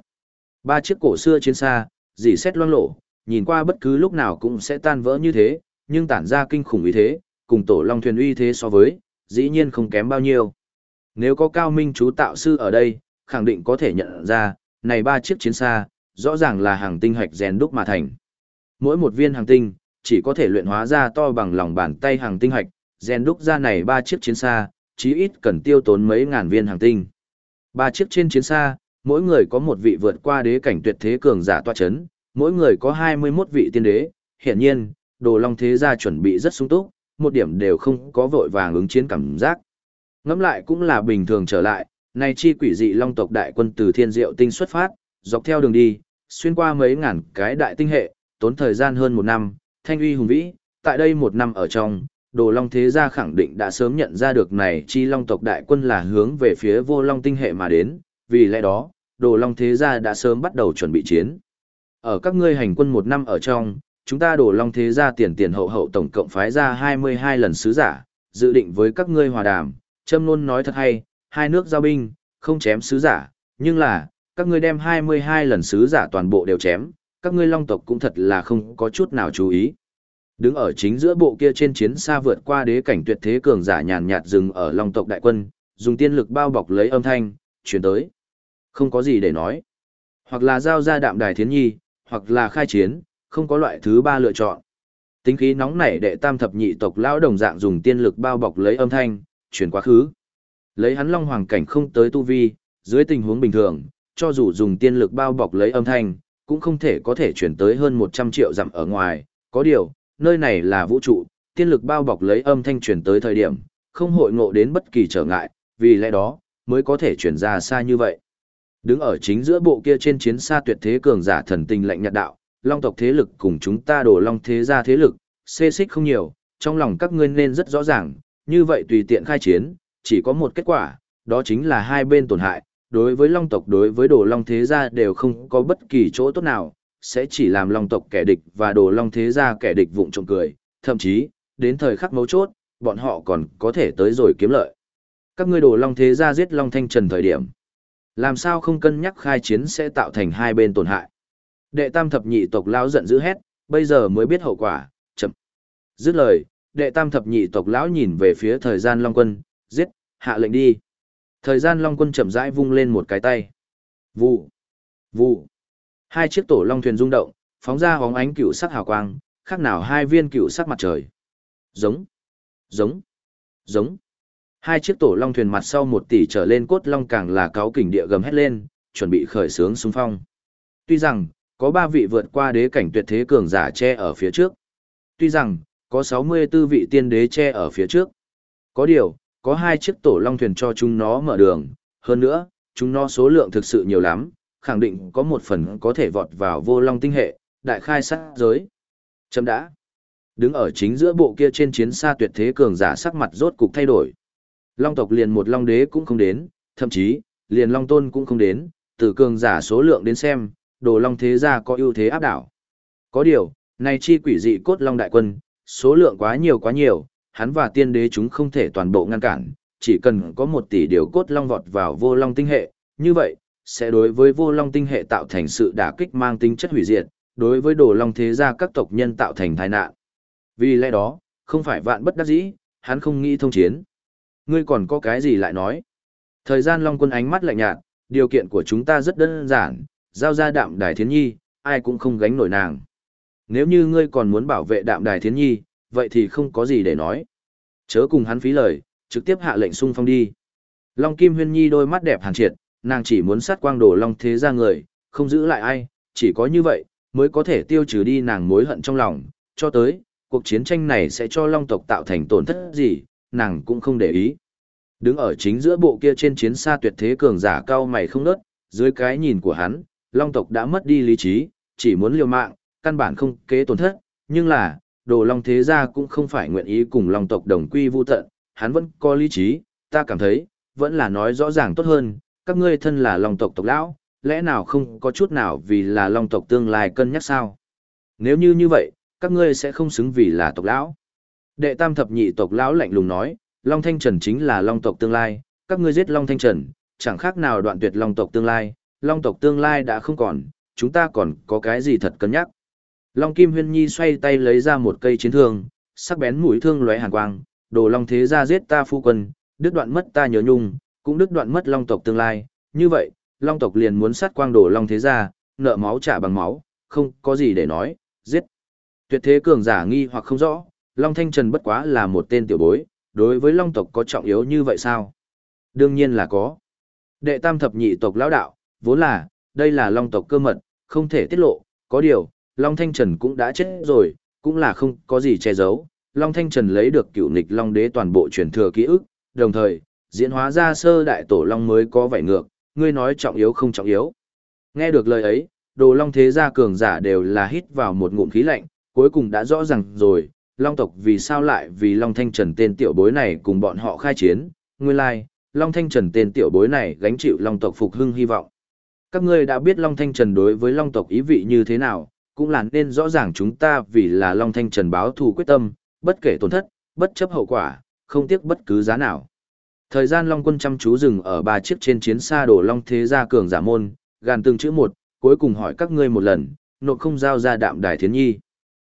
Ba chiếc cổ xưa chiến xa, dì xét loang lổ, nhìn qua bất cứ lúc nào cũng sẽ tan vỡ như thế, nhưng tản ra kinh khủng uy thế, cùng tổ long thuyền uy thế so với, dĩ nhiên không kém bao nhiêu. Nếu có cao minh chú tạo sư ở đây, khẳng định có thể nhận ra, này ba chiếc chiến xa, rõ ràng là hàng tinh hạch rèn đúc mà thành. Mỗi một viên hàng tinh, chỉ có thể luyện hóa ra to bằng lòng bàn tay hàng tinh hạch, rèn đúc ra này ba chiếc chiến xa, chí ít cần tiêu tốn mấy ngàn viên hàng tinh. Ba chiếc trên chiến xa, mỗi người có một vị vượt qua đế cảnh tuyệt thế cường giả tọa chấn, mỗi người có 21 vị tiên đế, hiển nhiên, đồ long thế gia chuẩn bị rất sung túc, một điểm đều không có vội vàng ứng chiến cảm giác. Ngẫm lại cũng là bình thường trở lại, này chi quỷ dị long tộc đại quân từ thiên diệu tinh xuất phát, dọc theo đường đi, xuyên qua mấy ngàn cái đại tinh hệ, tốn thời gian hơn một năm, thanh uy hùng vĩ, tại đây một năm ở trong, đồ long thế gia khẳng định đã sớm nhận ra được này chi long tộc đại quân là hướng về phía vô long tinh hệ mà đến, vì lẽ đó, đồ long thế gia đã sớm bắt đầu chuẩn bị chiến. Ở các ngươi hành quân một năm ở trong, chúng ta đổ long thế gia tiền tiền hậu hậu tổng cộng phái ra 22 lần sứ giả, dự định với các ngươi hòa đàm, châm luôn nói thật hay, hai nước giao binh, không chém sứ giả, nhưng là, các ngươi đem 22 lần sứ giả toàn bộ đều chém, các ngươi long tộc cũng thật là không có chút nào chú ý. Đứng ở chính giữa bộ kia trên chiến xa vượt qua đế cảnh tuyệt thế cường giả nhàn nhạt dừng ở long tộc đại quân, dùng tiên lực bao bọc lấy âm thanh, chuyển tới. Không có gì để nói. Hoặc là giao ra đạm đài thiến nhi, hoặc là khai chiến, không có loại thứ ba lựa chọn. Tính khí nóng nảy đệ tam thập nhị tộc lão đồng dạng dùng tiên lực bao bọc lấy âm thanh, chuyển quá khứ. Lấy hắn long hoàng cảnh không tới tu vi, dưới tình huống bình thường, cho dù dùng tiên lực bao bọc lấy âm thanh, cũng không thể có thể chuyển tới hơn 100 triệu dặm ở ngoài. Có điều, nơi này là vũ trụ, tiên lực bao bọc lấy âm thanh chuyển tới thời điểm, không hội ngộ đến bất kỳ trở ngại, vì lẽ đó, mới có thể chuyển ra xa như vậy. Đứng ở chính giữa bộ kia trên chiến xa tuyệt thế cường giả thần tình lạnh nhạt đạo, long tộc thế lực cùng chúng ta đổ long thế gia thế lực, xê xích không nhiều, trong lòng các ngươi nên rất rõ ràng, như vậy tùy tiện khai chiến, chỉ có một kết quả, đó chính là hai bên tổn hại, đối với long tộc đối với đồ long thế gia đều không có bất kỳ chỗ tốt nào, sẽ chỉ làm long tộc kẻ địch và đồ long thế gia kẻ địch vụng trộm cười, thậm chí, đến thời khắc mấu chốt, bọn họ còn có thể tới rồi kiếm lợi. Các ngươi đồ long thế gia giết long thanh trần thời điểm. Làm sao không cân nhắc khai chiến sẽ tạo thành hai bên tổn hại. Đệ tam thập nhị tộc lão giận dữ hét, bây giờ mới biết hậu quả, chậm. Dứt lời, đệ tam thập nhị tộc lão nhìn về phía thời gian long quân, giết, hạ lệnh đi. Thời gian long quân chậm rãi vung lên một cái tay. Vụ, vụ. Hai chiếc tổ long thuyền rung động, phóng ra hóng ánh cựu sắc hào quang, khác nào hai viên cựu sắc mặt trời. Giống, giống, giống. Hai chiếc tổ long thuyền mặt sau một tỷ trở lên cốt long càng là cáo kình địa gầm hét lên, chuẩn bị khởi sướng xung phong. Tuy rằng, có ba vị vượt qua đế cảnh tuyệt thế cường giả che ở phía trước. Tuy rằng, có 64 vị tiên đế che ở phía trước. Có điều, có hai chiếc tổ long thuyền cho chúng nó mở đường, hơn nữa, chúng nó số lượng thực sự nhiều lắm, khẳng định có một phần có thể vọt vào vô long tinh hệ, đại khai sát giới. Chấm đã. Đứng ở chính giữa bộ kia trên chiến xa tuyệt thế cường giả sắc mặt rốt cục thay đổi. Long tộc liền một long đế cũng không đến, thậm chí, liền long tôn cũng không đến, từ cường giả số lượng đến xem, đồ long thế gia có ưu thế áp đảo. Có điều, này chi quỷ dị cốt long đại quân, số lượng quá nhiều quá nhiều, hắn và tiên đế chúng không thể toàn bộ ngăn cản, chỉ cần có một tỷ điều cốt long vọt vào vô long tinh hệ, như vậy, sẽ đối với vô long tinh hệ tạo thành sự đả kích mang tính chất hủy diệt, đối với đồ long thế gia các tộc nhân tạo thành tai nạn. Vì lẽ đó, không phải vạn bất đắc dĩ, hắn không nghĩ thông chiến. Ngươi còn có cái gì lại nói? Thời gian long quân ánh mắt lạnh nhạt, điều kiện của chúng ta rất đơn giản, giao ra đạm đài thiến nhi, ai cũng không gánh nổi nàng. Nếu như ngươi còn muốn bảo vệ đạm đài thiến nhi, vậy thì không có gì để nói. Chớ cùng hắn phí lời, trực tiếp hạ lệnh xung phong đi. Long Kim Huyên Nhi đôi mắt đẹp hàn triệt, nàng chỉ muốn sát quang đồ long thế ra người, không giữ lại ai, chỉ có như vậy, mới có thể tiêu trừ đi nàng mối hận trong lòng, cho tới, cuộc chiến tranh này sẽ cho long tộc tạo thành tổn thất gì, nàng cũng không để ý. Đứng ở chính giữa bộ kia trên chiến xa tuyệt thế cường giả cao mày không nớt, dưới cái nhìn của hắn, long tộc đã mất đi lý trí, chỉ muốn liều mạng, căn bản không kế tổn thất, nhưng là, đồ long thế gia cũng không phải nguyện ý cùng long tộc đồng quy vu tận, hắn vẫn có lý trí, ta cảm thấy, vẫn là nói rõ ràng tốt hơn, các ngươi thân là long tộc tộc lão, lẽ nào không có chút nào vì là long tộc tương lai cân nhắc sao? Nếu như như vậy, các ngươi sẽ không xứng vì là tộc lão. Đệ tam thập nhị tộc lão lạnh lùng nói, Long Thanh Trần chính là long tộc tương lai, các ngươi giết Long Thanh Trần, chẳng khác nào đoạn tuyệt long tộc tương lai, long tộc tương lai đã không còn, chúng ta còn có cái gì thật cân nhắc. Long Kim Huyên Nhi xoay tay lấy ra một cây chiến thương, sắc bén mũi thương lóe hàn quang, đồ long thế ra giết ta phu quân, đứt đoạn mất ta nhớ nhung, cũng đứt đoạn mất long tộc tương lai, như vậy, long tộc liền muốn sát quang đồ long thế ra, nợ máu trả bằng máu, không có gì để nói, giết. Tuyệt thế cường giả nghi hoặc không rõ, Long Thanh Trần bất quá là một tên tiểu bối, đối với Long tộc có trọng yếu như vậy sao? Đương nhiên là có. Đệ tam thập nhị tộc lão đạo, vốn là, đây là Long tộc cơ mật, không thể tiết lộ, có điều, Long Thanh Trần cũng đã chết rồi, cũng là không có gì che giấu. Long Thanh Trần lấy được cựu nịch Long đế toàn bộ truyền thừa ký ức, đồng thời, diễn hóa ra sơ đại tổ Long mới có vẻ ngược, ngươi nói trọng yếu không trọng yếu. Nghe được lời ấy, đồ Long thế gia cường giả đều là hít vào một ngụm khí lạnh, cuối cùng đã rõ ràng rồi, Long tộc vì sao lại vì Long Thanh Trần tên tiểu bối này cùng bọn họ khai chiến, nguyên lai, Long Thanh Trần tên tiểu bối này gánh chịu Long tộc phục hưng hy vọng. Các ngươi đã biết Long Thanh Trần đối với Long tộc ý vị như thế nào, cũng là nên rõ ràng chúng ta vì là Long Thanh Trần báo thù quyết tâm, bất kể tổn thất, bất chấp hậu quả, không tiếc bất cứ giá nào. Thời gian Long quân chăm chú dừng ở ba chiếc trên chiến xa đổ Long Thế Gia cường giả môn, gàn từng chữ một, cuối cùng hỏi các ngươi một lần, nộp không giao ra đạm đài thiến nhi.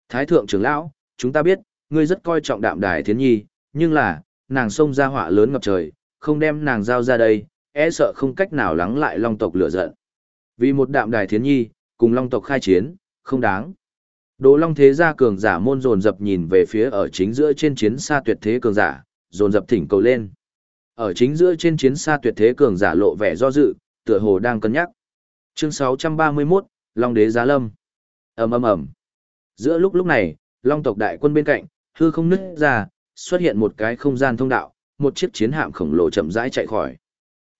Thái thượng trưởng lão, chúng ta biết, ngươi rất coi trọng đạm đài thiến nhi, nhưng là, nàng xông ra họa lớn ngập trời, không đem nàng giao ra đây, e sợ không cách nào lắng lại long tộc lửa giận. Vì một đạm đài thiến nhi, cùng long tộc khai chiến, không đáng. Đồ long thế gia cường giả môn dồn dập nhìn về phía ở chính giữa trên chiến xa tuyệt thế cường giả, dồn dập thỉnh cầu lên. Ở chính giữa trên chiến xa tuyệt thế cường giả lộ vẻ do dự, tựa hồ đang cân nhắc. Chương 631, Long đế giá lâm. Ầm ầm ầm. Giữa lúc lúc này, Long tộc đại quân bên cạnh, hư không nứt ra, xuất hiện một cái không gian thông đạo, một chiếc chiến hạm khổng lồ chậm rãi chạy khỏi.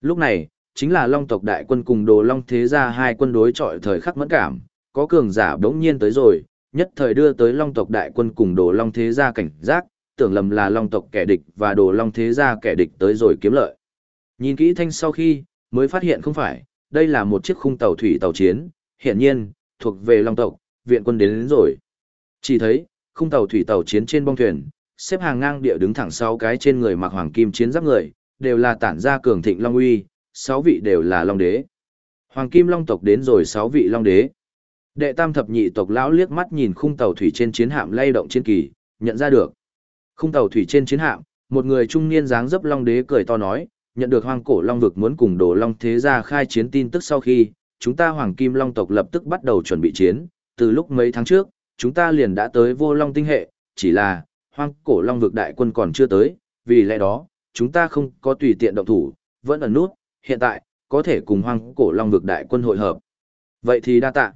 Lúc này, chính là Long tộc đại quân cùng Đồ Long thế gia hai quân đối chọi thời khắc mẫn cảm, có cường giả bỗng nhiên tới rồi, nhất thời đưa tới Long tộc đại quân cùng Đồ Long thế gia cảnh giác, tưởng lầm là Long tộc kẻ địch và Đồ Long thế gia kẻ địch tới rồi kiếm lợi. Nhìn kỹ thanh sau khi, mới phát hiện không phải, đây là một chiếc khung tàu thủy tàu chiến, hiển nhiên, thuộc về Long tộc, viện quân đến, đến rồi. Chỉ thấy, khung tàu thủy tàu chiến trên bong thuyền, xếp hàng ngang địa đứng thẳng sáu cái trên người mặc hoàng kim chiến giáp người, đều là tản ra cường thịnh long uy, sáu vị đều là long đế. Hoàng kim long tộc đến rồi sáu vị long đế. Đệ tam thập nhị tộc lão liếc mắt nhìn khung tàu thủy trên chiến hạm lay động trên kỳ, nhận ra được. Khung tàu thủy trên chiến hạm, một người trung niên dáng dấp long đế cười to nói, nhận được hoang cổ long vực muốn cùng đồ long thế gia khai chiến tin tức sau khi, chúng ta hoàng kim long tộc lập tức bắt đầu chuẩn bị chiến, từ lúc mấy tháng trước, chúng ta liền đã tới vô long tinh hệ, chỉ là, hoang cổ long vực đại quân còn chưa tới, vì lẽ đó, chúng ta không có tùy tiện động thủ, vẫn ẩn nút, hiện tại, có thể cùng hoang cổ long vực đại quân hội hợp. Vậy thì đa tạ.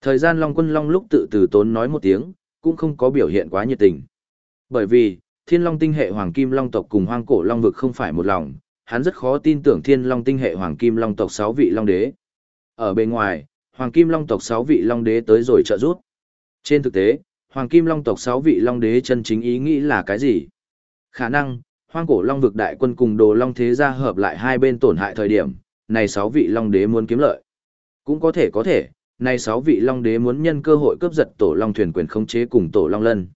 Thời gian long quân long lúc tự từ tốn nói một tiếng, cũng không có biểu hiện quá nhiệt tình. Bởi vì, thiên long tinh hệ hoàng kim long tộc cùng hoang cổ long vực không phải một lòng, hắn rất khó tin tưởng thiên long tinh hệ hoàng kim long tộc 6 vị long đế. Ở bên ngoài, hoàng kim long tộc 6 vị long đế tới rồi trợ giúp. Trên thực tế, Hoàng Kim Long tộc 6 vị Long đế chân chính ý nghĩ là cái gì? Khả năng, Hoang cổ Long vực đại quân cùng Đồ Long thế gia hợp lại hai bên tổn hại thời điểm, này sáu vị Long đế muốn kiếm lợi. Cũng có thể có thể, này sáu vị Long đế muốn nhân cơ hội cướp giật Tổ Long thuyền quyền khống chế cùng Tổ Long lân.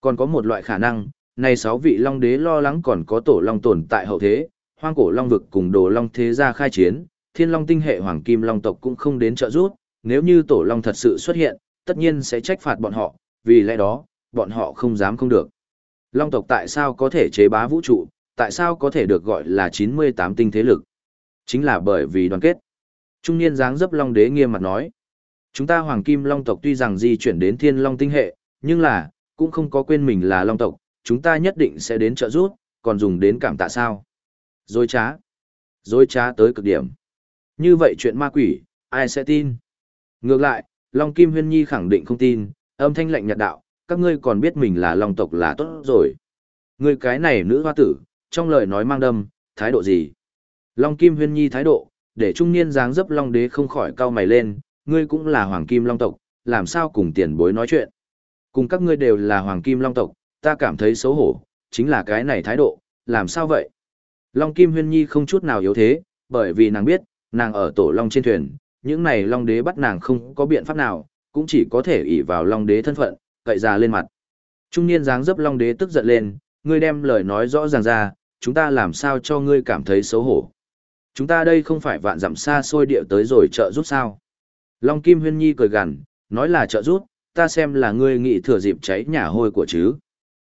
Còn có một loại khả năng, này sáu vị Long đế lo lắng còn có Tổ Long tồn tại hậu thế, Hoang cổ Long vực cùng Đồ Long thế gia khai chiến, Thiên Long tinh hệ Hoàng Kim Long tộc cũng không đến trợ giúp, nếu như Tổ Long thật sự xuất hiện, tất nhiên sẽ trách phạt bọn họ, vì lẽ đó, bọn họ không dám không được. Long tộc tại sao có thể chế bá vũ trụ, tại sao có thể được gọi là 98 tinh thế lực? Chính là bởi vì đoàn kết. Trung niên dáng dấp Long đế nghiêm mặt nói. Chúng ta Hoàng Kim Long tộc tuy rằng di chuyển đến Thiên Long tinh hệ, nhưng là, cũng không có quên mình là Long tộc, chúng ta nhất định sẽ đến trợ giúp, còn dùng đến cảm tạ sao? Dối trá. Dối trá tới cực điểm. Như vậy chuyện ma quỷ, ai sẽ tin? Ngược lại, Long Kim Huyên Nhi khẳng định không tin, âm thanh lạnh nhạt đạo, các ngươi còn biết mình là Long tộc là tốt rồi. Ngươi cái này nữ hoa tử, trong lời nói mang đâm, thái độ gì? Long Kim Huyên Nhi thái độ, để trung niên dáng dấp Long đế không khỏi cau mày lên, ngươi cũng là hoàng kim Long tộc, làm sao cùng tiền bối nói chuyện. Cùng các ngươi đều là hoàng kim long tộc, ta cảm thấy xấu hổ, chính là cái này thái độ, làm sao vậy? Long Kim Huyên Nhi không chút nào yếu thế, bởi vì nàng biết, nàng ở tổ long trên thuyền, những này long đế bắt nàng không có biện pháp nào, cũng chỉ có thể ỷ vào long đế thân phận, cậy ra lên mặt. Trung niên dáng dấp long đế tức giận lên, ngươi đem lời nói rõ ràng ra, chúng ta làm sao cho ngươi cảm thấy xấu hổ. Chúng ta đây không phải vạn dặm xa xôi địa tới rồi trợ giúp sao. Long Kim Huyên Nhi cười gằn, nói là trợ giúp, ta xem là ngươi nghĩ thừa dịp cháy nhà hôi của chứ.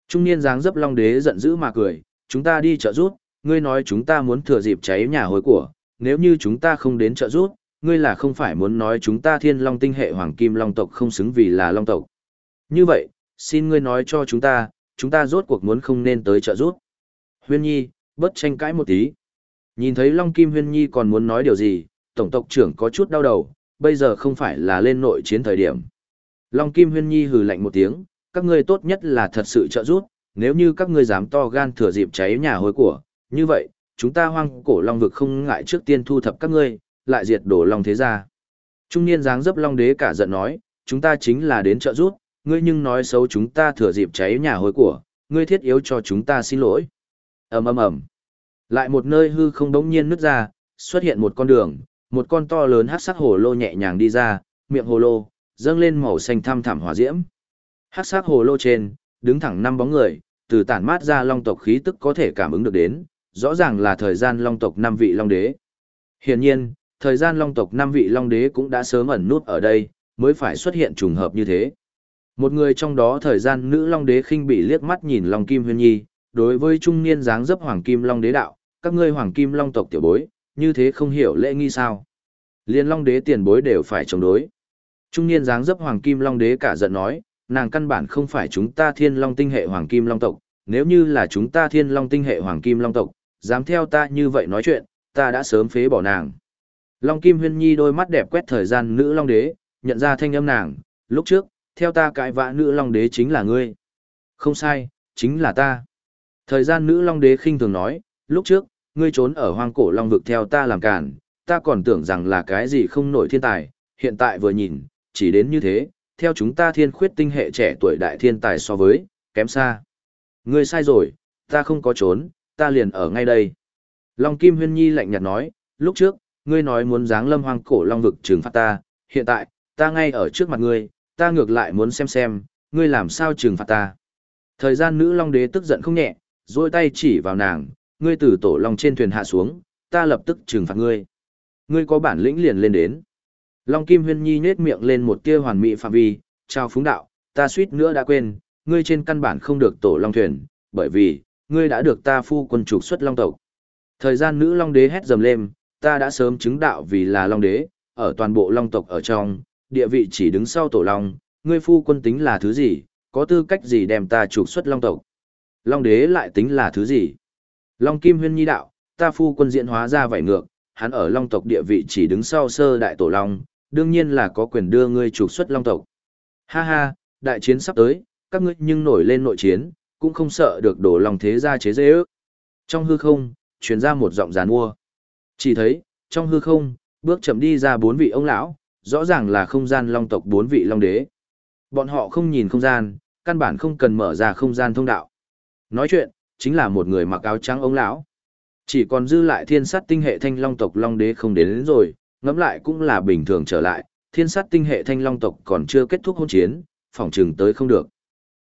Trung niên dáng dấp long đế giận dữ mà cười, chúng ta đi trợ giúp, ngươi nói chúng ta muốn thừa dịp cháy nhà hôi của, nếu như chúng ta không đến trợ giúp, ngươi là không phải muốn nói chúng ta thiên long tinh hệ hoàng kim long tộc không xứng vì là long tộc. Như vậy, xin ngươi nói cho chúng ta, chúng ta rốt cuộc muốn không nên tới trợ giúp. Huyên Nhi, bớt tranh cãi một tí. Nhìn thấy Long Kim Huyên Nhi còn muốn nói điều gì, Tổng tộc trưởng có chút đau đầu, bây giờ không phải là lên nội chiến thời điểm. Long Kim Huyên Nhi hừ lạnh một tiếng, các ngươi tốt nhất là thật sự trợ giúp, nếu như các ngươi dám to gan thừa dịp cháy nhà hối của, như vậy, chúng ta hoang cổ long vực không ngại trước tiên thu thập các ngươi, lại diệt đổ long thế gia. Trung niên dáng dấp long đế cả giận nói, chúng ta chính là đến trợ giúp, ngươi nhưng nói xấu chúng ta thừa dịp cháy nhà hối của, ngươi thiết yếu cho chúng ta xin lỗi. ầm ầm ầm. Lại một nơi hư không đống nhiên nứt ra, xuất hiện một con đường, một con to lớn hắc sắc hồ lô nhẹ nhàng đi ra, miệng hồ lô dâng lên màu xanh thăm thẳm hỏa diễm. Hắc sắc hồ lô trên, đứng thẳng năm bóng người, từ tản mát ra long tộc khí tức có thể cảm ứng được đến, rõ ràng là thời gian long tộc năm vị long đế. Hiển nhiên, thời gian long tộc năm vị long đế cũng đã sớm ẩn nút ở đây, mới phải xuất hiện trùng hợp như thế. Một người trong đó thời gian nữ long đế khinh bị liếc mắt nhìn long kim huyên nhi, đối với trung niên dáng dấp hoàng kim long đế đạo, các ngươi hoàng kim long tộc tiểu bối, như thế không hiểu lễ nghi sao. Liên long đế tiền bối đều phải chống đối. Trung niên dáng dấp hoàng kim long đế cả giận nói, nàng căn bản không phải chúng ta thiên long tinh hệ hoàng kim long tộc, nếu như là chúng ta thiên long tinh hệ hoàng kim long tộc, dám theo ta như vậy nói chuyện, ta đã sớm phế bỏ nàng. Long Kim Huyên Nhi đôi mắt đẹp quét thời gian nữ long đế, nhận ra thanh âm nàng, lúc trước, theo ta cãi vã nữ long đế chính là ngươi. Không sai, chính là ta. Thời gian nữ long đế khinh thường nói, lúc trước, ngươi trốn ở hoang cổ long vực theo ta làm cản, ta còn tưởng rằng là cái gì không nổi thiên tài, hiện tại vừa nhìn, chỉ đến như thế, theo chúng ta thiên khuyết tinh hệ trẻ tuổi đại thiên tài so với, kém xa. Ngươi sai rồi, ta không có trốn, ta liền ở ngay đây. Long Kim Huyên Nhi lạnh nhạt nói, lúc trước, ngươi nói muốn giáng lâm hoang cổ long vực trừng phạt ta, hiện tại, ta ngay ở trước mặt ngươi, ta ngược lại muốn xem xem, ngươi làm sao trừng phạt ta. Thời gian nữ long đế tức giận không nhẹ, duỗi tay chỉ vào nàng, ngươi từ tổ long trên thuyền hạ xuống, ta lập tức trừng phạt ngươi. Ngươi có bản lĩnh liền lên đến. Long Kim Huyên Nhi nhếch miệng lên một tia hoàn mỹ phạm vi, chào phúng đạo, ta suýt nữa đã quên, ngươi trên căn bản không được tổ long thuyền, bởi vì, ngươi đã được ta phu quân trục xuất long tộc. Thời gian nữ long đế hét dầm lên, ta đã sớm chứng đạo vì là long đế, ở toàn bộ long tộc ở trong, địa vị chỉ đứng sau tổ long, ngươi phu quân tính là thứ gì, có tư cách gì đem ta trục xuất long tộc. Long đế lại tính là thứ gì? Long kim huyên nhi đạo, ta phu quân diễn hóa ra vảy ngược, hắn ở long tộc địa vị chỉ đứng sau sơ đại tổ long, đương nhiên là có quyền đưa ngươi trục xuất long tộc. Ha ha, đại chiến sắp tới, các ngươi nhưng nổi lên nội chiến, cũng không sợ được đổ lòng thế gia chế dễ ước. Trong hư không, truyền ra một giọng giàn mua. Chỉ thấy, trong hư không, bước chậm đi ra bốn vị ông lão, rõ ràng là không gian long tộc bốn vị long đế. Bọn họ không nhìn không gian, căn bản không cần mở ra không gian thông đạo. Nói chuyện, chính là một người mặc áo trắng ông lão. Chỉ còn dư lại thiên sát tinh hệ thanh long tộc long đế không đến, đến rồi, ngẫm lại cũng là bình thường trở lại, thiên sát tinh hệ thanh long tộc còn chưa kết thúc hôn chiến, phỏng chừng tới không được.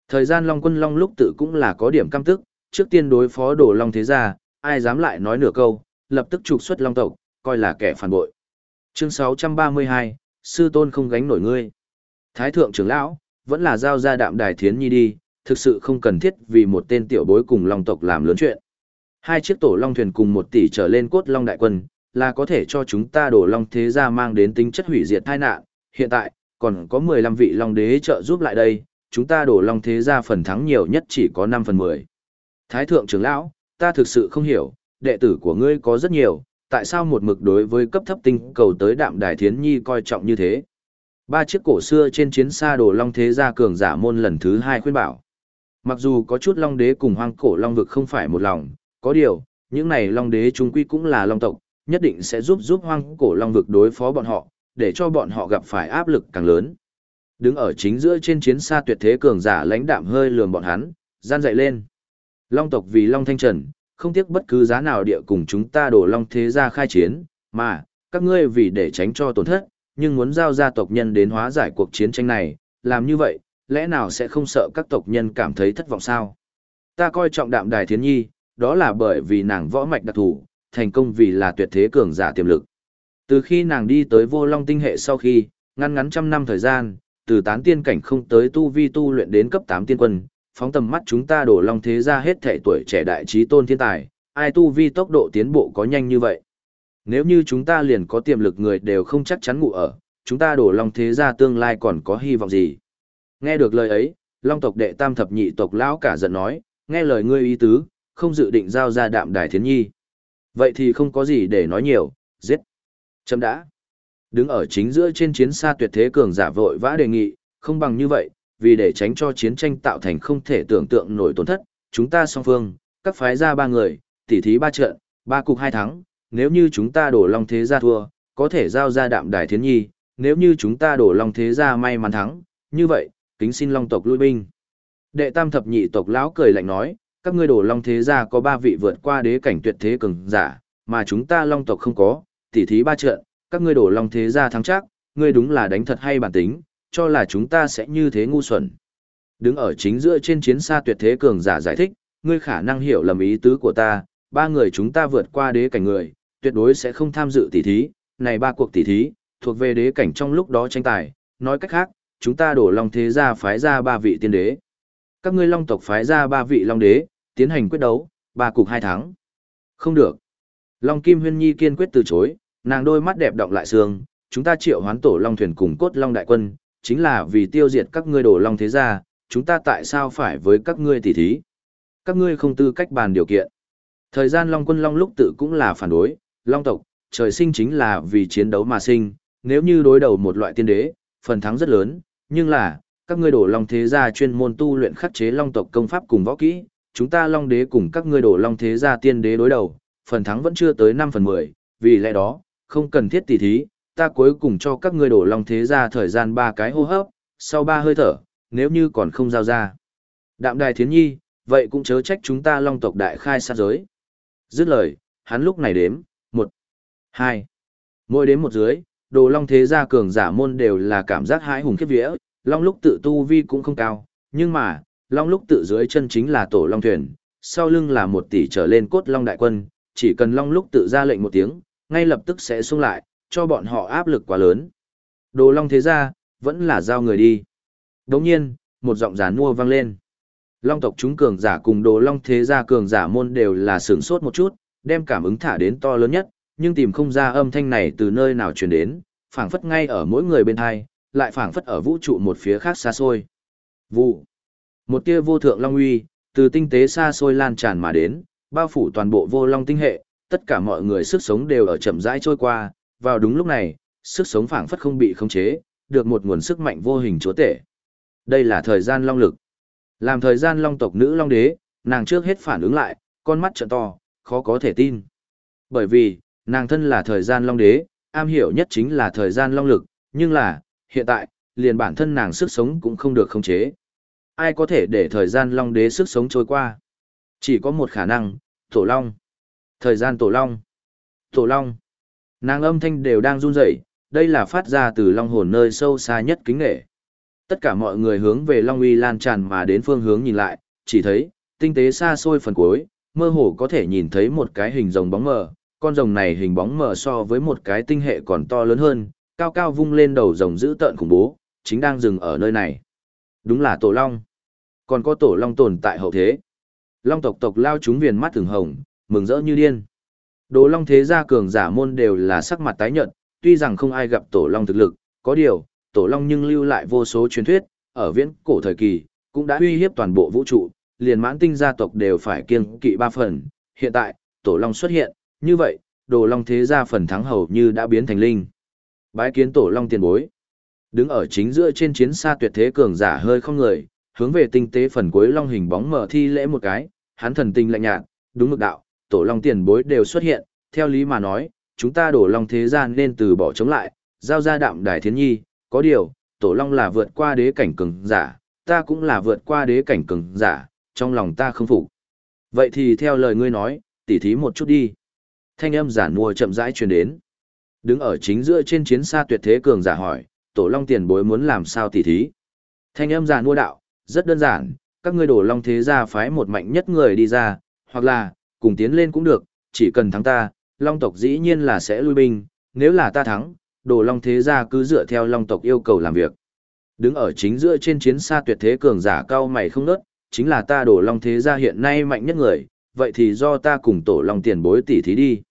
Thời gian long quân long lúc tự cũng là có điểm cam tức, trước tiên đối phó đổ long thế gia, ai dám lại nói nửa câu, lập tức trục xuất long tộc, coi là kẻ phản bội. Chương 632, sư tôn không gánh nổi ngươi. Thái thượng trưởng lão, vẫn là giao ra đạm đài thiến nhi đi, thực sự không cần thiết vì một tên tiểu bối cùng long tộc làm lớn chuyện. Hai chiếc tổ long thuyền cùng một tỷ trở lên cốt long đại quân, là có thể cho chúng ta đổ long thế gia mang đến tính chất hủy diệt tai nạn. Hiện tại, còn có 15 vị long đế trợ giúp lại đây, chúng ta đổ long thế gia phần thắng nhiều nhất chỉ có 5 phần 10. Thái thượng trưởng lão, ta thực sự không hiểu, đệ tử của ngươi có rất nhiều, tại sao một mực đối với cấp thấp tinh cầu tới đạm đài thiến nhi coi trọng như thế? Ba chiếc cổ xưa trên chiến xa đồ long thế gia cường giả môn lần thứ hai khuyên bảo. Mặc dù có chút long đế cùng hoang cổ long vực không phải một lòng, có điều, những này long đế chúng quy cũng là long tộc, nhất định sẽ giúp giúp hoang cổ long vực đối phó bọn họ, để cho bọn họ gặp phải áp lực càng lớn. Đứng ở chính giữa trên chiến xa tuyệt thế cường giả lãnh đạm hơi lườm bọn hắn, gian dậy lên. Long tộc vì Long Thanh Trần, không tiếc bất cứ giá nào địa cùng chúng ta đổ Long Thế gia khai chiến, mà, các ngươi vì để tránh cho tổn thất, nhưng muốn giao gia tộc nhân đến hóa giải cuộc chiến tranh này, làm như vậy, lẽ nào sẽ không sợ các tộc nhân cảm thấy thất vọng sao? Ta coi trọng đạm đài thiến nhi, đó là bởi vì nàng võ mạch đặc thù, thành công vì là tuyệt thế cường giả tiềm lực. Từ khi nàng đi tới vô long tinh hệ sau khi, ngăn ngắn trăm năm thời gian, từ tán tiên cảnh không tới tu vi tu luyện đến cấp 8 tiên quân, phóng tầm mắt chúng ta đổ long thế ra hết thể tuổi trẻ đại trí tôn thiên tài, ai tu vi tốc độ tiến bộ có nhanh như vậy. Nếu như chúng ta liền có tiềm lực người đều không chắc chắn ngủ ở, chúng ta đổ long thế ra tương lai còn có hy vọng gì. Nghe được lời ấy, long tộc đệ tam thập nhị tộc lão cả giận nói, nghe lời ngươi ý tứ, không dự định giao ra đạm đài thiến nhi. Vậy thì không có gì để nói nhiều, giết. Chấm đã. Đứng ở chính giữa trên chiến xa tuyệt thế cường giả vội vã đề nghị, không bằng như vậy, vì để tránh cho chiến tranh tạo thành không thể tưởng tượng nổi tổn thất, chúng ta song phương, các phái ra ba người, tỉ thí ba trận, ba cục hai thắng, nếu như chúng ta đổ long thế ra thua, có thể giao ra đạm đài thiến nhi, nếu như chúng ta đổ long thế ra may mắn thắng, như vậy, kính xin long tộc lui binh. Đệ tam thập nhị tộc lão cười lạnh nói, các ngươi đổ long thế gia có ba vị vượt qua đế cảnh tuyệt thế cường giả, mà chúng ta long tộc không có, tỉ thí ba trận, các ngươi đổ long thế gia thắng chắc, ngươi đúng là đánh thật hay bản tính, cho là chúng ta sẽ như thế ngu xuẩn. Đứng ở chính giữa trên chiến xa tuyệt thế cường giả giải thích, ngươi khả năng hiểu lầm ý tứ của ta, ba người chúng ta vượt qua đế cảnh người, tuyệt đối sẽ không tham dự tỷ thí, này ba cuộc tỷ thí, thuộc về đế cảnh trong lúc đó tranh tài, nói cách khác, chúng ta đổ long thế gia phái ra ba vị tiên đế. Các ngươi long tộc phái ra ba vị long đế, tiến hành quyết đấu, ba cục hai thắng. Không được. Long Kim Huyên Nhi kiên quyết từ chối, nàng đôi mắt đẹp động lại xương, chúng ta triệu hoán tổ long thuyền cùng cốt long đại quân, chính là vì tiêu diệt các ngươi đổ long thế gia, chúng ta tại sao phải với các ngươi tỉ thí? Các ngươi không tư cách bàn điều kiện. Thời gian long quân long lúc tự cũng là phản đối, long tộc, trời sinh chính là vì chiến đấu mà sinh, nếu như đối đầu một loại tiên đế, phần thắng rất lớn, nhưng là, các ngươi đổ long thế gia chuyên môn tu luyện khắc chế long tộc công pháp cùng võ kỹ, chúng ta long đế cùng các ngươi đổ long thế gia tiên đế đối đầu, phần thắng vẫn chưa tới 5 phần 10, vì lẽ đó, không cần thiết tỉ thí, ta cuối cùng cho các ngươi đổ long thế gia thời gian ba cái hô hấp, sau ba hơi thở, nếu như còn không giao ra. Đạm đài thiến nhi, vậy cũng chớ trách chúng ta long tộc đại khai sát giới. Dứt lời, hắn lúc này đếm, một, hai, mỗi đếm một dưới, đồ long thế gia cường giả môn đều là cảm giác hãi hùng khiếp vía, long lúc tự tu vi cũng không cao, nhưng mà, long lúc tự dưới chân chính là tổ long thuyền, sau lưng là một tỷ trở lên cốt long đại quân, chỉ cần long lúc tự ra lệnh một tiếng, ngay lập tức sẽ xuống lại, cho bọn họ áp lực quá lớn. Đồ long thế gia, vẫn là giao người đi. Đồng nhiên, một giọng giả mua vang lên. Long tộc chúng cường giả cùng đồ long thế gia cường giả môn đều là sướng sốt một chút, đem cảm ứng thả đến to lớn nhất, nhưng tìm không ra âm thanh này từ nơi nào truyền đến, phảng phất ngay ở mỗi người bên hai, lại phảng phất ở vũ trụ một phía khác xa xôi. Vụ. Một tia vô thượng long uy, từ tinh tế xa xôi lan tràn mà đến, bao phủ toàn bộ vô long tinh hệ, tất cả mọi người sức sống đều ở chậm rãi trôi qua, vào đúng lúc này, sức sống phảng phất không bị khống chế, được một nguồn sức mạnh vô hình chúa tể. Đây là thời gian long lực. Làm thời gian long tộc nữ long đế, nàng trước hết phản ứng lại, con mắt trợn to, khó có thể tin. Bởi vì, nàng thân là thời gian long đế, am hiểu nhất chính là thời gian long lực, nhưng là, hiện tại, liền bản thân nàng sức sống cũng không được khống chế. Ai có thể để thời gian long đế sức sống trôi qua? Chỉ có một khả năng, tổ long. Thời gian tổ long. Tổ long. Nàng âm thanh đều đang run rẩy, đây là phát ra từ long hồn nơi sâu xa nhất kính nghệ. Tất cả mọi người hướng về long uy lan tràn mà đến phương hướng nhìn lại, chỉ thấy, tinh tế xa xôi phần cuối, mơ hồ có thể nhìn thấy một cái hình rồng bóng mờ, con rồng này hình bóng mờ so với một cái tinh hệ còn to lớn hơn, cao cao vung lên đầu rồng dữ tợn khủng bố, chính đang dừng ở nơi này. Đúng là tổ long. Còn có tổ long tồn tại hậu thế. Long tộc tộc lao chúng viền mắt thường hồng, mừng rỡ như điên. Đồ long thế gia cường giả môn đều là sắc mặt tái nhợt, tuy rằng không ai gặp tổ long thực lực, có điều, tổ long nhưng lưu lại vô số truyền thuyết, ở viễn cổ thời kỳ, cũng đã uy hiếp toàn bộ vũ trụ, liền mãn tinh gia tộc đều phải kiêng kỵ ba phần. Hiện tại, tổ long xuất hiện, như vậy, đồ long thế gia phần thắng hầu như đã biến thành linh. Bái kiến tổ long tiền bối. Đứng ở chính giữa trên chiến xa tuyệt thế cường giả hơi không người, hướng về tinh tế phần cuối long hình bóng mở thi lễ một cái, hắn thần tinh lạnh nhạt, đúng mực đạo, tổ long tiền bối đều xuất hiện, theo lý mà nói, chúng ta đổ long thế gian nên từ bỏ chống lại, giao ra đạm đài thiến nhi, có điều, tổ long là vượt qua đế cảnh cường giả, ta cũng là vượt qua đế cảnh cường giả, trong lòng ta không phục. Vậy thì theo lời ngươi nói, tỉ thí một chút đi. Thanh âm giả mua chậm rãi truyền đến. Đứng ở chính giữa trên chiến xa tuyệt thế cường giả hỏi, tổ long tiền bối muốn làm sao tỉ thí. Thanh âm giả mua đạo, rất đơn giản, các ngươi đổ long thế gia phái một mạnh nhất người đi ra, hoặc là, cùng tiến lên cũng được, chỉ cần thắng ta, long tộc dĩ nhiên là sẽ lui binh, nếu là ta thắng, đồ long thế gia cứ dựa theo long tộc yêu cầu làm việc. Đứng ở chính giữa trên chiến xa tuyệt thế cường giả cao mày không nớt, chính là ta đồ long thế gia hiện nay mạnh nhất người, vậy thì do ta cùng tổ long tiền bối tỉ thí đi.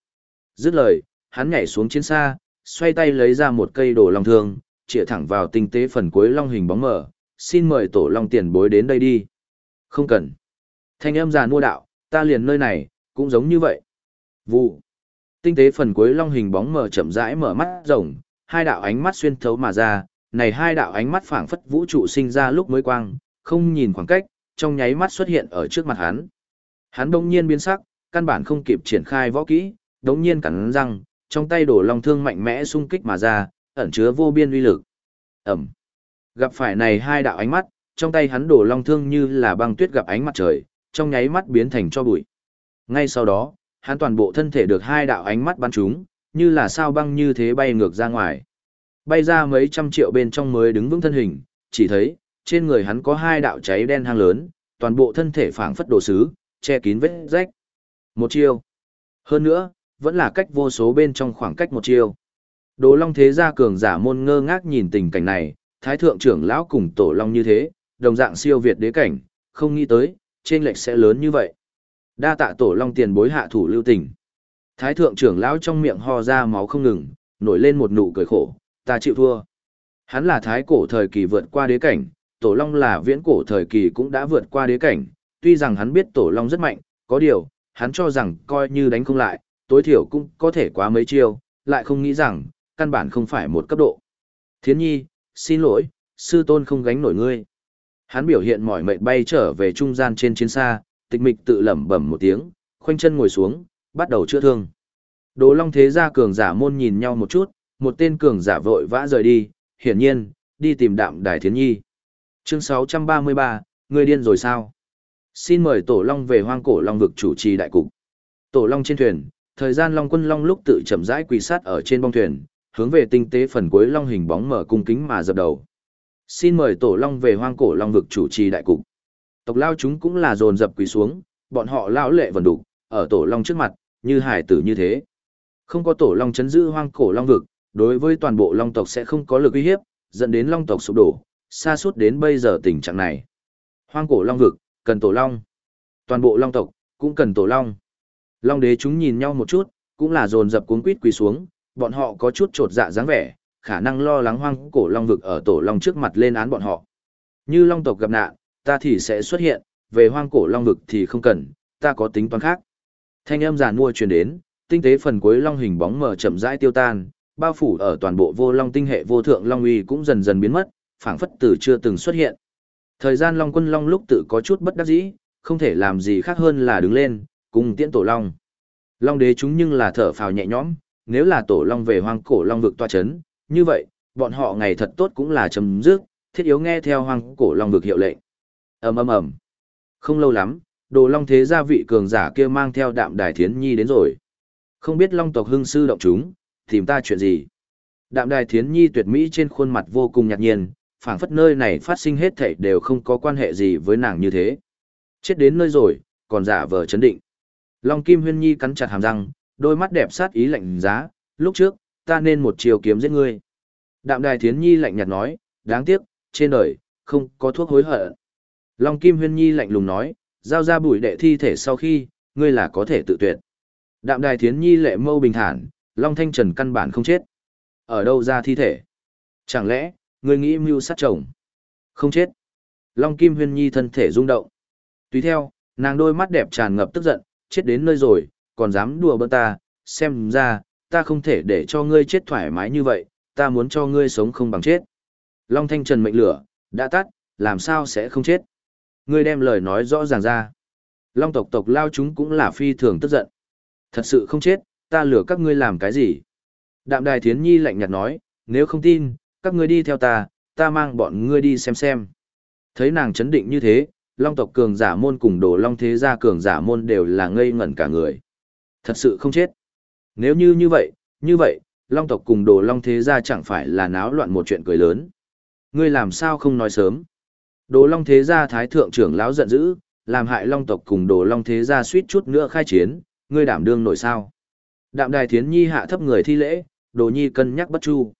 Dứt lời, hắn nhảy xuống chiến xa, xoay tay lấy ra một cây đồ long thương, chĩa thẳng vào tinh tế phần cuối long hình bóng mở, xin mời tổ long tiền bối đến đây đi. Không cần. Thanh âm già mua đạo, ta liền nơi này, cũng giống như vậy. Vụ. Tinh tế phần cuối long hình bóng mở chậm rãi mở mắt rồng, hai đạo ánh mắt xuyên thấu mà ra, này hai đạo ánh mắt phảng phất vũ trụ sinh ra lúc mới quang, không nhìn khoảng cách, trong nháy mắt xuất hiện ở trước mặt hắn. Hắn đông nhiên biến sắc, căn bản không kịp triển khai võ kỹ, đống nhiên cắn răng, trong tay đổ long thương mạnh mẽ xung kích mà ra, ẩn chứa vô biên uy lực. Ẩm. Gặp phải này hai đạo ánh mắt, trong tay hắn đổ long thương như là băng tuyết gặp ánh mặt trời, trong nháy mắt biến thành cho bụi. Ngay sau đó, hắn toàn bộ thân thể được hai đạo ánh mắt bắn trúng, như là sao băng như thế bay ngược ra ngoài. Bay ra mấy trăm triệu bên trong mới đứng vững thân hình, chỉ thấy, trên người hắn có hai đạo cháy đen hang lớn, toàn bộ thân thể phảng phất đồ sứ, che kín vết rách. Một chiêu. Hơn nữa, vẫn là cách vô số bên trong khoảng cách một chiêu. Đồ Long thế gia cường giả môn ngơ ngác nhìn tình cảnh này, thái thượng trưởng lão cùng tổ long như thế, đồng dạng siêu việt đế cảnh, không nghĩ tới, trên lệch sẽ lớn như vậy. Đa tạ tổ long tiền bối hạ thủ lưu tình. Thái thượng trưởng lão trong miệng ho ra máu không ngừng, nổi lên một nụ cười khổ, ta chịu thua. Hắn là thái cổ thời kỳ vượt qua đế cảnh, tổ long là viễn cổ thời kỳ cũng đã vượt qua đế cảnh, tuy rằng hắn biết tổ long rất mạnh, có điều, hắn cho rằng coi như đánh không lại, tối thiểu cũng có thể quá mấy chiêu, lại không nghĩ rằng, căn bản không phải một cấp độ. Thiến nhi, xin lỗi, sư tôn không gánh nổi ngươi. Hắn biểu hiện mỏi mệt bay trở về trung gian trên chiến xa, tịch mịch tự lẩm bẩm một tiếng, khoanh chân ngồi xuống, bắt đầu chữa thương. Đồ Long thế gia cường giả môn nhìn nhau một chút, một tên cường giả vội vã rời đi, hiển nhiên, đi tìm đạm đài thiến nhi. Chương 633, người điên rồi sao? Xin mời Tổ Long về hoang cổ Long vực chủ trì đại cục. Tổ Long trên thuyền, thời gian Long quân Long lúc tự chậm rãi quỳ sát ở trên bong thuyền, hướng về tinh tế phần cuối Long hình bóng mở cung kính mà dập đầu. Xin mời Tổ Long về hoang cổ Long vực chủ trì đại cục. Tộc lao chúng cũng là dồn dập quỳ xuống, bọn họ lão lệ vần đủ, ở Tổ Long trước mặt, như hải tử như thế. Không có Tổ Long chấn giữ hoang cổ Long vực, đối với toàn bộ Long tộc sẽ không có lực uy hiếp, dẫn đến Long tộc sụp đổ, xa suốt đến bây giờ tình trạng này. Hoang cổ Long vực, cần Tổ Long. Toàn bộ Long tộc, cũng cần Tổ Long. Long đế chúng nhìn nhau một chút, cũng là dồn dập cuốn quýt quỳ xuống, bọn họ có chút trột dạ dáng vẻ, khả năng lo lắng hoang cổ long vực ở tổ long trước mặt lên án bọn họ. Như long tộc gặp nạn, ta thì sẽ xuất hiện, về hoang cổ long vực thì không cần, ta có tính toán khác. Thanh âm giàn mua truyền đến, tinh tế phần cuối long hình bóng mờ chậm rãi tiêu tan, bao phủ ở toàn bộ vô long tinh hệ vô thượng long uy cũng dần dần biến mất, phảng phất từ chưa từng xuất hiện. Thời gian long quân long lúc tự có chút bất đắc dĩ, không thể làm gì khác hơn là đứng lên, cùng tiễn tổ long. Long đế chúng nhưng là thở phào nhẹ nhõm, nếu là tổ long về hoang cổ long vực toa chấn, như vậy, bọn họ ngày thật tốt cũng là chấm dứt, thiết yếu nghe theo hoang cổ long vực hiệu lệnh ầm ầm ầm. Không lâu lắm, đồ long thế gia vị cường giả kia mang theo đạm đài thiến nhi đến rồi. Không biết long tộc hưng sư động chúng, tìm ta chuyện gì. Đạm đài thiến nhi tuyệt mỹ trên khuôn mặt vô cùng nhạt nhiên, phảng phất nơi này phát sinh hết thảy đều không có quan hệ gì với nàng như thế. Chết đến nơi rồi, còn giả vờ chấn định. Long Kim Huyên Nhi cắn chặt hàm răng, đôi mắt đẹp sát ý lạnh giá, lúc trước, ta nên một chiều kiếm giết ngươi. Đạm đài thiến nhi lạnh nhạt nói, đáng tiếc, trên đời, không có thuốc hối hận. Long Kim Huyên Nhi lạnh lùng nói, giao ra bụi đệ thi thể sau khi, ngươi là có thể tự tuyệt. Đạm đài thiến nhi lệ mâu bình thản, Long Thanh Trần căn bản không chết. Ở đâu ra thi thể? Chẳng lẽ, ngươi nghĩ mưu sát chồng? Không chết. Long Kim Huyên Nhi thân thể rung động. Tùy theo, nàng đôi mắt đẹp tràn ngập tức giận, chết đến nơi rồi, còn dám đùa bỡn ta, xem ra, ta không thể để cho ngươi chết thoải mái như vậy, ta muốn cho ngươi sống không bằng chết. Long Thanh Trần mệnh lửa, đã tắt, làm sao sẽ không chết. Ngươi đem lời nói rõ ràng ra. Long tộc tộc lao chúng cũng là phi thường tức giận. Thật sự không chết, ta lừa các ngươi làm cái gì? Đạm đài thiến nhi lạnh nhạt nói, nếu không tin, các ngươi đi theo ta, ta mang bọn ngươi đi xem xem. Thấy nàng chấn định như thế, long tộc cường giả môn cùng đồ long thế gia cường giả môn đều là ngây ngẩn cả người. Thật sự không chết. Nếu như như vậy, như vậy, long tộc cùng đồ long thế gia chẳng phải là náo loạn một chuyện cười lớn. Ngươi làm sao không nói sớm? Đồ long thế gia thái thượng trưởng lão giận dữ, làm hại long tộc cùng đồ long thế gia suýt chút nữa khai chiến, ngươi đảm đương nổi sao? Đạm đài thiến nhi hạ thấp người thi lễ, đồ nhi cân nhắc bất chu.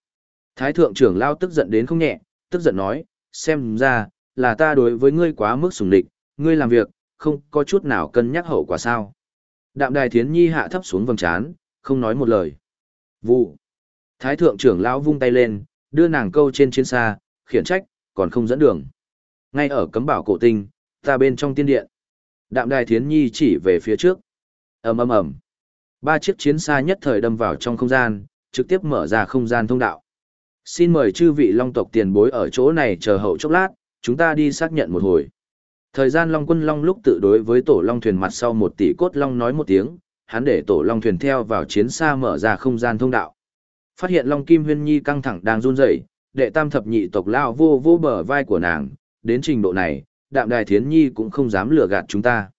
Thái thượng trưởng lão tức giận đến không nhẹ, tức giận nói, xem ra, là ta đối với ngươi quá mức sùng địch, ngươi làm việc, không có chút nào cân nhắc hậu quả sao. Đạm đài thiến nhi hạ thấp xuống vầng trán, không nói một lời. Vụ. Thái thượng trưởng lão vung tay lên, đưa nàng câu trên chiến xa, khiển trách, còn không dẫn đường. Ngay ở cấm bảo cổ tinh, ta bên trong tiên điện. Đạm đài thiến nhi chỉ về phía trước. ầm ầm ầm. Ba chiếc chiến xa nhất thời đâm vào trong không gian, trực tiếp mở ra không gian thông đạo. Xin mời chư vị long tộc tiền bối ở chỗ này chờ hậu chốc lát, chúng ta đi xác nhận một hồi. Thời gian long quân long lúc tự đối với tổ long thuyền mặt sau một tỷ cốt long nói một tiếng, hắn để tổ long thuyền theo vào chiến xa mở ra không gian thông đạo. Phát hiện long kim huyên nhi căng thẳng đang run rẩy, đệ tam thập nhị tộc lao vô vô bờ vai của nàng, đến trình độ này, đạm đài thiến nhi cũng không dám lừa gạt chúng ta.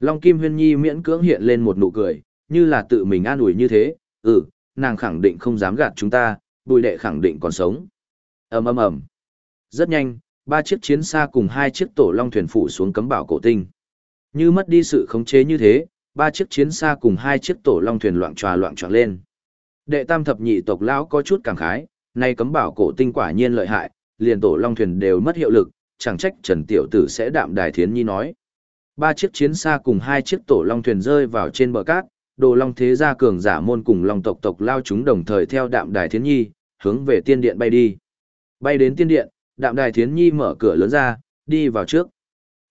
Long kim huyên nhi miễn cưỡng hiện lên một nụ cười, như là tự mình an ủi như thế, ừ, nàng khẳng định không dám gạt chúng ta, bùi đệ khẳng định còn sống. ầm ầm ầm. Rất nhanh, ba chiếc chiến xa cùng hai chiếc tổ long thuyền phủ xuống cấm bảo cổ tinh. Như mất đi sự khống chế như thế, ba chiếc chiến xa cùng hai chiếc tổ long thuyền loạn tròa loạn trọn lên. Đệ tam thập nhị tộc lão có chút cảm khái, nay cấm bảo cổ tinh quả nhiên lợi hại, liền tổ long thuyền đều mất hiệu lực, chẳng trách Trần Tiểu Tử sẽ đạm đài thiến nhi nói. Ba chiếc chiến xa cùng hai chiếc tổ long thuyền rơi vào trên bờ cát, đồ long thế gia cường giả môn cùng long tộc tộc lao chúng đồng thời theo đạm đài thiến nhi, hướng về tiên điện bay đi. Bay đến tiên điện, đạm đài thiến nhi mở cửa lớn ra, đi vào trước.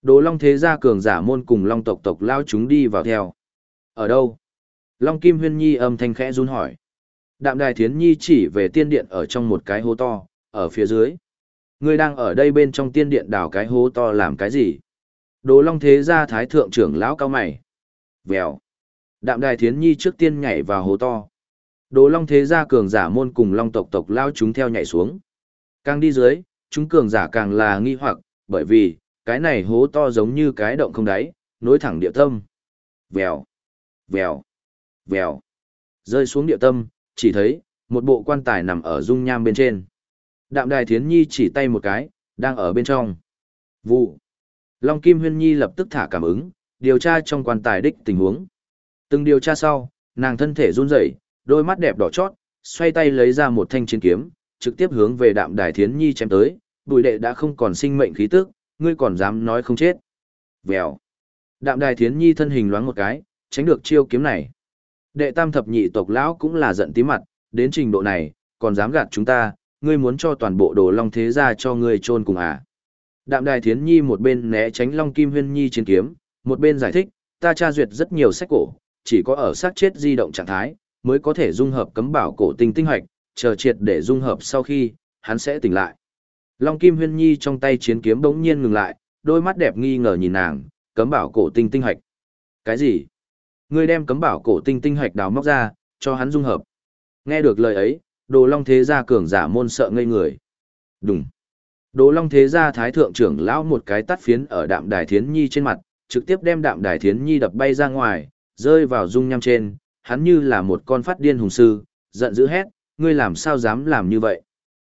Đồ long thế gia cường giả môn cùng long tộc tộc lao chúng đi vào theo. Ở đâu? Long kim huyên nhi âm thanh khẽ run hỏi. Đạm đài thiến nhi chỉ về tiên điện ở trong một cái hố to, ở phía dưới. Ngươi đang ở đây bên trong tiên điện đào cái hố to làm cái gì? Đồ long thế gia thái thượng trưởng lão cao mày. Vèo. Đạm đài thiến nhi trước tiên nhảy vào hố to. Đồ long thế gia cường giả môn cùng long tộc tộc lao chúng theo nhảy xuống. Càng đi dưới, chúng cường giả càng là nghi hoặc, bởi vì, cái này hố to giống như cái động không đáy, nối thẳng địa tâm. Vèo, vèo, vèo. Rơi xuống địa tâm, chỉ thấy, một bộ quan tài nằm ở dung nham bên trên. Đạm đài thiến nhi chỉ tay một cái, đang ở bên trong. Vụ. Long Kim Huyên Nhi lập tức thả cảm ứng, điều tra trong quan tài đích tình huống. Từng điều tra sau, nàng thân thể run rẩy, đôi mắt đẹp đỏ chót, xoay tay lấy ra một thanh chiến kiếm, trực tiếp hướng về đạm đài thiến nhi chém tới, bùi đệ đã không còn sinh mệnh khí tức, ngươi còn dám nói không chết. Vèo. Đạm đài thiến nhi thân hình loáng một cái, tránh được chiêu kiếm này. Đệ tam thập nhị tộc lão cũng là giận tí mặt, đến trình độ này, còn dám gạt chúng ta, ngươi muốn cho toàn bộ đồ long thế ra cho ngươi chôn cùng à. Đạm đài thiến nhi một bên né tránh long kim huyên nhi chiến kiếm, một bên giải thích, ta tra duyệt rất nhiều sách cổ, chỉ có ở xác chết di động trạng thái, mới có thể dung hợp cấm bảo cổ tinh tinh hoạch, chờ triệt để dung hợp sau khi, hắn sẽ tỉnh lại. Long Kim Huyên Nhi trong tay chiến kiếm bỗng nhiên ngừng lại, đôi mắt đẹp nghi ngờ nhìn nàng, cấm bảo cổ tinh tinh hoạch. Cái gì? Ngươi đem cấm bảo cổ tinh tinh hoạch đào móc ra, cho hắn dung hợp. Nghe được lời ấy, Đồ Long Thế Gia cường giả môn sợ ngây người. Đúng. Đồ Long Thế Gia Thái Thượng trưởng lão một cái tắt phiến ở đạm đài thiến nhi trên mặt, trực tiếp đem đạm đài thiến nhi đập bay ra ngoài, rơi vào dung nham trên, hắn như là một con phát điên hùng sư, giận dữ hét, ngươi làm sao dám làm như vậy?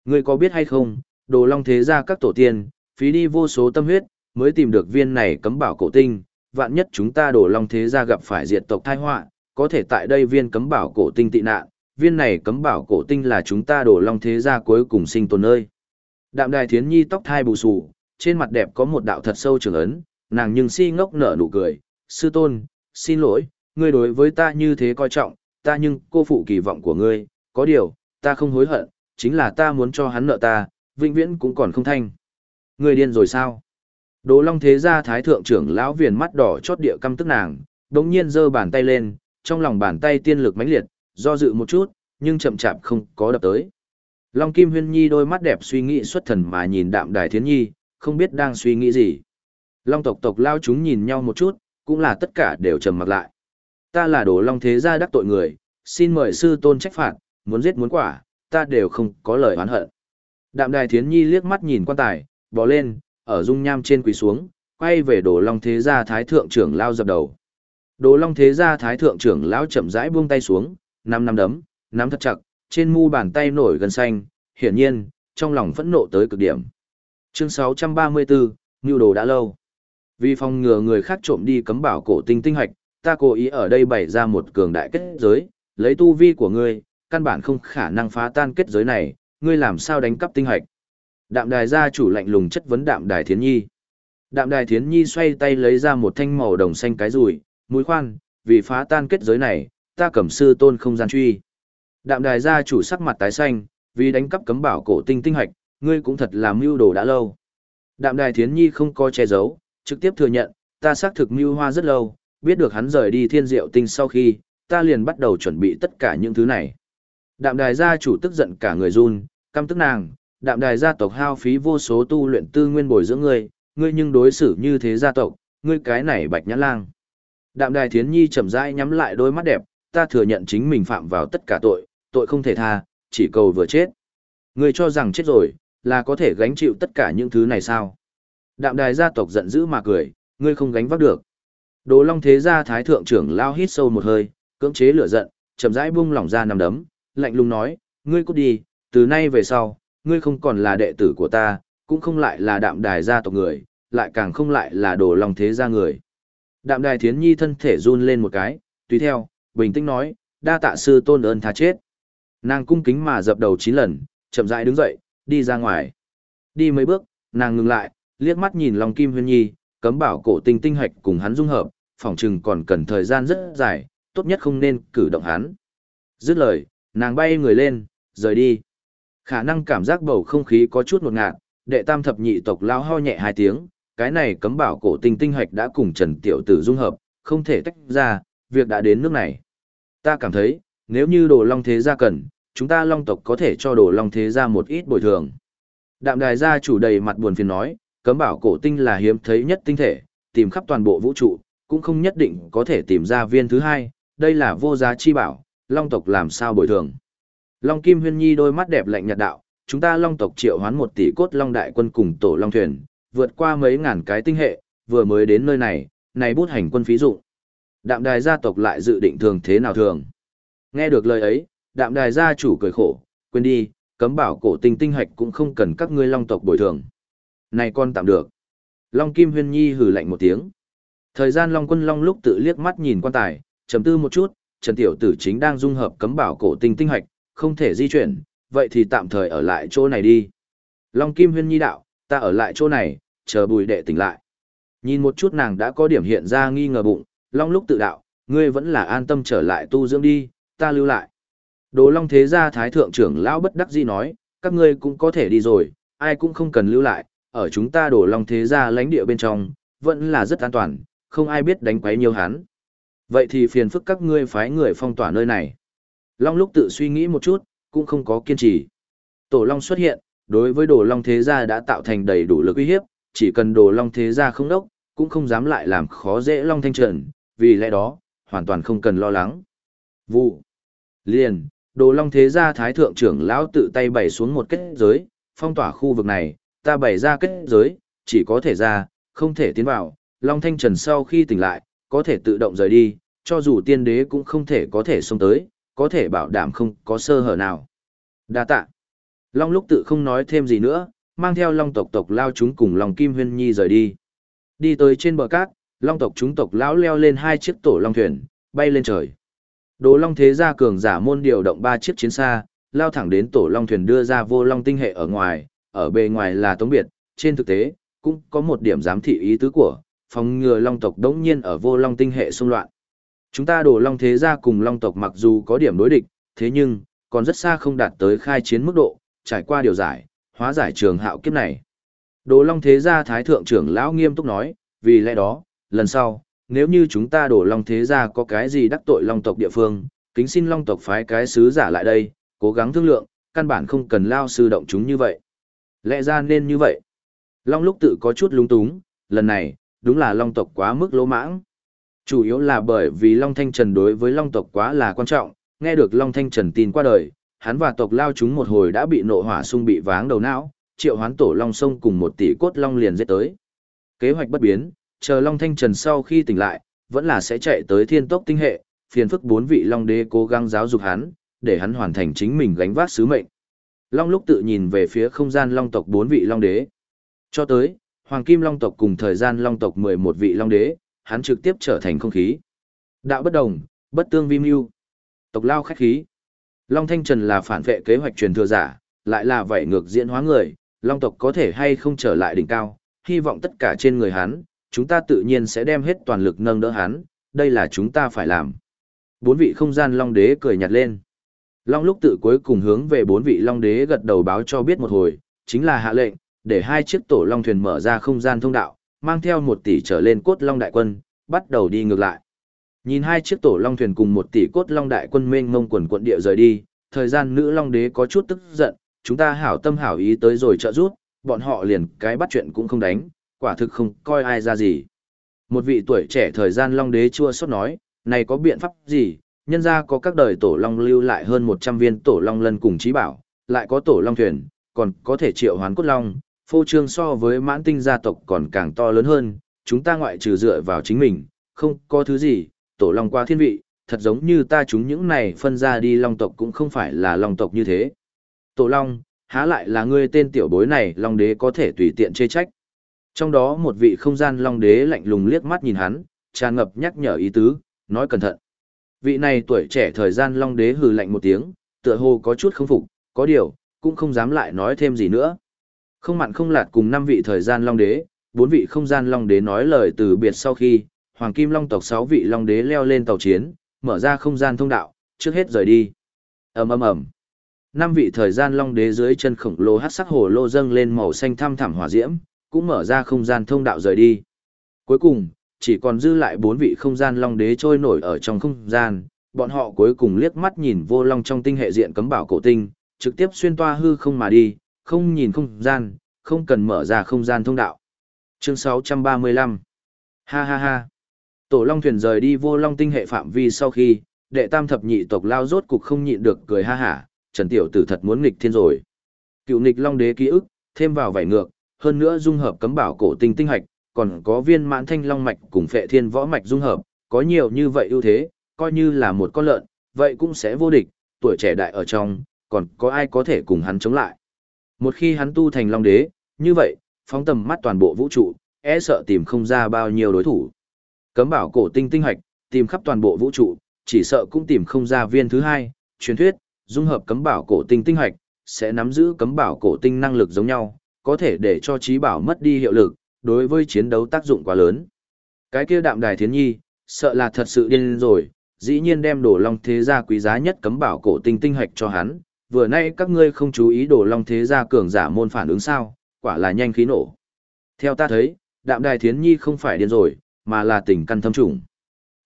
Ngươi có biết hay không, đồ long thế gia các tổ tiên, phí đi vô số tâm huyết, mới tìm được viên này cấm bảo cổ tinh, vạn nhất chúng ta đồ long thế gia gặp phải diệt tộc tai họa, có thể tại đây viên cấm bảo cổ tinh tị nạn, viên này cấm bảo cổ tinh là chúng ta đổ long thế gia cuối cùng sinh tồn nơi. Đạm đài thiến nhi tóc thai bù xù, trên mặt đẹp có một đạo thật sâu trường ấn, nàng nhưng si ngốc nở nụ cười, sư tôn, xin lỗi, ngươi đối với ta như thế coi trọng, ta nhưng cô phụ kỳ vọng của ngươi, có điều, ta không hối hận, chính là ta muốn cho hắn nợ ta, vĩnh viễn cũng còn không thanh. Ngươi điên rồi sao? Đồ Long Thế Gia Thái Thượng trưởng lão viền mắt đỏ chót địa căm tức nàng, đống nhiên giơ bàn tay lên, trong lòng bàn tay tiên lực mãnh liệt, do dự một chút, nhưng chậm chạp không có đập tới. Long Kim Huyên Nhi đôi mắt đẹp suy nghĩ xuất thần mà nhìn đạm đài thiến nhi, không biết đang suy nghĩ gì. Long tộc tộc lao chúng nhìn nhau một chút, cũng là tất cả đều trầm mặc lại. Ta là đồ long thế gia đắc tội người, xin mời sư tôn trách phạt, muốn giết muốn quả, ta đều không có lời oán hận. Đạm đài thiến nhi liếc mắt nhìn quan tài, bò lên, ở dung nham trên quỳ xuống, quay về đồ long thế gia thái thượng trưởng lao dập đầu. Đồ long thế gia thái thượng trưởng lão chậm rãi buông tay xuống, năm năm đấm, nắm thật chặt, trên mu bàn tay nổi gần xanh, hiển nhiên, trong lòng phẫn nộ tới cực điểm. Chương 634, Ngưu đồ đã lâu. Vì phòng ngừa người khác trộm đi cấm bảo cổ tinh tinh hạch, ta cố ý ở đây bày ra một cường đại kết giới, lấy tu vi của ngươi, căn bản không khả năng phá tan kết giới này, ngươi làm sao đánh cắp tinh hạch. Đạm đài gia chủ lạnh lùng chất vấn đạm đài thiến nhi. Đạm đài thiến nhi xoay tay lấy ra một thanh màu đồng xanh cái rùi, mũi khoan, vì phá tan kết giới này, ta cầm sư tôn không gian truy. Đạm đài gia chủ sắc mặt tái xanh, vì đánh cắp cấm bảo cổ tinh tinh hạch, ngươi cũng thật là mưu đồ đã lâu. Đạm đài thiến nhi không coi che giấu, trực tiếp thừa nhận, ta xác thực mưu hoa rất lâu, biết được hắn rời đi thiên diệu tinh sau khi, ta liền bắt đầu chuẩn bị tất cả những thứ này. Đạm đài gia chủ tức giận cả người run, căm tức nàng, đạm đài gia tộc hao phí vô số tu luyện tư nguyên bồi dưỡng ngươi, ngươi nhưng đối xử như thế gia tộc, ngươi cái này bạch nhã lang. Đạm đài thiến nhi chậm rãi nhắm lại đôi mắt đẹp, ta thừa nhận chính mình phạm vào tất cả tội, tội không thể tha, chỉ cầu vừa chết. người cho rằng chết rồi, là có thể gánh chịu tất cả những thứ này sao? Đạm đài gia tộc giận dữ mà cười, ngươi không gánh vác được. Đồ Long Thế gia thái thượng trưởng lao hít sâu một hơi, cưỡng chế lửa giận, chậm rãi buông lỏng ra nằm đấm, lạnh lùng nói, ngươi cút đi, từ nay về sau, ngươi không còn là đệ tử của ta, cũng không lại là đạm đài gia tộc người, lại càng không lại là đồ Long Thế gia người. Đạm đài thiến nhi thân thể run lên một cái, tùy theo, bình tĩnh nói, đa tạ sư tôn ơn tha chết. Nàng cung kính mà dập đầu chín lần, chậm rãi đứng dậy, đi ra ngoài. Đi mấy bước, nàng ngừng lại, liếc mắt nhìn Long Kim Huyên Nhi, cấm bảo cổ tinh tinh hạch cùng hắn dung hợp, phỏng chừng còn cần thời gian rất dài, tốt nhất không nên cử động hắn. Dứt lời, nàng bay người lên, rời đi. Khả năng cảm giác bầu không khí có chút ngột ngạt, đệ tam thập nhị tộc lao ho nhẹ hai tiếng, cái này cấm bảo cổ tinh tinh hạch đã cùng Trần Tiểu Tử dung hợp, không thể tách ra, việc đã đến nước này. Ta cảm thấy, nếu như đồ long thế gia cần, chúng ta long tộc có thể cho đồ long thế gia một ít bồi thường. Đạm đài gia chủ đầy mặt buồn phiền nói, cấm bảo cổ tinh là hiếm thấy nhất tinh thể, tìm khắp toàn bộ vũ trụ, cũng không nhất định có thể tìm ra viên thứ hai, đây là vô giá chi bảo, long tộc làm sao bồi thường. Long Kim Huyên Nhi đôi mắt đẹp lạnh nhạt đạo, chúng ta long tộc triệu hoán một tỷ cốt long đại quân cùng tổ long thuyền, vượt qua mấy ngàn cái tinh hệ, vừa mới đến nơi này, này bút hành quân phí dụng. Đạm đài gia tộc lại dự định thường thế nào thường. Nghe được lời ấy, đạm đài gia chủ cười khổ, quên đi, cấm bảo cổ tinh tinh hạch cũng không cần các ngươi long tộc bồi thường. Này con tạm được. Long Kim Huyên Nhi hừ lạnh một tiếng. Thời gian Long Quân Long lúc tự liếc mắt nhìn quan tài, trầm tư một chút, Trần Tiểu Tử chính đang dung hợp cấm bảo cổ tinh tinh hạch, không thể di chuyển, vậy thì tạm thời ở lại chỗ này đi. Long Kim Huyên Nhi đạo, ta ở lại chỗ này, chờ bùi đệ tỉnh lại. Nhìn một chút nàng đã có điểm hiện ra nghi ngờ bụng, Long lúc tự đạo, ngươi vẫn là an tâm trở lại tu dưỡng đi, ta lưu lại. Đồ Long Thế Gia Thái Thượng trưởng lão bất đắc dĩ nói, các ngươi cũng có thể đi rồi, ai cũng không cần lưu lại, ở chúng ta Đồ Long Thế Gia lãnh địa bên trong, vẫn là rất an toàn, không ai biết đánh quấy nhiều hắn. Vậy thì phiền phức các ngươi phái người phong tỏa nơi này. Long lúc tự suy nghĩ một chút, cũng không có kiên trì. Tổ Long xuất hiện, đối với Đồ Long Thế Gia đã tạo thành đầy đủ lực uy hiếp, chỉ cần Đồ Long Thế Gia không đốc, cũng không dám lại làm khó dễ Long Thanh Trần, vì lẽ đó, hoàn toàn không cần lo lắng. Vụ. Liền, Đồ Long Thế Gia Thái Thượng trưởng lão tự tay bày xuống một kết giới, phong tỏa khu vực này, ta bày ra kết giới, chỉ có thể ra, không thể tiến vào. Long Thanh Trần sau khi tỉnh lại, có thể tự động rời đi, cho dù tiên đế cũng không thể có thể xông tới, có thể bảo đảm không có sơ hở nào. Đa tạ. Long lúc tự không nói thêm gì nữa, mang theo Long tộc tộc lao chúng cùng Long Kim Huyên Nhi rời đi. Đi tới trên bờ cát, Long tộc chúng tộc lão leo lên hai chiếc tổ long thuyền, bay lên trời. Đồ Long Thế Gia cường giả môn điều động ba chiếc chiến xa, lao thẳng đến tổ Long thuyền đưa ra vô Long tinh hệ ở ngoài, ở bề ngoài là tống biệt, trên thực tế, cũng có một điểm giám thị ý tứ của, phòng ngừa Long tộc đống nhiên ở vô Long tinh hệ xung loạn. Chúng ta Đồ Long Thế Gia cùng Long tộc mặc dù có điểm đối địch, thế nhưng, còn rất xa không đạt tới khai chiến mức độ, trải qua điều giải, hóa giải trường hạo kiếp này. Đồ Long Thế Gia Thái Thượng trưởng lão nghiêm túc nói, vì lẽ đó, lần sau, nếu như chúng ta đổ long thế gia có cái gì đắc tội long tộc địa phương, kính xin long tộc phái cái sứ giả lại đây, cố gắng thương lượng, căn bản không cần lao sư động chúng như vậy. Lẽ ra nên như vậy. Long lúc tự có chút lung túng, lần này, đúng là long tộc quá mức lỗ mãng. Chủ yếu là bởi vì Long Thanh Trần đối với Long tộc quá là quan trọng, nghe được Long Thanh Trần tin qua đời, hắn và tộc lao chúng một hồi đã bị nộ hỏa xung bị váng đầu não, triệu hoán tổ long sông cùng một tỷ cốt long liền giết tới. Kế hoạch bất biến, chờ long thanh trần sau khi tỉnh lại, vẫn là sẽ chạy tới thiên tốc tinh hệ, phiền phức bốn vị long đế cố gắng giáo dục hắn, để hắn hoàn thành chính mình gánh vác sứ mệnh. Long lúc tự nhìn về phía không gian long tộc bốn vị long đế. Cho tới, hoàng kim long tộc cùng thời gian long tộc 11 vị long đế, hắn trực tiếp trở thành không khí. Đạo bất đồng, bất tương vi mưu. Tộc lao khách khí. Long Thanh Trần là phản vệ kế hoạch truyền thừa giả, lại là vậy ngược diễn hóa người, long tộc có thể hay không trở lại đỉnh cao, hy vọng tất cả trên người hắn, chúng ta tự nhiên sẽ đem hết toàn lực nâng đỡ hắn, đây là chúng ta phải làm. Bốn vị không gian long đế cười nhạt lên. Long lúc tự cuối cùng hướng về bốn vị long đế gật đầu báo cho biết một hồi, chính là hạ lệnh, để hai chiếc tổ long thuyền mở ra không gian thông đạo, mang theo một tỷ trở lên cốt long đại quân, bắt đầu đi ngược lại. Nhìn hai chiếc tổ long thuyền cùng một tỷ cốt long đại quân mênh mông quần quận địa rời đi, thời gian nữ long đế có chút tức giận, chúng ta hảo tâm hảo ý tới rồi trợ giúp, bọn họ liền cái bắt chuyện cũng không đánh, quả thực không coi ai ra gì. Một vị tuổi trẻ thời gian long đế chua xót nói, này có biện pháp gì, nhân ra có các đời tổ long lưu lại hơn 100 viên tổ long lân cùng trí bảo, lại có tổ long thuyền, còn có thể triệu hoán cốt long, phô trương so với mãn tinh gia tộc còn càng to lớn hơn, chúng ta ngoại trừ dựa vào chính mình, không có thứ gì, tổ long qua thiên vị, thật giống như ta chúng những này phân ra đi long tộc cũng không phải là long tộc như thế. Tổ long, há lại là ngươi tên tiểu bối này long đế có thể tùy tiện chê trách. Trong đó một vị không gian long đế lạnh lùng liếc mắt nhìn hắn, tràn ngập nhắc nhở ý tứ, nói cẩn thận. Vị này tuổi trẻ thời gian long đế hừ lạnh một tiếng, tựa hồ có chút không phục, có điều, cũng không dám lại nói thêm gì nữa. Không mặn không lạt cùng năm vị thời gian long đế, bốn vị không gian long đế nói lời từ biệt sau khi, hoàng kim long tộc sáu vị long đế leo lên tàu chiến, mở ra không gian thông đạo, trước hết rời đi. ầm ầm ầm. Năm vị thời gian long đế dưới chân khổng lồ hắc sắc hồ lô dâng lên màu xanh thăm thẳm hỏa diễm, cũng mở ra không gian thông đạo rời đi. Cuối cùng, chỉ còn dư lại bốn vị không gian long đế trôi nổi ở trong không gian, bọn họ cuối cùng liếc mắt nhìn vô long trong tinh hệ diện cấm bảo cổ tinh, trực tiếp xuyên toa hư không mà đi, không nhìn không gian, không cần mở ra không gian thông đạo. Chương 635 Ha ha ha Tổ long thuyền rời đi vô long tinh hệ phạm vi sau khi, đệ tam thập nhị tộc lao rốt cục không nhịn được cười ha hả, Trần Tiểu Tử thật muốn nghịch thiên rồi. Cựu nghịch long đế ký ức, thêm vào vảy ngược, hơn nữa dung hợp cấm bảo cổ tinh tinh hạch, còn có viên mãn thanh long mạch cùng phệ thiên võ mạch dung hợp, có nhiều như vậy ưu thế, coi như là một con lợn, vậy cũng sẽ vô địch, tuổi trẻ đại ở trong, còn có ai có thể cùng hắn chống lại. Một khi hắn tu thành long đế, như vậy, phóng tầm mắt toàn bộ vũ trụ, e sợ tìm không ra bao nhiêu đối thủ. Cấm bảo cổ tinh tinh hạch, tìm khắp toàn bộ vũ trụ, chỉ sợ cũng tìm không ra viên thứ hai, truyền thuyết, dung hợp cấm bảo cổ tinh tinh hạch, sẽ nắm giữ cấm bảo cổ tinh năng lực giống nhau, có thể để cho trí bảo mất đi hiệu lực, đối với chiến đấu tác dụng quá lớn. Cái kia đạm đài thiến nhi, sợ là thật sự điên rồi, dĩ nhiên đem đổ long thế gia quý giá nhất cấm bảo cổ tinh tinh hạch cho hắn, vừa nay các ngươi không chú ý đổ long thế gia cường giả môn phản ứng sao, quả là nhanh khí nổ. Theo ta thấy, đạm đài thiến nhi không phải điên rồi, mà là tình căn thâm trùng.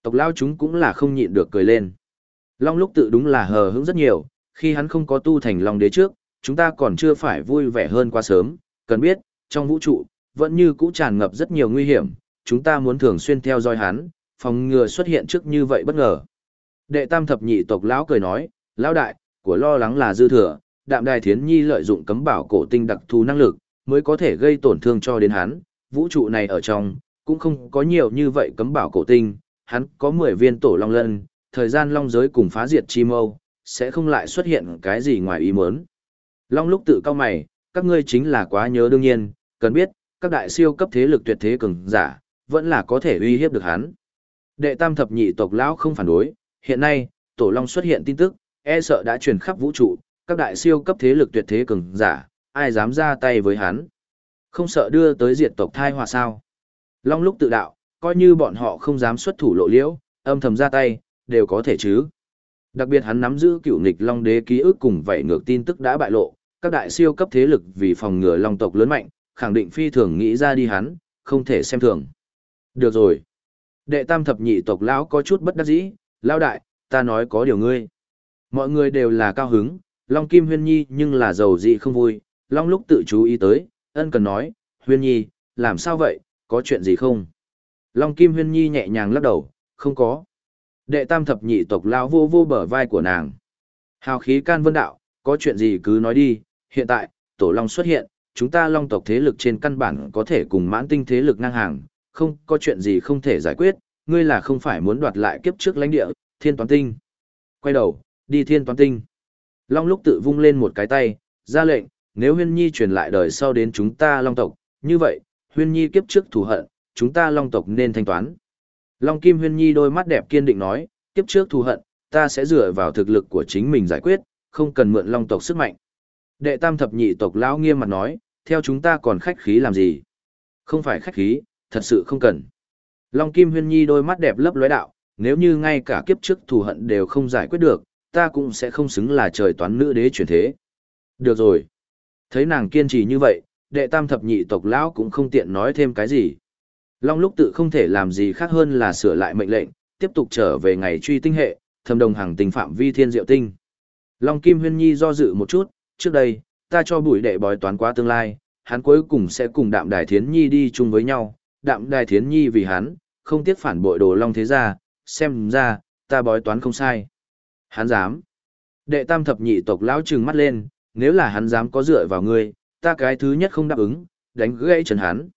Tộc lao chúng cũng là không nhịn được cười lên. Long lúc tự đúng là hờ hững rất nhiều, khi hắn không có tu thành long đế trước, chúng ta còn chưa phải vui vẻ hơn quá sớm, cần biết, trong vũ trụ, vẫn như cũ tràn ngập rất nhiều nguy hiểm, chúng ta muốn thường xuyên theo dõi hắn, phòng ngừa xuất hiện trước như vậy bất ngờ. Đệ tam thập nhị tộc lão cười nói, lão đại, của lo lắng là dư thừa, đạm đài thiến nhi lợi dụng cấm bảo cổ tinh đặc thù năng lực, mới có thể gây tổn thương cho đến hắn, vũ trụ này ở trong, cũng không có nhiều như vậy cấm bảo cổ tinh, hắn có 10 viên tổ long lân, thời gian long giới cùng phá diệt chi mâu, sẽ không lại xuất hiện cái gì ngoài ý muốn. Long lúc tự cao mày, các ngươi chính là quá nhớ đương nhiên, cần biết, các đại siêu cấp thế lực tuyệt thế cường giả, vẫn là có thể uy hiếp được hắn. Đệ tam thập nhị tộc lão không phản đối, hiện nay, tổ long xuất hiện tin tức, e sợ đã truyền khắp vũ trụ, các đại siêu cấp thế lực tuyệt thế cường giả, ai dám ra tay với hắn. Không sợ đưa tới diệt tộc thai hòa sao. Long lúc tự đạo, coi như bọn họ không dám xuất thủ lộ liễu, âm thầm ra tay, đều có thể chứ. Đặc biệt hắn nắm giữ cựu nghịch Long đế ký ức cùng vậy ngược tin tức đã bại lộ, các đại siêu cấp thế lực vì phòng ngừa Long tộc lớn mạnh, khẳng định phi thường nghĩ ra đi hắn, không thể xem thường. Được rồi. Đệ tam thập nhị tộc lão có chút bất đắc dĩ, lão đại, ta nói có điều ngươi. Mọi người đều là cao hứng, Long Kim Huyên Nhi nhưng là giàu dị không vui, Long lúc tự chú ý tới, ân cần nói, Huyên Nhi, làm sao vậy, có chuyện gì không? Long Kim Huyên Nhi nhẹ nhàng lắc đầu, không có. Đệ tam thập nhị tộc lão vô vô bờ vai của nàng. Hào khí can vân đạo, có chuyện gì cứ nói đi, hiện tại, tổ long xuất hiện, chúng ta long tộc thế lực trên căn bản có thể cùng mãn tinh thế lực ngang hàng, không có chuyện gì không thể giải quyết, ngươi là không phải muốn đoạt lại kiếp trước lãnh địa, thiên toán tinh. Quay đầu, đi thiên toán tinh. Long lúc tự vung lên một cái tay, ra lệnh, nếu huyên nhi truyền lại đời sau đến chúng ta long tộc, như vậy, huyên nhi kiếp trước thù hận, chúng ta long tộc nên thanh toán. Long Kim Huyên Nhi đôi mắt đẹp kiên định nói, kiếp trước thù hận, ta sẽ dựa vào thực lực của chính mình giải quyết, không cần mượn long tộc sức mạnh. Đệ tam thập nhị tộc lão nghiêm mặt nói, theo chúng ta còn khách khí làm gì? Không phải khách khí, thật sự không cần. Long Kim Huyên Nhi đôi mắt đẹp lấp lóe đạo, nếu như ngay cả kiếp trước thù hận đều không giải quyết được, ta cũng sẽ không xứng là trời toán nữ đế chuyển thế. Được rồi. Thấy nàng kiên trì như vậy, đệ tam thập nhị tộc lão cũng không tiện nói thêm cái gì. Long lúc tự không thể làm gì khác hơn là sửa lại mệnh lệnh, tiếp tục trở về ngày truy tinh hệ, thâm đồng hàng tình phạm vi thiên diệu tinh. Long Kim Huyên Nhi do dự một chút, trước đây, ta cho bùi đệ bói toán qua tương lai, hắn cuối cùng sẽ cùng đạm đài thiến nhi đi chung với nhau, đạm đài thiến nhi vì hắn, không tiếc phản bội đồ long thế gia, xem ra, ta bói toán không sai. Hắn dám. Đệ tam thập nhị tộc lão trừng mắt lên, nếu là hắn dám có dựa vào ngươi, ta cái thứ nhất không đáp ứng, đánh gãy chân hắn.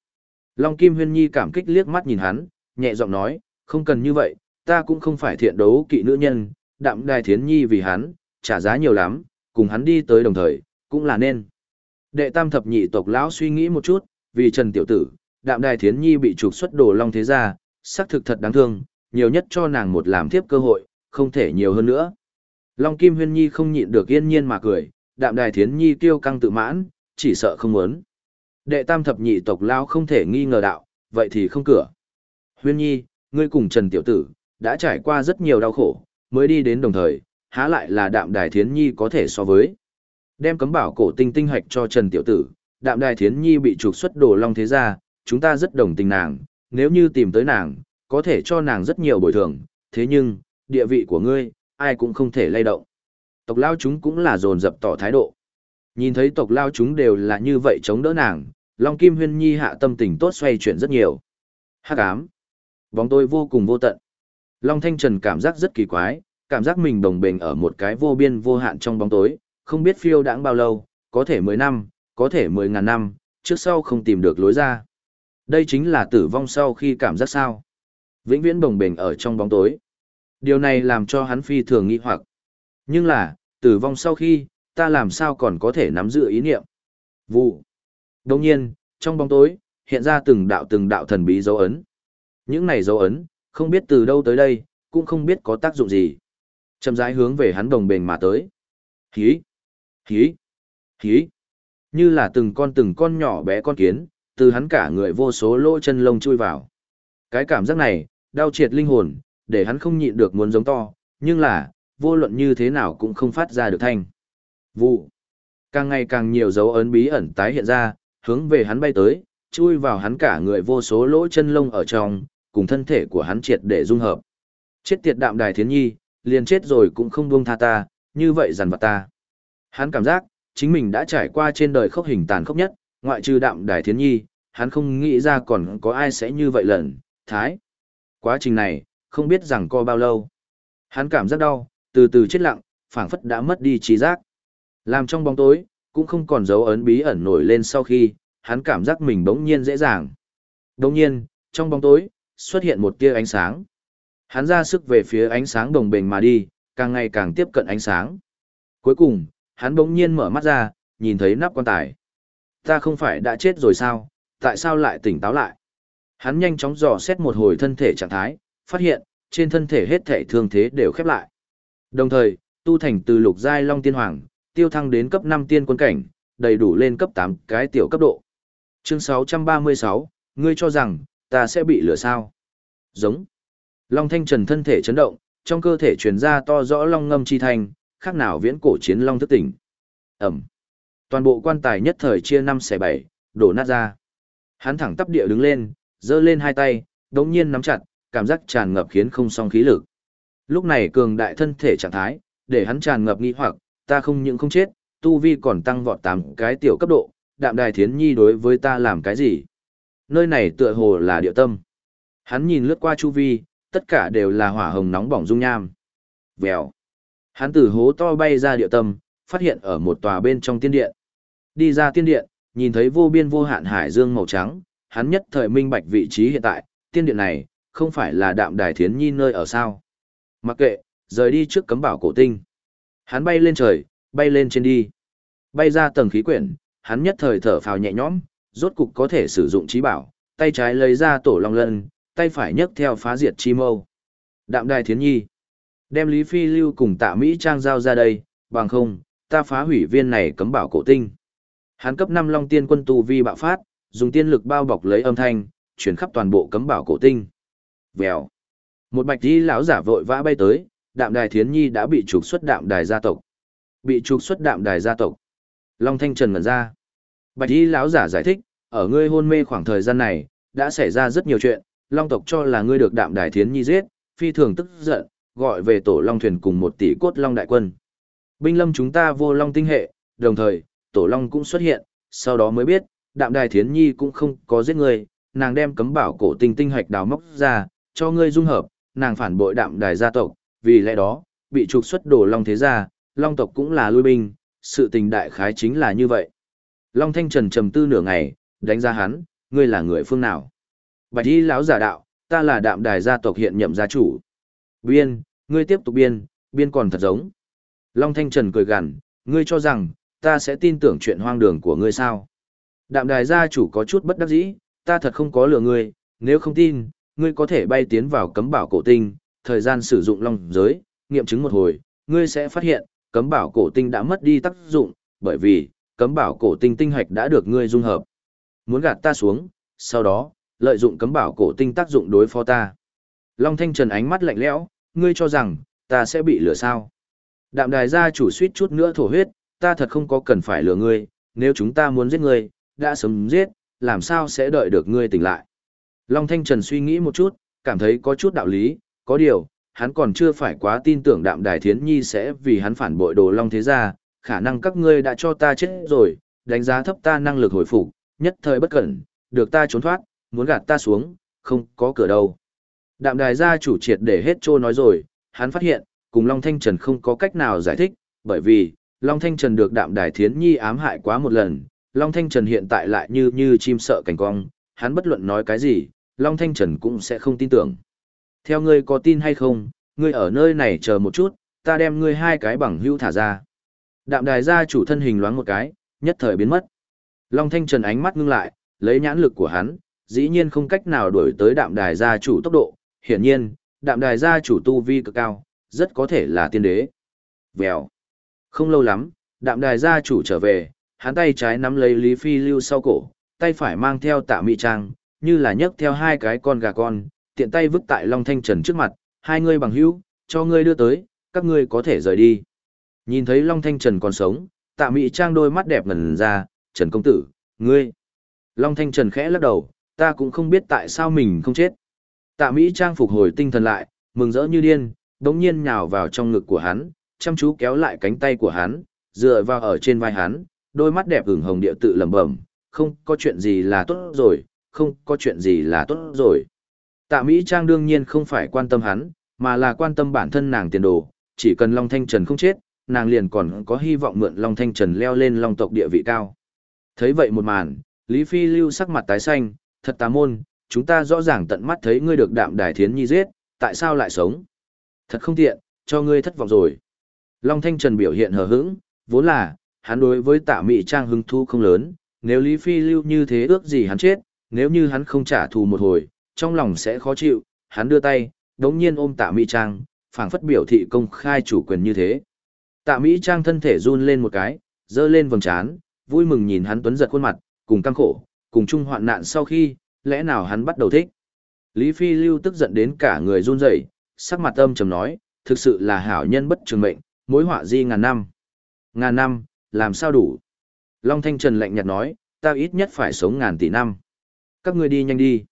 Long Kim Huyên Nhi cảm kích liếc mắt nhìn hắn, nhẹ giọng nói, không cần như vậy, ta cũng không phải thiện đấu kỵ nữ nhân, đạm đài thiến nhi vì hắn, trả giá nhiều lắm, cùng hắn đi tới đồng thời, cũng là nên. Đệ tam thập nhị tộc lão suy nghĩ một chút, vì Trần Tiểu Tử, đạm đài thiến nhi bị trục xuất đồ long thế gia, xác thực thật đáng thương, nhiều nhất cho nàng một làm tiếp cơ hội, không thể nhiều hơn nữa. Long Kim Huyên Nhi không nhịn được yên nhiên mà cười, đạm đài thiến nhi tiêu căng tự mãn, chỉ sợ không muốn. Đệ tam thập nhị tộc lão không thể nghi ngờ đạo, vậy thì không cửa. Huyên Nhi, ngươi cùng Trần Tiểu Tử, đã trải qua rất nhiều đau khổ, mới đi đến đồng thời, há lại là đạm đài thiến nhi có thể so với. Đem cấm bảo cổ tinh tinh hạch cho Trần Tiểu Tử, đạm đài thiến nhi bị trục xuất đồ long thế gia, chúng ta rất đồng tình nàng, nếu như tìm tới nàng, có thể cho nàng rất nhiều bồi thường, thế nhưng, địa vị của ngươi, ai cũng không thể lay động. Tộc lao chúng cũng là dồn dập tỏ thái độ. Nhìn thấy tộc lao chúng đều là như vậy chống đỡ nàng, Long Kim Huyên Nhi hạ tâm tình tốt xoay chuyển rất nhiều. Hắc ám. Bóng tôi vô cùng vô tận. Long Thanh Trần cảm giác rất kỳ quái, cảm giác mình đồng bình ở một cái vô biên vô hạn trong bóng tối, không biết phiêu đãng bao lâu, có thể 10 năm, có thể 10 ngàn năm, trước sau không tìm được lối ra. Đây chính là tử vong sau khi cảm giác sao. Vĩnh viễn đồng bình ở trong bóng tối. Điều này làm cho hắn phi thường nghi hoặc. Nhưng là, tử vong sau khi, ta làm sao còn có thể nắm giữ ý niệm. Vụ. Đồng nhiên, trong bóng tối, hiện ra từng đạo từng đạo thần bí dấu ấn. Những này dấu ấn, không biết từ đâu tới đây, cũng không biết có tác dụng gì. Chậm rãi hướng về hắn đồng bền mà tới. Hí, hí, hí. Như là từng con từng con nhỏ bé con kiến, từ hắn cả người vô số lỗ chân lông chui vào. Cái cảm giác này, đau triệt linh hồn, để hắn không nhịn được muốn giống to, nhưng là, vô luận như thế nào cũng không phát ra được thanh. Vụ. Càng ngày càng nhiều dấu ấn bí ẩn tái hiện ra, hướng về hắn bay tới, chui vào hắn cả người vô số lỗ chân lông ở trong, cùng thân thể của hắn triệt để dung hợp. Chết tiệt đạm đài thiến nhi, liền chết rồi cũng không buông tha ta, như vậy dằn vặt ta. Hắn cảm giác, chính mình đã trải qua trên đời khốc hình tàn khốc nhất, ngoại trừ đạm đài thiến nhi, hắn không nghĩ ra còn có ai sẽ như vậy lần, thái. Quá trình này, không biết rằng co bao lâu. Hắn cảm giác đau, từ từ chết lặng, phảng phất đã mất đi trí giác. Làm trong bóng tối, cũng không còn dấu ấn bí ẩn nổi lên sau khi, hắn cảm giác mình bỗng nhiên dễ dàng. Đồng nhiên, trong bóng tối, xuất hiện một tia ánh sáng. Hắn ra sức về phía ánh sáng đồng bền mà đi, càng ngày càng tiếp cận ánh sáng. Cuối cùng, hắn bỗng nhiên mở mắt ra, nhìn thấy nắp quan tài. Ta không phải đã chết rồi sao, tại sao lại tỉnh táo lại? Hắn nhanh chóng dò xét một hồi thân thể trạng thái, phát hiện, trên thân thể hết thể thương thế đều khép lại. Đồng thời, tu thành từ lục giai long tiên hoàng, tiêu thăng đến cấp 5 tiên quân cảnh, đầy đủ lên cấp 8 cái tiểu cấp độ. Chương 636, ngươi cho rằng, ta sẽ bị lửa sao? Giống. Long Thanh Trần thân thể chấn động, trong cơ thể truyền ra to rõ long ngâm chi thành, khác nào viễn cổ chiến long thức tỉnh. Ẩm. Toàn bộ quan tài nhất thời chia năm xẻ bảy, đổ nát ra. Hắn thẳng tắp địa đứng lên, giơ lên hai tay, đống nhiên nắm chặt, cảm giác tràn ngập khiến không song khí lực. Lúc này cường đại thân thể trạng thái, để hắn tràn ngập nghi hoặc, ta không những không chết, tu vi còn tăng vọt tám cái tiểu cấp độ, đạm đài thiến nhi đối với ta làm cái gì? Nơi này tựa hồ là địa tâm. Hắn nhìn lướt qua chu vi, tất cả đều là hỏa hồng nóng bỏng dung nham. Vèo. Hắn từ hố to bay ra địa tâm, phát hiện ở một tòa bên trong tiên điện. Đi ra tiên điện, nhìn thấy vô biên vô hạn hải dương màu trắng, hắn nhất thời minh bạch vị trí hiện tại, tiên điện này, không phải là đạm đài thiến nhi nơi ở sao. Mặc kệ, rời đi trước cấm bảo cổ tinh. Hắn bay lên trời, bay lên trên đi. Bay ra tầng khí quyển, hắn nhất thời thở phào nhẹ nhõm, rốt cục có thể sử dụng trí bảo, tay trái lấy ra tổ long lân, tay phải nhấc theo phá diệt chi mâu. Đạm đài thiến nhi. Đem Lý Phi Lưu cùng tạ Mỹ Trang giao ra đây, bằng không, ta phá hủy viên này cấm bảo cổ tinh. Hán cấp 5 Long Tiên quân tu vi bạo phát, dùng tiên lực bao bọc lấy âm thanh, chuyển khắp toàn bộ cấm bảo cổ tinh. Vèo. Một bạch đi lão giả vội vã bay tới, đạm đài thiến nhi đã bị trục xuất đạm đài gia tộc. Bị trục xuất đạm đài gia tộc. Long Thanh Trần ngẩn ra. Bạch y lão giả giải thích, ở ngươi hôn mê khoảng thời gian này, đã xảy ra rất nhiều chuyện, Long tộc cho là ngươi được đạm đài thiến nhi giết, phi thường tức giận, gọi về tổ Long thuyền cùng một tỷ cốt Long đại quân. Binh lâm chúng ta vô Long tinh hệ, đồng thời, tổ Long cũng xuất hiện, sau đó mới biết, đạm đài thiến nhi cũng không có giết ngươi, nàng đem cấm bảo cổ tinh tinh hạch đào móc ra, cho ngươi dung hợp, nàng phản bội đạm đài gia tộc, vì lẽ đó, bị trục xuất đổ Long thế gia, Long tộc cũng là lui binh, sự tình đại khái chính là như vậy. Long Thanh Trần trầm tư nửa ngày, đánh ra hắn, ngươi là người phương nào? Bạch y lão giả đạo, ta là đạm đài gia tộc hiện nhậm gia chủ. Biên, ngươi tiếp tục biên, biên còn thật giống. Long Thanh Trần cười gằn, ngươi cho rằng, ta sẽ tin tưởng chuyện hoang đường của ngươi sao? Đạm đài gia chủ có chút bất đắc dĩ, ta thật không có lừa ngươi, nếu không tin, ngươi có thể bay tiến vào cấm bảo cổ tinh, thời gian sử dụng long giới, nghiệm chứng một hồi, ngươi sẽ phát hiện, cấm bảo cổ tinh đã mất đi tác dụng, bởi vì, cấm bảo cổ tinh tinh hạch đã được ngươi dung hợp. Muốn gạt ta xuống, sau đó, lợi dụng cấm bảo cổ tinh tác dụng đối phó ta. Long Thanh Trần ánh mắt lạnh lẽo, ngươi cho rằng, ta sẽ bị lừa sao. Đạm đài gia chủ suýt chút nữa thổ huyết, ta thật không có cần phải lừa ngươi, nếu chúng ta muốn giết ngươi, đã sớm giết, làm sao sẽ đợi được ngươi tỉnh lại. Long Thanh Trần suy nghĩ một chút, cảm thấy có chút đạo lý, có điều, hắn còn chưa phải quá tin tưởng đạm đài thiến nhi sẽ vì hắn phản bội đồ Long Thế Gia, khả năng các ngươi đã cho ta chết rồi, đánh giá thấp ta năng lực hồi phục, nhất thời bất cẩn, được ta trốn thoát, muốn gạt ta xuống, không có cửa đâu. Đạm đài gia chủ triệt để hết trô nói rồi, hắn phát hiện, cùng Long Thanh Trần không có cách nào giải thích, bởi vì, Long Thanh Trần được đạm đài thiến nhi ám hại quá một lần, Long Thanh Trần hiện tại lại như như chim sợ cảnh cong, hắn bất luận nói cái gì, Long Thanh Trần cũng sẽ không tin tưởng. Theo ngươi có tin hay không, ngươi ở nơi này chờ một chút, ta đem ngươi hai cái bằng hữu thả ra. Đạm đài gia chủ thân hình loáng một cái, nhất thời biến mất. Long Thanh Trần ánh mắt ngưng lại, lấy nhãn lực của hắn, dĩ nhiên không cách nào đuổi tới đạm đài gia chủ tốc độ. Hiển nhiên, đạm đài gia chủ tu vi cực cao, rất có thể là tiên đế. Vèo. Không lâu lắm, đạm đài gia chủ trở về, hắn tay trái nắm lấy Lý Phi Lưu sau cổ, tay phải mang theo tạ mỹ trang, như là nhấc theo hai cái con gà con, tiện tay vứt tại Long Thanh Trần trước mặt, hai ngươi bằng hữu, cho ngươi đưa tới, các ngươi có thể rời đi. Nhìn thấy Long Thanh Trần còn sống, tạ mỹ trang đôi mắt đẹp ngần ra, Trần Công Tử, ngươi. Long Thanh Trần khẽ lắc đầu, ta cũng không biết tại sao mình không chết. Tạ mỹ trang phục hồi tinh thần lại, mừng rỡ như điên, đống nhiên nhào vào trong ngực của hắn, chăm chú kéo lại cánh tay của hắn, dựa vào ở trên vai hắn, đôi mắt đẹp ửng hồng địa tự lẩm bẩm, không có chuyện gì là tốt rồi, không có chuyện gì là tốt rồi. Tạ Mỹ Trang đương nhiên không phải quan tâm hắn, mà là quan tâm bản thân nàng tiền đồ, chỉ cần Long Thanh Trần không chết, nàng liền còn có hy vọng mượn Long Thanh Trần leo lên Long tộc địa vị cao. Thấy vậy một màn, Lý Phi lưu sắc mặt tái xanh, thật tà môn, chúng ta rõ ràng tận mắt thấy ngươi được đạm đài thiến nhi giết, tại sao lại sống? Thật không tiện, cho ngươi thất vọng rồi. Long Thanh Trần biểu hiện hờ hững, vốn là, hắn đối với tạ Mỹ Trang hứng thu không lớn, nếu Lý Phi lưu như thế ước gì hắn chết, nếu như hắn không trả thù một hồi, trong lòng sẽ khó chịu, hắn đưa tay, đống nhiên ôm tạ Mỹ Trang, phảng phất biểu thị công khai chủ quyền như thế. Tạ Mỹ Trang thân thể run lên một cái, dơ lên vầng trán, vui mừng nhìn hắn tuấn giật khuôn mặt, cùng căng khổ, cùng chung hoạn nạn sau khi, lẽ nào hắn bắt đầu thích. Lý Phi Lưu tức giận đến cả người run rẩy, sắc mặt âm trầm nói, thực sự là hảo nhân bất trường mệnh, mối họa di ngàn năm. Ngàn năm, làm sao đủ? Long Thanh Trần lạnh nhạt nói, ta ít nhất phải sống ngàn tỷ năm. Các ngươi đi nhanh đi.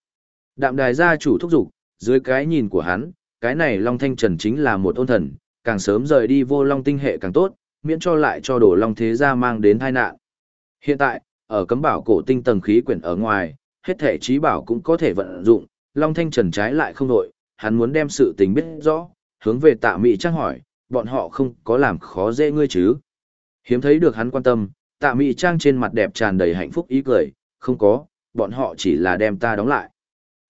Đạm đài gia chủ thúc giục, dưới cái nhìn của hắn, cái này Long Thanh Trần chính là một ôn thần, càng sớm rời đi vô Long tinh hệ càng tốt, miễn cho lại cho đổ Long thế gia mang đến tai nạn. Hiện tại, ở cấm bảo cổ tinh tầng khí quyển ở ngoài, hết thể trí bảo cũng có thể vận dụng, Long Thanh Trần trái lại không đội, hắn muốn đem sự tình biết rõ, hướng về tạ mị trang hỏi, bọn họ không có làm khó dễ ngươi chứ. Hiếm thấy được hắn quan tâm, tạ mị trang trên mặt đẹp tràn đầy hạnh phúc ý cười, không có, bọn họ chỉ là đem ta đóng lại.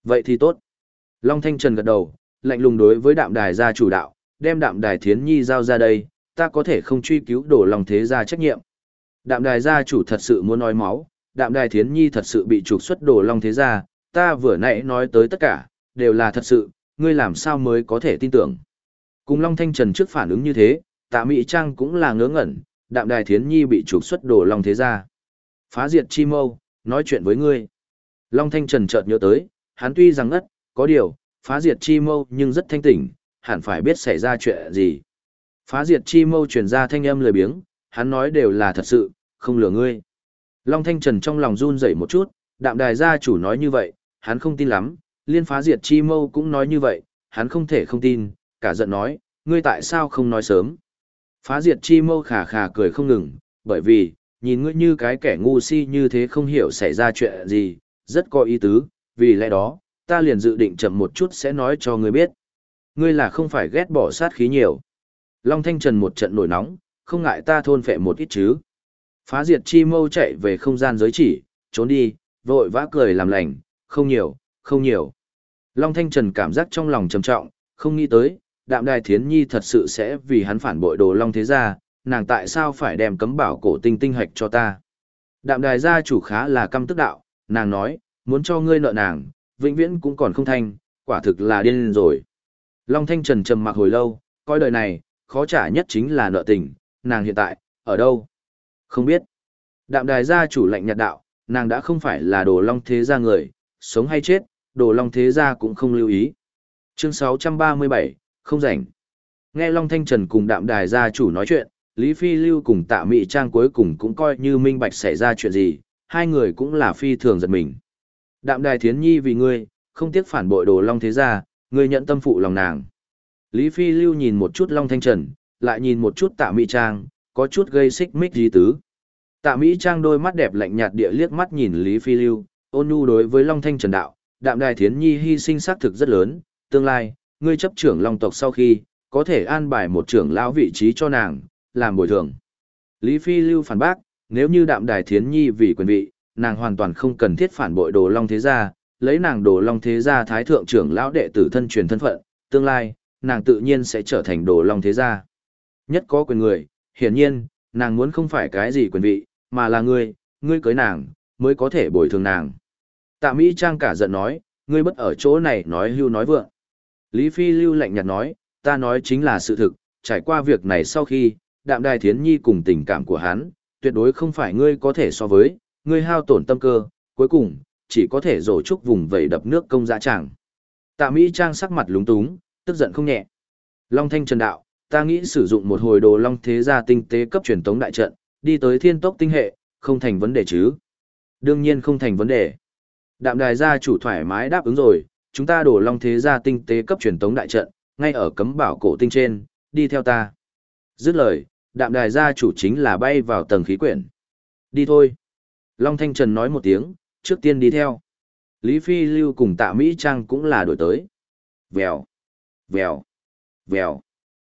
Vậy thì tốt. Long Thanh Trần gật đầu, lạnh lùng đối với đạm đài gia chủ đạo, đem đạm đài thiến nhi giao ra đây, ta có thể không truy cứu đổ lòng thế gia trách nhiệm. Đạm đài gia chủ thật sự muốn nói máu, đạm đài thiến nhi thật sự bị trục xuất đổ Long thế gia, ta vừa nãy nói tới tất cả, đều là thật sự, ngươi làm sao mới có thể tin tưởng. Cùng Long Thanh Trần trước phản ứng như thế, tạ Mỹ Trang cũng là ngớ ngẩn, đạm đài thiến nhi bị trục xuất đổ Long thế gia. Phá diệt chi mâu, nói chuyện với ngươi. Long Thanh Trần chợt nhớ tới, hắn tuy rằng ngất, có điều, phá diệt chi mâu nhưng rất thanh tỉnh, hẳn phải biết xảy ra chuyện gì. Phá diệt chi mâu truyền ra thanh âm lười biếng, hắn nói đều là thật sự, không lừa ngươi. Long Thanh Trần trong lòng run rẩy một chút, đạm đài gia chủ nói như vậy, hắn không tin lắm, liên phá diệt chi mâu cũng nói như vậy, hắn không thể không tin, cả giận nói, ngươi tại sao không nói sớm. Phá diệt chi mâu khà khà cười không ngừng, bởi vì, nhìn ngươi như cái kẻ ngu si như thế không hiểu xảy ra chuyện gì, rất có ý tứ, vì lẽ đó, ta liền dự định chậm một chút sẽ nói cho ngươi biết. Ngươi là không phải ghét bỏ sát khí nhiều. Long Thanh Trần một trận nổi nóng, không ngại ta thôn phệ một ít chứ. Phá diệt chi mâu chạy về không gian giới chỉ, trốn đi, vội vã cười làm lành, không nhiều, không nhiều. Long Thanh Trần cảm giác trong lòng trầm trọng, không nghĩ tới, đạm đài thiến nhi thật sự sẽ vì hắn phản bội đồ Long Thế Gia, nàng tại sao phải đem cấm bảo cổ tinh tinh hạch cho ta. Đạm đài gia chủ khá là căm tức đạo, nàng nói, muốn cho ngươi nợ nàng, vĩnh viễn cũng còn không thanh, quả thực là điên rồi. Long Thanh Trần trầm mặc hồi lâu, coi đời này, khó trả nhất chính là nợ tình, nàng hiện tại, ở đâu? Không biết. Đạm đài gia chủ lệnh nhạt đạo, nàng đã không phải là đồ Long Thế Gia người, sống hay chết, đồ Long Thế Gia cũng không lưu ý. Chương 637, không rảnh. Nghe Long Thanh Trần cùng đạm đài gia chủ nói chuyện, Lý Phi Lưu cùng tạ Mị Trang cuối cùng cũng coi như minh bạch xảy ra chuyện gì, hai người cũng là phi thường giật mình. Đạm đài thiến nhi vì ngươi, không tiếc phản bội đồ long thế gia, ngươi nhận tâm phụ lòng nàng. Lý Phi Lưu nhìn một chút Long Thanh Trần, lại nhìn một chút tạ Mỹ Trang, có chút gây xích mích gì tứ. Tạ Mỹ Trang đôi mắt đẹp lạnh nhạt địa liếc mắt nhìn Lý Phi Lưu, ôn nhu đối với Long Thanh Trần đạo, đạm đài thiến nhi hy sinh xác thực rất lớn, tương lai, ngươi chấp trưởng Long tộc sau khi, có thể an bài một trưởng lão vị trí cho nàng, làm bồi thường. Lý Phi Lưu phản bác, nếu như đạm đài thiến nhi vì quyền vị, nàng hoàn toàn không cần thiết phản bội đồ long thế gia, lấy nàng đồ long thế gia thái thượng trưởng lão đệ tử thân truyền thân phận, tương lai, nàng tự nhiên sẽ trở thành đồ long thế gia. Nhất có quyền người, hiển nhiên, nàng muốn không phải cái gì quyền vị, mà là ngươi, ngươi cưới nàng, mới có thể bồi thường nàng. Tạ Mỹ Trang cả giận nói, ngươi bất ở chỗ này nói hưu nói vượng. Lý Phi lưu lạnh nhạt nói, ta nói chính là sự thực, trải qua việc này sau khi, đạm đài thiến nhi cùng tình cảm của hắn, tuyệt đối không phải ngươi có thể so với, ngươi hao tổn tâm cơ, cuối cùng, chỉ có thể rổ trúc vùng vẩy đập nước công dã chẳng Tạ Mỹ Trang sắc mặt lúng túng, tức giận không nhẹ. Long Thanh Trần Đạo, ta nghĩ sử dụng một hồi đồ Long Thế gia tinh tế cấp truyền tống đại trận, đi tới thiên tốc tinh hệ, không thành vấn đề chứ. Đương nhiên không thành vấn đề. Đạm đài gia chủ thoải mái đáp ứng rồi, chúng ta đổ Long Thế gia tinh tế cấp truyền tống đại trận, ngay ở cấm bảo cổ tinh trên, đi theo ta. Dứt lời, đạm đài gia chủ chính là bay vào tầng khí quyển. Đi thôi. Long Thanh Trần nói một tiếng, trước tiên đi theo. Lý Phi Lưu cùng tạ Mỹ Trang cũng là đổi tới. Vèo, vèo, vèo.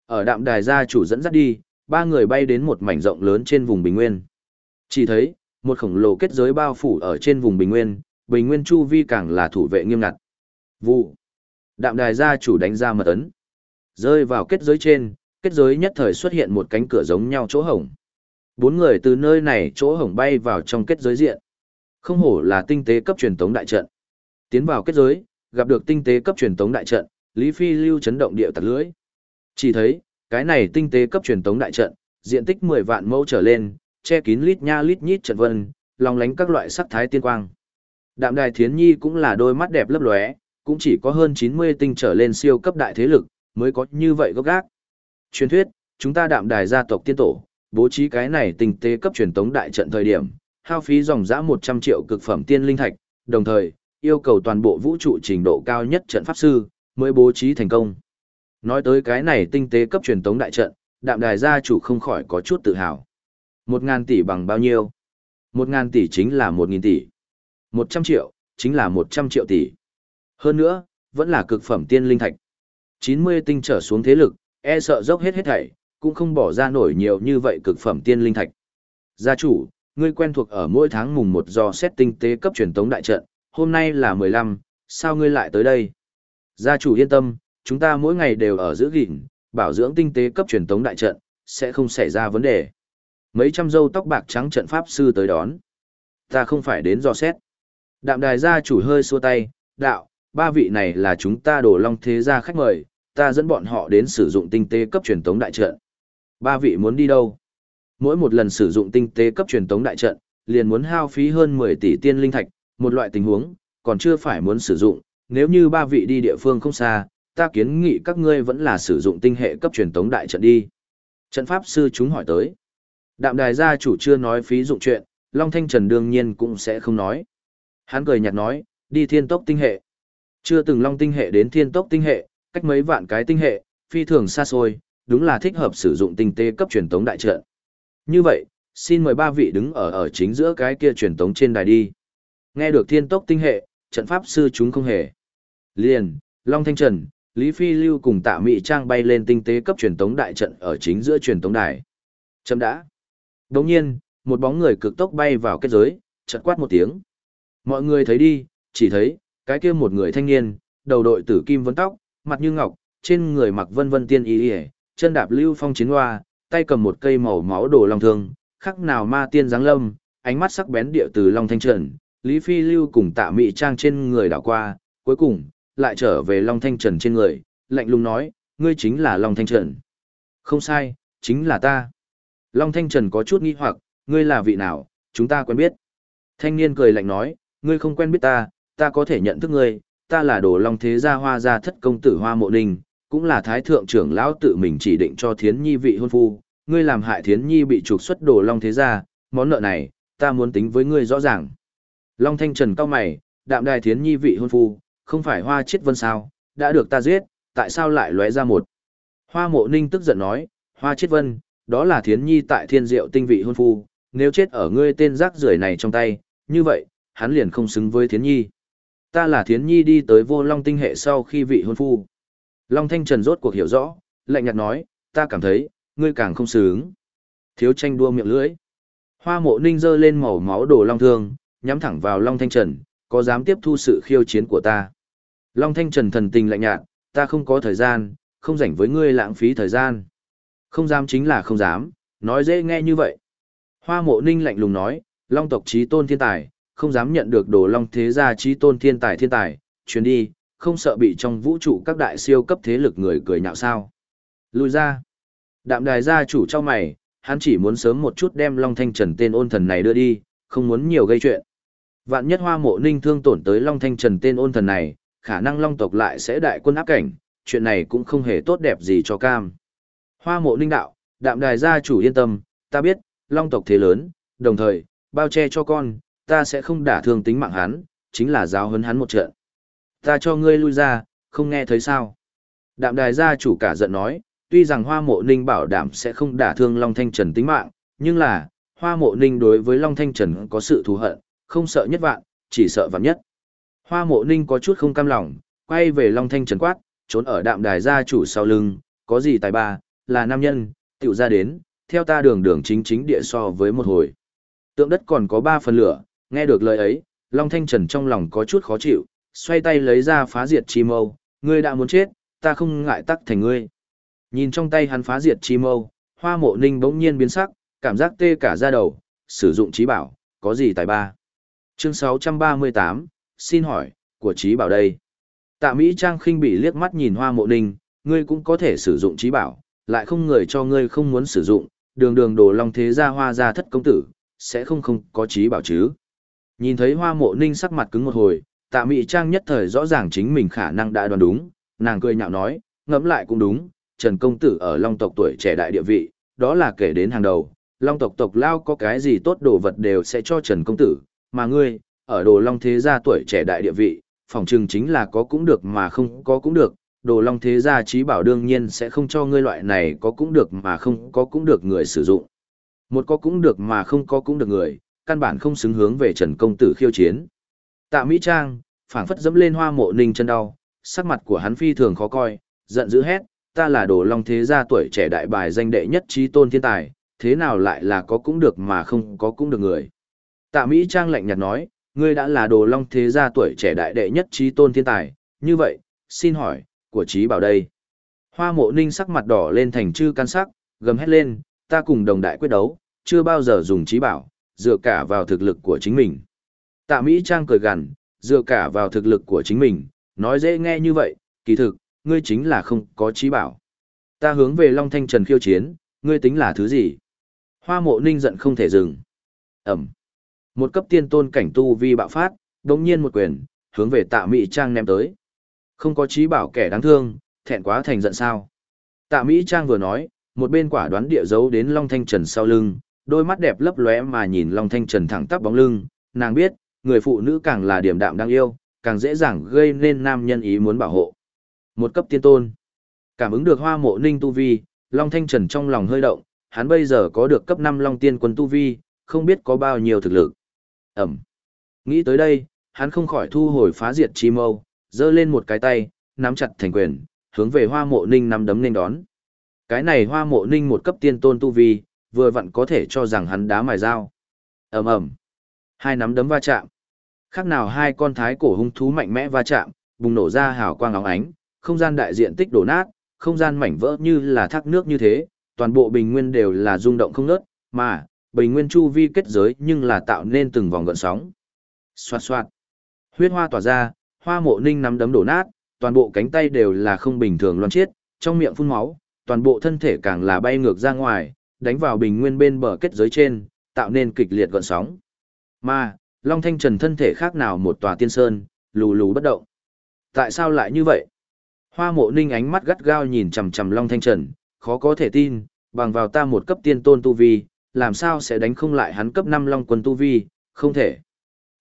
Ở đạm đài gia chủ dẫn dắt đi, ba người bay đến một mảnh rộng lớn trên vùng Bình Nguyên. Chỉ thấy, một khổng lồ kết giới bao phủ ở trên vùng Bình Nguyên, Bình Nguyên chu vi càng là thủ vệ nghiêm ngặt. Vụ. Đạm đài gia chủ đánh ra mật ấn. Rơi vào kết giới trên, kết giới nhất thời xuất hiện một cánh cửa giống nhau chỗ hổng. Bốn người từ nơi này chỗ hổng bay vào trong kết giới diện. Không hổ là tinh tế cấp truyền tống đại trận. Tiến vào kết giới, gặp được tinh tế cấp truyền tống đại trận, Lý Phi lưu chấn động địa tạt lưới. Chỉ thấy, cái này tinh tế cấp truyền tống đại trận, diện tích 10 vạn mẫu trở lên, che kín lít nha lít nhít trận vân, lòng lánh các loại sắc thái tiên quang. Đạm Đài Thiến Nhi cũng là đôi mắt đẹp lấp lóe, cũng chỉ có hơn 90 tinh trở lên siêu cấp đại thế lực, mới có như vậy gốc gác. Truyền thuyết, chúng ta Đạm Đài gia tộc tiên tổ, bố trí cái này tinh tế cấp truyền tống đại trận thời điểm, hao phí dòng dã 100 triệu cực phẩm tiên linh thạch, đồng thời, yêu cầu toàn bộ vũ trụ trình độ cao nhất trận pháp sư, mới bố trí thành công. Nói tới cái này tinh tế cấp truyền tống đại trận, đạm đài gia chủ không khỏi có chút tự hào. một ngàn tỷ bằng bao nhiêu? một ngàn tỷ chính là 1.000 tỷ. 100 triệu, chính là 100 triệu tỷ. Hơn nữa, vẫn là cực phẩm tiên linh thạch. 90 tinh trở xuống thế lực, e sợ dốc hết hết thảy, cũng không bỏ ra nổi nhiều như vậy cực phẩm tiên linh thạch. Gia chủ, ngươi quen thuộc ở mỗi tháng mùng một do xét tinh tế cấp truyền tống đại trận, hôm nay là 15, sao ngươi lại tới đây? Gia chủ yên tâm, chúng ta mỗi ngày đều ở giữ gìn, bảo dưỡng tinh tế cấp truyền tống đại trận, sẽ không xảy ra vấn đề. Mấy trăm dâu tóc bạc trắng trận pháp sư tới đón. Ta không phải đến do xét. Đạm đài gia chủ hơi xua tay, đạo, ba vị này là chúng ta đổ long thế gia khách mời, ta dẫn bọn họ đến sử dụng tinh tế cấp truyền tống đại trận. Ba vị muốn đi đâu? Mỗi một lần sử dụng tinh tế cấp truyền tống đại trận, liền muốn hao phí hơn 10 tỷ tiên linh thạch, một loại tình huống, còn chưa phải muốn sử dụng, nếu như ba vị đi địa phương không xa, ta kiến nghị các ngươi vẫn là sử dụng tinh hệ cấp truyền tống đại trận đi. Trận pháp sư chúng hỏi tới. Đạm đài gia chủ chưa nói phí dụng chuyện, Long Thanh Trần đương nhiên cũng sẽ không nói. Hắn cười nhạt nói, đi thiên tốc tinh hệ. Chưa từng Long tinh hệ đến thiên tốc tinh hệ, cách mấy vạn cái tinh hệ, phi thường xa xôi, đúng là thích hợp sử dụng tinh tế cấp truyền tống đại trận. Như vậy, xin mời ba vị đứng ở ở chính giữa cái kia truyền tống trên đài đi. Nghe được thiên tốc tinh hệ, trận pháp sư chúng không hề. Liền, Long Thanh Trần, Lý Phi Lưu cùng tạ Mị Trang bay lên tinh tế cấp truyền tống đại trận ở chính giữa truyền tống đài. Chấm đã. Đồng nhiên, một bóng người cực tốc bay vào kết giới, chợt quát một tiếng. Mọi người thấy đi, chỉ thấy, cái kia một người thanh niên, đầu đội tử kim vấn tóc, mặt như ngọc, trên người mặc vân vân tiên y y, chân đạp lưu phong chiến hoa, tay cầm một cây màu máu đồ long thương, khắc nào ma tiên giáng lâm, ánh mắt sắc bén địa từ long thanh trần, Lý Phi Lưu cùng tạ mị trang trên người đảo qua, cuối cùng, lại trở về long thanh trần trên người, lạnh lùng nói, ngươi chính là long thanh trần. Không sai, chính là ta. Long thanh trần có chút nghi hoặc, ngươi là vị nào, chúng ta quen biết. Thanh niên cười lạnh nói, ngươi không quen biết ta, ta có thể nhận thức ngươi, ta là đồ long thế gia hoa gia thất công tử hoa mộ ninh, cũng là thái thượng trưởng lão tự mình chỉ định cho thiến nhi vị hôn phu, ngươi làm hại thiến nhi bị trục xuất đồ long thế gia, món nợ này, ta muốn tính với ngươi rõ ràng. Long thanh trần cao mày, đạm đài thiến nhi vị hôn phu, không phải hoa chết vân sao, đã được ta giết, tại sao lại lóe ra một. Hoa mộ ninh tức giận nói, hoa chết vân, đó là thiến nhi tại thiên diệu tinh vị hôn phu, nếu chết ở ngươi tên rác rưởi này trong tay, như vậy, hắn liền không xứng với thiến nhi. Ta là thiến nhi đi tới vô long tinh hệ sau khi vị hôn phu. Long Thanh Trần rốt cuộc hiểu rõ, lạnh nhạt nói, ta cảm thấy, ngươi càng không xứng. Thiếu tranh đua miệng lưỡi. Hoa mộ ninh giơ lên màu máu đồ long thương, nhắm thẳng vào Long Thanh Trần, có dám tiếp thu sự khiêu chiến của ta. Long Thanh Trần thần tình lạnh nhạt, ta không có thời gian, không rảnh với ngươi lãng phí thời gian. Không dám chính là không dám, nói dễ nghe như vậy. Hoa mộ ninh lạnh lùng nói, Long tộc trí tôn thiên tài, không dám nhận được đồ Long thế gia trí tôn thiên tài thiên tài, chuyến đi, không sợ bị trong vũ trụ các đại siêu cấp thế lực người cười nhạo sao. Lùi ra. Đạm đài gia chủ cho mày, hắn chỉ muốn sớm một chút đem Long Thanh Trần tên ôn thần này đưa đi, không muốn nhiều gây chuyện. Vạn nhất hoa mộ ninh thương tổn tới Long Thanh Trần tên ôn thần này, khả năng Long tộc lại sẽ đại quân áp cảnh, chuyện này cũng không hề tốt đẹp gì cho cam. Hoa mộ ninh đạo, đạm đài gia chủ yên tâm, ta biết, Long tộc thế lớn, đồng thời, bao che cho con, ta sẽ không đả thương tính mạng hắn, chính là giáo hấn hắn một trận. Ta cho ngươi lui ra, không nghe thấy sao. Đạm đài gia chủ cả giận nói, tuy rằng hoa mộ ninh bảo đảm sẽ không đả thương Long Thanh Trần tính mạng, nhưng là, hoa mộ ninh đối với Long Thanh Trần có sự thù hận, không sợ nhất vạn, chỉ sợ vạn nhất. Hoa mộ ninh có chút không cam lòng, quay về Long Thanh Trần quát, trốn ở đạm đài gia chủ sau lưng, có gì tài ba, là nam nhân, tiểu ra đến, theo ta đường đường chính chính địa so với một hồi. Tượng đất còn có ba phần lửa, nghe được lời ấy, Long Thanh Trần trong lòng có chút khó chịu, xoay tay lấy ra phá diệt chi mâu, ngươi đã muốn chết, ta không ngại tắc thành ngươi. Nhìn trong tay hắn phá diệt chi mâu, hoa mộ ninh bỗng nhiên biến sắc, cảm giác tê cả da đầu, sử dụng trí bảo, có gì tài ba. Chương 638, xin hỏi, của trí bảo đây. Tạ Mỹ Trang khinh bị liếc mắt nhìn hoa mộ ninh, ngươi cũng có thể sử dụng trí bảo, lại không người cho ngươi không muốn sử dụng, đường đường đồ long thế gia hoa gia thất công tử, sẽ không không có trí bảo chứ. Nhìn thấy hoa mộ ninh sắc mặt cứng một hồi, tạ Mỹ Trang nhất thời rõ ràng chính mình khả năng đã đoán đúng, nàng cười nhạo nói, ngẫm lại cũng đúng, Trần Công Tử ở Long tộc tuổi trẻ đại địa vị, đó là kể đến hàng đầu, Long tộc tộc lao có cái gì tốt đồ vật đều sẽ cho Trần Công Tử, mà ngươi, ở đồ Long Thế gia tuổi trẻ đại địa vị, phòng trừng chính là có cũng được mà không có cũng được, đồ Long Thế gia trí bảo đương nhiên sẽ không cho ngươi loại này có cũng được mà không có cũng được người sử dụng. Một có cũng được mà không có cũng được người, căn bản không xứng hướng về Trần Công Tử khiêu chiến. Tạ Mỹ Trang, phảng phất dẫm lên hoa mộ ninh chân đau, sắc mặt của hắn phi thường khó coi, giận dữ hét, ta là đồ long thế gia tuổi trẻ đại bài danh đệ nhất trí tôn thiên tài, thế nào lại là có cũng được mà không có cũng được người. Tạ Mỹ Trang lạnh nhạt nói, ngươi đã là đồ long thế gia tuổi trẻ đại đệ nhất trí tôn thiên tài, như vậy, xin hỏi, của trí bảo đây. Hoa mộ ninh sắc mặt đỏ lên thành chư can sắc, gầm hét lên, ta cùng đồng đại quyết đấu, chưa bao giờ dùng trí bảo, dựa cả vào thực lực của chính mình. Tạ Mỹ Trang cười gằn, dựa cả vào thực lực của chính mình, nói dễ nghe như vậy, kỳ thực, ngươi chính là không có trí bảo. Ta hướng về Long Thanh Trần khiêu chiến, ngươi tính là thứ gì? Hoa mộ ninh giận không thể dừng. Ẩm. Một cấp tiên tôn cảnh tu vi bạo phát, đồng nhiên một quyền, hướng về tạ Mỹ Trang ném tới. Không có trí bảo kẻ đáng thương, thẹn quá thành giận sao. Tạ Mỹ Trang vừa nói, một bên quả đoán địa dấu đến Long Thanh Trần sau lưng, đôi mắt đẹp lấp lóe mà nhìn Long Thanh Trần thẳng tắp bóng lưng, nàng biết, người phụ nữ càng là điểm đạm đang yêu, càng dễ dàng gây nên nam nhân ý muốn bảo hộ. Một cấp tiên tôn. Cảm ứng được hoa mộ ninh tu vi, Long Thanh Trần trong lòng hơi động, hắn bây giờ có được cấp 5 Long Tiên quân tu vi, không biết có bao nhiêu thực lực. Ẩm. Nghĩ tới đây, hắn không khỏi thu hồi phá diệt chi mâu, giơ lên một cái tay, nắm chặt thành quyền, hướng về hoa mộ ninh nắm đấm nên đón. Cái này hoa mộ ninh một cấp tiên tôn tu vi, vừa vặn có thể cho rằng hắn đá mài dao. Ẩm ẩm. Hai nắm đấm va chạm. Khác nào hai con thái cổ hung thú mạnh mẽ va chạm, bùng nổ ra hào quang óng ánh, không gian đại diện tích đổ nát, không gian mảnh vỡ như là thác nước như thế, toàn bộ bình nguyên đều là rung động không ngớt, mà bình nguyên chu vi kết giới nhưng là tạo nên từng vòng gợn sóng. Xoạt xoạt. Huyết hoa tỏa ra, hoa mộ ninh nắm đấm đổ nát, toàn bộ cánh tay đều là không bình thường loan chiết, trong miệng phun máu, toàn bộ thân thể càng là bay ngược ra ngoài, đánh vào bình nguyên bên bờ kết giới trên, tạo nên kịch liệt gợn sóng. Mà, Long Thanh Trần thân thể khác nào một tòa tiên sơn, lù lù bất động. Tại sao lại như vậy? Hoa mộ ninh ánh mắt gắt gao nhìn chầm chầm Long Thanh Trần, khó có thể tin, bằng vào ta một cấp tiên tôn tu vi, làm sao sẽ đánh không lại hắn cấp 5 Long quân tu vi, không thể.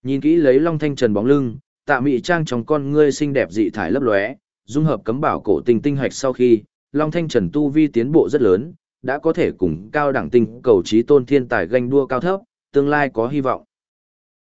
Nhìn kỹ lấy Long Thanh Trần bóng lưng, tạ mị trang trong con ngươi xinh đẹp dị thải lấp lóe, dung hợp cấm bảo cổ tinh tinh hạch sau khi, Long Thanh Trần tu vi tiến bộ rất lớn, đã có thể cùng cao đẳng tinh cầu trí tôn thiên tài ganh đua cao thấp, tương lai có hy vọng.